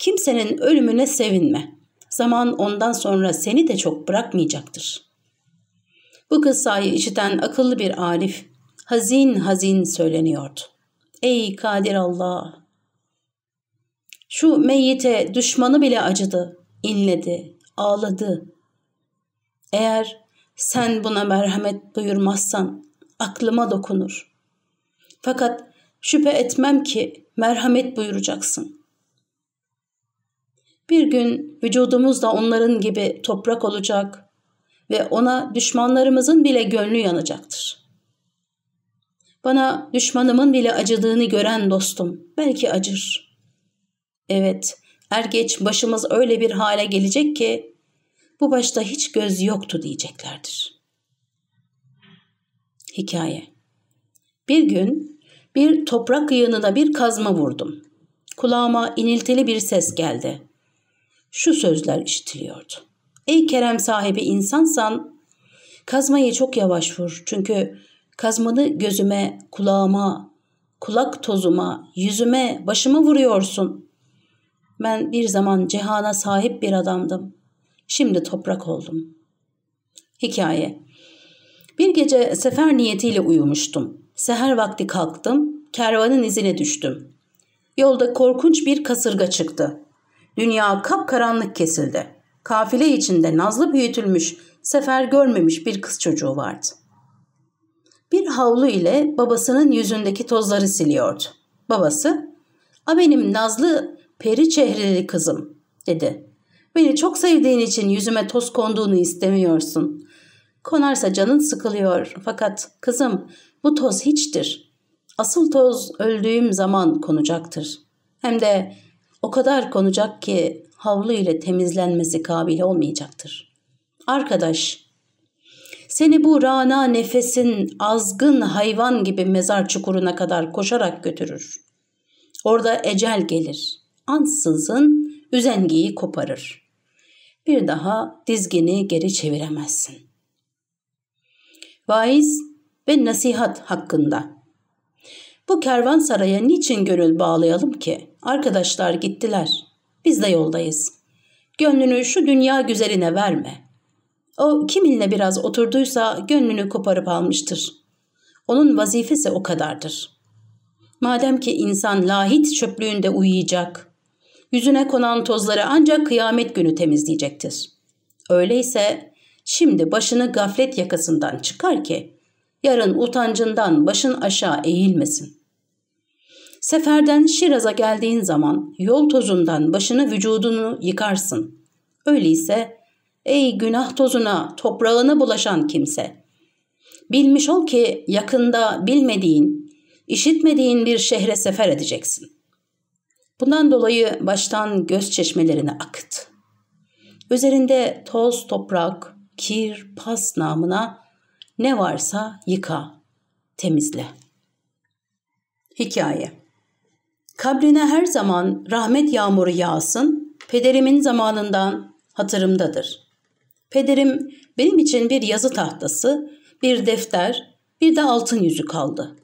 Kimsenin ölümüne sevinme. Zaman ondan sonra seni de çok bırakmayacaktır. Bu kıssayı işiten akıllı bir arif hazin hazin söyleniyordu. Ey kadir Allah! Şu meyyite düşmanı bile acıdı, inledi, ağladı. Eğer sen buna merhamet buyurmazsan aklıma dokunur. Fakat şüphe etmem ki merhamet buyuracaksın. Bir gün vücudumuz da onların gibi toprak olacak ve ona düşmanlarımızın bile gönlü yanacaktır. Bana düşmanımın bile acıdığını gören dostum belki acır. Evet, er geç başımız öyle bir hale gelecek ki bu başta hiç göz yoktu diyeceklerdir. Hikaye Bir gün bir toprak yığınına bir kazma vurdum. Kulağıma iniltili bir ses geldi. Şu sözler işitiliyordu. Ey kerem sahibi insansan kazmayı çok yavaş vur. Çünkü kazmanı gözüme, kulağıma, kulak tozuma, yüzüme, başıma vuruyorsun. Ben bir zaman cehana sahip bir adamdım. Şimdi toprak oldum. Hikaye Bir gece sefer niyetiyle uyumuştum. Seher vakti kalktım, kervanın izine düştüm. Yolda korkunç bir kasırga çıktı. Dünya kapkaranlık kesildi. Kafile içinde nazlı büyütülmüş, sefer görmemiş bir kız çocuğu vardı. Bir havlu ile babasının yüzündeki tozları siliyordu. Babası, ''A benim nazlı peri çehreli kızım.'' dedi. ''Beni çok sevdiğin için yüzüme toz konduğunu istemiyorsun. Konarsa canın sıkılıyor fakat kızım bu toz hiçtir. Asıl toz öldüğüm zaman konacaktır. Hem de o kadar konacak ki havlu ile temizlenmesi kabil olmayacaktır. Arkadaş, seni bu rana nefesin azgın hayvan gibi mezar çukuruna kadar koşarak götürür. Orada ecel gelir. Ansızın üzengiyi koparır. Bir daha dizgini geri çeviremezsin. vaiz ve nasihat hakkında. Bu kervansaraya niçin gönül bağlayalım ki? Arkadaşlar gittiler. Biz de yoldayız. Gönlünü şu dünya güzeline verme. O kiminle biraz oturduysa gönlünü koparıp almıştır. Onun vazifesi o kadardır. Madem ki insan lahit çöplüğünde uyuyacak, yüzüne konan tozları ancak kıyamet günü temizleyecektir. Öyleyse şimdi başını gaflet yakasından çıkar ki yarın utancından başın aşağı eğilmesin. Seferden Şiraz'a geldiğin zaman yol tozundan başını vücudunu yıkarsın. Öyleyse ey günah tozuna toprağına bulaşan kimse. Bilmiş ol ki yakında bilmediğin, işitmediğin bir şehre sefer edeceksin. Bundan dolayı baştan göz çeşmelerini akıt. Üzerinde toz, toprak, kir, pas namına ne varsa yıka, temizle. Hikaye Kabrine her zaman rahmet yağmuru yağsın, pederimin zamanından hatırımdadır. Pederim benim için bir yazı tahtası, bir defter, bir de altın yüzü kaldı.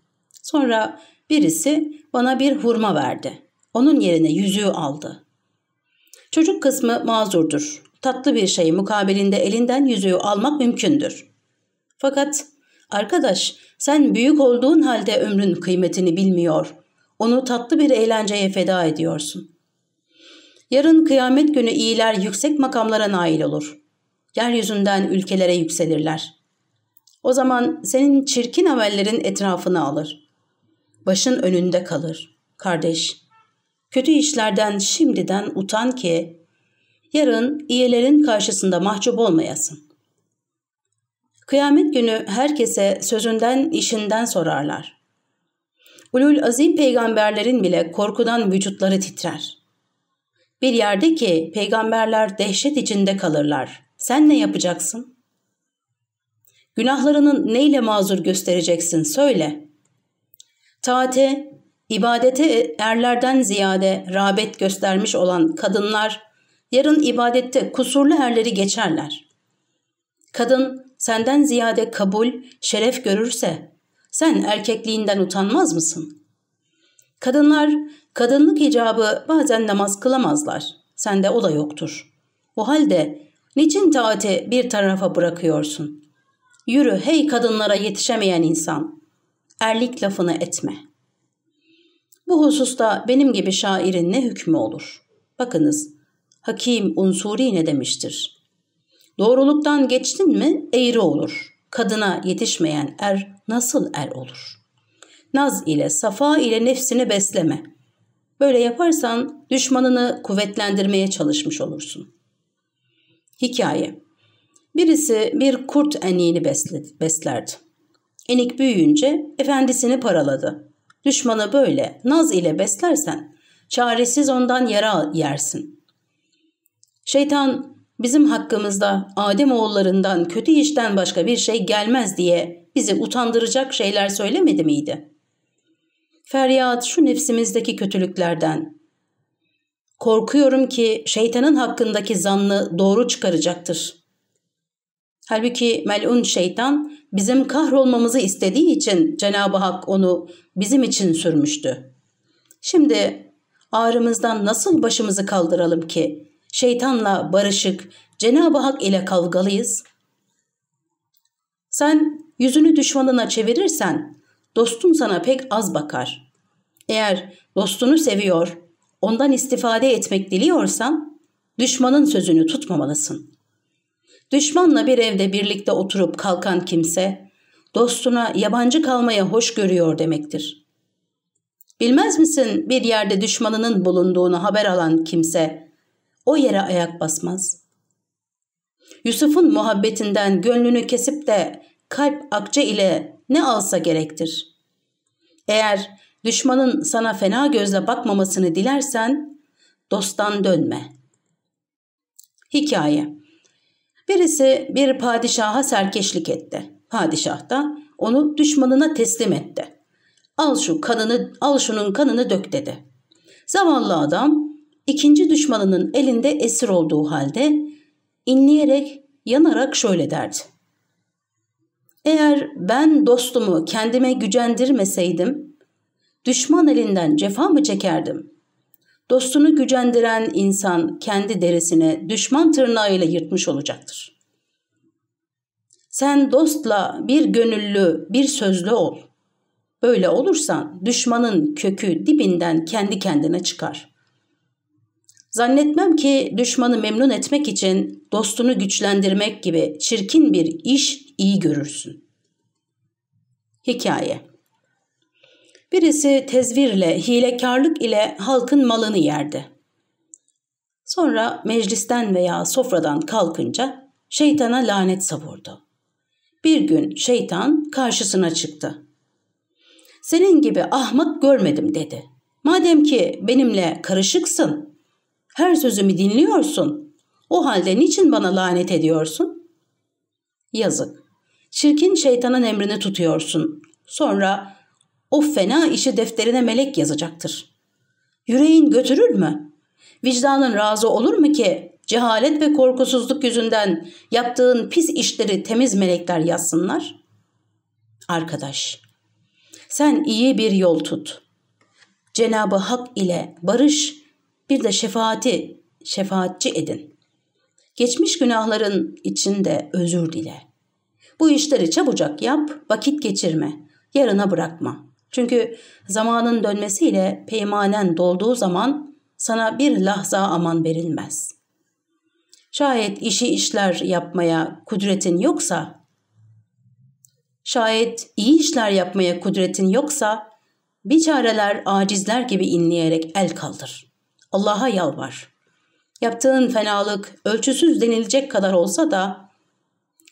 Sonra birisi bana bir hurma verdi. Onun yerine yüzüğü aldı. Çocuk kısmı mazurdur. Tatlı bir şey mukabilinde elinden yüzüğü almak mümkündür. Fakat arkadaş sen büyük olduğun halde ömrün kıymetini bilmiyor. Onu tatlı bir eğlenceye feda ediyorsun. Yarın kıyamet günü iyiler yüksek makamlara nail olur. Yeryüzünden ülkelere yükselirler. O zaman senin çirkin amellerin etrafını alır. Başın önünde kalır. Kardeş, kötü işlerden şimdiden utan ki yarın iyelerin karşısında mahcup olmayasın. Kıyamet günü herkese sözünden işinden sorarlar. Ulul azim peygamberlerin bile korkudan vücutları titrer. Bir yerde ki peygamberler dehşet içinde kalırlar. Sen ne yapacaksın? Günahlarının neyle mazur göstereceksin söyle. Taate, ibadete erlerden ziyade rağbet göstermiş olan kadınlar yarın ibadette kusurlu erleri geçerler. Kadın senden ziyade kabul, şeref görürse sen erkekliğinden utanmaz mısın? Kadınlar kadınlık icabı bazen namaz kılamazlar. Sende o da yoktur. O halde niçin taati bir tarafa bırakıyorsun? Yürü hey kadınlara yetişemeyen insan. Erlik lafını etme. Bu hususta benim gibi şairin ne hükmü olur? Bakınız, Hakim Unsuri ne demiştir? Doğruluktan geçtin mi eğri olur. Kadına yetişmeyen er nasıl er olur? Naz ile safa ile nefsini besleme. Böyle yaparsan düşmanını kuvvetlendirmeye çalışmış olursun. Hikaye Birisi bir kurt eniğini beslerdi. Enik büyüyünce efendisini paraladı. Düşmanı böyle naz ile beslersen çaresiz ondan yara yersin. Şeytan bizim hakkımızda Adem oğullarından kötü işten başka bir şey gelmez diye bizi utandıracak şeyler söylemedi miydi? Feryat şu nefsimizdeki kötülüklerden. Korkuyorum ki şeytanın hakkındaki zannı doğru çıkaracaktır. Halbuki melun şeytan bizim kahrolmamızı istediği için Cenab-ı Hak onu bizim için sürmüştü. Şimdi ağrımızdan nasıl başımızı kaldıralım ki şeytanla barışık, Cenab-ı Hak ile kavgalıyız. Sen yüzünü düşmanına çevirirsen dostun sana pek az bakar. Eğer dostunu seviyor, ondan istifade etmek diliyorsan düşmanın sözünü tutmamalısın. Düşmanla bir evde birlikte oturup kalkan kimse dostuna yabancı kalmaya hoş görüyor demektir. Bilmez misin bir yerde düşmanının bulunduğunu haber alan kimse o yere ayak basmaz. Yusuf'un muhabbetinden gönlünü kesip de kalp akçe ile ne alsa gerektir. Eğer düşmanın sana fena gözle bakmamasını dilersen dosttan dönme. Hikaye Birisi bir padişaha serkeşlik etti. Padişah da onu düşmanına teslim etti. Al şu kanını, al şunun kanını dök dedi. Zavallı adam ikinci düşmanının elinde esir olduğu halde inleyerek yanarak şöyle derdi. Eğer ben dostumu kendime gücendirmeseydim, düşman elinden cefa mı çekerdim? Dostunu gücendiren insan kendi derisini düşman tırnağıyla yırtmış olacaktır. Sen dostla bir gönüllü, bir sözlü ol. Böyle olursan düşmanın kökü dibinden kendi kendine çıkar. Zannetmem ki düşmanı memnun etmek için dostunu güçlendirmek gibi çirkin bir iş iyi görürsün. Hikaye Birisi tezvirle, hilekarlık ile halkın malını yerdi. Sonra meclisten veya sofradan kalkınca şeytana lanet savurdu. Bir gün şeytan karşısına çıktı. Senin gibi ahmak görmedim dedi. Madem ki benimle karışıksın, her sözümü dinliyorsun. O halde niçin bana lanet ediyorsun? Yazık. Çirkin şeytanın emrini tutuyorsun. Sonra o fena işi defterine melek yazacaktır. Yüreğin götürür mü? Vicdanın razı olur mu ki cehalet ve korkusuzluk yüzünden yaptığın pis işleri temiz melekler yazsınlar? Arkadaş, sen iyi bir yol tut. Cenabı Hak ile barış, bir de şefaati, şefaatçi edin. Geçmiş günahların içinde özür dile. Bu işleri çabucak yap, vakit geçirme, yarına bırakma. Çünkü zamanın dönmesiyle peymanen dolduğu zaman sana bir lahza aman verilmez. Şayet işi işler yapmaya kudretin yoksa, şayet iyi işler yapmaya kudretin yoksa, biçareler acizler gibi inleyerek el kaldır. Allah'a yalvar. Yaptığın fenalık ölçüsüz denilecek kadar olsa da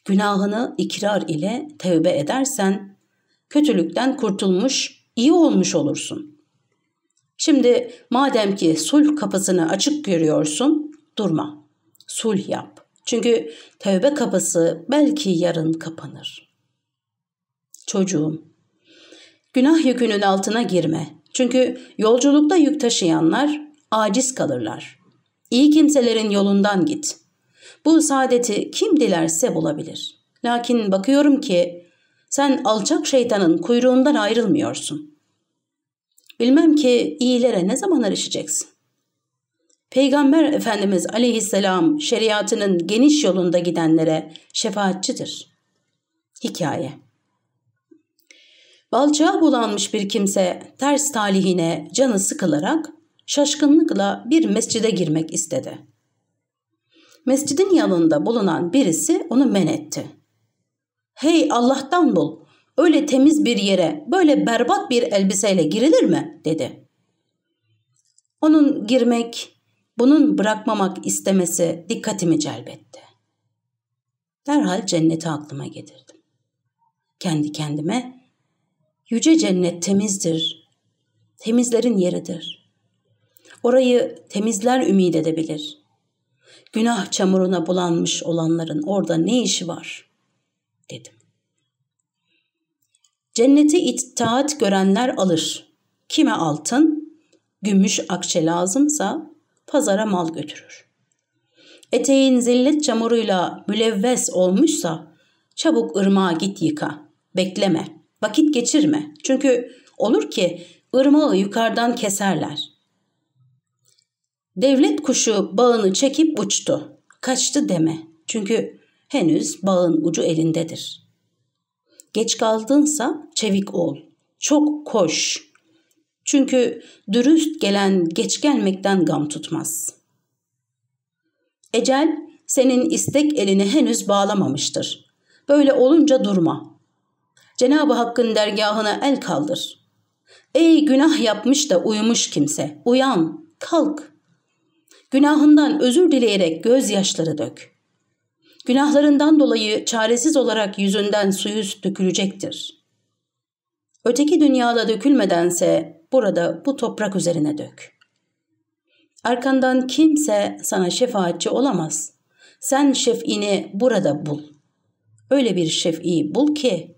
günahını ikrar ile tevbe edersen kötülükten kurtulmuş, iyi olmuş olursun. Şimdi madem ki sulh kapısını açık görüyorsun, durma. Sulh yap. Çünkü tevbe kapısı belki yarın kapanır. Çocuğum, günah yükünün altına girme. Çünkü yolculukta yük taşıyanlar aciz kalırlar. İyi kimselerin yolundan git. Bu saadeti kim dilerse bulabilir. Lakin bakıyorum ki sen alçak şeytanın kuyruğundan ayrılmıyorsun. Bilmem ki iyilere ne zaman erişeceksin. Peygamber Efendimiz aleyhisselam şeriatının geniş yolunda gidenlere şefaatçidir. Hikaye Balçağa bulanmış bir kimse ters talihine canı sıkılarak şaşkınlıkla bir mescide girmek istedi. Mescidin yanında bulunan birisi onu men etti. Hey Allah'tan bul, öyle temiz bir yere böyle berbat bir elbiseyle girilir mi? dedi. Onun girmek, bunun bırakmamak istemesi dikkatimi celbetti. Derhal cenneti aklıma getirdim. Kendi kendime, yüce cennet temizdir, temizlerin yeridir. Orayı temizler ümit edebilir. Günah çamuruna bulanmış olanların orada ne işi var? dedim. Cenneti itaat görenler alır. Kime altın, gümüş akçe lazımsa pazara mal götürür. Eteğin zillet çamuruyla mülevves olmuşsa çabuk ırmağa git yıka. Bekleme, vakit geçirme. Çünkü olur ki ırmağı yukarıdan keserler. Devlet kuşu bağını çekip uçtu. Kaçtı deme. Çünkü henüz bağın ucu elindedir. Geç kaldınsa çevik ol. Çok koş. Çünkü dürüst gelen geç gelmekten gam tutmaz. Ecel senin istek elini henüz bağlamamıştır. Böyle olunca durma. Cenab-ı Hakk'ın dergahına el kaldır. Ey günah yapmış da uyumuş kimse, uyan, kalk. Günahından özür dileyerek gözyaşları dök. Günahlarından dolayı çaresiz olarak yüzünden suyu dökülecektir. Öteki dünyada dökülmedense burada bu toprak üzerine dök. Arkandan kimse sana şefaatçi olamaz. Sen şefini burada bul. Öyle bir şef'i bul ki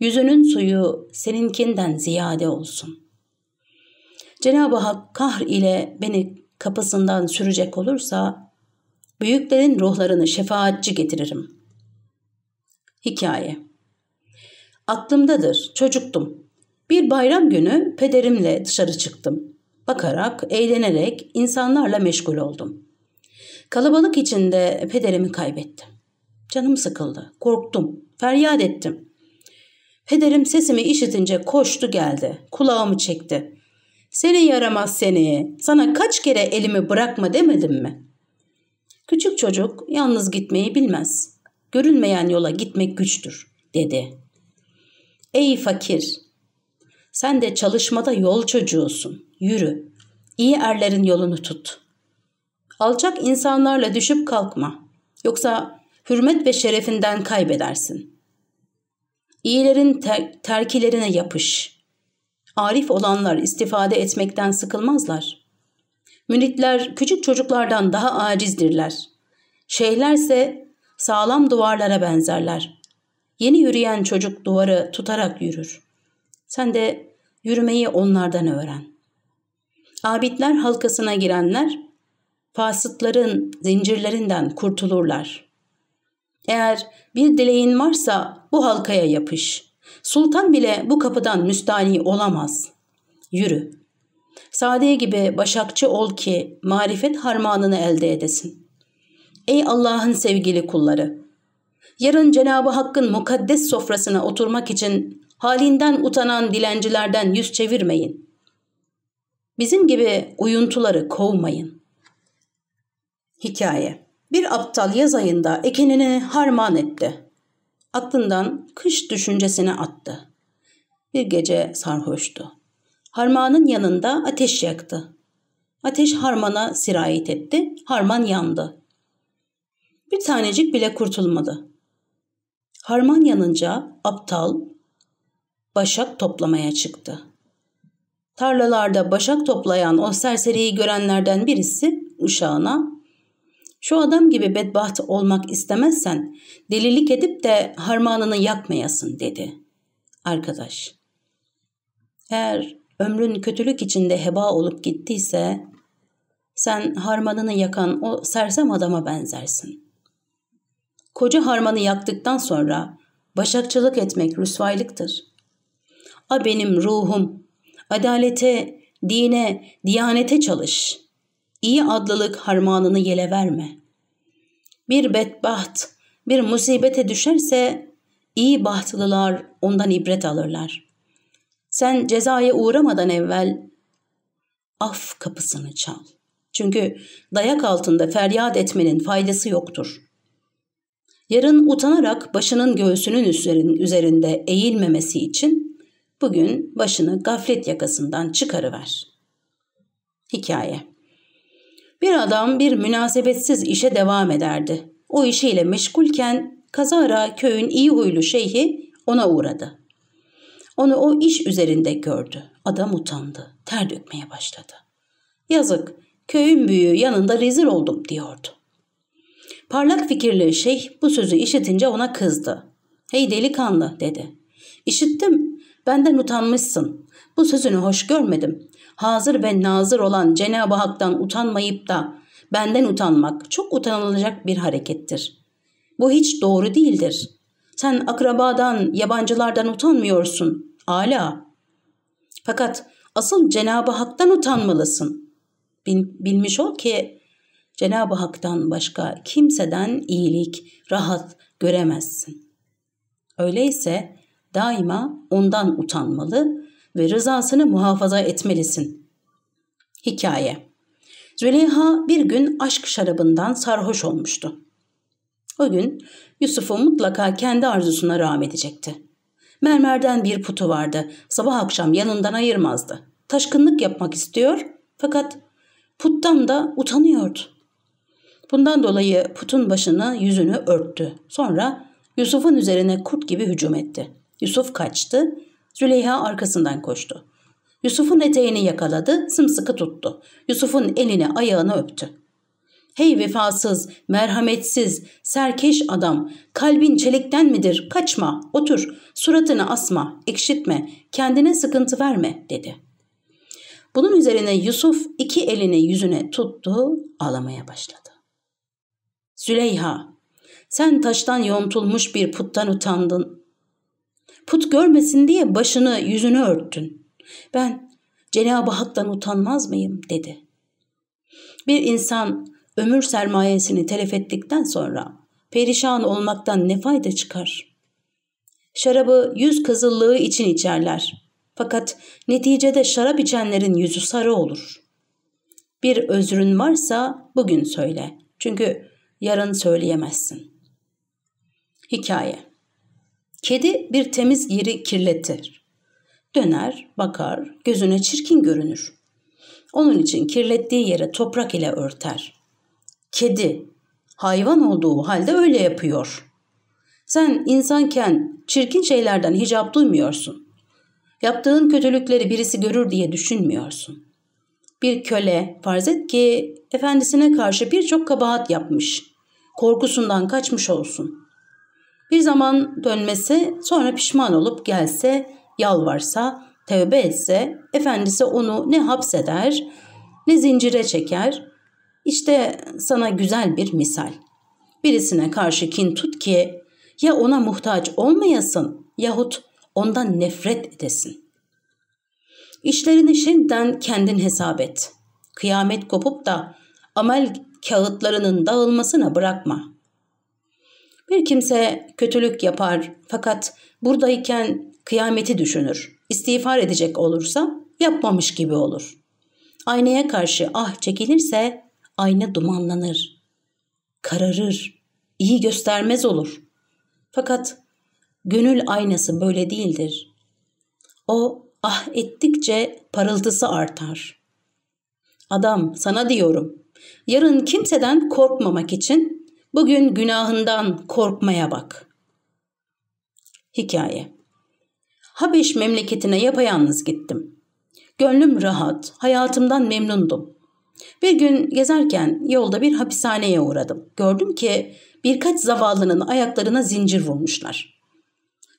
yüzünün suyu seninkinden ziyade olsun. Cenab-ı Hak kahr ile beni kapısından sürecek olursa büyüklerin ruhlarını şefaatçi getiririm. Hikaye Aklımdadır, çocuktum. Bir bayram günü pederimle dışarı çıktım. Bakarak, eğlenerek insanlarla meşgul oldum. Kalabalık içinde pederimi kaybettim. Canım sıkıldı, korktum, feryat ettim. Pederim sesimi işitince koştu geldi, kulağımı çekti. Seni yaramaz seni, sana kaç kere elimi bırakma demedim mi? Küçük çocuk yalnız gitmeyi bilmez. Görünmeyen yola gitmek güçtür, dedi. Ey fakir, sen de çalışmada yol çocuğusun. Yürü, iyi erlerin yolunu tut. Alçak insanlarla düşüp kalkma. Yoksa hürmet ve şerefinden kaybedersin. İyilerin ter terkilerine yapış. Arif olanlar istifade etmekten sıkılmazlar. Müritler küçük çocuklardan daha acizdirler. Şeyhlerse sağlam duvarlara benzerler. Yeni yürüyen çocuk duvarı tutarak yürür. Sen de yürümeyi onlardan öğren. Abidler halkasına girenler fasıtların zincirlerinden kurtulurlar. Eğer bir dileğin varsa bu halkaya yapış. Sultan bile bu kapıdan müstani olamaz. Yürü. Sade gibi başakçı ol ki marifet harmanını elde edesin. Ey Allah'ın sevgili kulları! Yarın Cenabı Hakk'ın mukaddes sofrasına oturmak için halinden utanan dilencilerden yüz çevirmeyin. Bizim gibi uyuntuları kovmayın. Hikaye Bir aptal yaz ayında ekinini harman etti. Aklından kış düşüncesine attı. Bir gece sarhoştu. Harmanın yanında ateş yaktı. Ateş harmana sirayet etti. Harman yandı. Bir tanecik bile kurtulmadı. Harman yanınca aptal başak toplamaya çıktı. Tarlalarda başak toplayan o serseriyi görenlerden birisi uşağına şu adam gibi bedbaht olmak istemezsen delilik edip de harmanını yakmayasın dedi. Arkadaş, eğer ömrün kötülük içinde heba olup gittiyse sen harmanını yakan o sersem adama benzersin. Koca harmanı yaktıktan sonra başakçılık etmek rüsvaylıktır. A benim ruhum, adalete, dine, diyanete çalış. İyi adlılık harmanını yele verme. Bir bedbaht, bir musibete düşerse iyi bahtlılar ondan ibret alırlar. Sen cezaya uğramadan evvel af kapısını çal. Çünkü dayak altında feryat etmenin faydası yoktur. Yarın utanarak başının göğsünün üzerinde eğilmemesi için bugün başını gaflet yakasından çıkarıver. Hikaye Bir adam bir münasebetsiz işe devam ederdi. O işiyle meşgulken kazara köyün iyi huylu şeyhi ona uğradı. Onu o iş üzerinde gördü. Adam utandı. Ter dökmeye başladı. Yazık, köyün büyüğü yanında rezil oldum diyordu. Parlak fikirli şeyh bu sözü işitince ona kızdı. Hey delikanlı dedi. İşittim, benden utanmışsın. Bu sözünü hoş görmedim. Hazır ve nazır olan Cenab-ı Hak'tan utanmayıp da benden utanmak çok utanılacak bir harekettir. Bu hiç doğru değildir. Sen akrabadan, yabancılardan utanmıyorsun. Ala. Fakat asıl Cenab-ı Hak'tan utanmalısın. Bil, bilmiş ol ki Cenab-ı Hak'tan başka kimseden iyilik, rahat göremezsin. Öyleyse daima ondan utanmalı ve rızasını muhafaza etmelisin. Hikaye Züleyha bir gün aşk şarabından sarhoş olmuştu. O gün Yusuf'u mutlaka kendi arzusuna rağm edecekti. Mermerden bir putu vardı. Sabah akşam yanından ayırmazdı. Taşkınlık yapmak istiyor fakat puttan da utanıyordu. Bundan dolayı putun başını yüzünü örttü. Sonra Yusuf'un üzerine kurt gibi hücum etti. Yusuf kaçtı. Züleyha arkasından koştu. Yusuf'un eteğini yakaladı, sımsıkı tuttu. Yusuf'un elini ayağını öptü. Hey vefasız, merhametsiz, serkeş adam, kalbin çelikten midir? Kaçma, otur, suratını asma, ekşitme, kendine sıkıntı verme, dedi. Bunun üzerine Yusuf iki elini yüzüne tuttu, ağlamaya başladı. Züleyha, sen taştan yontulmuş bir puttan utandın. Put görmesin diye başını yüzünü örttün. Ben Cenab-ı Hak'tan utanmaz mıyım dedi. Bir insan ömür sermayesini telef ettikten sonra perişan olmaktan ne fayda çıkar? Şarabı yüz kızıllığı için içerler. Fakat neticede şarap içenlerin yüzü sarı olur. Bir özrün varsa bugün söyle. Çünkü yarın söyleyemezsin. Hikaye Kedi bir temiz yeri kirletir. Döner, bakar, gözüne çirkin görünür. Onun için kirlettiği yere toprak ile örter. Kedi, hayvan olduğu halde öyle yapıyor. Sen insanken çirkin şeylerden hicap duymuyorsun. Yaptığın kötülükleri birisi görür diye düşünmüyorsun. Bir köle farz et ki efendisine karşı birçok kabahat yapmış. Korkusundan kaçmış olsun. Bir zaman dönmesi sonra pişman olup gelse, yalvarsa, tövbe etse efendisi onu ne hapseder ne zincire çeker. İşte sana güzel bir misal. Birisine karşı kin tut ki ya ona muhtaç olmayasın yahut ondan nefret edesin. İşlerini şimdiden kendin hesap et. Kıyamet kopup da amel kağıtlarının dağılmasına bırakma. Bir kimse kötülük yapar fakat buradayken kıyameti düşünür. İstiğfar edecek olursa yapmamış gibi olur. Aynaya karşı ah çekilirse ayna dumanlanır. Kararır. iyi göstermez olur. Fakat gönül aynası böyle değildir. O ah ettikçe parıltısı artar. Adam sana diyorum, yarın kimseden korkmamak için bugün günahından korkmaya bak. Hikaye Habeş memleketine yapayalnız gittim. Gönlüm rahat, hayatımdan memnundum. Bir gün gezerken yolda bir hapishaneye uğradım. Gördüm ki birkaç zavallının ayaklarına zincir vurmuşlar.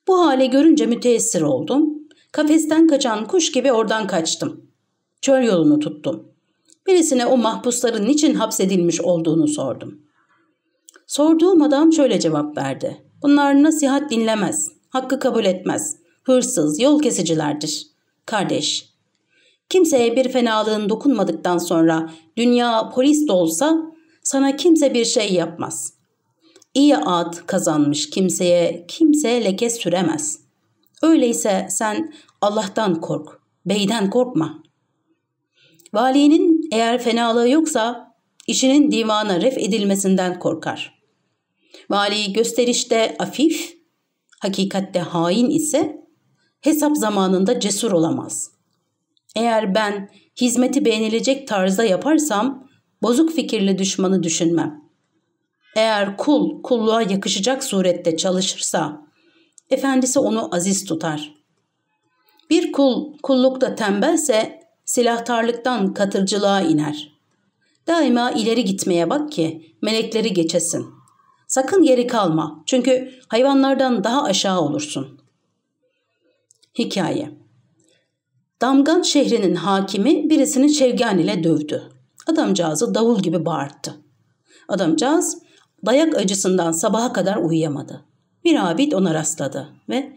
Bu hale görünce müteessir oldum Kafesten kaçan kuş gibi oradan kaçtım. Çöl yolunu tuttum. Birisine o mahpusların niçin hapsedilmiş olduğunu sordum. Sorduğum adam şöyle cevap verdi. Bunlar nasihat dinlemez, hakkı kabul etmez, hırsız, yol kesicilerdir. Kardeş, kimseye bir fenalığın dokunmadıktan sonra dünya polis de olsa sana kimse bir şey yapmaz. İyi ad kazanmış kimseye kimse leke süremez. Öyleyse sen Allah'tan kork, beyden korkma. Valinin eğer fenalığı yoksa işinin divana ref edilmesinden korkar. Vali gösterişte afif, hakikatte hain ise hesap zamanında cesur olamaz. Eğer ben hizmeti beğenilecek tarzda yaparsam bozuk fikirli düşmanı düşünmem. Eğer kul kulluğa yakışacak surette çalışırsa efendisi onu aziz tutar. Bir kul kullukta tembelse silahtarlıktan katırcılığa iner. Daima ileri gitmeye bak ki melekleri geçesin. Sakın geri kalma çünkü hayvanlardan daha aşağı olursun. Hikaye Damgan şehrinin hakimi birisini çevgan ile dövdü. Adamcağızı davul gibi bağırttı. Adamcağız dayak acısından sabaha kadar uyuyamadı. Bir abid ona rastladı ve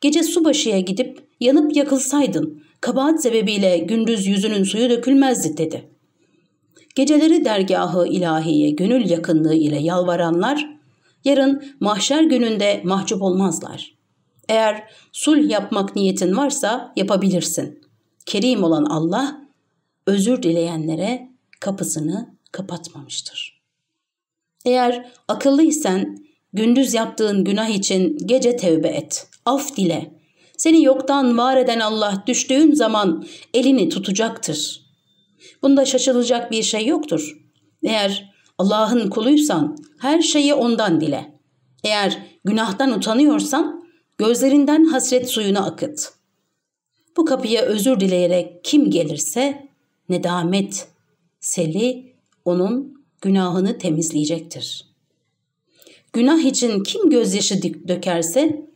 gece subaşıya gidip yanıp yakılsaydın kabahat sebebiyle gündüz yüzünün suyu dökülmezdi dedi. Geceleri dergahı ilahiye gönül yakınlığı ile yalvaranlar yarın mahşer gününde mahcup olmazlar. Eğer sulh yapmak niyetin varsa yapabilirsin. Kerim olan Allah özür dileyenlere kapısını kapatmamıştır. Eğer akıllıysan Gündüz yaptığın günah için gece tevbe et. Af dile. Seni yoktan var eden Allah düştüğün zaman elini tutacaktır. Bunda şaşılacak bir şey yoktur. Eğer Allah'ın kuluysan her şeyi ondan dile. Eğer günahtan utanıyorsan gözlerinden hasret suyunu akıt. Bu kapıya özür dileyerek kim gelirse nedamet, seli onun günahını temizleyecektir.'' Günah için kim gözyaşı dökerse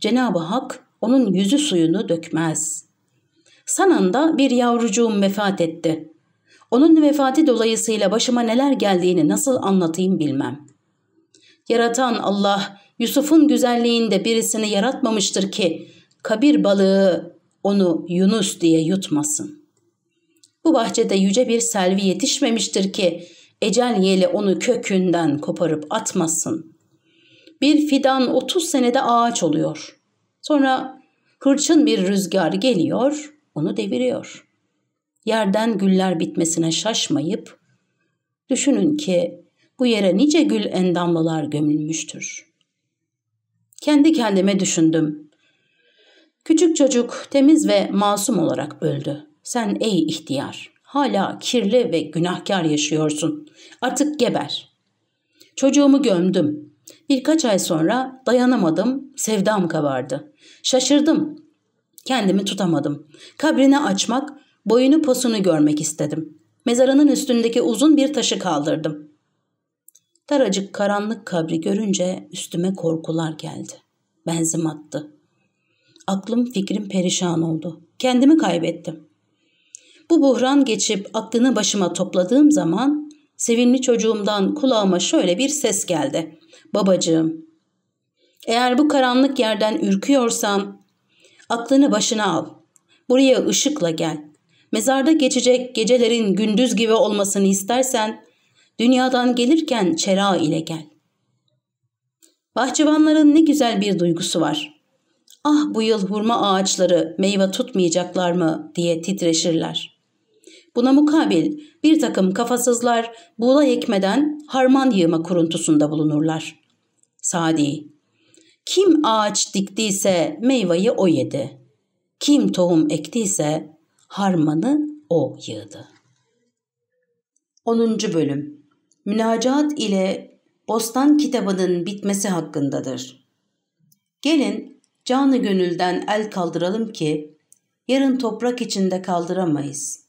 Cenab-ı Hak onun yüzü suyunu dökmez. Sananda bir yavrucuğum vefat etti. Onun vefatı dolayısıyla başıma neler geldiğini nasıl anlatayım bilmem. Yaratan Allah Yusuf'un güzelliğinde birisini yaratmamıştır ki kabir balığı onu Yunus diye yutmasın. Bu bahçede yüce bir selvi yetişmemiştir ki ecel yeli onu kökünden koparıp atmasın. Bir fidan 30 senede ağaç oluyor. Sonra hırçın bir rüzgar geliyor, onu deviriyor. Yerden güller bitmesine şaşmayıp, düşünün ki bu yere nice gül endamlılar gömülmüştür. Kendi kendime düşündüm. Küçük çocuk temiz ve masum olarak öldü. Sen ey ihtiyar, hala kirli ve günahkar yaşıyorsun. Artık geber. Çocuğumu gömdüm. Birkaç ay sonra dayanamadım, sevdam kabardı. Şaşırdım. Kendimi tutamadım. Kabrini açmak, boyunu posunu görmek istedim. Mezarının üstündeki uzun bir taşı kaldırdım. Daracık karanlık kabri görünce üstüme korkular geldi. Benzim attı. Aklım fikrim perişan oldu. Kendimi kaybettim. Bu buhran geçip aklını başıma topladığım zaman sevimli çocuğumdan kulağıma şöyle bir ses geldi. Babacığım, eğer bu karanlık yerden ürküyorsan aklını başına al. Buraya ışıkla gel. Mezarda geçecek gecelerin gündüz gibi olmasını istersen dünyadan gelirken çera ile gel. Bahçıvanların ne güzel bir duygusu var. Ah bu yıl hurma ağaçları meyve tutmayacaklar mı diye titreşirler. Buna mukabil bir takım kafasızlar buğday ekmeden harman yığma kuruntusunda bulunurlar. Sadi, kim ağaç diktiyse meyveyi o yedi. Kim tohum ektiyse harmanı o yığdı. 10. Bölüm Münacat ile Bostan kitabının bitmesi hakkındadır. Gelin canı gönülden el kaldıralım ki yarın toprak içinde kaldıramayız.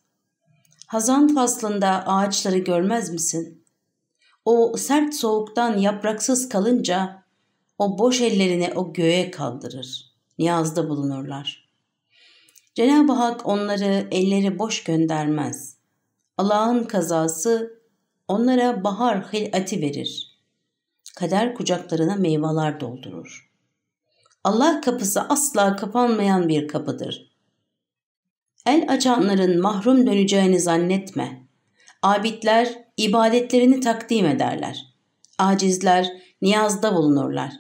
Hazan faslında ağaçları görmez misin? O sert soğuktan yapraksız kalınca o boş ellerini o göğe kaldırır. Niyazda bulunurlar. Cenab-ı Hak onları elleri boş göndermez. Allah'ın kazası onlara bahar hilati verir. Kader kucaklarına meyveler doldurur. Allah kapısı asla kapanmayan bir kapıdır. El açanların mahrum döneceğini zannetme. Abidler ibadetlerini takdim ederler. Acizler niyazda bulunurlar.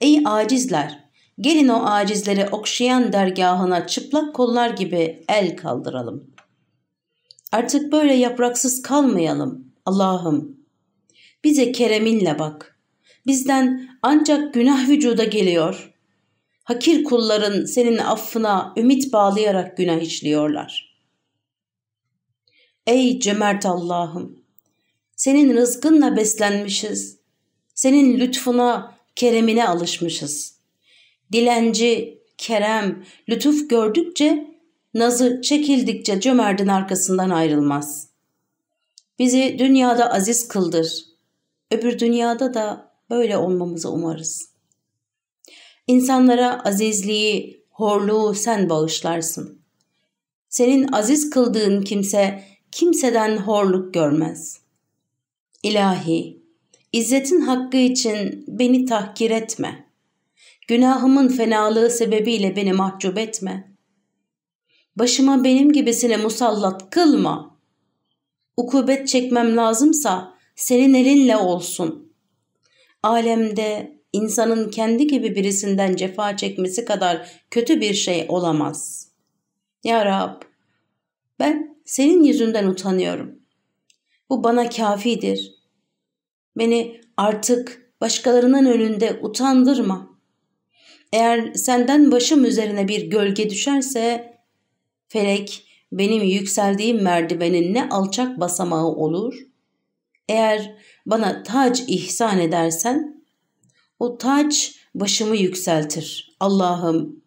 Ey acizler! Gelin o acizleri okşayan dergahına çıplak kollar gibi el kaldıralım. Artık böyle yapraksız kalmayalım Allah'ım. Bize kereminle bak. Bizden ancak günah vücuda geliyor. Hakir kulların senin affına ümit bağlayarak günah işliyorlar. Ey cömert Allah'ım! Senin rızkınla beslenmişiz. Senin lütfuna, keremine alışmışız. Dilenci, kerem, lütuf gördükçe, nazı çekildikçe cömertin arkasından ayrılmaz. Bizi dünyada aziz kıldır. Öbür dünyada da böyle olmamızı umarız. İnsanlara azizliği, horluğu sen bağışlarsın. Senin aziz kıldığın kimse kimseden horluk görmez. İlahi, İzzetin hakkı için beni tahkir etme. Günahımın fenalığı sebebiyle beni mahcup etme. Başıma benim gibisine musallat kılma. Ukubet çekmem lazımsa senin elinle olsun. Alemde insanın kendi gibi birisinden cefa çekmesi kadar kötü bir şey olamaz. Ya Rab, ben senin yüzünden utanıyorum. Bu bana kafidir. Beni artık başkalarının önünde utandırma. Eğer senden başım üzerine bir gölge düşerse felek benim yükseldiğim merdivenin ne alçak basamağı olur. Eğer bana tac ihsan edersen o tac başımı yükseltir. Allah'ım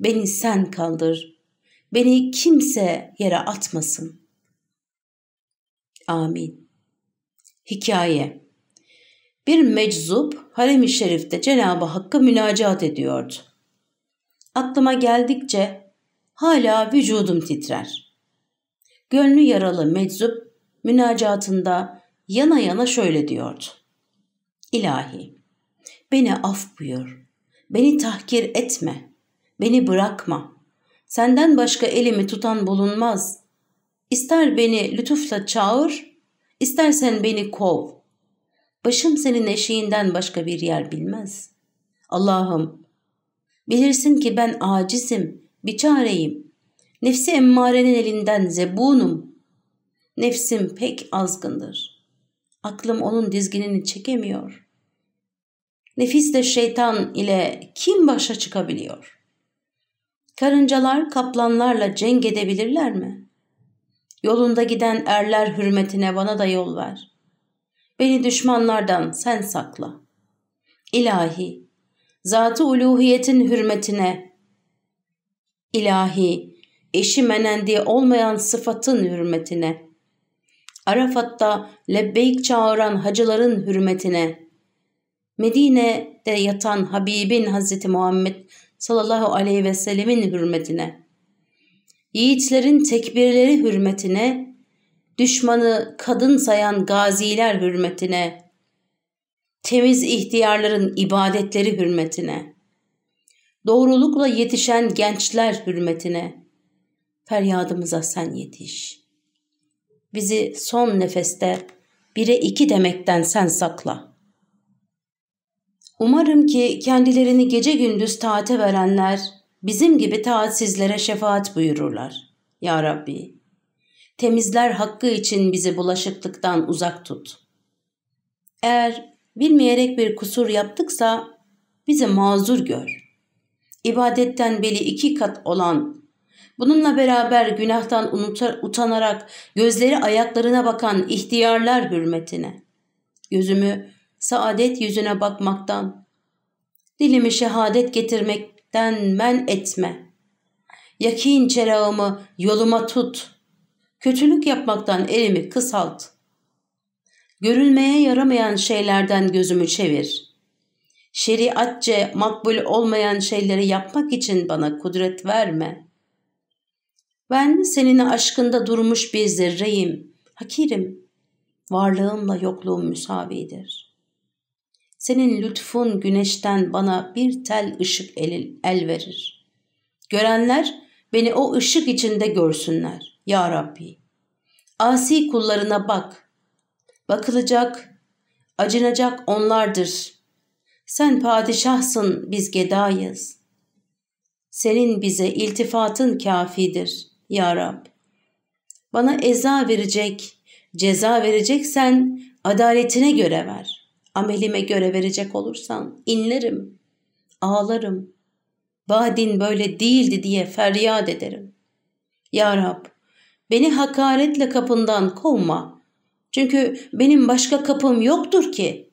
beni sen kaldır. Beni kimse yere atmasın. Amin. Hikaye bir meczup harem-i şerifte Cenab-ı Hakk'a münacat ediyordu. Aklıma geldikçe hala vücudum titrer. Gönlü yaralı meczup münacatında yana yana şöyle diyordu. İlahi, beni af buyur, beni tahkir etme, beni bırakma. Senden başka elimi tutan bulunmaz. İster beni lütufla çağır, istersen beni kov. Başım senin eşiğinden başka bir yer bilmez. Allah'ım, bilirsin ki ben acizim, biçareyim. Nefsi emmarenin elinden zebunum. Nefsim pek azgındır. Aklım onun dizginini çekemiyor. Nefisle şeytan ile kim başa çıkabiliyor? Karıncalar kaplanlarla cenk edebilirler mi? Yolunda giden erler hürmetine bana da yol ver. Beni düşmanlardan sen sakla. İlahi, zatı uluhiyetin hürmetine, ilahi, eşi menendi olmayan sıfatın hürmetine, Arafat'ta lebbeyk çağıran hacıların hürmetine, Medine'de yatan Habibin Hazreti Muhammed sallallahu aleyhi ve sellemin hürmetine, yiğitlerin tekbirleri hürmetine, düşmanı kadın sayan gaziler hürmetine, temiz ihtiyarların ibadetleri hürmetine, doğrulukla yetişen gençler hürmetine, feryadımıza sen yetiş. Bizi son nefeste bire iki demekten sen sakla. Umarım ki kendilerini gece gündüz taate verenler bizim gibi taatsizlere şefaat buyururlar. Ya Rabbi, temizler hakkı için bizi bulaşıklıktan uzak tut. Eğer bilmeyerek bir kusur yaptıksa bizi mazur gör. İbadetten beli iki kat olan, bununla beraber günahtan utanarak gözleri ayaklarına bakan ihtiyarlar hürmetine, gözümü saadet yüzüne bakmaktan, dilimi şehadet getirmekten men etme. Yakin çerağımı yoluma tut. Kötülük yapmaktan elimi kısalt. Görülmeye yaramayan şeylerden gözümü çevir. Şeriatçe makbul olmayan şeyleri yapmak için bana kudret verme. Ben senin aşkında durmuş bir zerreyim, hakirim. Varlığımla yokluğum müsavidir.'' Senin lütfun güneşten bana bir tel ışık el, el verir. Görenler beni o ışık içinde görsünler. Ya Rabbi. Asi kullarına bak. Bakılacak, acınacak onlardır. Sen padişahsın, biz gedayız. Senin bize iltifatın kafidir, Ya Rab. Bana eza verecek, ceza vereceksen adaletine göre ver amelime göre verecek olursan inlerim, ağlarım. Badin böyle değildi diye feryat ederim. Ya Rab, beni hakaretle kapından kovma. Çünkü benim başka kapım yoktur ki.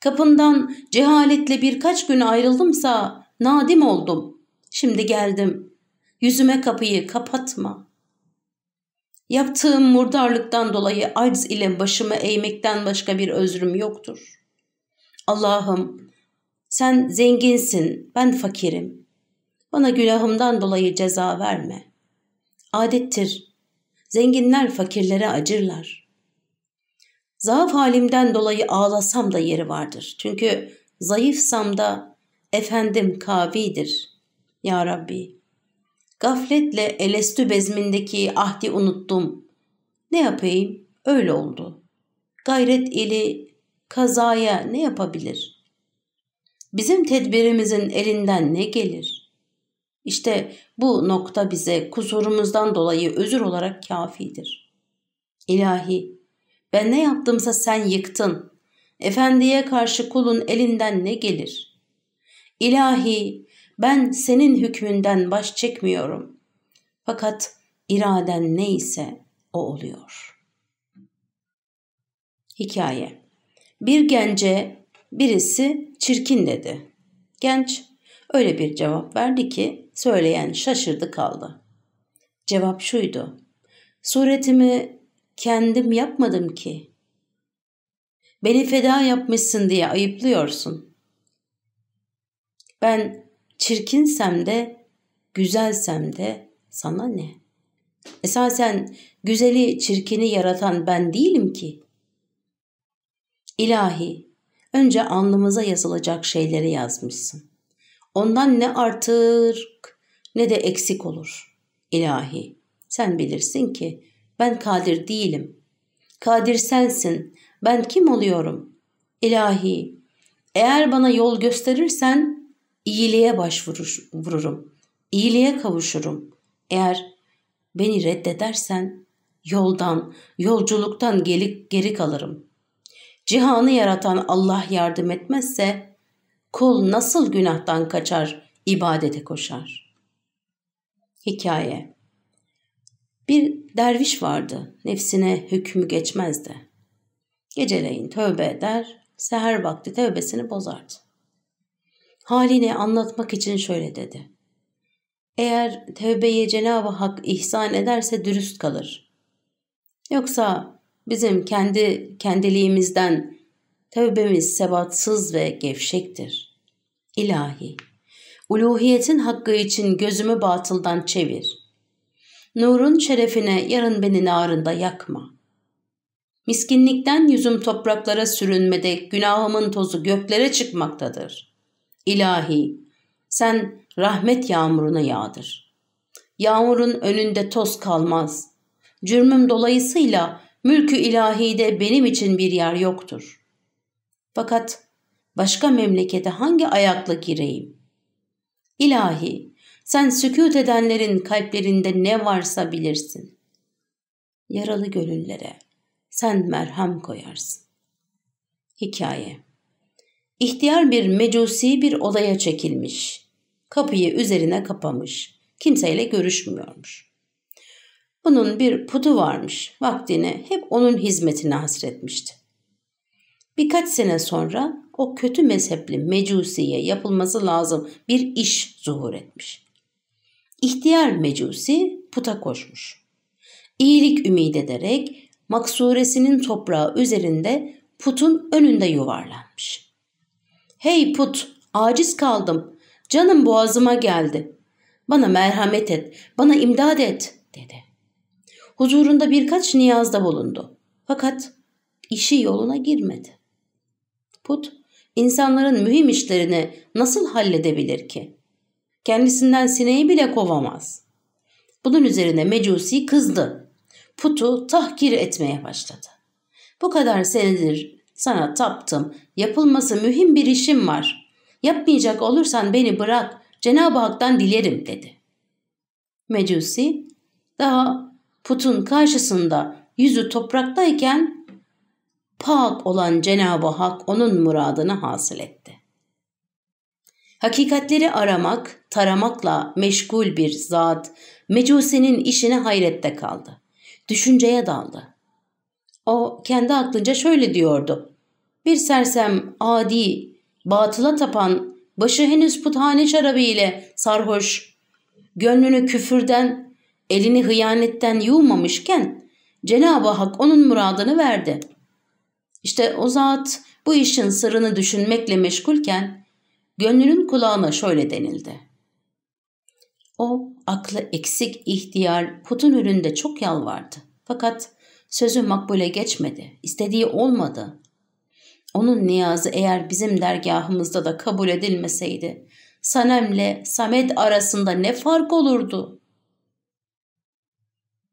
Kapından cehaletle birkaç gün ayrıldımsa nadim oldum. Şimdi geldim. Yüzüme kapıyı kapatma. Yaptığım murdarlıktan dolayı acz ile başımı eğmekten başka bir özrüm yoktur. Allah'ım sen zenginsin, ben fakirim. Bana günahımdan dolayı ceza verme. Adettir. Zenginler fakirlere acırlar. Zaaf halimden dolayı ağlasam da yeri vardır. Çünkü zayıfsam da efendim kavidir. Ya Rabbi, gafletle elestü bezmindeki ahdi unuttum. Ne yapayım? Öyle oldu. Gayret ili kazaya ne yapabilir? Bizim tedbirimizin elinden ne gelir? İşte bu nokta bize kusurumuzdan dolayı özür olarak kafidir. İlahi, ben ne yaptımsa sen yıktın. Efendiye karşı kulun elinden ne gelir? İlahi, ben senin hükmünden baş çekmiyorum. Fakat iraden neyse o oluyor. Hikaye bir gence birisi çirkin dedi. Genç öyle bir cevap verdi ki söyleyen şaşırdı kaldı. Cevap şuydu. Suretimi kendim yapmadım ki. Beni feda yapmışsın diye ayıplıyorsun. Ben çirkinsem de güzelsem de sana ne? Esasen güzeli çirkini yaratan ben değilim ki. İlahi, Önce alnımıza yazılacak şeyleri yazmışsın. Ondan ne artır ne de eksik olur. İlahi, sen bilirsin ki ben kadir değilim. Kadir sensin, ben kim oluyorum? İlahi, eğer bana yol gösterirsen iyiliğe başvururum, iyiliğe kavuşurum. Eğer beni reddedersen yoldan, yolculuktan geri, geri kalırım. Cihanı yaratan Allah yardım etmezse kul nasıl günahtan kaçar, ibadete koşar? Hikaye Bir derviş vardı, nefsine hükmü geçmezdi. Geceleyin tövbe eder, seher vakti tövbesini bozardı. Halini anlatmak için şöyle dedi. Eğer tövbeye Cenab-ı Hak ihsan ederse dürüst kalır. Yoksa bizim kendi kendiliğimizden tövbemiz sebatsız ve gevşektir. İlahi, uluhiyetin hakkı için gözümü batıldan çevir. Nurun şerefine yarın beni narında yakma. Miskinlikten yüzüm topraklara sürünmede günahımın tozu göklere çıkmaktadır. İlahi, sen rahmet yağmuruna yağdır. Yağmurun önünde toz kalmaz. Cürmüm dolayısıyla mülkü ilahide benim için bir yer yoktur. Fakat başka memlekete hangi ayakla gireyim? İlahi, sen sükut edenlerin kalplerinde ne varsa bilirsin. Yaralı gönüllere sen merhem koyarsın. Hikaye İhtiyar bir mecusi bir odaya çekilmiş. Kapıyı üzerine kapamış. Kimseyle görüşmüyormuş. Bunun bir putu varmış. Vaktini hep onun hizmetine hasretmişti. Birkaç sene sonra o kötü mezhepli mecusiye yapılması lazım bir iş zuhur etmiş. İhtiyar mecusi puta koşmuş. İyilik ümit ederek maksuresinin toprağı üzerinde putun önünde yuvarlanmış. Hey put, aciz kaldım. Canım boğazıma geldi. Bana merhamet et, bana imdad et, dedi. Huzurunda birkaç niyazda bulundu. Fakat işi yoluna girmedi. Put, insanların mühim işlerini nasıl halledebilir ki? Kendisinden sineği bile kovamaz. Bunun üzerine Mecusi kızdı. Put'u tahkir etmeye başladı. Bu kadar senedir sana taptım. Yapılması mühim bir işim var. Yapmayacak olursan beni bırak. Cenab-ı Hak'tan dilerim dedi. Mecusi daha putun karşısında yüzü topraktayken pak olan Cenab-ı Hak onun muradını hasıl etti. Hakikatleri aramak, taramakla meşgul bir zat, Mecusi'nin işine hayrette kaldı. Düşünceye daldı. O kendi aklınca şöyle diyordu. Bir sersem, adi, batıla tapan, başı henüz puthane şarabı ile sarhoş, gönlünü küfürden, elini hıyanetten yumamışken Cenab-ı Hak onun muradını verdi. İşte o zat bu işin sırrını düşünmekle meşgulken gönlünün kulağına şöyle denildi. O aklı eksik ihtiyar putun önünde çok yalvardı. Fakat sözü makbule geçmedi. İstediği olmadı. Onun niyazı eğer bizim dergahımızda da kabul edilmeseydi, Sanem'le Samet arasında ne fark olurdu?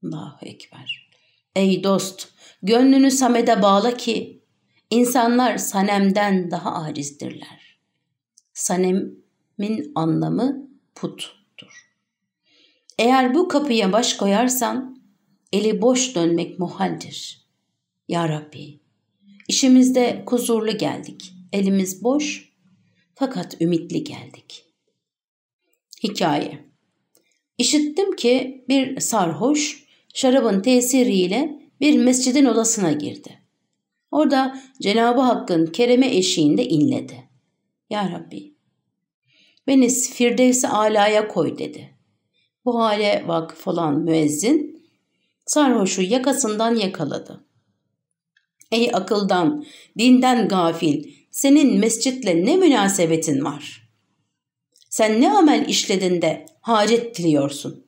Allahu Ekber. Ey dost, gönlünü Samet'e bağla ki, insanlar Sanem'den daha acizdirler. Sanem'in anlamı puttur. Eğer bu kapıya baş koyarsan, eli boş dönmek muhaldir. Ya Rabbi, işimizde kuzurlu geldik, elimiz boş fakat ümitli geldik. Hikaye İşittim ki bir sarhoş şarabın tesiriyle bir mescidin odasına girdi. Orada Cenab-ı Hakk'ın kereme eşiğinde inledi. Ya Rabbi, beni Firdevs-i Ala'ya koy dedi. Bu hale vakıf olan müezzin sarhoşu yakasından yakaladı. Ey akıldan, dinden gafil, senin mescitle ne münasebetin var? Sen ne amel işledin de hacet diliyorsun?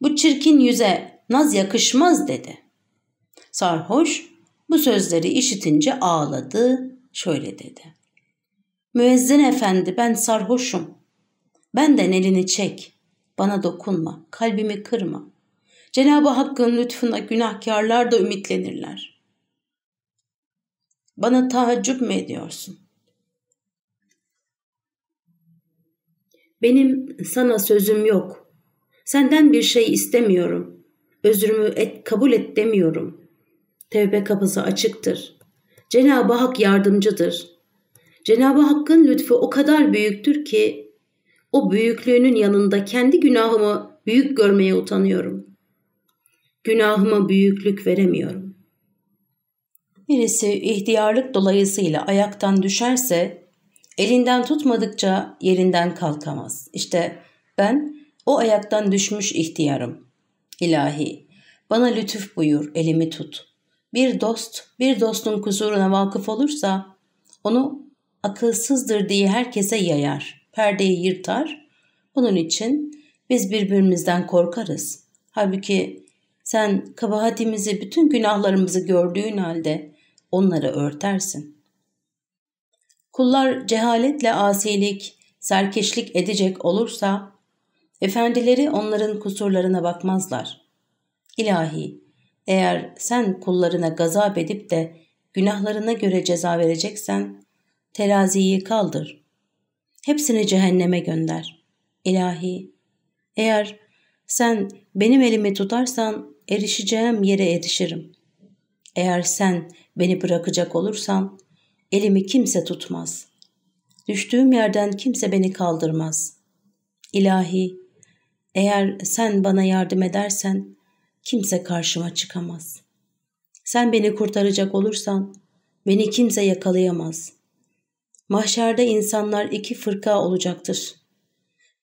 Bu çirkin yüze naz yakışmaz dedi. Sarhoş bu sözleri işitince ağladı, şöyle dedi. Müezzin efendi ben sarhoşum. Benden elini çek. Bana dokunma, kalbimi kırma. Cenab-ı Hakk'ın lütfuna günahkarlar da ümitlenirler. Bana tahaccüp mü ediyorsun? Benim sana sözüm yok. Senden bir şey istemiyorum. Özrümü et, kabul et demiyorum. Tevbe kapısı açıktır. Cenab-ı Hak yardımcıdır. Cenab-ı Hakk'ın lütfu o kadar büyüktür ki o büyüklüğünün yanında kendi günahımı büyük görmeye utanıyorum. Günahıma büyüklük veremiyorum. Birisi ihtiyarlık dolayısıyla ayaktan düşerse elinden tutmadıkça yerinden kalkamaz. İşte ben o ayaktan düşmüş ihtiyarım. İlahi bana lütuf buyur elimi tut. Bir dost bir dostun kusuruna vakıf olursa onu akılsızdır diye herkese yayar. Perdeyi yırtar. Bunun için biz birbirimizden korkarız. Halbuki sen kabahatimizi, bütün günahlarımızı gördüğün halde onları örtersin. Kullar cehaletle asilik, serkeşlik edecek olursa, efendileri onların kusurlarına bakmazlar. İlahi, eğer sen kullarına gazap edip de günahlarına göre ceza vereceksen, teraziyi kaldır. Hepsini cehenneme gönder. İlahi, eğer sen benim elimi tutarsan erişeceğim yere erişirim. Eğer sen beni bırakacak olursan elimi kimse tutmaz. Düştüğüm yerden kimse beni kaldırmaz. İlahi, eğer sen bana yardım edersen kimse karşıma çıkamaz. Sen beni kurtaracak olursan beni kimse yakalayamaz. Mahşerde insanlar iki fırka olacaktır.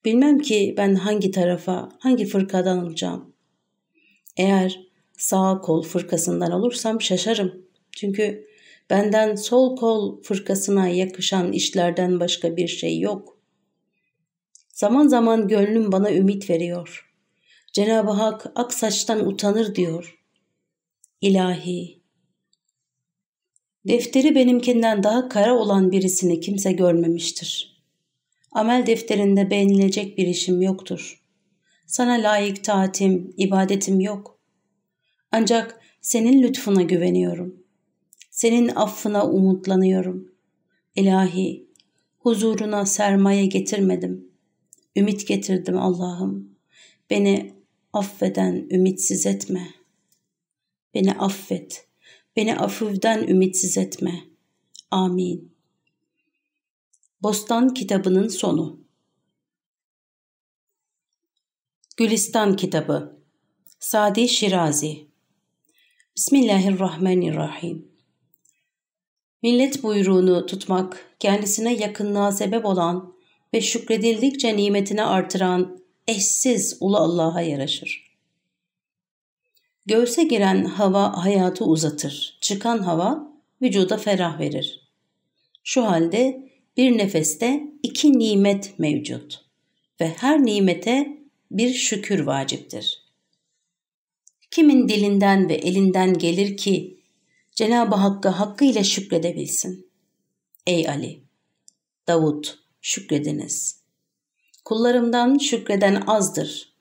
Bilmem ki ben hangi tarafa, hangi fırkadan olacağım. Eğer sağ kol fırkasından olursam şaşarım. Çünkü benden sol kol fırkasına yakışan işlerden başka bir şey yok. Zaman zaman gönlüm bana ümit veriyor. Cenab-ı Hak ak saçtan utanır diyor. İlahi, defteri benimkinden daha kara olan birisini kimse görmemiştir. Amel defterinde beğenilecek bir işim yoktur. Sana layık taatim, ibadetim yok. Ancak senin lütfuna güveniyorum. Senin affına umutlanıyorum. İlahi, huzuruna sermaye getirmedim. Ümit getirdim Allah'ım. Beni affeden ümitsiz etme. Beni affet. Beni afifden ümitsiz etme. Amin. Bostan kitabının sonu Gülistan kitabı Sadi Şirazi Bismillahirrahmanirrahim Millet buyruğunu tutmak, kendisine yakınlığa sebep olan ve şükredildikçe nimetini artıran eşsiz ulu Allah'a yaraşır. Göğse giren hava hayatı uzatır, çıkan hava vücuda ferah verir. Şu halde bir nefeste iki nimet mevcut ve her nimete bir şükür vaciptir. Kimin dilinden ve elinden gelir ki Cenab-ı Hakk'a hakkıyla şükredebilsin? Ey Ali, Davut şükrediniz. Kullarımdan şükreden azdır.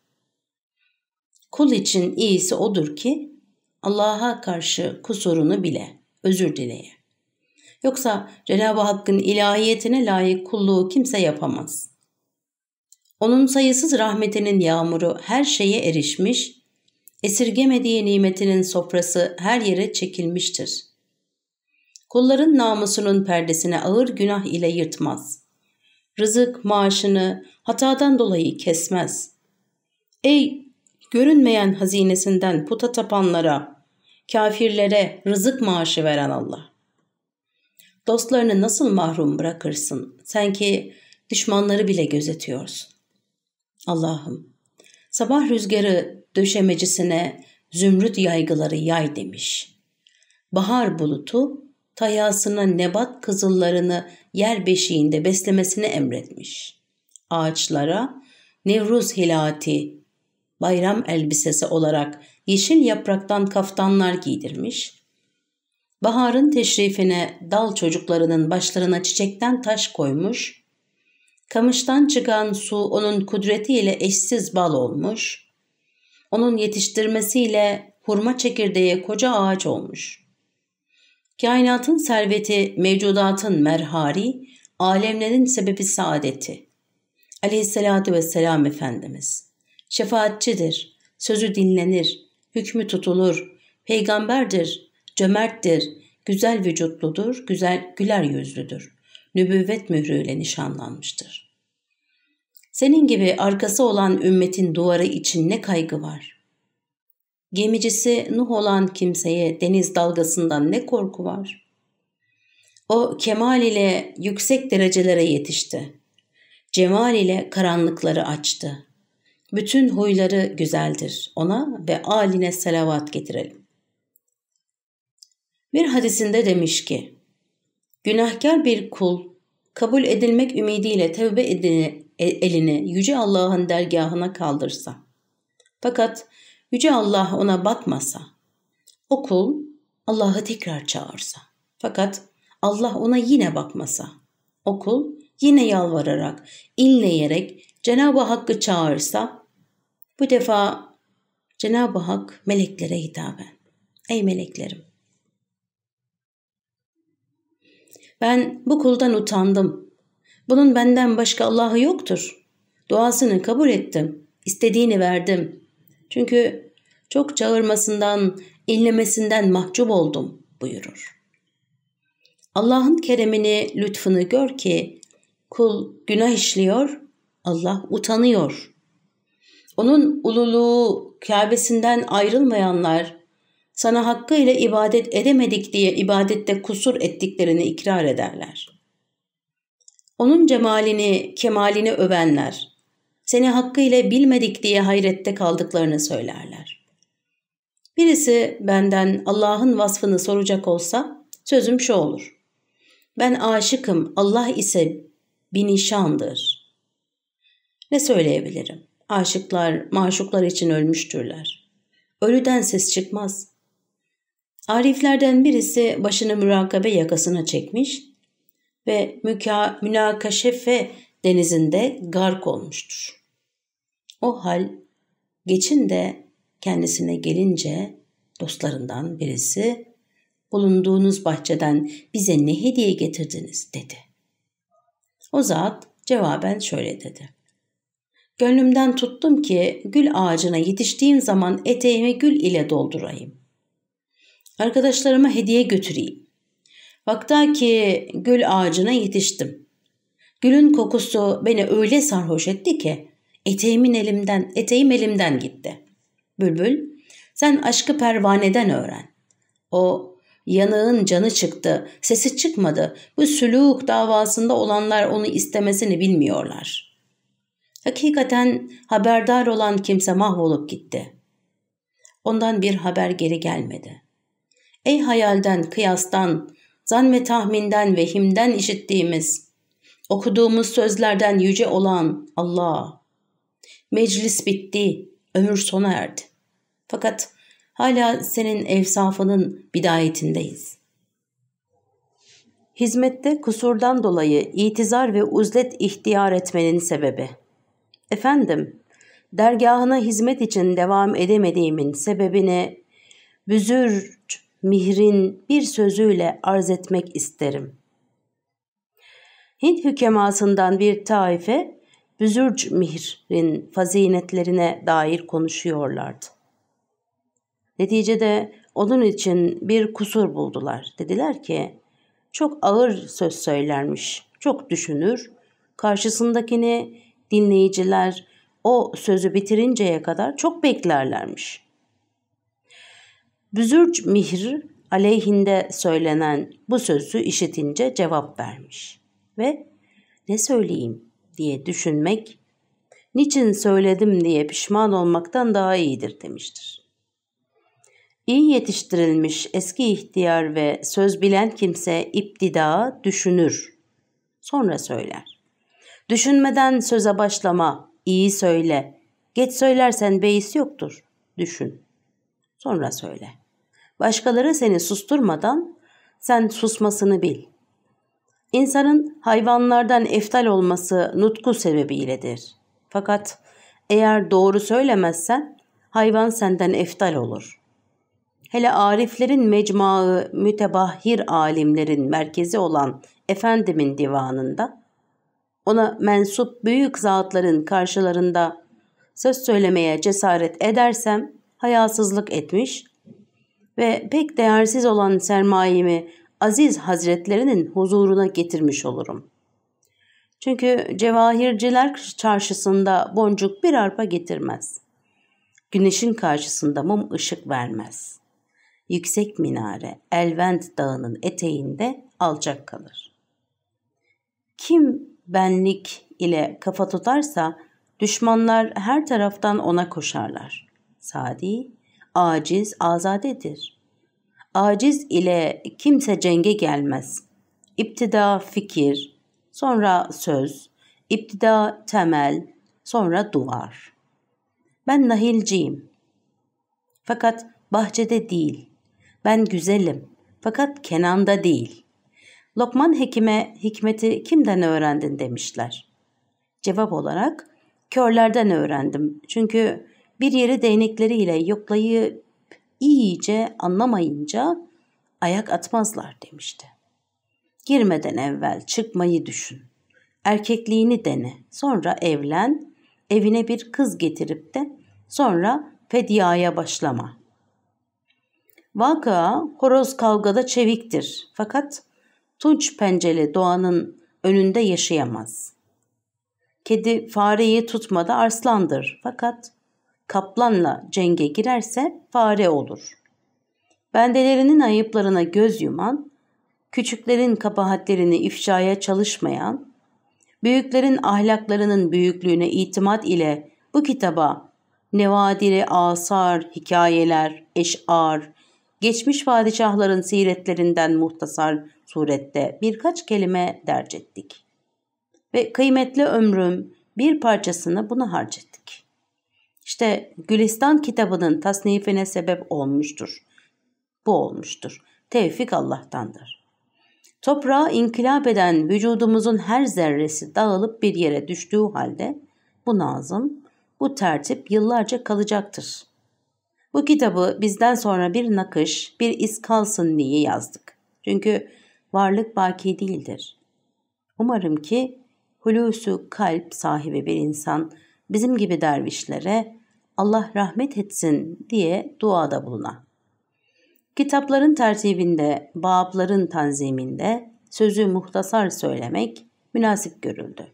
Kul için iyisi odur ki Allah'a karşı kusurunu bile, özür dileye. Yoksa Cenab-ı Hakk'ın ilahiyetine layık kulluğu kimse yapamaz. Onun sayısız rahmetinin yağmuru her şeye erişmiş, esirgemediği nimetinin sofrası her yere çekilmiştir. Kulların namusunun perdesine ağır günah ile yırtmaz. Rızık maaşını hatadan dolayı kesmez. Ey görünmeyen hazinesinden puta tapanlara, kafirlere rızık maaşı veren Allah! Dostlarını nasıl mahrum bırakırsın? Sen ki düşmanları bile gözetiyorsun. Allah'ım, sabah rüzgarı döşemecisine zümrüt yaygıları yay demiş. Bahar bulutu tayasına nebat kızıllarını yer beşiğinde beslemesini emretmiş. Ağaçlara Nevruz hilati, bayram elbisesi olarak yeşil yapraktan kaftanlar giydirmiş Baharın teşrifine dal çocuklarının başlarına çiçekten taş koymuş, kamıştan çıkan su onun kudretiyle eşsiz bal olmuş, onun yetiştirmesiyle hurma çekirdeği koca ağaç olmuş. Kainatın serveti, mevcudatın merhari, alemlerin sebebi saadeti. Aleyhissalatü vesselam Efendimiz. Şefaatçidir, sözü dinlenir, hükmü tutulur, peygamberdir, cömerttir, güzel vücutludur, güzel güler yüzlüdür. Nübüvvet mührüyle nişanlanmıştır. Senin gibi arkası olan ümmetin duvarı için ne kaygı var? Gemicisi Nuh olan kimseye deniz dalgasından ne korku var? O kemal ile yüksek derecelere yetişti. Cemal ile karanlıkları açtı. Bütün huyları güzeldir. Ona ve aline selavat getirelim. Bir hadisinde demiş ki, Günahkar bir kul kabul edilmek ümidiyle tevbe edini, e, elini Yüce Allah'ın dergahına kaldırsa, fakat Yüce Allah ona bakmasa, o kul Allah'ı tekrar çağırsa, fakat Allah ona yine bakmasa, o kul yine yalvararak, inleyerek Cenab-ı Hakk'ı çağırsa, bu defa Cenab-ı Hak meleklere hitaben, ey meleklerim, Ben bu kuldan utandım. Bunun benden başka Allah'ı yoktur. Duasını kabul ettim. İstediğini verdim. Çünkü çok çağırmasından, inlemesinden mahcup oldum buyurur. Allah'ın keremini, lütfunu gör ki kul günah işliyor, Allah utanıyor. Onun ululuğu Kabe'sinden ayrılmayanlar, sana hakkıyla ibadet edemedik diye ibadette kusur ettiklerini ikrar ederler. Onun cemalini, kemalini övenler, seni hakkıyla bilmedik diye hayrette kaldıklarını söylerler. Birisi benden Allah'ın vasfını soracak olsa sözüm şu olur. Ben aşıkım, Allah ise binişandır. Ne söyleyebilirim? Aşıklar, maşuklar için ölmüştürler. Ölüden ses çıkmaz. Ariflerden birisi başını mürakabe yakasına çekmiş ve müka, münakaşefe denizinde gark olmuştur. O hal geçin de kendisine gelince dostlarından birisi bulunduğunuz bahçeden bize ne hediye getirdiniz dedi. O zat cevaben şöyle dedi. Gönlümden tuttum ki gül ağacına yetiştiğim zaman eteğimi gül ile doldurayım. Arkadaşlarıma hediye götüreyim. Vakta ki gül ağacına yetiştim. Gülün kokusu beni öyle sarhoş etti ki eteğimin elimden, eteğim elimden gitti. Bülbül, sen aşkı pervaneden öğren. O yanığın canı çıktı, sesi çıkmadı. Bu sülûk davasında olanlar onu istemesini bilmiyorlar. Hakikaten haberdar olan kimse mahvolup gitti. Ondan bir haber geri gelmedi. Ey hayalden, kıyastan, zan ve tahminden, vehimden işittiğimiz, okuduğumuz sözlerden yüce olan Allah. Meclis bitti, ömür sona erdi. Fakat hala senin evsafının bidayetindeyiz. Hizmette kusurdan dolayı itizar ve uzlet ihtiyar etmenin sebebi. Efendim, dergahına hizmet için devam edemediğimin sebebini büzür mihrin bir sözüyle arz etmek isterim. Hint hükemasından bir taife Büzürc mihrin faziletlerine dair konuşuyorlardı. Neticede onun için bir kusur buldular. Dediler ki çok ağır söz söylermiş, çok düşünür, karşısındakini dinleyiciler o sözü bitirinceye kadar çok beklerlermiş. Büzürc Mihr aleyhinde söylenen bu sözü işitince cevap vermiş ve ne söyleyeyim diye düşünmek, niçin söyledim diye pişman olmaktan daha iyidir demiştir. İyi yetiştirilmiş eski ihtiyar ve söz bilen kimse iptida düşünür, sonra söyler. Düşünmeden söze başlama, iyi söyle, geç söylersen beis yoktur, düşün, sonra söyle.'' Başkaları seni susturmadan Sen susmasını bil. İnsanın hayvanlardan eftal olması nutku sebebiyledir. Fakat eğer doğru söylemezsen hayvan senden eftal olur. Hele ariflerin mecmuaı mütebahhir alimlerin merkezi olan Efendimin divanında ona mensup büyük zatların karşılarında söz söylemeye cesaret edersem hayasızlık etmiş ve pek değersiz olan sermayemi aziz hazretlerinin huzuruna getirmiş olurum. Çünkü cevahirciler çarşısında boncuk bir arpa getirmez. Güneşin karşısında mum ışık vermez. Yüksek minare Elvent dağının eteğinde alçak kalır. Kim benlik ile kafa tutarsa düşmanlar her taraftan ona koşarlar. Sadi, aciz, azadedir. Aciz ile kimse cenge gelmez. İptida fikir, sonra söz, iptida temel, sonra duvar. Ben nahilciyim. Fakat bahçede değil. Ben güzelim. Fakat Kenan'da değil. Lokman Hekim'e hikmeti kimden öğrendin demişler. Cevap olarak körlerden öğrendim. Çünkü bir yeri değnekleriyle yoklayıp iyice anlamayınca ayak atmazlar demişti. Girmeden evvel çıkmayı düşün. Erkekliğini dene. Sonra evlen. Evine bir kız getirip de sonra fediyaya başlama. Vaka horoz kavgada çeviktir. Fakat tunç penceli doğanın önünde yaşayamaz. Kedi fareyi tutmada arslandır. Fakat kaplanla cenge girerse fare olur. Bendelerinin ayıplarına göz yuman, küçüklerin kabahatlerini ifşaya çalışmayan, büyüklerin ahlaklarının büyüklüğüne itimat ile bu kitaba nevadiri asar, hikayeler, eş'ar, geçmiş padişahların siretlerinden muhtasar surette birkaç kelime derc ettik. Ve kıymetli ömrüm bir parçasını buna harcettik. İşte Gülistan kitabının tasnifine sebep olmuştur. Bu olmuştur. Tevfik Allah'tandır. Toprağa inkılap eden vücudumuzun her zerresi dağılıp bir yere düştüğü halde bu nazım, bu tertip yıllarca kalacaktır. Bu kitabı bizden sonra bir nakış, bir iz kalsın diye yazdık. Çünkü varlık baki değildir. Umarım ki hulusu kalp sahibi bir insan bizim gibi dervişlere Allah rahmet etsin diye duada buluna. Kitapların tertibinde, babların tanziminde sözü muhtasar söylemek münasip görüldü.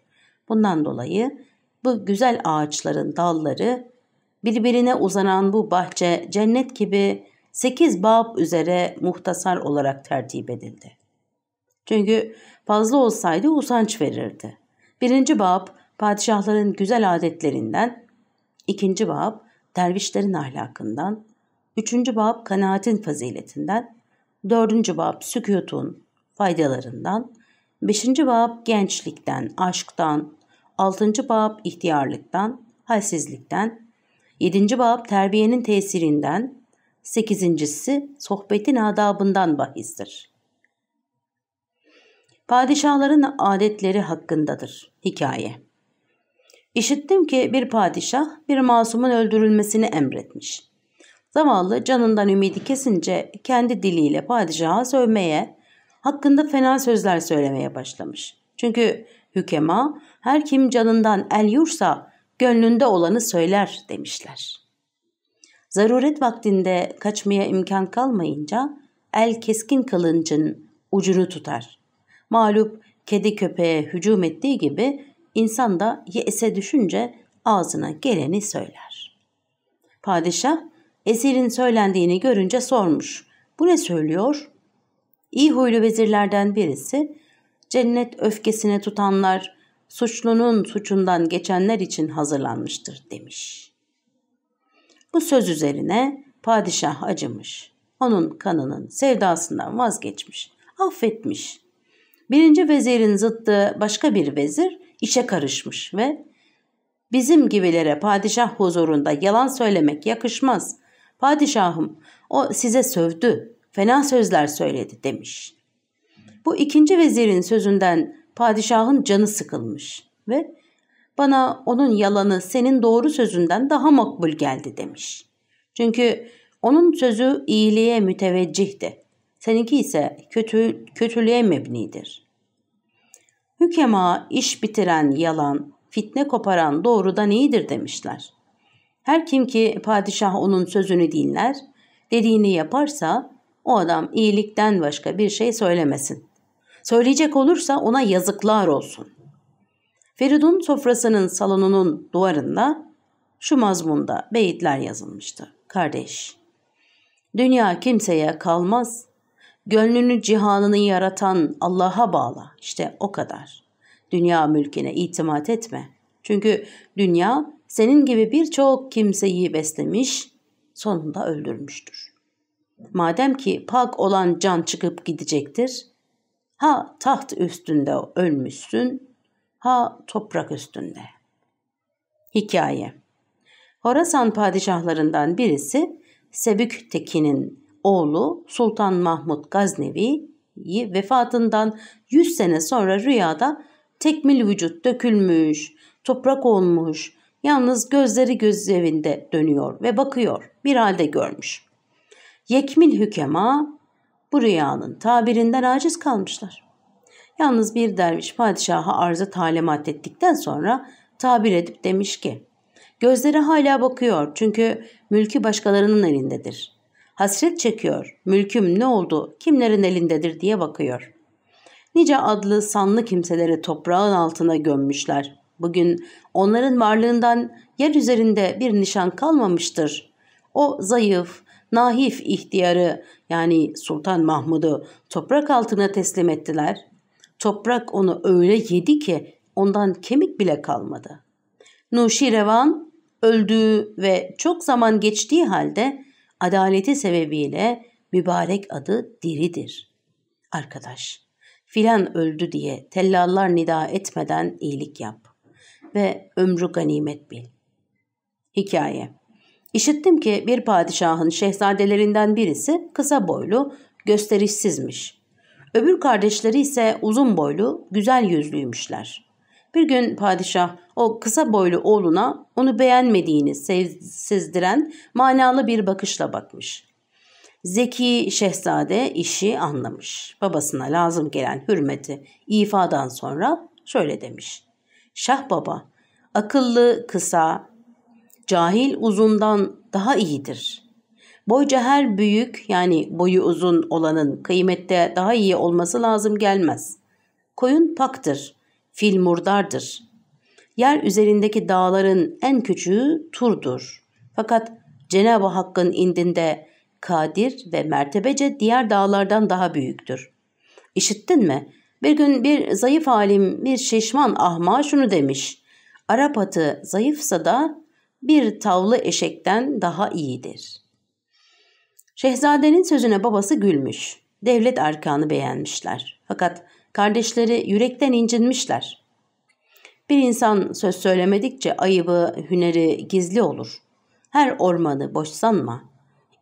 Bundan dolayı bu güzel ağaçların dalları birbirine uzanan bu bahçe cennet gibi sekiz bab üzere muhtasar olarak tertip edildi. Çünkü fazla olsaydı usanç verirdi. Birinci bab padişahların güzel adetlerinden, ikinci bab dervişlerin ahlakından, üçüncü bab kanaatin faziletinden, dördüncü bab sükutun faydalarından, beşinci bab gençlikten, aşktan, altıncı bab ihtiyarlıktan, halsizlikten, yedinci bab terbiyenin tesirinden, sekizincisi sohbetin adabından bahistir. Padişahların adetleri hakkındadır. Hikaye İşittim ki bir padişah bir masumun öldürülmesini emretmiş. Zavallı canından ümidi kesince kendi diliyle padişaha sövmeye, hakkında fena sözler söylemeye başlamış. Çünkü hükema her kim canından el yursa gönlünde olanı söyler demişler. Zaruret vaktinde kaçmaya imkan kalmayınca el keskin kılıncın ucunu tutar. Mağlup kedi köpeğe hücum ettiği gibi insan da yese düşünce ağzına geleni söyler. Padişah esirin söylendiğini görünce sormuş. Bu ne söylüyor? İyi huylu vezirlerden birisi cennet öfkesine tutanlar suçlunun suçundan geçenler için hazırlanmıştır demiş. Bu söz üzerine padişah acımış. Onun kanının sevdasından vazgeçmiş, affetmiş. Birinci vezirin zıttı başka bir vezir işe karışmış ve bizim gibilere padişah huzurunda yalan söylemek yakışmaz. Padişahım o size sövdü, fena sözler söyledi demiş. Bu ikinci vezirin sözünden padişahın canı sıkılmış ve bana onun yalanı senin doğru sözünden daha makbul geldi demiş. Çünkü onun sözü iyiliğe müteveccihti. Seninki ise kötü, kötülüğe mebnidir. Hükema iş bitiren yalan, fitne koparan doğrudan iyidir demişler. Her kim ki padişah onun sözünü dinler, dediğini yaparsa o adam iyilikten başka bir şey söylemesin. Söyleyecek olursa ona yazıklar olsun. Feridun sofrasının salonunun duvarında şu mazmunda beyitler yazılmıştı. Kardeş, dünya kimseye kalmaz. Gönlünü cihanını yaratan Allah'a bağla. İşte o kadar. Dünya mülkine itimat etme. Çünkü dünya senin gibi birçok kimseyi beslemiş, sonunda öldürmüştür. Madem ki pak olan can çıkıp gidecektir, ha taht üstünde ölmüşsün, ha toprak üstünde. Hikaye Horasan padişahlarından birisi Sebük Tekin'in oğlu Sultan Mahmud Gaznevi'yi vefatından 100 sene sonra rüyada tekmil vücut dökülmüş, toprak olmuş, yalnız gözleri gözevinde dönüyor ve bakıyor, bir halde görmüş. Yekmil hükema bu rüyanın tabirinden aciz kalmışlar. Yalnız bir derviş padişaha arzı talimat ettikten sonra tabir edip demiş ki, gözleri hala bakıyor çünkü mülkü başkalarının elindedir. Hasret çekiyor, mülküm ne oldu, kimlerin elindedir diye bakıyor. Nice adlı sanlı kimseleri toprağın altına gömmüşler. Bugün onların varlığından yer üzerinde bir nişan kalmamıştır. O zayıf, nahif ihtiyarı yani Sultan Mahmud'u toprak altına teslim ettiler. Toprak onu öyle yedi ki ondan kemik bile kalmadı. Nuşirevan öldüğü ve çok zaman geçtiği halde adaleti sebebiyle mübarek adı diridir. Arkadaş, filan öldü diye tellallar nida etmeden iyilik yap ve ömrü ganimet bil. Hikaye İşittim ki bir padişahın şehzadelerinden birisi kısa boylu, gösterişsizmiş. Öbür kardeşleri ise uzun boylu, güzel yüzlüymüşler. Bir gün padişah o kısa boylu oğluna onu beğenmediğini sezdiren manalı bir bakışla bakmış. Zeki şehzade işi anlamış. Babasına lazım gelen hürmeti ifadan sonra şöyle demiş. Şah baba, akıllı kısa, cahil uzundan daha iyidir. Boyca her büyük yani boyu uzun olanın kıymette daha iyi olması lazım gelmez. Koyun paktır, fil murdardır. Yer üzerindeki dağların en küçüğü turdur. Fakat Cenab-ı Hakk'ın indinde kadir ve mertebece diğer dağlardan daha büyüktür. İşittin mi? Bir gün bir zayıf alim bir şişman ahma şunu demiş. Arap atı zayıfsa da bir tavlı eşekten daha iyidir. Şehzadenin sözüne babası gülmüş. Devlet erkanı beğenmişler. Fakat kardeşleri yürekten incinmişler. Bir insan söz söylemedikçe ayıbı, hüneri gizli olur. Her ormanı boş sanma.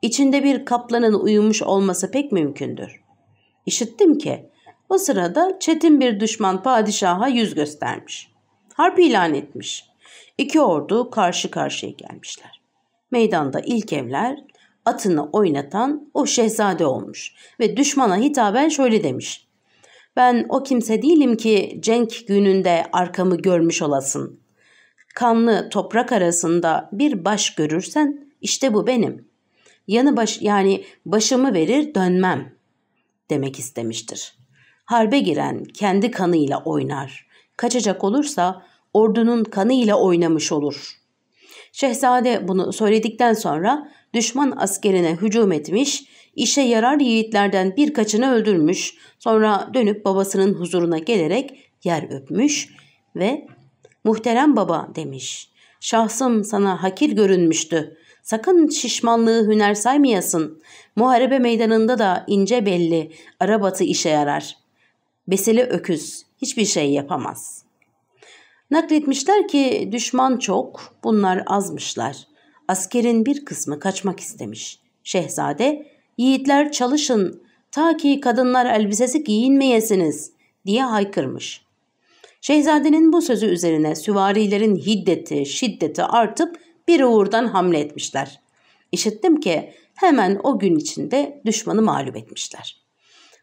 İçinde bir kaplanın uyumuş olması pek mümkündür. İşittim ki o sırada çetin bir düşman padişaha yüz göstermiş. Harp ilan etmiş. İki ordu karşı karşıya gelmişler. Meydanda ilk evler atını oynatan o şehzade olmuş ve düşmana hitaben şöyle demiş. Ben o kimse değilim ki cenk gününde arkamı görmüş olasın. Kanlı toprak arasında bir baş görürsen işte bu benim. Yanı baş yani başımı verir dönmem demek istemiştir. Harbe giren kendi kanıyla oynar. Kaçacak olursa ordunun kanıyla oynamış olur. Şehzade bunu söyledikten sonra düşman askerine hücum etmiş, işe yarar yiğitlerden birkaçını öldürmüş, sonra dönüp babasının huzuruna gelerek yer öpmüş ve ''Muhterem baba'' demiş. ''Şahsım sana hakir görünmüştü. Sakın şişmanlığı hüner saymayasın. Muharebe meydanında da ince belli, arabatı işe yarar. Beseli öküz hiçbir şey yapamaz.'' Nakletmişler ki düşman çok, bunlar azmışlar. Askerin bir kısmı kaçmak istemiş. Şehzade, yiğitler çalışın, ta ki kadınlar elbisesi giyinmeyesiniz diye haykırmış. Şehzadenin bu sözü üzerine süvarilerin hiddeti, şiddeti artıp bir uğurdan hamle etmişler. İşittim ki hemen o gün içinde düşmanı mağlup etmişler.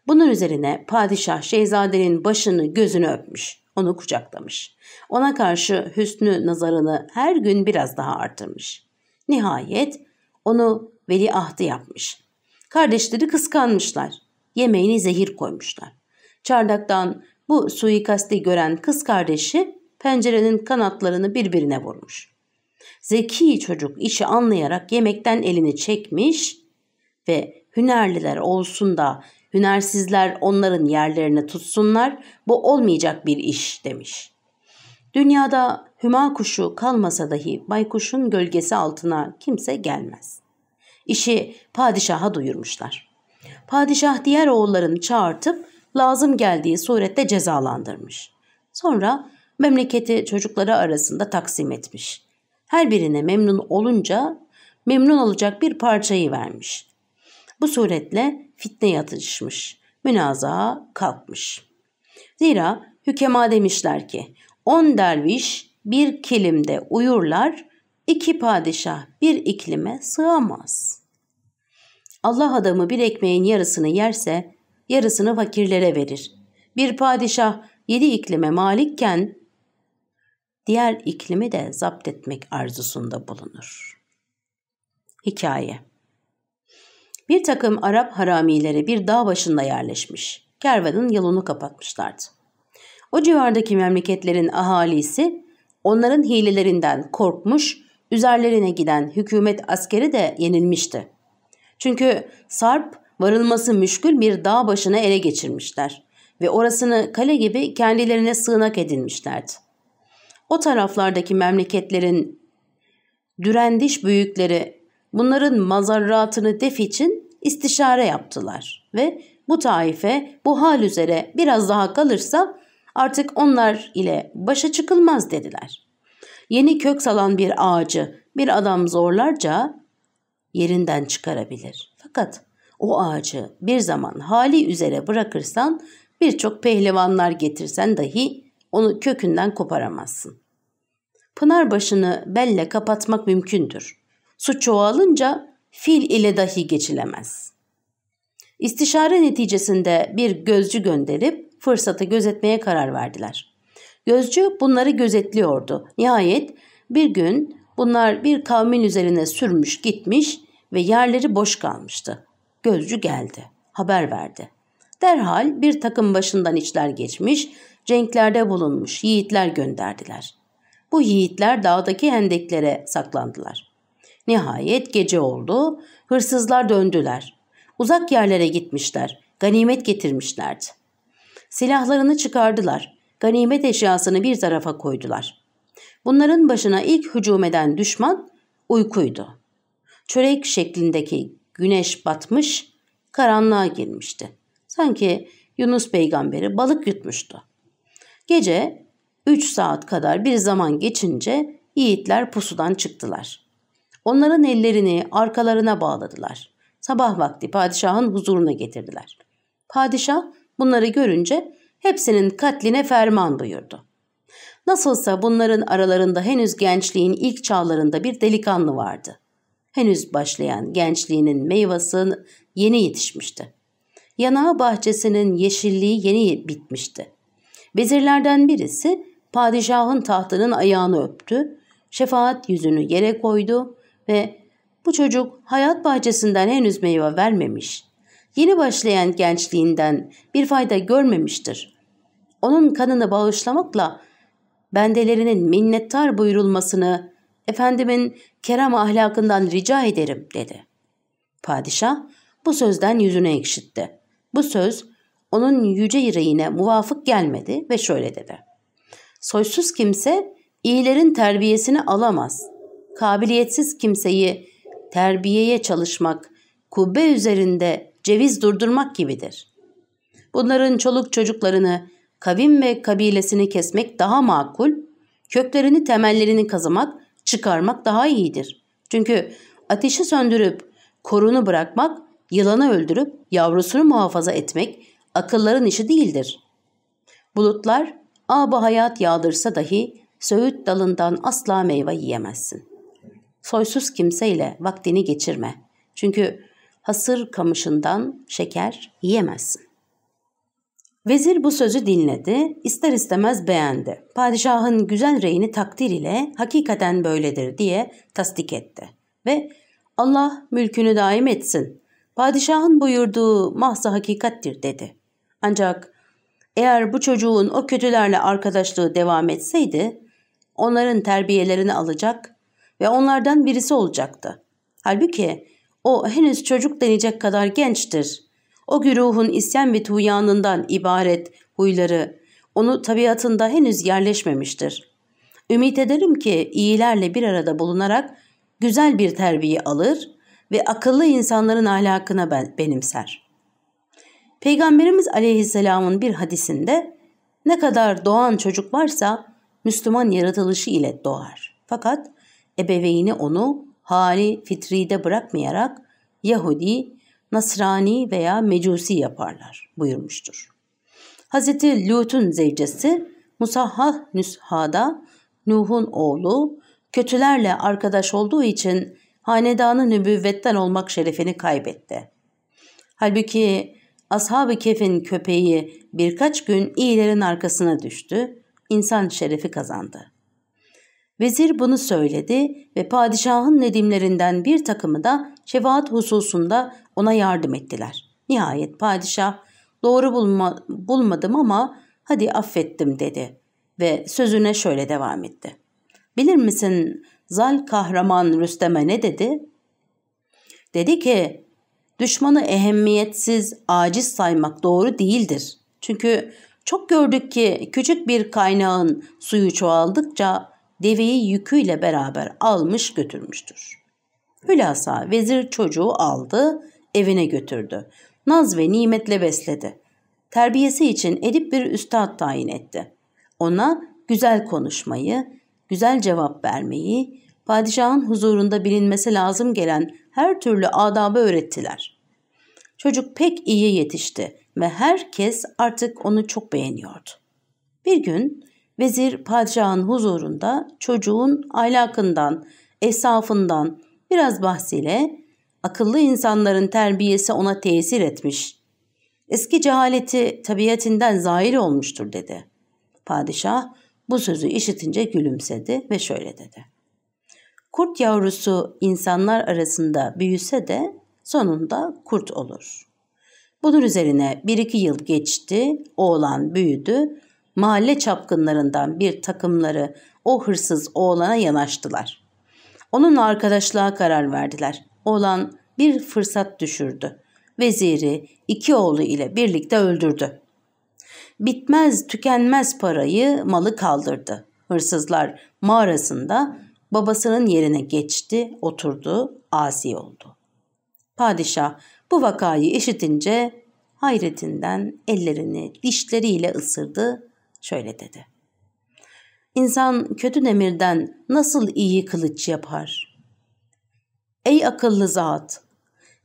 Bunun üzerine padişah şehzadenin başını gözünü öpmüş, onu kucaklamış. Ona karşı hüsnü nazarını her gün biraz daha artırmış. Nihayet onu veliahtı yapmış. Kardeşleri kıskanmışlar. Yemeğini zehir koymuşlar. Çardaktan bu suikasti gören kız kardeşi pencerenin kanatlarını birbirine vurmuş. Zeki çocuk işi anlayarak yemekten elini çekmiş ve hünerliler olsun da hünersizler onların yerlerini tutsunlar bu olmayacak bir iş demiş. Dünyada hüma kuşu kalmasa dahi baykuşun gölgesi altına kimse gelmez. İşi padişaha duyurmuşlar. Padişah diğer oğullarını çağırtıp lazım geldiği surette cezalandırmış. Sonra memleketi çocukları arasında taksim etmiş. Her birine memnun olunca memnun olacak bir parçayı vermiş. Bu suretle fitne yatışmış, münazaa kalkmış. Zira hükema demişler ki on derviş bir kilimde uyurlar, iki padişah bir iklime sığamaz. Allah adamı bir ekmeğin yarısını yerse yarısını fakirlere verir. Bir padişah yedi iklime malikken diğer iklimi de zapt etmek arzusunda bulunur. Hikaye Bir takım Arap haramileri bir dağ başında yerleşmiş. Kervanın yolunu kapatmışlardı. O civardaki memleketlerin ahalisi onların hilelerinden korkmuş, üzerlerine giden hükümet askeri de yenilmişti. Çünkü Sarp varılması müşkül bir dağ başına ele geçirmişler ve orasını kale gibi kendilerine sığınak edinmişlerdi. O taraflardaki memleketlerin dürendiş büyükleri bunların mazarratını def için istişare yaptılar ve bu taife bu hal üzere biraz daha kalırsa artık onlar ile başa çıkılmaz dediler. Yeni kök salan bir ağacı bir adam zorlarca yerinden çıkarabilir. Fakat o ağacı bir zaman hali üzere bırakırsan birçok pehlivanlar getirsen dahi onu kökünden koparamazsın. Pınar başını belle kapatmak mümkündür. Su çoğalınca fil ile dahi geçilemez. İstişare neticesinde bir gözcü gönderip fırsatı gözetmeye karar verdiler. Gözcü bunları gözetliyordu. Nihayet bir gün bunlar bir kavmin üzerine sürmüş gitmiş ve yerleri boş kalmıştı. Gözcü geldi, haber verdi. Derhal bir takım başından içler geçmiş, cenklerde bulunmuş yiğitler gönderdiler. Bu yiğitler dağdaki hendeklere saklandılar. Nihayet gece oldu, hırsızlar döndüler. Uzak yerlere gitmişler, ganimet getirmişlerdi. Silahlarını çıkardılar, ganimet eşyasını bir tarafa koydular. Bunların başına ilk hücum eden düşman uykuydu. Çörek şeklindeki güneş batmış, karanlığa girmişti. Sanki Yunus peygamberi balık yutmuştu. Gece 3 saat kadar bir zaman geçince yiğitler pusudan çıktılar. Onların ellerini arkalarına bağladılar. Sabah vakti padişahın huzuruna getirdiler. Padişah bunları görünce hepsinin katline ferman buyurdu. Nasılsa bunların aralarında henüz gençliğin ilk çağlarında bir delikanlı vardı henüz başlayan gençliğinin meyvesi yeni yetişmişti. Yanağı bahçesinin yeşilliği yeni bitmişti. Vezirlerden birisi padişahın tahtının ayağını öptü, şefaat yüzünü yere koydu ve bu çocuk hayat bahçesinden henüz meyve vermemiş. Yeni başlayan gençliğinden bir fayda görmemiştir. Onun kanını bağışlamakla bendelerinin minnettar buyurulmasını efendimin kerem ahlakından rica ederim dedi. Padişah bu sözden yüzüne ekşitti. Bu söz onun yüce yüreğine muvafık gelmedi ve şöyle dedi. Soysuz kimse iyilerin terbiyesini alamaz. Kabiliyetsiz kimseyi terbiyeye çalışmak, kubbe üzerinde ceviz durdurmak gibidir. Bunların çoluk çocuklarını, kavim ve kabilesini kesmek daha makul, köklerini temellerini kazımak çıkarmak daha iyidir. Çünkü ateşi söndürüp korunu bırakmak Yılanı öldürüp yavrusunu muhafaza etmek akılların işi değildir. Bulutlar aba hayat yağdırsa dahi söğüt dalından asla meyve yiyemezsin. Soysuz kimseyle vaktini geçirme. Çünkü hasır kamışından şeker yiyemezsin. Vezir bu sözü dinledi, ister istemez beğendi. Padişahın güzel reyini takdir ile hakikaten böyledir diye tasdik etti. Ve Allah mülkünü daim etsin. Padişahın buyurduğu mahza hakikattir dedi. Ancak eğer bu çocuğun o kötülerle arkadaşlığı devam etseydi, onların terbiyelerini alacak ve onlardan birisi olacaktı. Halbuki o henüz çocuk denecek kadar gençtir. O güruhun isyan ve tuğyanından ibaret huyları onu tabiatında henüz yerleşmemiştir. Ümit ederim ki iyilerle bir arada bulunarak güzel bir terbiye alır ve akıllı insanların ahlakına benimser. Peygamberimiz aleyhisselamın bir hadisinde ne kadar doğan çocuk varsa Müslüman yaratılışı ile doğar. Fakat ebeveyni onu hali fitride bırakmayarak Yahudi, Nasrani veya Mecusi yaparlar buyurmuştur. Hz. Lut'un zevcesi Musahhah Nüsha'da Nuh'un oğlu kötülerle arkadaş olduğu için hanedanı nübüvvetten olmak şerefini kaybetti. Halbuki Ashab-ı Kef'in köpeği birkaç gün iyilerin arkasına düştü, insan şerefi kazandı. Vezir bunu söyledi ve padişahın nedimlerinden bir takımı da şefaat hususunda ona yardım ettiler. Nihayet padişah doğru bulma, bulmadım ama hadi affettim dedi ve sözüne şöyle devam etti. Bilir misin zal kahraman Rüstem'e ne dedi? Dedi ki düşmanı ehemmiyetsiz, aciz saymak doğru değildir. Çünkü çok gördük ki küçük bir kaynağın suyu çoğaldıkça deveyi yüküyle beraber almış götürmüştür. Hülasa vezir çocuğu aldı, evine götürdü. Naz ve nimetle besledi. Terbiyesi için edip bir üstad tayin etti. Ona güzel konuşmayı, güzel cevap vermeyi, padişahın huzurunda bilinmesi lazım gelen her türlü adabı öğrettiler. Çocuk pek iyi yetişti ve herkes artık onu çok beğeniyordu. Bir gün vezir padişahın huzurunda çocuğun ahlakından, esafından biraz bahsiyle akıllı insanların terbiyesi ona tesir etmiş. Eski cehaleti tabiatinden zahir olmuştur dedi. Padişah bu sözü işitince gülümsedi ve şöyle dedi. Kurt yavrusu insanlar arasında büyüse de sonunda kurt olur. Bunun üzerine bir iki yıl geçti, oğlan büyüdü, mahalle çapkınlarından bir takımları o hırsız oğlana yanaştılar. Onunla arkadaşlığa karar verdiler. Oğlan bir fırsat düşürdü. Veziri iki oğlu ile birlikte öldürdü. Bitmez tükenmez parayı malı kaldırdı. Hırsızlar mağarasında babasının yerine geçti, oturdu, asi oldu. Padişah bu vakayı işitince hayretinden ellerini dişleriyle ısırdı, şöyle dedi. İnsan kötü demirden nasıl iyi kılıç yapar? Ey akıllı zat!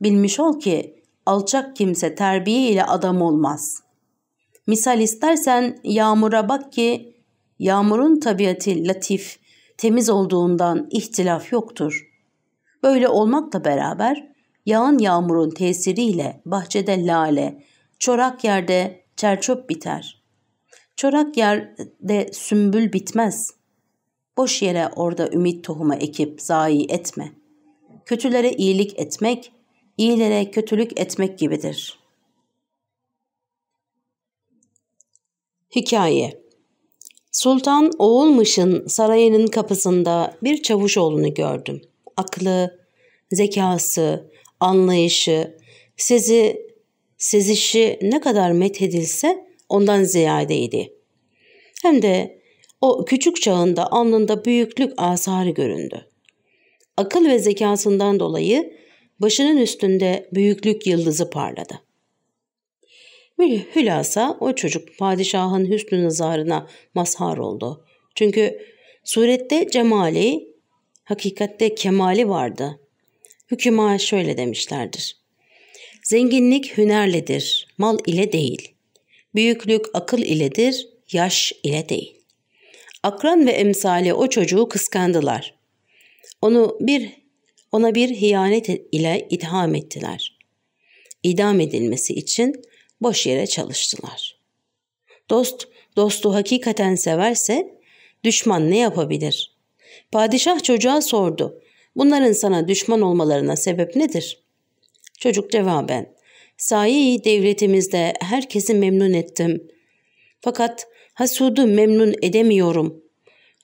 Bilmiş ol ki alçak kimse terbiye ile adam olmaz. Misal istersen yağmura bak ki yağmurun tabiatı latif, temiz olduğundan ihtilaf yoktur. Böyle olmakla beraber yağan yağmurun tesiriyle bahçede lale, çorak yerde çerçöp biter. Çorak yerde sümbül bitmez. Boş yere orada ümit tohumu ekip zayi etme. Kötülere iyilik etmek, iyilere kötülük etmek gibidir. Hikaye Sultan Oğulmış'ın sarayının kapısında bir çavuş oğlunu gördüm. Aklı, zekası, anlayışı, sezi, sezişi ne kadar methedilse ondan ziyadeydi. Hem de o küçük çağında alnında büyüklük asarı göründü. Akıl ve zekasından dolayı başının üstünde büyüklük yıldızı parladı. Hülasa o çocuk padişahın hüsnü nazarına mazhar oldu. Çünkü surette cemali, hakikatte kemali vardı. Hüküma şöyle demişlerdir. Zenginlik hünerledir, mal ile değil. Büyüklük akıl iledir, yaş ile değil. Akran ve emsali o çocuğu kıskandılar. Onu bir ona bir hiyanet ile itham ettiler. İdam edilmesi için boş yere çalıştılar. Dost, dostu hakikaten severse düşman ne yapabilir? Padişah çocuğa sordu. Bunların sana düşman olmalarına sebep nedir? Çocuk cevaben, sahi devletimizde herkesi memnun ettim. Fakat Hasud'u memnun edemiyorum.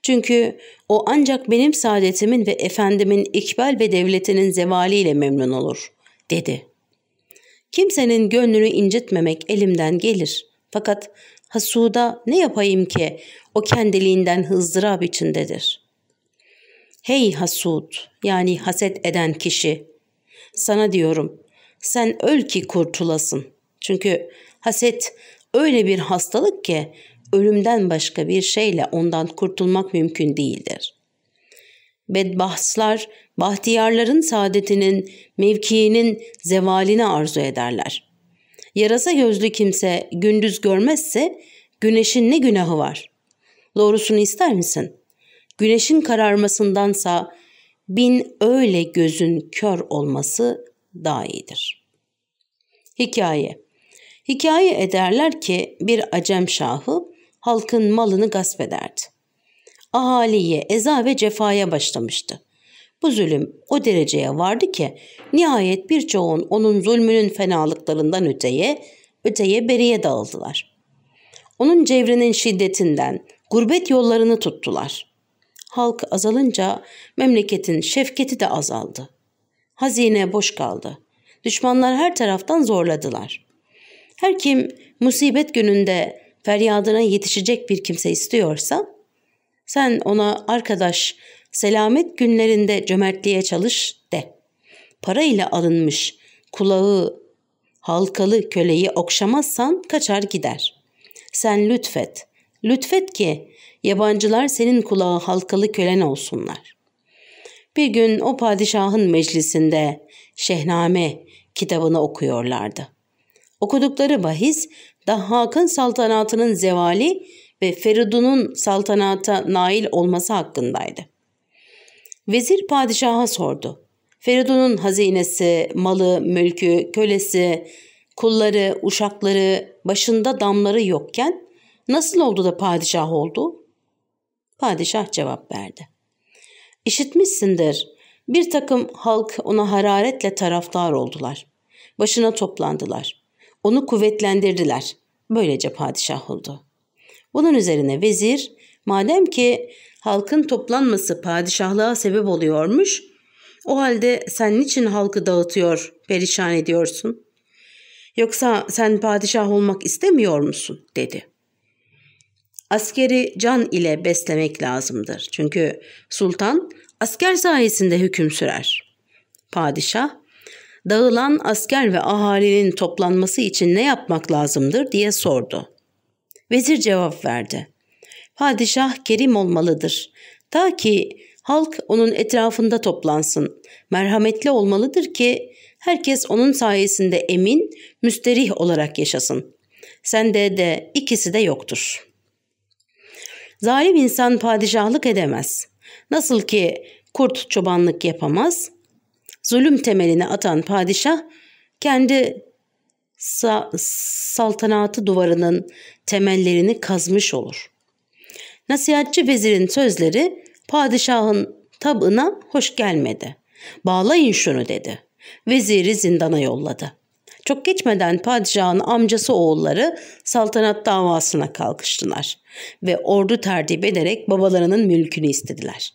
Çünkü o ancak benim saadetimin ve efendimin ikbal ve devletinin zevaliyle memnun olur, dedi. Kimsenin gönlünü incitmemek elimden gelir. Fakat Hasuda ne yapayım ki o kendiliğinden hızdırap içindedir. Hey Hasud yani haset eden kişi sana diyorum sen öl ki kurtulasın. Çünkü haset öyle bir hastalık ki ölümden başka bir şeyle ondan kurtulmak mümkün değildir. Bedbahtlar, bahtiyarların saadetinin, mevkiinin zevalini arzu ederler. Yarasa gözlü kimse gündüz görmezse güneşin ne günahı var? Doğrusunu ister misin? Güneşin kararmasındansa bin öyle gözün kör olması daha iyidir. Hikaye Hikaye ederler ki bir acem şahı halkın malını gasp ederdi. Ahaliye eza ve cefaya başlamıştı. Bu zulüm o dereceye vardı ki nihayet birçoğun onun zulmünün fenalıklarından öteye, öteye beriye dağıldılar. Onun cevrinin şiddetinden gurbet yollarını tuttular. Halk azalınca memleketin şefketi de azaldı. Hazine boş kaldı. Düşmanlar her taraftan zorladılar. Her kim musibet gününde feryadına yetişecek bir kimse istiyorsa, sen ona arkadaş selamet günlerinde cömertliğe çalış de. Para ile alınmış kulağı halkalı köleyi okşamazsan kaçar gider. Sen lütfet, lütfet ki yabancılar senin kulağı halkalı kölen olsunlar. Bir gün o padişahın meclisinde Şehname kitabını okuyorlardı. Okudukları bahis Dahhak'ın saltanatının zevali ve Feridun'un saltanata nail olması hakkındaydı. Vezir padişaha sordu. Feridun'un hazinesi, malı, mülkü, kölesi, kulları, uşakları, başında damları yokken nasıl oldu da padişah oldu? Padişah cevap verdi. İşitmişsindir. Bir takım halk ona hararetle taraftar oldular. Başına toplandılar. Onu kuvvetlendirdiler. Böylece padişah oldu. Bunun üzerine vezir madem ki halkın toplanması padişahlığa sebep oluyormuş o halde sen niçin halkı dağıtıyor, perişan ediyorsun? Yoksa sen padişah olmak istemiyor musun? dedi. Askeri can ile beslemek lazımdır. Çünkü sultan asker sayesinde hüküm sürer. Padişah dağılan asker ve ahalinin toplanması için ne yapmak lazımdır diye sordu. Vezir cevap verdi. Padişah kerim olmalıdır. Ta ki halk onun etrafında toplansın. Merhametli olmalıdır ki herkes onun sayesinde emin, müsterih olarak yaşasın. Sende de ikisi de yoktur. Zalim insan padişahlık edemez. Nasıl ki kurt çobanlık yapamaz, zulüm temelini atan padişah kendi sa saltanatı duvarının temellerini kazmış olur. Nasihatçı vezirin sözleri padişahın tabına hoş gelmedi. Bağlayın şunu dedi. Veziri zindana yolladı. Çok geçmeden padişahın amcası oğulları saltanat davasına kalkıştılar ve ordu tertip ederek babalarının mülkünü istediler.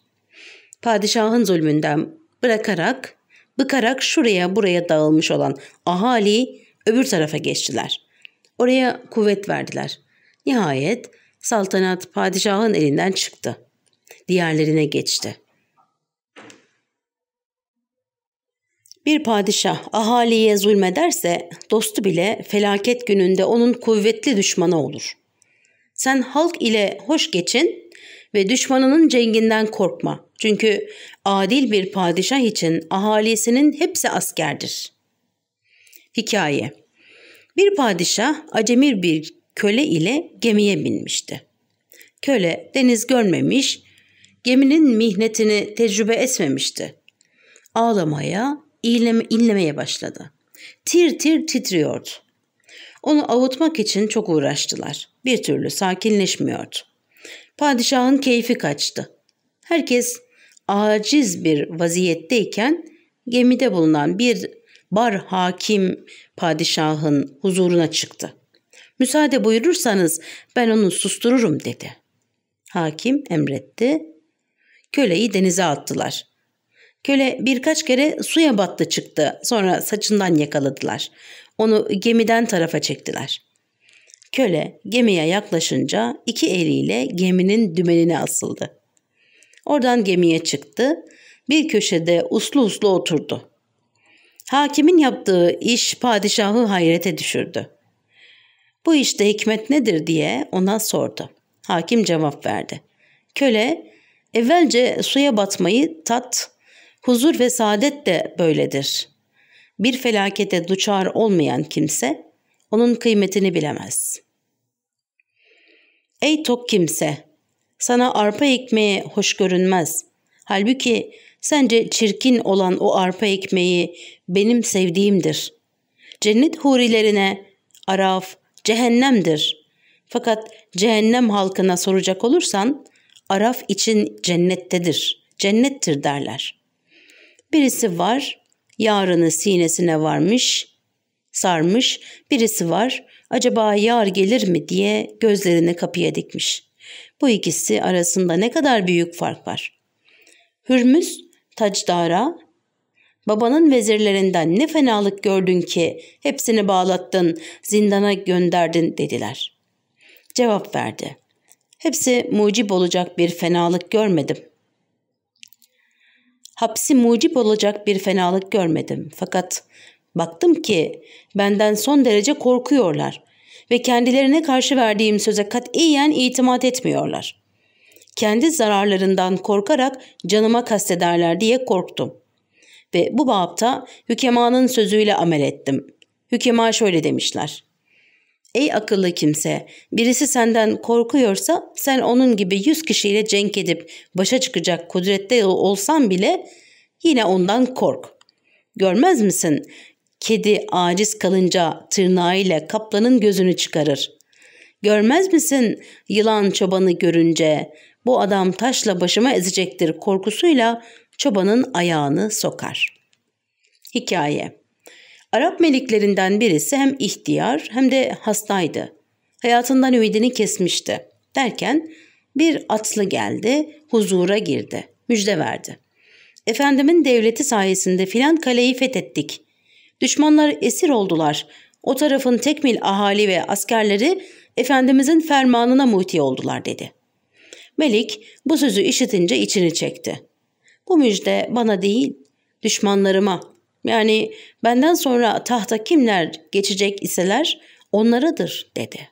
Padişahın zulmünden bırakarak bıkarak şuraya buraya dağılmış olan ahali öbür tarafa geçtiler. Oraya kuvvet verdiler. Nihayet saltanat padişahın elinden çıktı. Diğerlerine geçti. Bir padişah ahaliye zulmederse dostu bile felaket gününde onun kuvvetli düşmanı olur. Sen halk ile hoş geçin ve düşmanının cenginden korkma. Çünkü adil bir padişah için ahalisinin hepsi askerdir. Hikaye Bir padişah acemir bir köle ile gemiye binmişti. Köle deniz görmemiş, geminin mihnetini tecrübe etmemişti. Ağlamaya, inleme, inlemeye başladı. Tir tir titriyordu. Onu avutmak için çok uğraştılar. Bir türlü sakinleşmiyordu. Padişahın keyfi kaçtı. Herkes aciz bir vaziyetteyken gemide bulunan bir bar hakim padişahın huzuruna çıktı. Müsaade buyurursanız ben onu sustururum dedi. Hakim emretti. Köleyi denize attılar. Köle birkaç kere suya battı çıktı. Sonra saçından yakaladılar. Onu gemiden tarafa çektiler. Köle gemiye yaklaşınca iki eliyle geminin dümenine asıldı. Oradan gemiye çıktı. Bir köşede uslu uslu oturdu. Hakimin yaptığı iş padişahı hayrete düşürdü. Bu işte hikmet nedir diye ona sordu. Hakim cevap verdi. Köle evvelce suya batmayı tat, huzur ve saadet de böyledir. Bir felakete duçar olmayan kimse onun kıymetini bilemez. Ey tok kimse, sana arpa ekmeği hoş görünmez. Halbuki sence çirkin olan o arpa ekmeği benim sevdiğimdir. Cennet hurilerine araf cehennemdir. Fakat cehennem halkına soracak olursan araf için cennettedir, cennettir derler. Birisi var, yarını sinesine varmış, sarmış, birisi var, acaba yar gelir mi diye gözlerini kapıya dikmiş. Bu ikisi arasında ne kadar büyük fark var. Hürmüz tacdara babanın vezirlerinden ne fenalık gördün ki hepsini bağlattın, zindana gönderdin dediler. Cevap verdi. Hepsi mucip olacak bir fenalık görmedim. Hapsi mucip olacak bir fenalık görmedim. Fakat baktım ki benden son derece korkuyorlar ve kendilerine karşı verdiğim söze katiyen itimat etmiyorlar. Kendi zararlarından korkarak canıma kastederler diye korktum. Ve bu bapta hükemanın sözüyle amel ettim. Hükema şöyle demişler. Ey akıllı kimse, birisi senden korkuyorsa sen onun gibi yüz kişiyle cenk edip başa çıkacak kudrette olsan bile yine ondan kork. Görmez misin? Kedi aciz kalınca tırnağıyla kaplanın gözünü çıkarır. Görmez misin yılan çobanı görünce bu adam taşla başıma ezecektir korkusuyla çobanın ayağını sokar. Hikaye Arap meliklerinden birisi hem ihtiyar hem de hastaydı. Hayatından ümidini kesmişti. Derken bir atlı geldi, huzura girdi, müjde verdi. Efendimin devleti sayesinde filan kaleyi fethettik. Düşmanlar esir oldular. O tarafın tekmil ahali ve askerleri Efendimizin fermanına muhti oldular dedi. Melik bu sözü işitince içini çekti. Bu müjde bana değil, düşmanlarıma yani benden sonra tahta kimler geçecek iseler onlaradır dedi.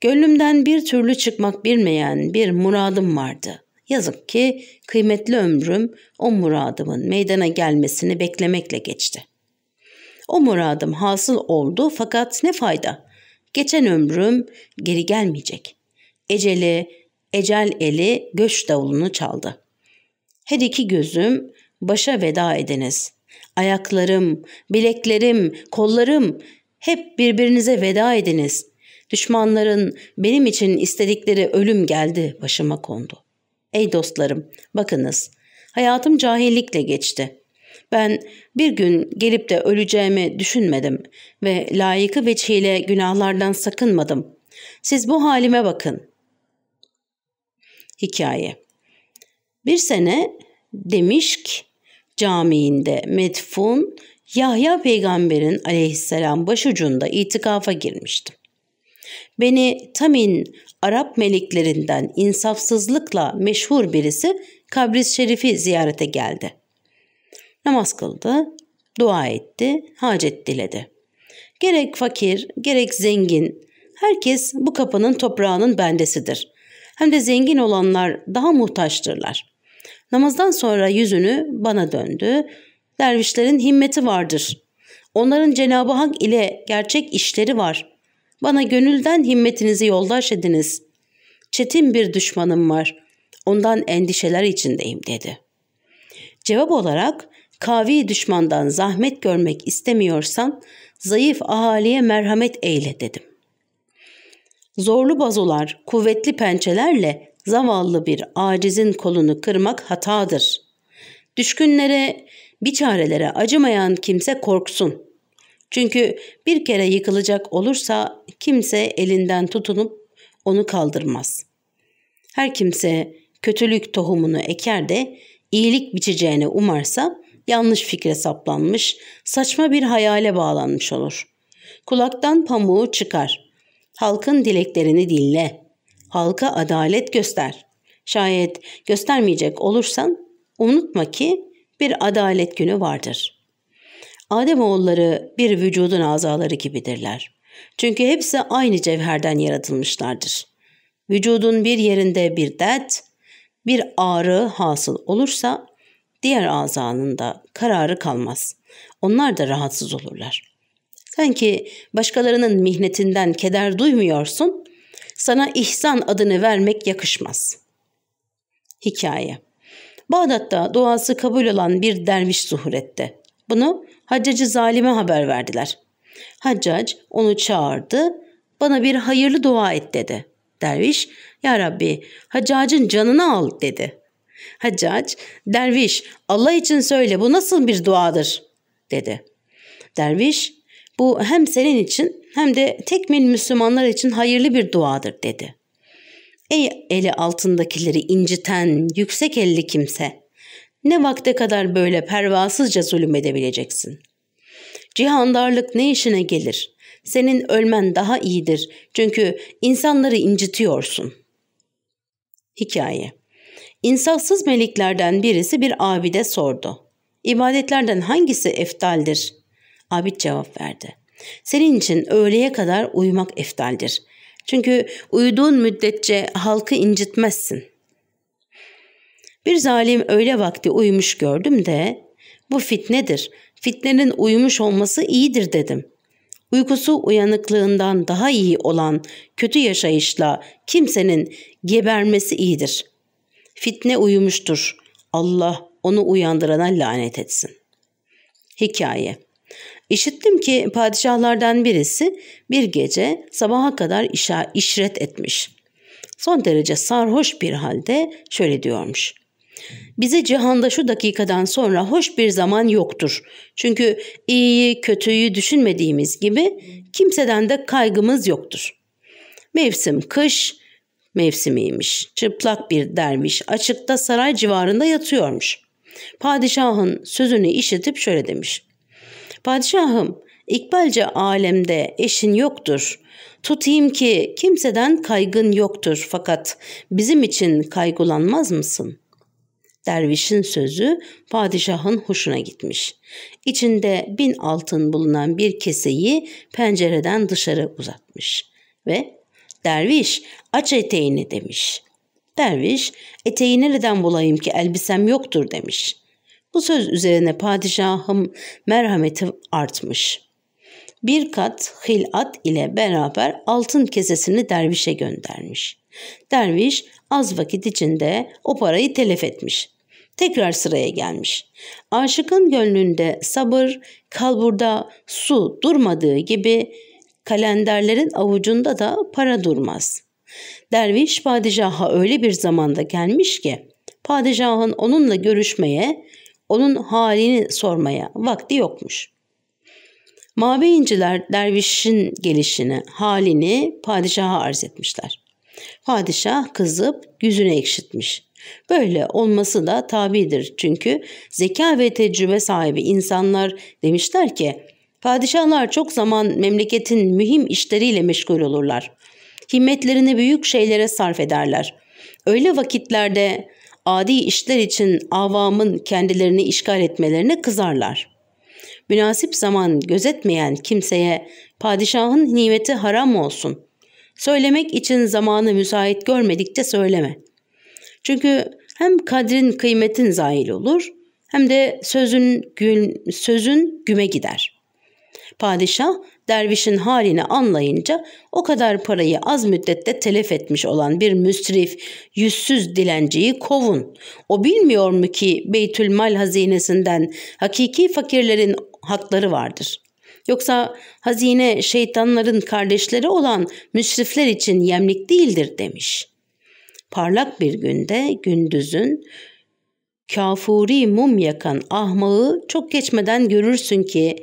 Gönlümden bir türlü çıkmak bilmeyen bir muradım vardı. Yazık ki kıymetli ömrüm o muradımın meydana gelmesini beklemekle geçti. O muradım hasıl oldu fakat ne fayda? Geçen ömrüm geri gelmeyecek. Eceli, ecel eli göç davulunu çaldı. Her iki gözüm başa veda ediniz. Ayaklarım, bileklerim, kollarım hep birbirinize veda ediniz. Düşmanların benim için istedikleri ölüm geldi başıma kondu. Ey dostlarım, bakınız, hayatım cahillikle geçti. Ben bir gün gelip de öleceğimi düşünmedim ve layıkı veçiyle günahlardan sakınmadım. Siz bu halime bakın. Hikaye Bir sene Demişk Camii'nde medfun Yahya peygamberin aleyhisselam başucunda itikafa girmiştim. Beni Tamin Arap meliklerinden insafsızlıkla meşhur birisi kabris şerifi ziyarete geldi. Namaz kıldı, dua etti, hacet diledi. Gerek fakir, gerek zengin, herkes bu kapının toprağının bendesidir. Hem de zengin olanlar daha muhtaçtırlar. Namazdan sonra yüzünü bana döndü. Dervişlerin himmeti vardır. Onların Cenab-ı Hak ile gerçek işleri var. Bana gönülden himmetinizi yoldaş ediniz. Çetin bir düşmanım var. Ondan endişeler içindeyim dedi. Cevap olarak kavi düşmandan zahmet görmek istemiyorsan zayıf ahaliye merhamet eyle dedim. Zorlu bazolar, kuvvetli pençelerle zavallı bir acizin kolunu kırmak hatadır. Düşkünlere, biçarelere acımayan kimse korksun. Çünkü bir kere yıkılacak olursa kimse elinden tutunup onu kaldırmaz. Her kimse kötülük tohumunu eker de iyilik biçeceğini umarsa yanlış fikre saplanmış, saçma bir hayale bağlanmış olur. Kulaktan pamuğu çıkar. Halkın dileklerini dinle. Halka adalet göster. Şayet göstermeyecek olursan unutma ki bir adalet günü vardır. Ademoğulları bir vücudun azaları gibidirler. Çünkü hepsi aynı cevherden yaratılmışlardır. Vücudun bir yerinde bir dert, bir ağrı hasıl olursa diğer azanın da kararı kalmaz. Onlar da rahatsız olurlar. Sanki başkalarının mihnetinden keder duymuyorsun, sana ihsan adını vermek yakışmaz. Hikaye Bağdat'ta duası kabul olan bir derviş zuhur etti. Bunu Haccacı zalime haber verdiler. Haccac onu çağırdı, bana bir hayırlı dua et dedi. Derviş, Ya Rabbi Haccac'ın canını al dedi. Haccac, derviş Allah için söyle bu nasıl bir duadır dedi. Derviş, bu hem senin için hem de tekmil Müslümanlar için hayırlı bir duadır dedi. Ey eli altındakileri inciten yüksek elli kimse! Ne vakte kadar böyle pervasızca zulüm edebileceksin? Cihandarlık ne işine gelir? Senin ölmen daha iyidir çünkü insanları incitiyorsun. Hikaye İnsafsız meliklerden birisi bir abide sordu. İbadetlerden hangisi eftaldir? Abid cevap verdi. Senin için öğleye kadar uyumak eftaldir. Çünkü uyuduğun müddetçe halkı incitmezsin. Bir zalim öğle vakti uyumuş gördüm de bu fitnedir. Fitnenin uyumuş olması iyidir dedim. Uykusu uyanıklığından daha iyi olan kötü yaşayışla kimsenin gebermesi iyidir. Fitne uyumuştur. Allah onu uyandırana lanet etsin. Hikaye İşittim ki padişahlardan birisi bir gece sabaha kadar işa, işret etmiş. Son derece sarhoş bir halde şöyle diyormuş. Bize cihanda şu dakikadan sonra hoş bir zaman yoktur. Çünkü iyiyi kötüyü düşünmediğimiz gibi kimseden de kaygımız yoktur. Mevsim kış mevsimiymiş. Çıplak bir derviş açıkta saray civarında yatıyormuş. Padişahın sözünü işitip şöyle demiş. Padişahım, ikbalce alemde eşin yoktur. Tutayım ki kimseden kaygın yoktur fakat bizim için kaygılanmaz mısın? Dervişin sözü padişahın hoşuna gitmiş. İçinde bin altın bulunan bir keseyi pencereden dışarı uzatmış ve derviş aç eteğini demiş. Derviş eteği nereden bulayım ki elbisem yoktur demiş. Bu söz üzerine padişahım merhameti artmış. Bir kat hilat ile beraber altın kesesini dervişe göndermiş. Derviş az vakit içinde o parayı telef etmiş. Tekrar sıraya gelmiş. Aşıkın gönlünde sabır, kalburda su durmadığı gibi kalenderlerin avucunda da para durmaz. Derviş padişaha öyle bir zamanda gelmiş ki padişahın onunla görüşmeye onun halini sormaya vakti yokmuş. Mabeyinciler dervişin gelişini, halini padişaha arz etmişler. Padişah kızıp yüzünü ekşitmiş. Böyle olması da tabidir çünkü zeka ve tecrübe sahibi insanlar demişler ki padişahlar çok zaman memleketin mühim işleriyle meşgul olurlar. Himmetlerini büyük şeylere sarf ederler. Öyle vakitlerde adi işler için avamın kendilerini işgal etmelerine kızarlar. Münasip zaman gözetmeyen kimseye padişahın nimeti haram olsun. Söylemek için zamanı müsait görmedikçe söyleme. Çünkü hem kadrin kıymetin zahil olur hem de sözün, gün, sözün güme gider. Padişah dervişin halini anlayınca o kadar parayı az müddette telef etmiş olan bir müsrif, yüzsüz dilenciyi kovun. O bilmiyor mu ki Beytülmal hazinesinden hakiki fakirlerin hakları vardır. Yoksa hazine şeytanların kardeşleri olan müsrifler için yemlik değildir demiş. Parlak bir günde gündüzün kafuri mum yakan ahmağı çok geçmeden görürsün ki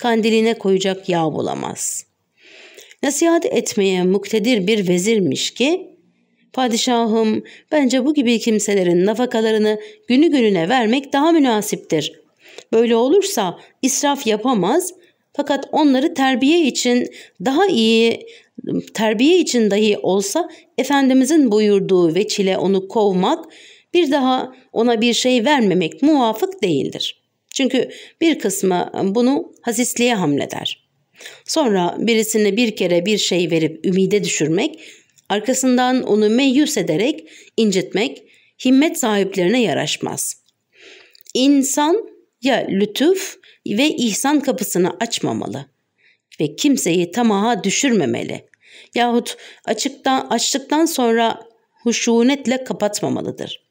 kandiline koyacak yağ bulamaz. Nasihat etmeye muktedir bir vezirmiş ki, Padişahım, bence bu gibi kimselerin nafakalarını günü gününe vermek daha münasiptir. Böyle olursa israf yapamaz fakat onları terbiye için daha iyi terbiye için dahi olsa Efendimizin buyurduğu ve çile onu kovmak bir daha ona bir şey vermemek muvafık değildir. Çünkü bir kısmı bunu hasisliğe hamleder. Sonra birisine bir kere bir şey verip ümide düşürmek, arkasından onu meyyus ederek incitmek himmet sahiplerine yaraşmaz. İnsan ya lütuf ve ihsan kapısını açmamalı ve kimseyi tamaha düşürmemeli yahut açıktan açtıktan sonra huşunetle kapatmamalıdır.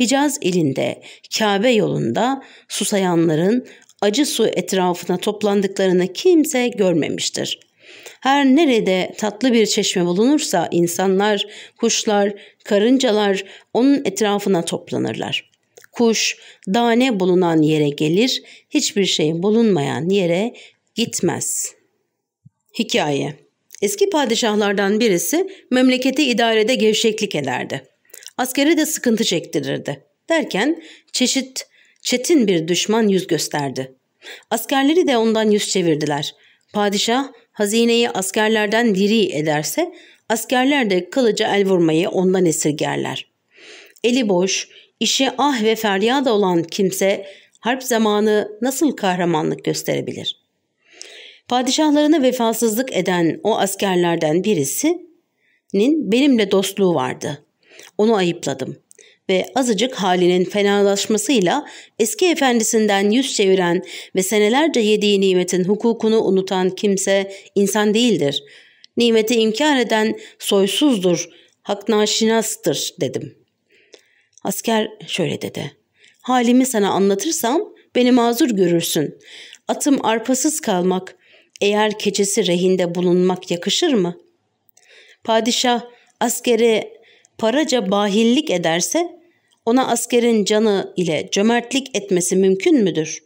Hicaz ilinde Kabe yolunda susayanların acı su etrafına toplandıklarını kimse görmemiştir. Her nerede tatlı bir çeşme bulunursa insanlar, kuşlar, karıncalar onun etrafına toplanırlar. Kuş, dane bulunan yere gelir, hiçbir şey bulunmayan yere gitmez. Hikaye Eski padişahlardan birisi memleketi idarede gevşeklik ederdi. Askeri de sıkıntı çektirirdi. Derken çeşit çetin bir düşman yüz gösterdi. Askerleri de ondan yüz çevirdiler. Padişah hazineyi askerlerden diri ederse askerler de kılıca el vurmayı ondan esirgerler. Eli boş, işi ah ve feryat olan kimse harp zamanı nasıl kahramanlık gösterebilir? Padişahlarına vefasızlık eden o askerlerden birisinin benimle dostluğu vardı. Onu ayıpladım ve azıcık halinin fenalaşmasıyla eski efendisinden yüz çeviren ve senelerce yediği nimetin hukukunu unutan kimse insan değildir. Nimeti inkar eden soysuzdur, haknaşinastır dedim. Asker şöyle dedi. Halimi sana anlatırsam beni mazur görürsün. Atım arpasız kalmak, eğer keçisi rehinde bulunmak yakışır mı? Padişah askere paraca bahillik ederse ona askerin canı ile cömertlik etmesi mümkün müdür?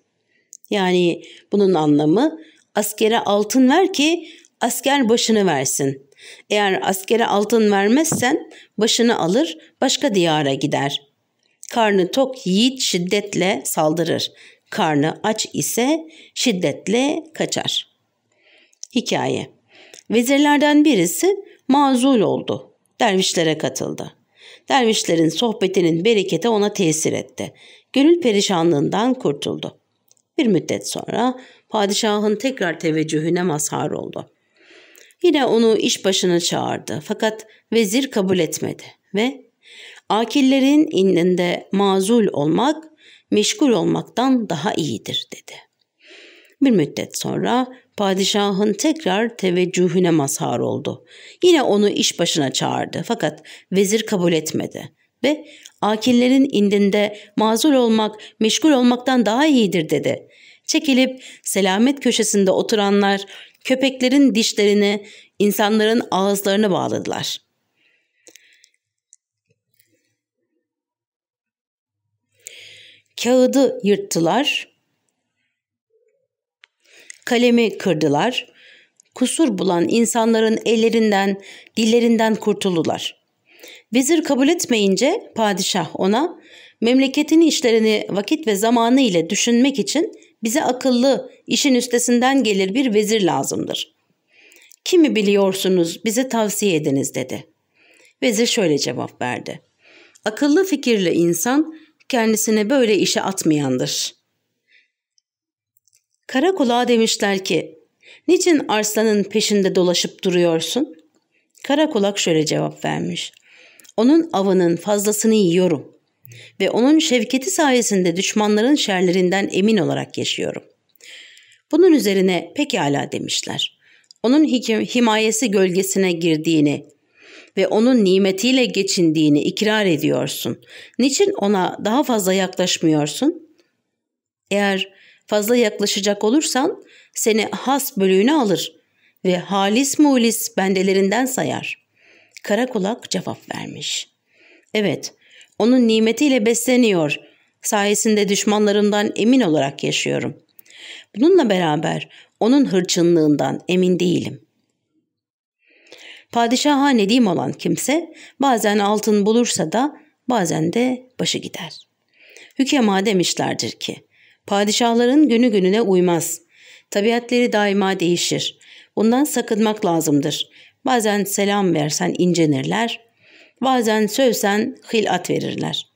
Yani bunun anlamı askere altın ver ki asker başını versin. Eğer askere altın vermezsen başını alır başka diyara gider. Karnı tok yiğit şiddetle saldırır. Karnı aç ise şiddetle kaçar.'' Hikaye Vezirlerden birisi mazul oldu. Dervişlere katıldı. Dervişlerin sohbetinin bereketi ona tesir etti. Gönül perişanlığından kurtuldu. Bir müddet sonra padişahın tekrar teveccühüne mazhar oldu. Yine onu iş başına çağırdı fakat vezir kabul etmedi ve akillerin indinde mazul olmak meşgul olmaktan daha iyidir dedi. Bir müddet sonra padişahın tekrar teveccühüne mazhar oldu. Yine onu iş başına çağırdı fakat vezir kabul etmedi ve akillerin indinde mazur olmak, meşgul olmaktan daha iyidir dedi. Çekilip selamet köşesinde oturanlar köpeklerin dişlerini, insanların ağızlarını bağladılar. Kağıdı yırttılar, kalemi kırdılar. Kusur bulan insanların ellerinden, dillerinden kurtuldular. Vezir kabul etmeyince padişah ona memleketin işlerini vakit ve zamanı ile düşünmek için bize akıllı, işin üstesinden gelir bir vezir lazımdır. Kimi biliyorsunuz bize tavsiye ediniz dedi. Vezir şöyle cevap verdi. Akıllı fikirli insan kendisine böyle işe atmayandır. Karakulağa demişler ki, niçin arslanın peşinde dolaşıp duruyorsun? Karakulak şöyle cevap vermiş. Onun avının fazlasını yiyorum ve onun şevketi sayesinde düşmanların şerlerinden emin olarak yaşıyorum. Bunun üzerine pekala demişler. Onun himayesi gölgesine girdiğini ve onun nimetiyle geçindiğini ikrar ediyorsun. Niçin ona daha fazla yaklaşmıyorsun? Eğer fazla yaklaşacak olursan seni has bölüğüne alır ve halis mulis bendelerinden sayar. Karakulak cevap vermiş. Evet, onun nimetiyle besleniyor. Sayesinde düşmanlarımdan emin olarak yaşıyorum. Bununla beraber onun hırçınlığından emin değilim. Padişaha nedim olan kimse bazen altın bulursa da bazen de başı gider. Hükema demişlerdir ki, padişahların günü gününe uymaz. Tabiatleri daima değişir. Bundan sakınmak lazımdır. Bazen selam versen incenirler, bazen sövsen hilat verirler.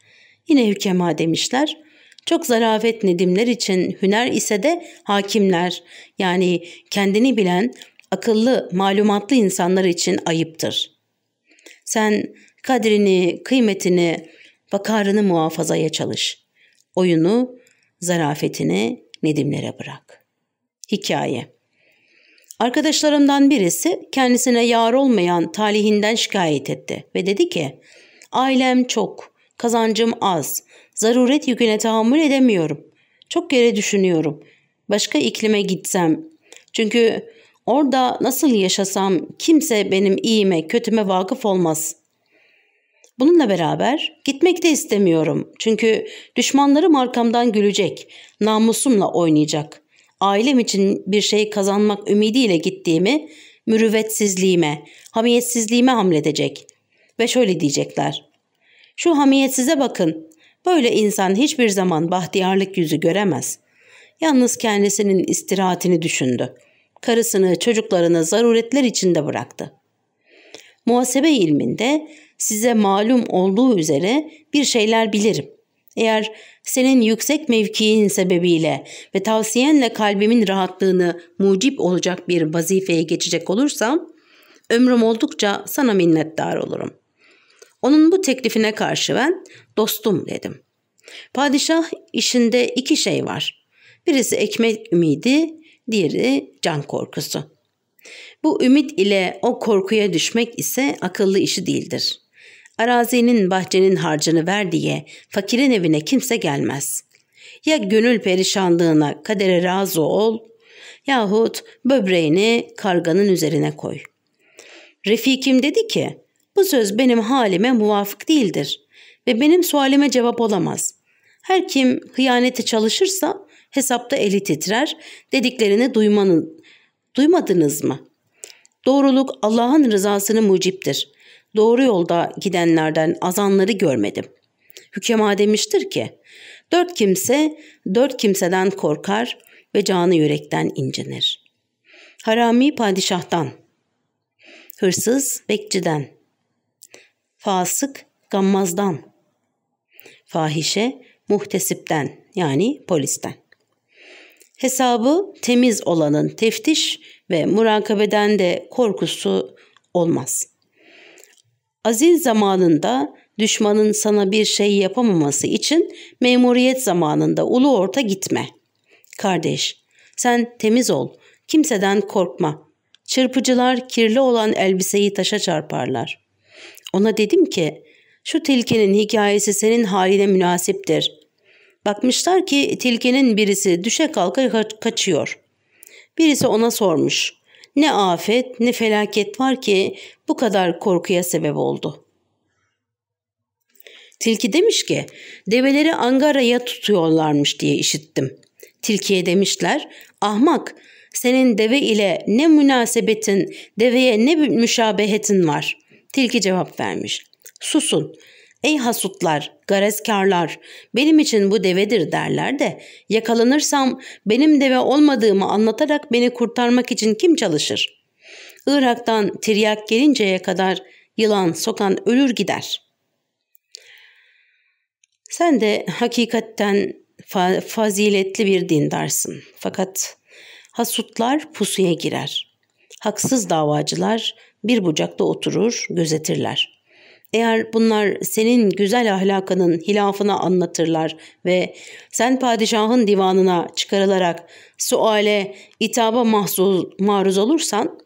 Yine hükema demişler, çok zarafet nedimler için hüner ise de hakimler yani kendini bilen akıllı, malumatlı insanlar için ayıptır. Sen kadrini, kıymetini, vakarını muhafazaya çalış. Oyunu, zarafetini nedimlere bırak. Hikaye Arkadaşlarımdan birisi kendisine yar olmayan talihinden şikayet etti ve dedi ki ailem çok, kazancım az, zaruret yüküne tahammül edemiyorum. Çok yere düşünüyorum. Başka iklime gitsem. Çünkü orada nasıl yaşasam kimse benim iyime kötüme vakıf olmaz. Bununla beraber gitmek de istemiyorum. Çünkü düşmanlarım arkamdan gülecek, namusumla oynayacak ailem için bir şey kazanmak ümidiyle gittiğimi mürüvvetsizliğime, hamiyetsizliğime hamledecek. Ve şöyle diyecekler. Şu hamiyetsize bakın. Böyle insan hiçbir zaman bahtiyarlık yüzü göremez. Yalnız kendisinin istirahatini düşündü. Karısını, çocuklarını zaruretler içinde bıraktı. Muhasebe ilminde size malum olduğu üzere bir şeyler bilirim. Eğer senin yüksek mevkiin sebebiyle ve tavsiyenle kalbimin rahatlığını mucip olacak bir vazifeye geçecek olursam, ömrüm oldukça sana minnettar olurum. Onun bu teklifine karşı ben dostum dedim. Padişah işinde iki şey var. Birisi ekmek ümidi, diğeri can korkusu. Bu ümit ile o korkuya düşmek ise akıllı işi değildir. Arazinin bahçenin harcını ver diye fakirin evine kimse gelmez. Ya gönül perişanlığına kadere razı ol yahut böbreğini karganın üzerine koy. Refikim dedi ki bu söz benim halime muvafık değildir ve benim sualime cevap olamaz. Her kim hıyaneti çalışırsa hesapta eli titrer dediklerini duymanın, duymadınız mı? Doğruluk Allah'ın rızasını muciptir doğru yolda gidenlerden azanları görmedim. Hükema demiştir ki, dört kimse dört kimseden korkar ve canı yürekten incinir. Harami padişahtan, hırsız bekçiden, fasık gammazdan, fahişe muhtesipten yani polisten. Hesabı temiz olanın teftiş ve murakabeden de korkusu olmaz.'' Azil zamanında düşmanın sana bir şey yapamaması için memuriyet zamanında ulu orta gitme. Kardeş, sen temiz ol, kimseden korkma. Çırpıcılar kirli olan elbiseyi taşa çarparlar. Ona dedim ki, şu tilkinin hikayesi senin haline münasiptir. Bakmışlar ki tilkinin birisi düşe kalka kaçıyor. Birisi ona sormuş. Ne afet ne felaket var ki bu kadar korkuya sebep oldu. Tilki demiş ki develeri Angara'ya tutuyorlarmış diye işittim. Tilkiye demişler ahmak senin deve ile ne münasebetin deveye ne müşabehetin var. Tilki cevap vermiş. Susun Ey hasutlar, garezkarlar, benim için bu devedir derler de yakalanırsam benim deve olmadığımı anlatarak beni kurtarmak için kim çalışır? Irak'tan tiryak gelinceye kadar yılan sokan ölür gider. Sen de hakikatten fa- faziletli bir dindarsın. Fakat hasutlar pusuya girer. Haksız davacılar bir bucakta oturur, gözetirler. Eğer bunlar senin güzel ahlakının hilafına anlatırlar ve sen padişahın divanına çıkarılarak suale, itaba mahzuz, maruz olursan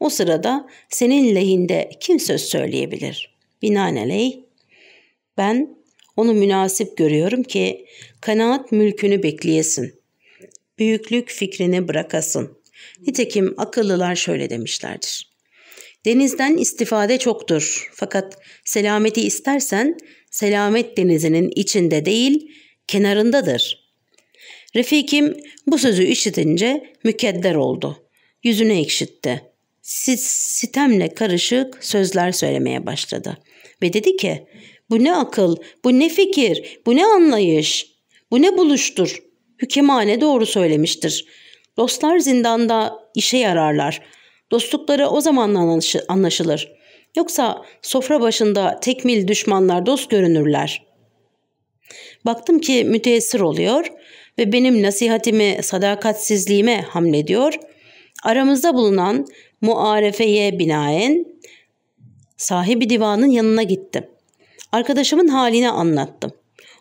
o sırada senin lehinde kim söz söyleyebilir? Binaenaleyh ben onu münasip görüyorum ki kanaat mülkünü bekleyesin. Büyüklük fikrini bırakasın. Nitekim akıllılar şöyle demişlerdir. Denizden istifade çoktur. Fakat selameti istersen selamet denizinin içinde değil kenarındadır. Refikim bu sözü işitince mükedder oldu. Yüzünü ekşitti. Sitemle karışık sözler söylemeye başladı. Ve dedi ki bu ne akıl, bu ne fikir, bu ne anlayış, bu ne buluştur. Hükemane doğru söylemiştir. Dostlar zindanda işe yararlar. Dostlukları o zaman anlaşılır. Yoksa sofra başında tekmil düşmanlar dost görünürler. Baktım ki müteessir oluyor ve benim nasihatimi sadakatsizliğime hamlediyor. Aramızda bulunan muarefeye binaen sahibi divanın yanına gittim. Arkadaşımın halini anlattım.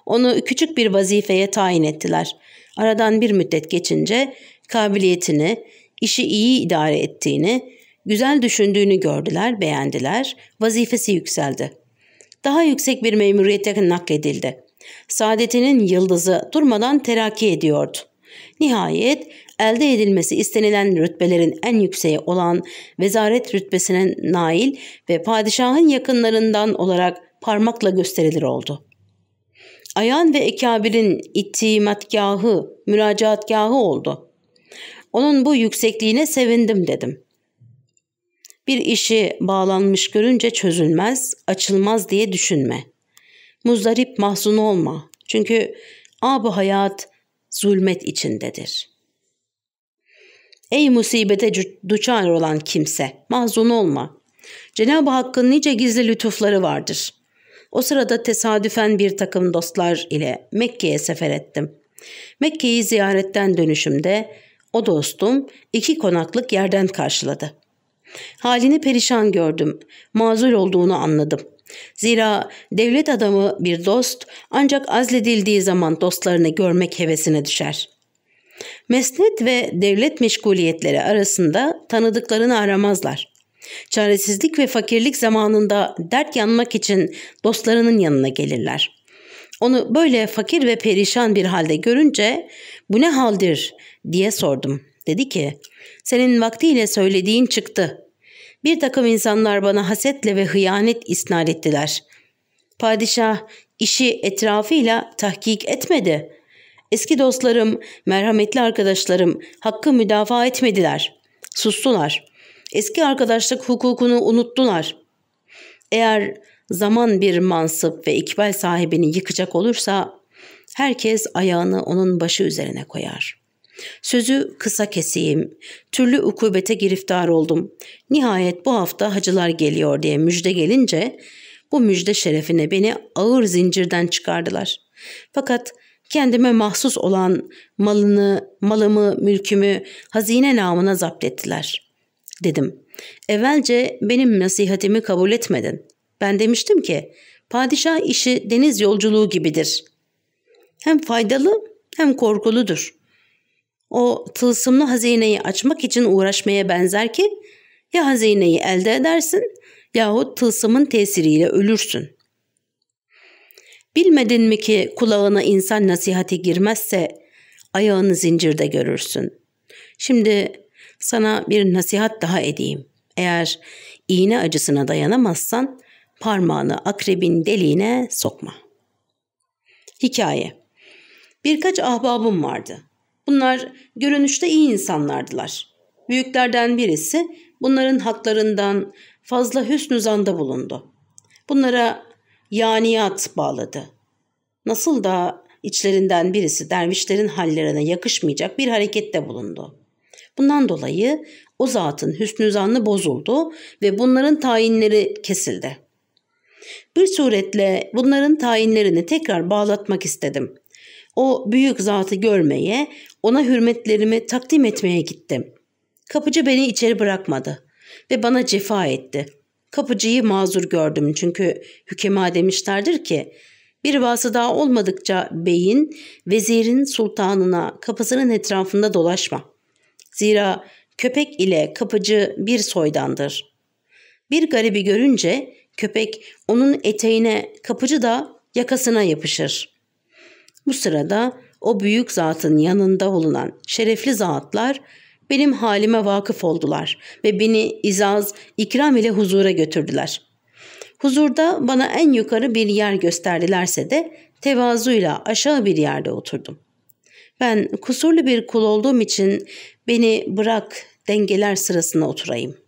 Onu küçük bir vazifeye tayin ettiler. Aradan bir müddet geçince kabiliyetini, işi iyi idare ettiğini, güzel düşündüğünü gördüler, beğendiler, vazifesi yükseldi. Daha yüksek bir memuriyete nakledildi. Saadetinin yıldızı durmadan terakki ediyordu. Nihayet elde edilmesi istenilen rütbelerin en yükseği olan vezaret rütbesine nail ve padişahın yakınlarından olarak parmakla gösterilir oldu. Ayan ve Ekabir'in itimatgahı, müracaatgahı oldu. Onun bu yüksekliğine sevindim dedim. Bir işi bağlanmış görünce çözülmez, açılmaz diye düşünme. Muzdarip mahzun olma. Çünkü ab hayat zulmet içindedir. Ey musibete duçar olan kimse, mahzun olma. Cenab-ı Hakk'ın nice gizli lütufları vardır. O sırada tesadüfen bir takım dostlar ile Mekke'ye sefer ettim. Mekke'yi ziyaretten dönüşümde o dostum iki konaklık yerden karşıladı. Halini perişan gördüm. Mazul olduğunu anladım. Zira devlet adamı bir dost ancak azledildiği zaman dostlarını görmek hevesine düşer. Mesnet ve devlet meşguliyetleri arasında tanıdıklarını aramazlar. Çaresizlik ve fakirlik zamanında dert yanmak için dostlarının yanına gelirler. Onu böyle fakir ve perişan bir halde görünce bu ne haldir diye sordum. Dedi ki senin vaktiyle söylediğin çıktı. Bir takım insanlar bana hasetle ve hıyanet isnat ettiler. Padişah işi etrafıyla tahkik etmedi. Eski dostlarım, merhametli arkadaşlarım hakkı müdafaa etmediler. Sustular. Eski arkadaşlık hukukunu unuttular. Eğer zaman bir mansıp ve ikbal sahibini yıkacak olursa herkes ayağını onun başı üzerine koyar. Sözü kısa keseyim. Türlü ukubete giriftar oldum. Nihayet bu hafta hacılar geliyor diye müjde gelince bu müjde şerefine beni ağır zincirden çıkardılar. Fakat kendime mahsus olan malını, malımı, mülkümü hazine namına zapt ettiler. Dedim. Evvelce benim nasihatimi kabul etmedin. Ben demiştim ki padişah işi deniz yolculuğu gibidir. Hem faydalı hem korkuludur. O tılsımlı hazineyi açmak için uğraşmaya benzer ki ya hazineyi elde edersin yahut tılsımın tesiriyle ölürsün. Bilmedin mi ki kulağına insan nasihati girmezse ayağını zincirde görürsün. Şimdi sana bir nasihat daha edeyim. Eğer iğne acısına dayanamazsan parmağını akrebin deliğine sokma. Hikaye Birkaç ahbabım vardı. Bunlar görünüşte iyi insanlardılar. Büyüklerden birisi bunların haklarından fazla hüsnü zanda bulundu. Bunlara yaniyat bağladı. Nasıl da içlerinden birisi dervişlerin hallerine yakışmayacak bir harekette bulundu. Bundan dolayı o zatın hüsnü zannı bozuldu ve bunların tayinleri kesildi. Bir suretle bunların tayinlerini tekrar bağlatmak istedim. O büyük zatı görmeye, ona hürmetlerimi takdim etmeye gittim. Kapıcı beni içeri bırakmadı ve bana cefa etti. kapıcıyı mazur gördüm çünkü hükema demişlerdir ki bir vasıda olmadıkça beyin, vezirin sultanına kapısının etrafında dolaşma. Zira köpek ile kapıcı bir soydandır. Bir garibi görünce köpek onun eteğine, kapıcı da yakasına yapışır. Bu sırada o büyük zatın yanında bulunan şerefli zatlar benim halime vakıf oldular ve beni izaz, ikram ile huzura götürdüler. Huzurda bana en yukarı bir yer gösterdilerse de tevazuyla aşağı bir yerde oturdum. Ben kusurlu bir kul olduğum için beni bırak dengeler sırasına oturayım.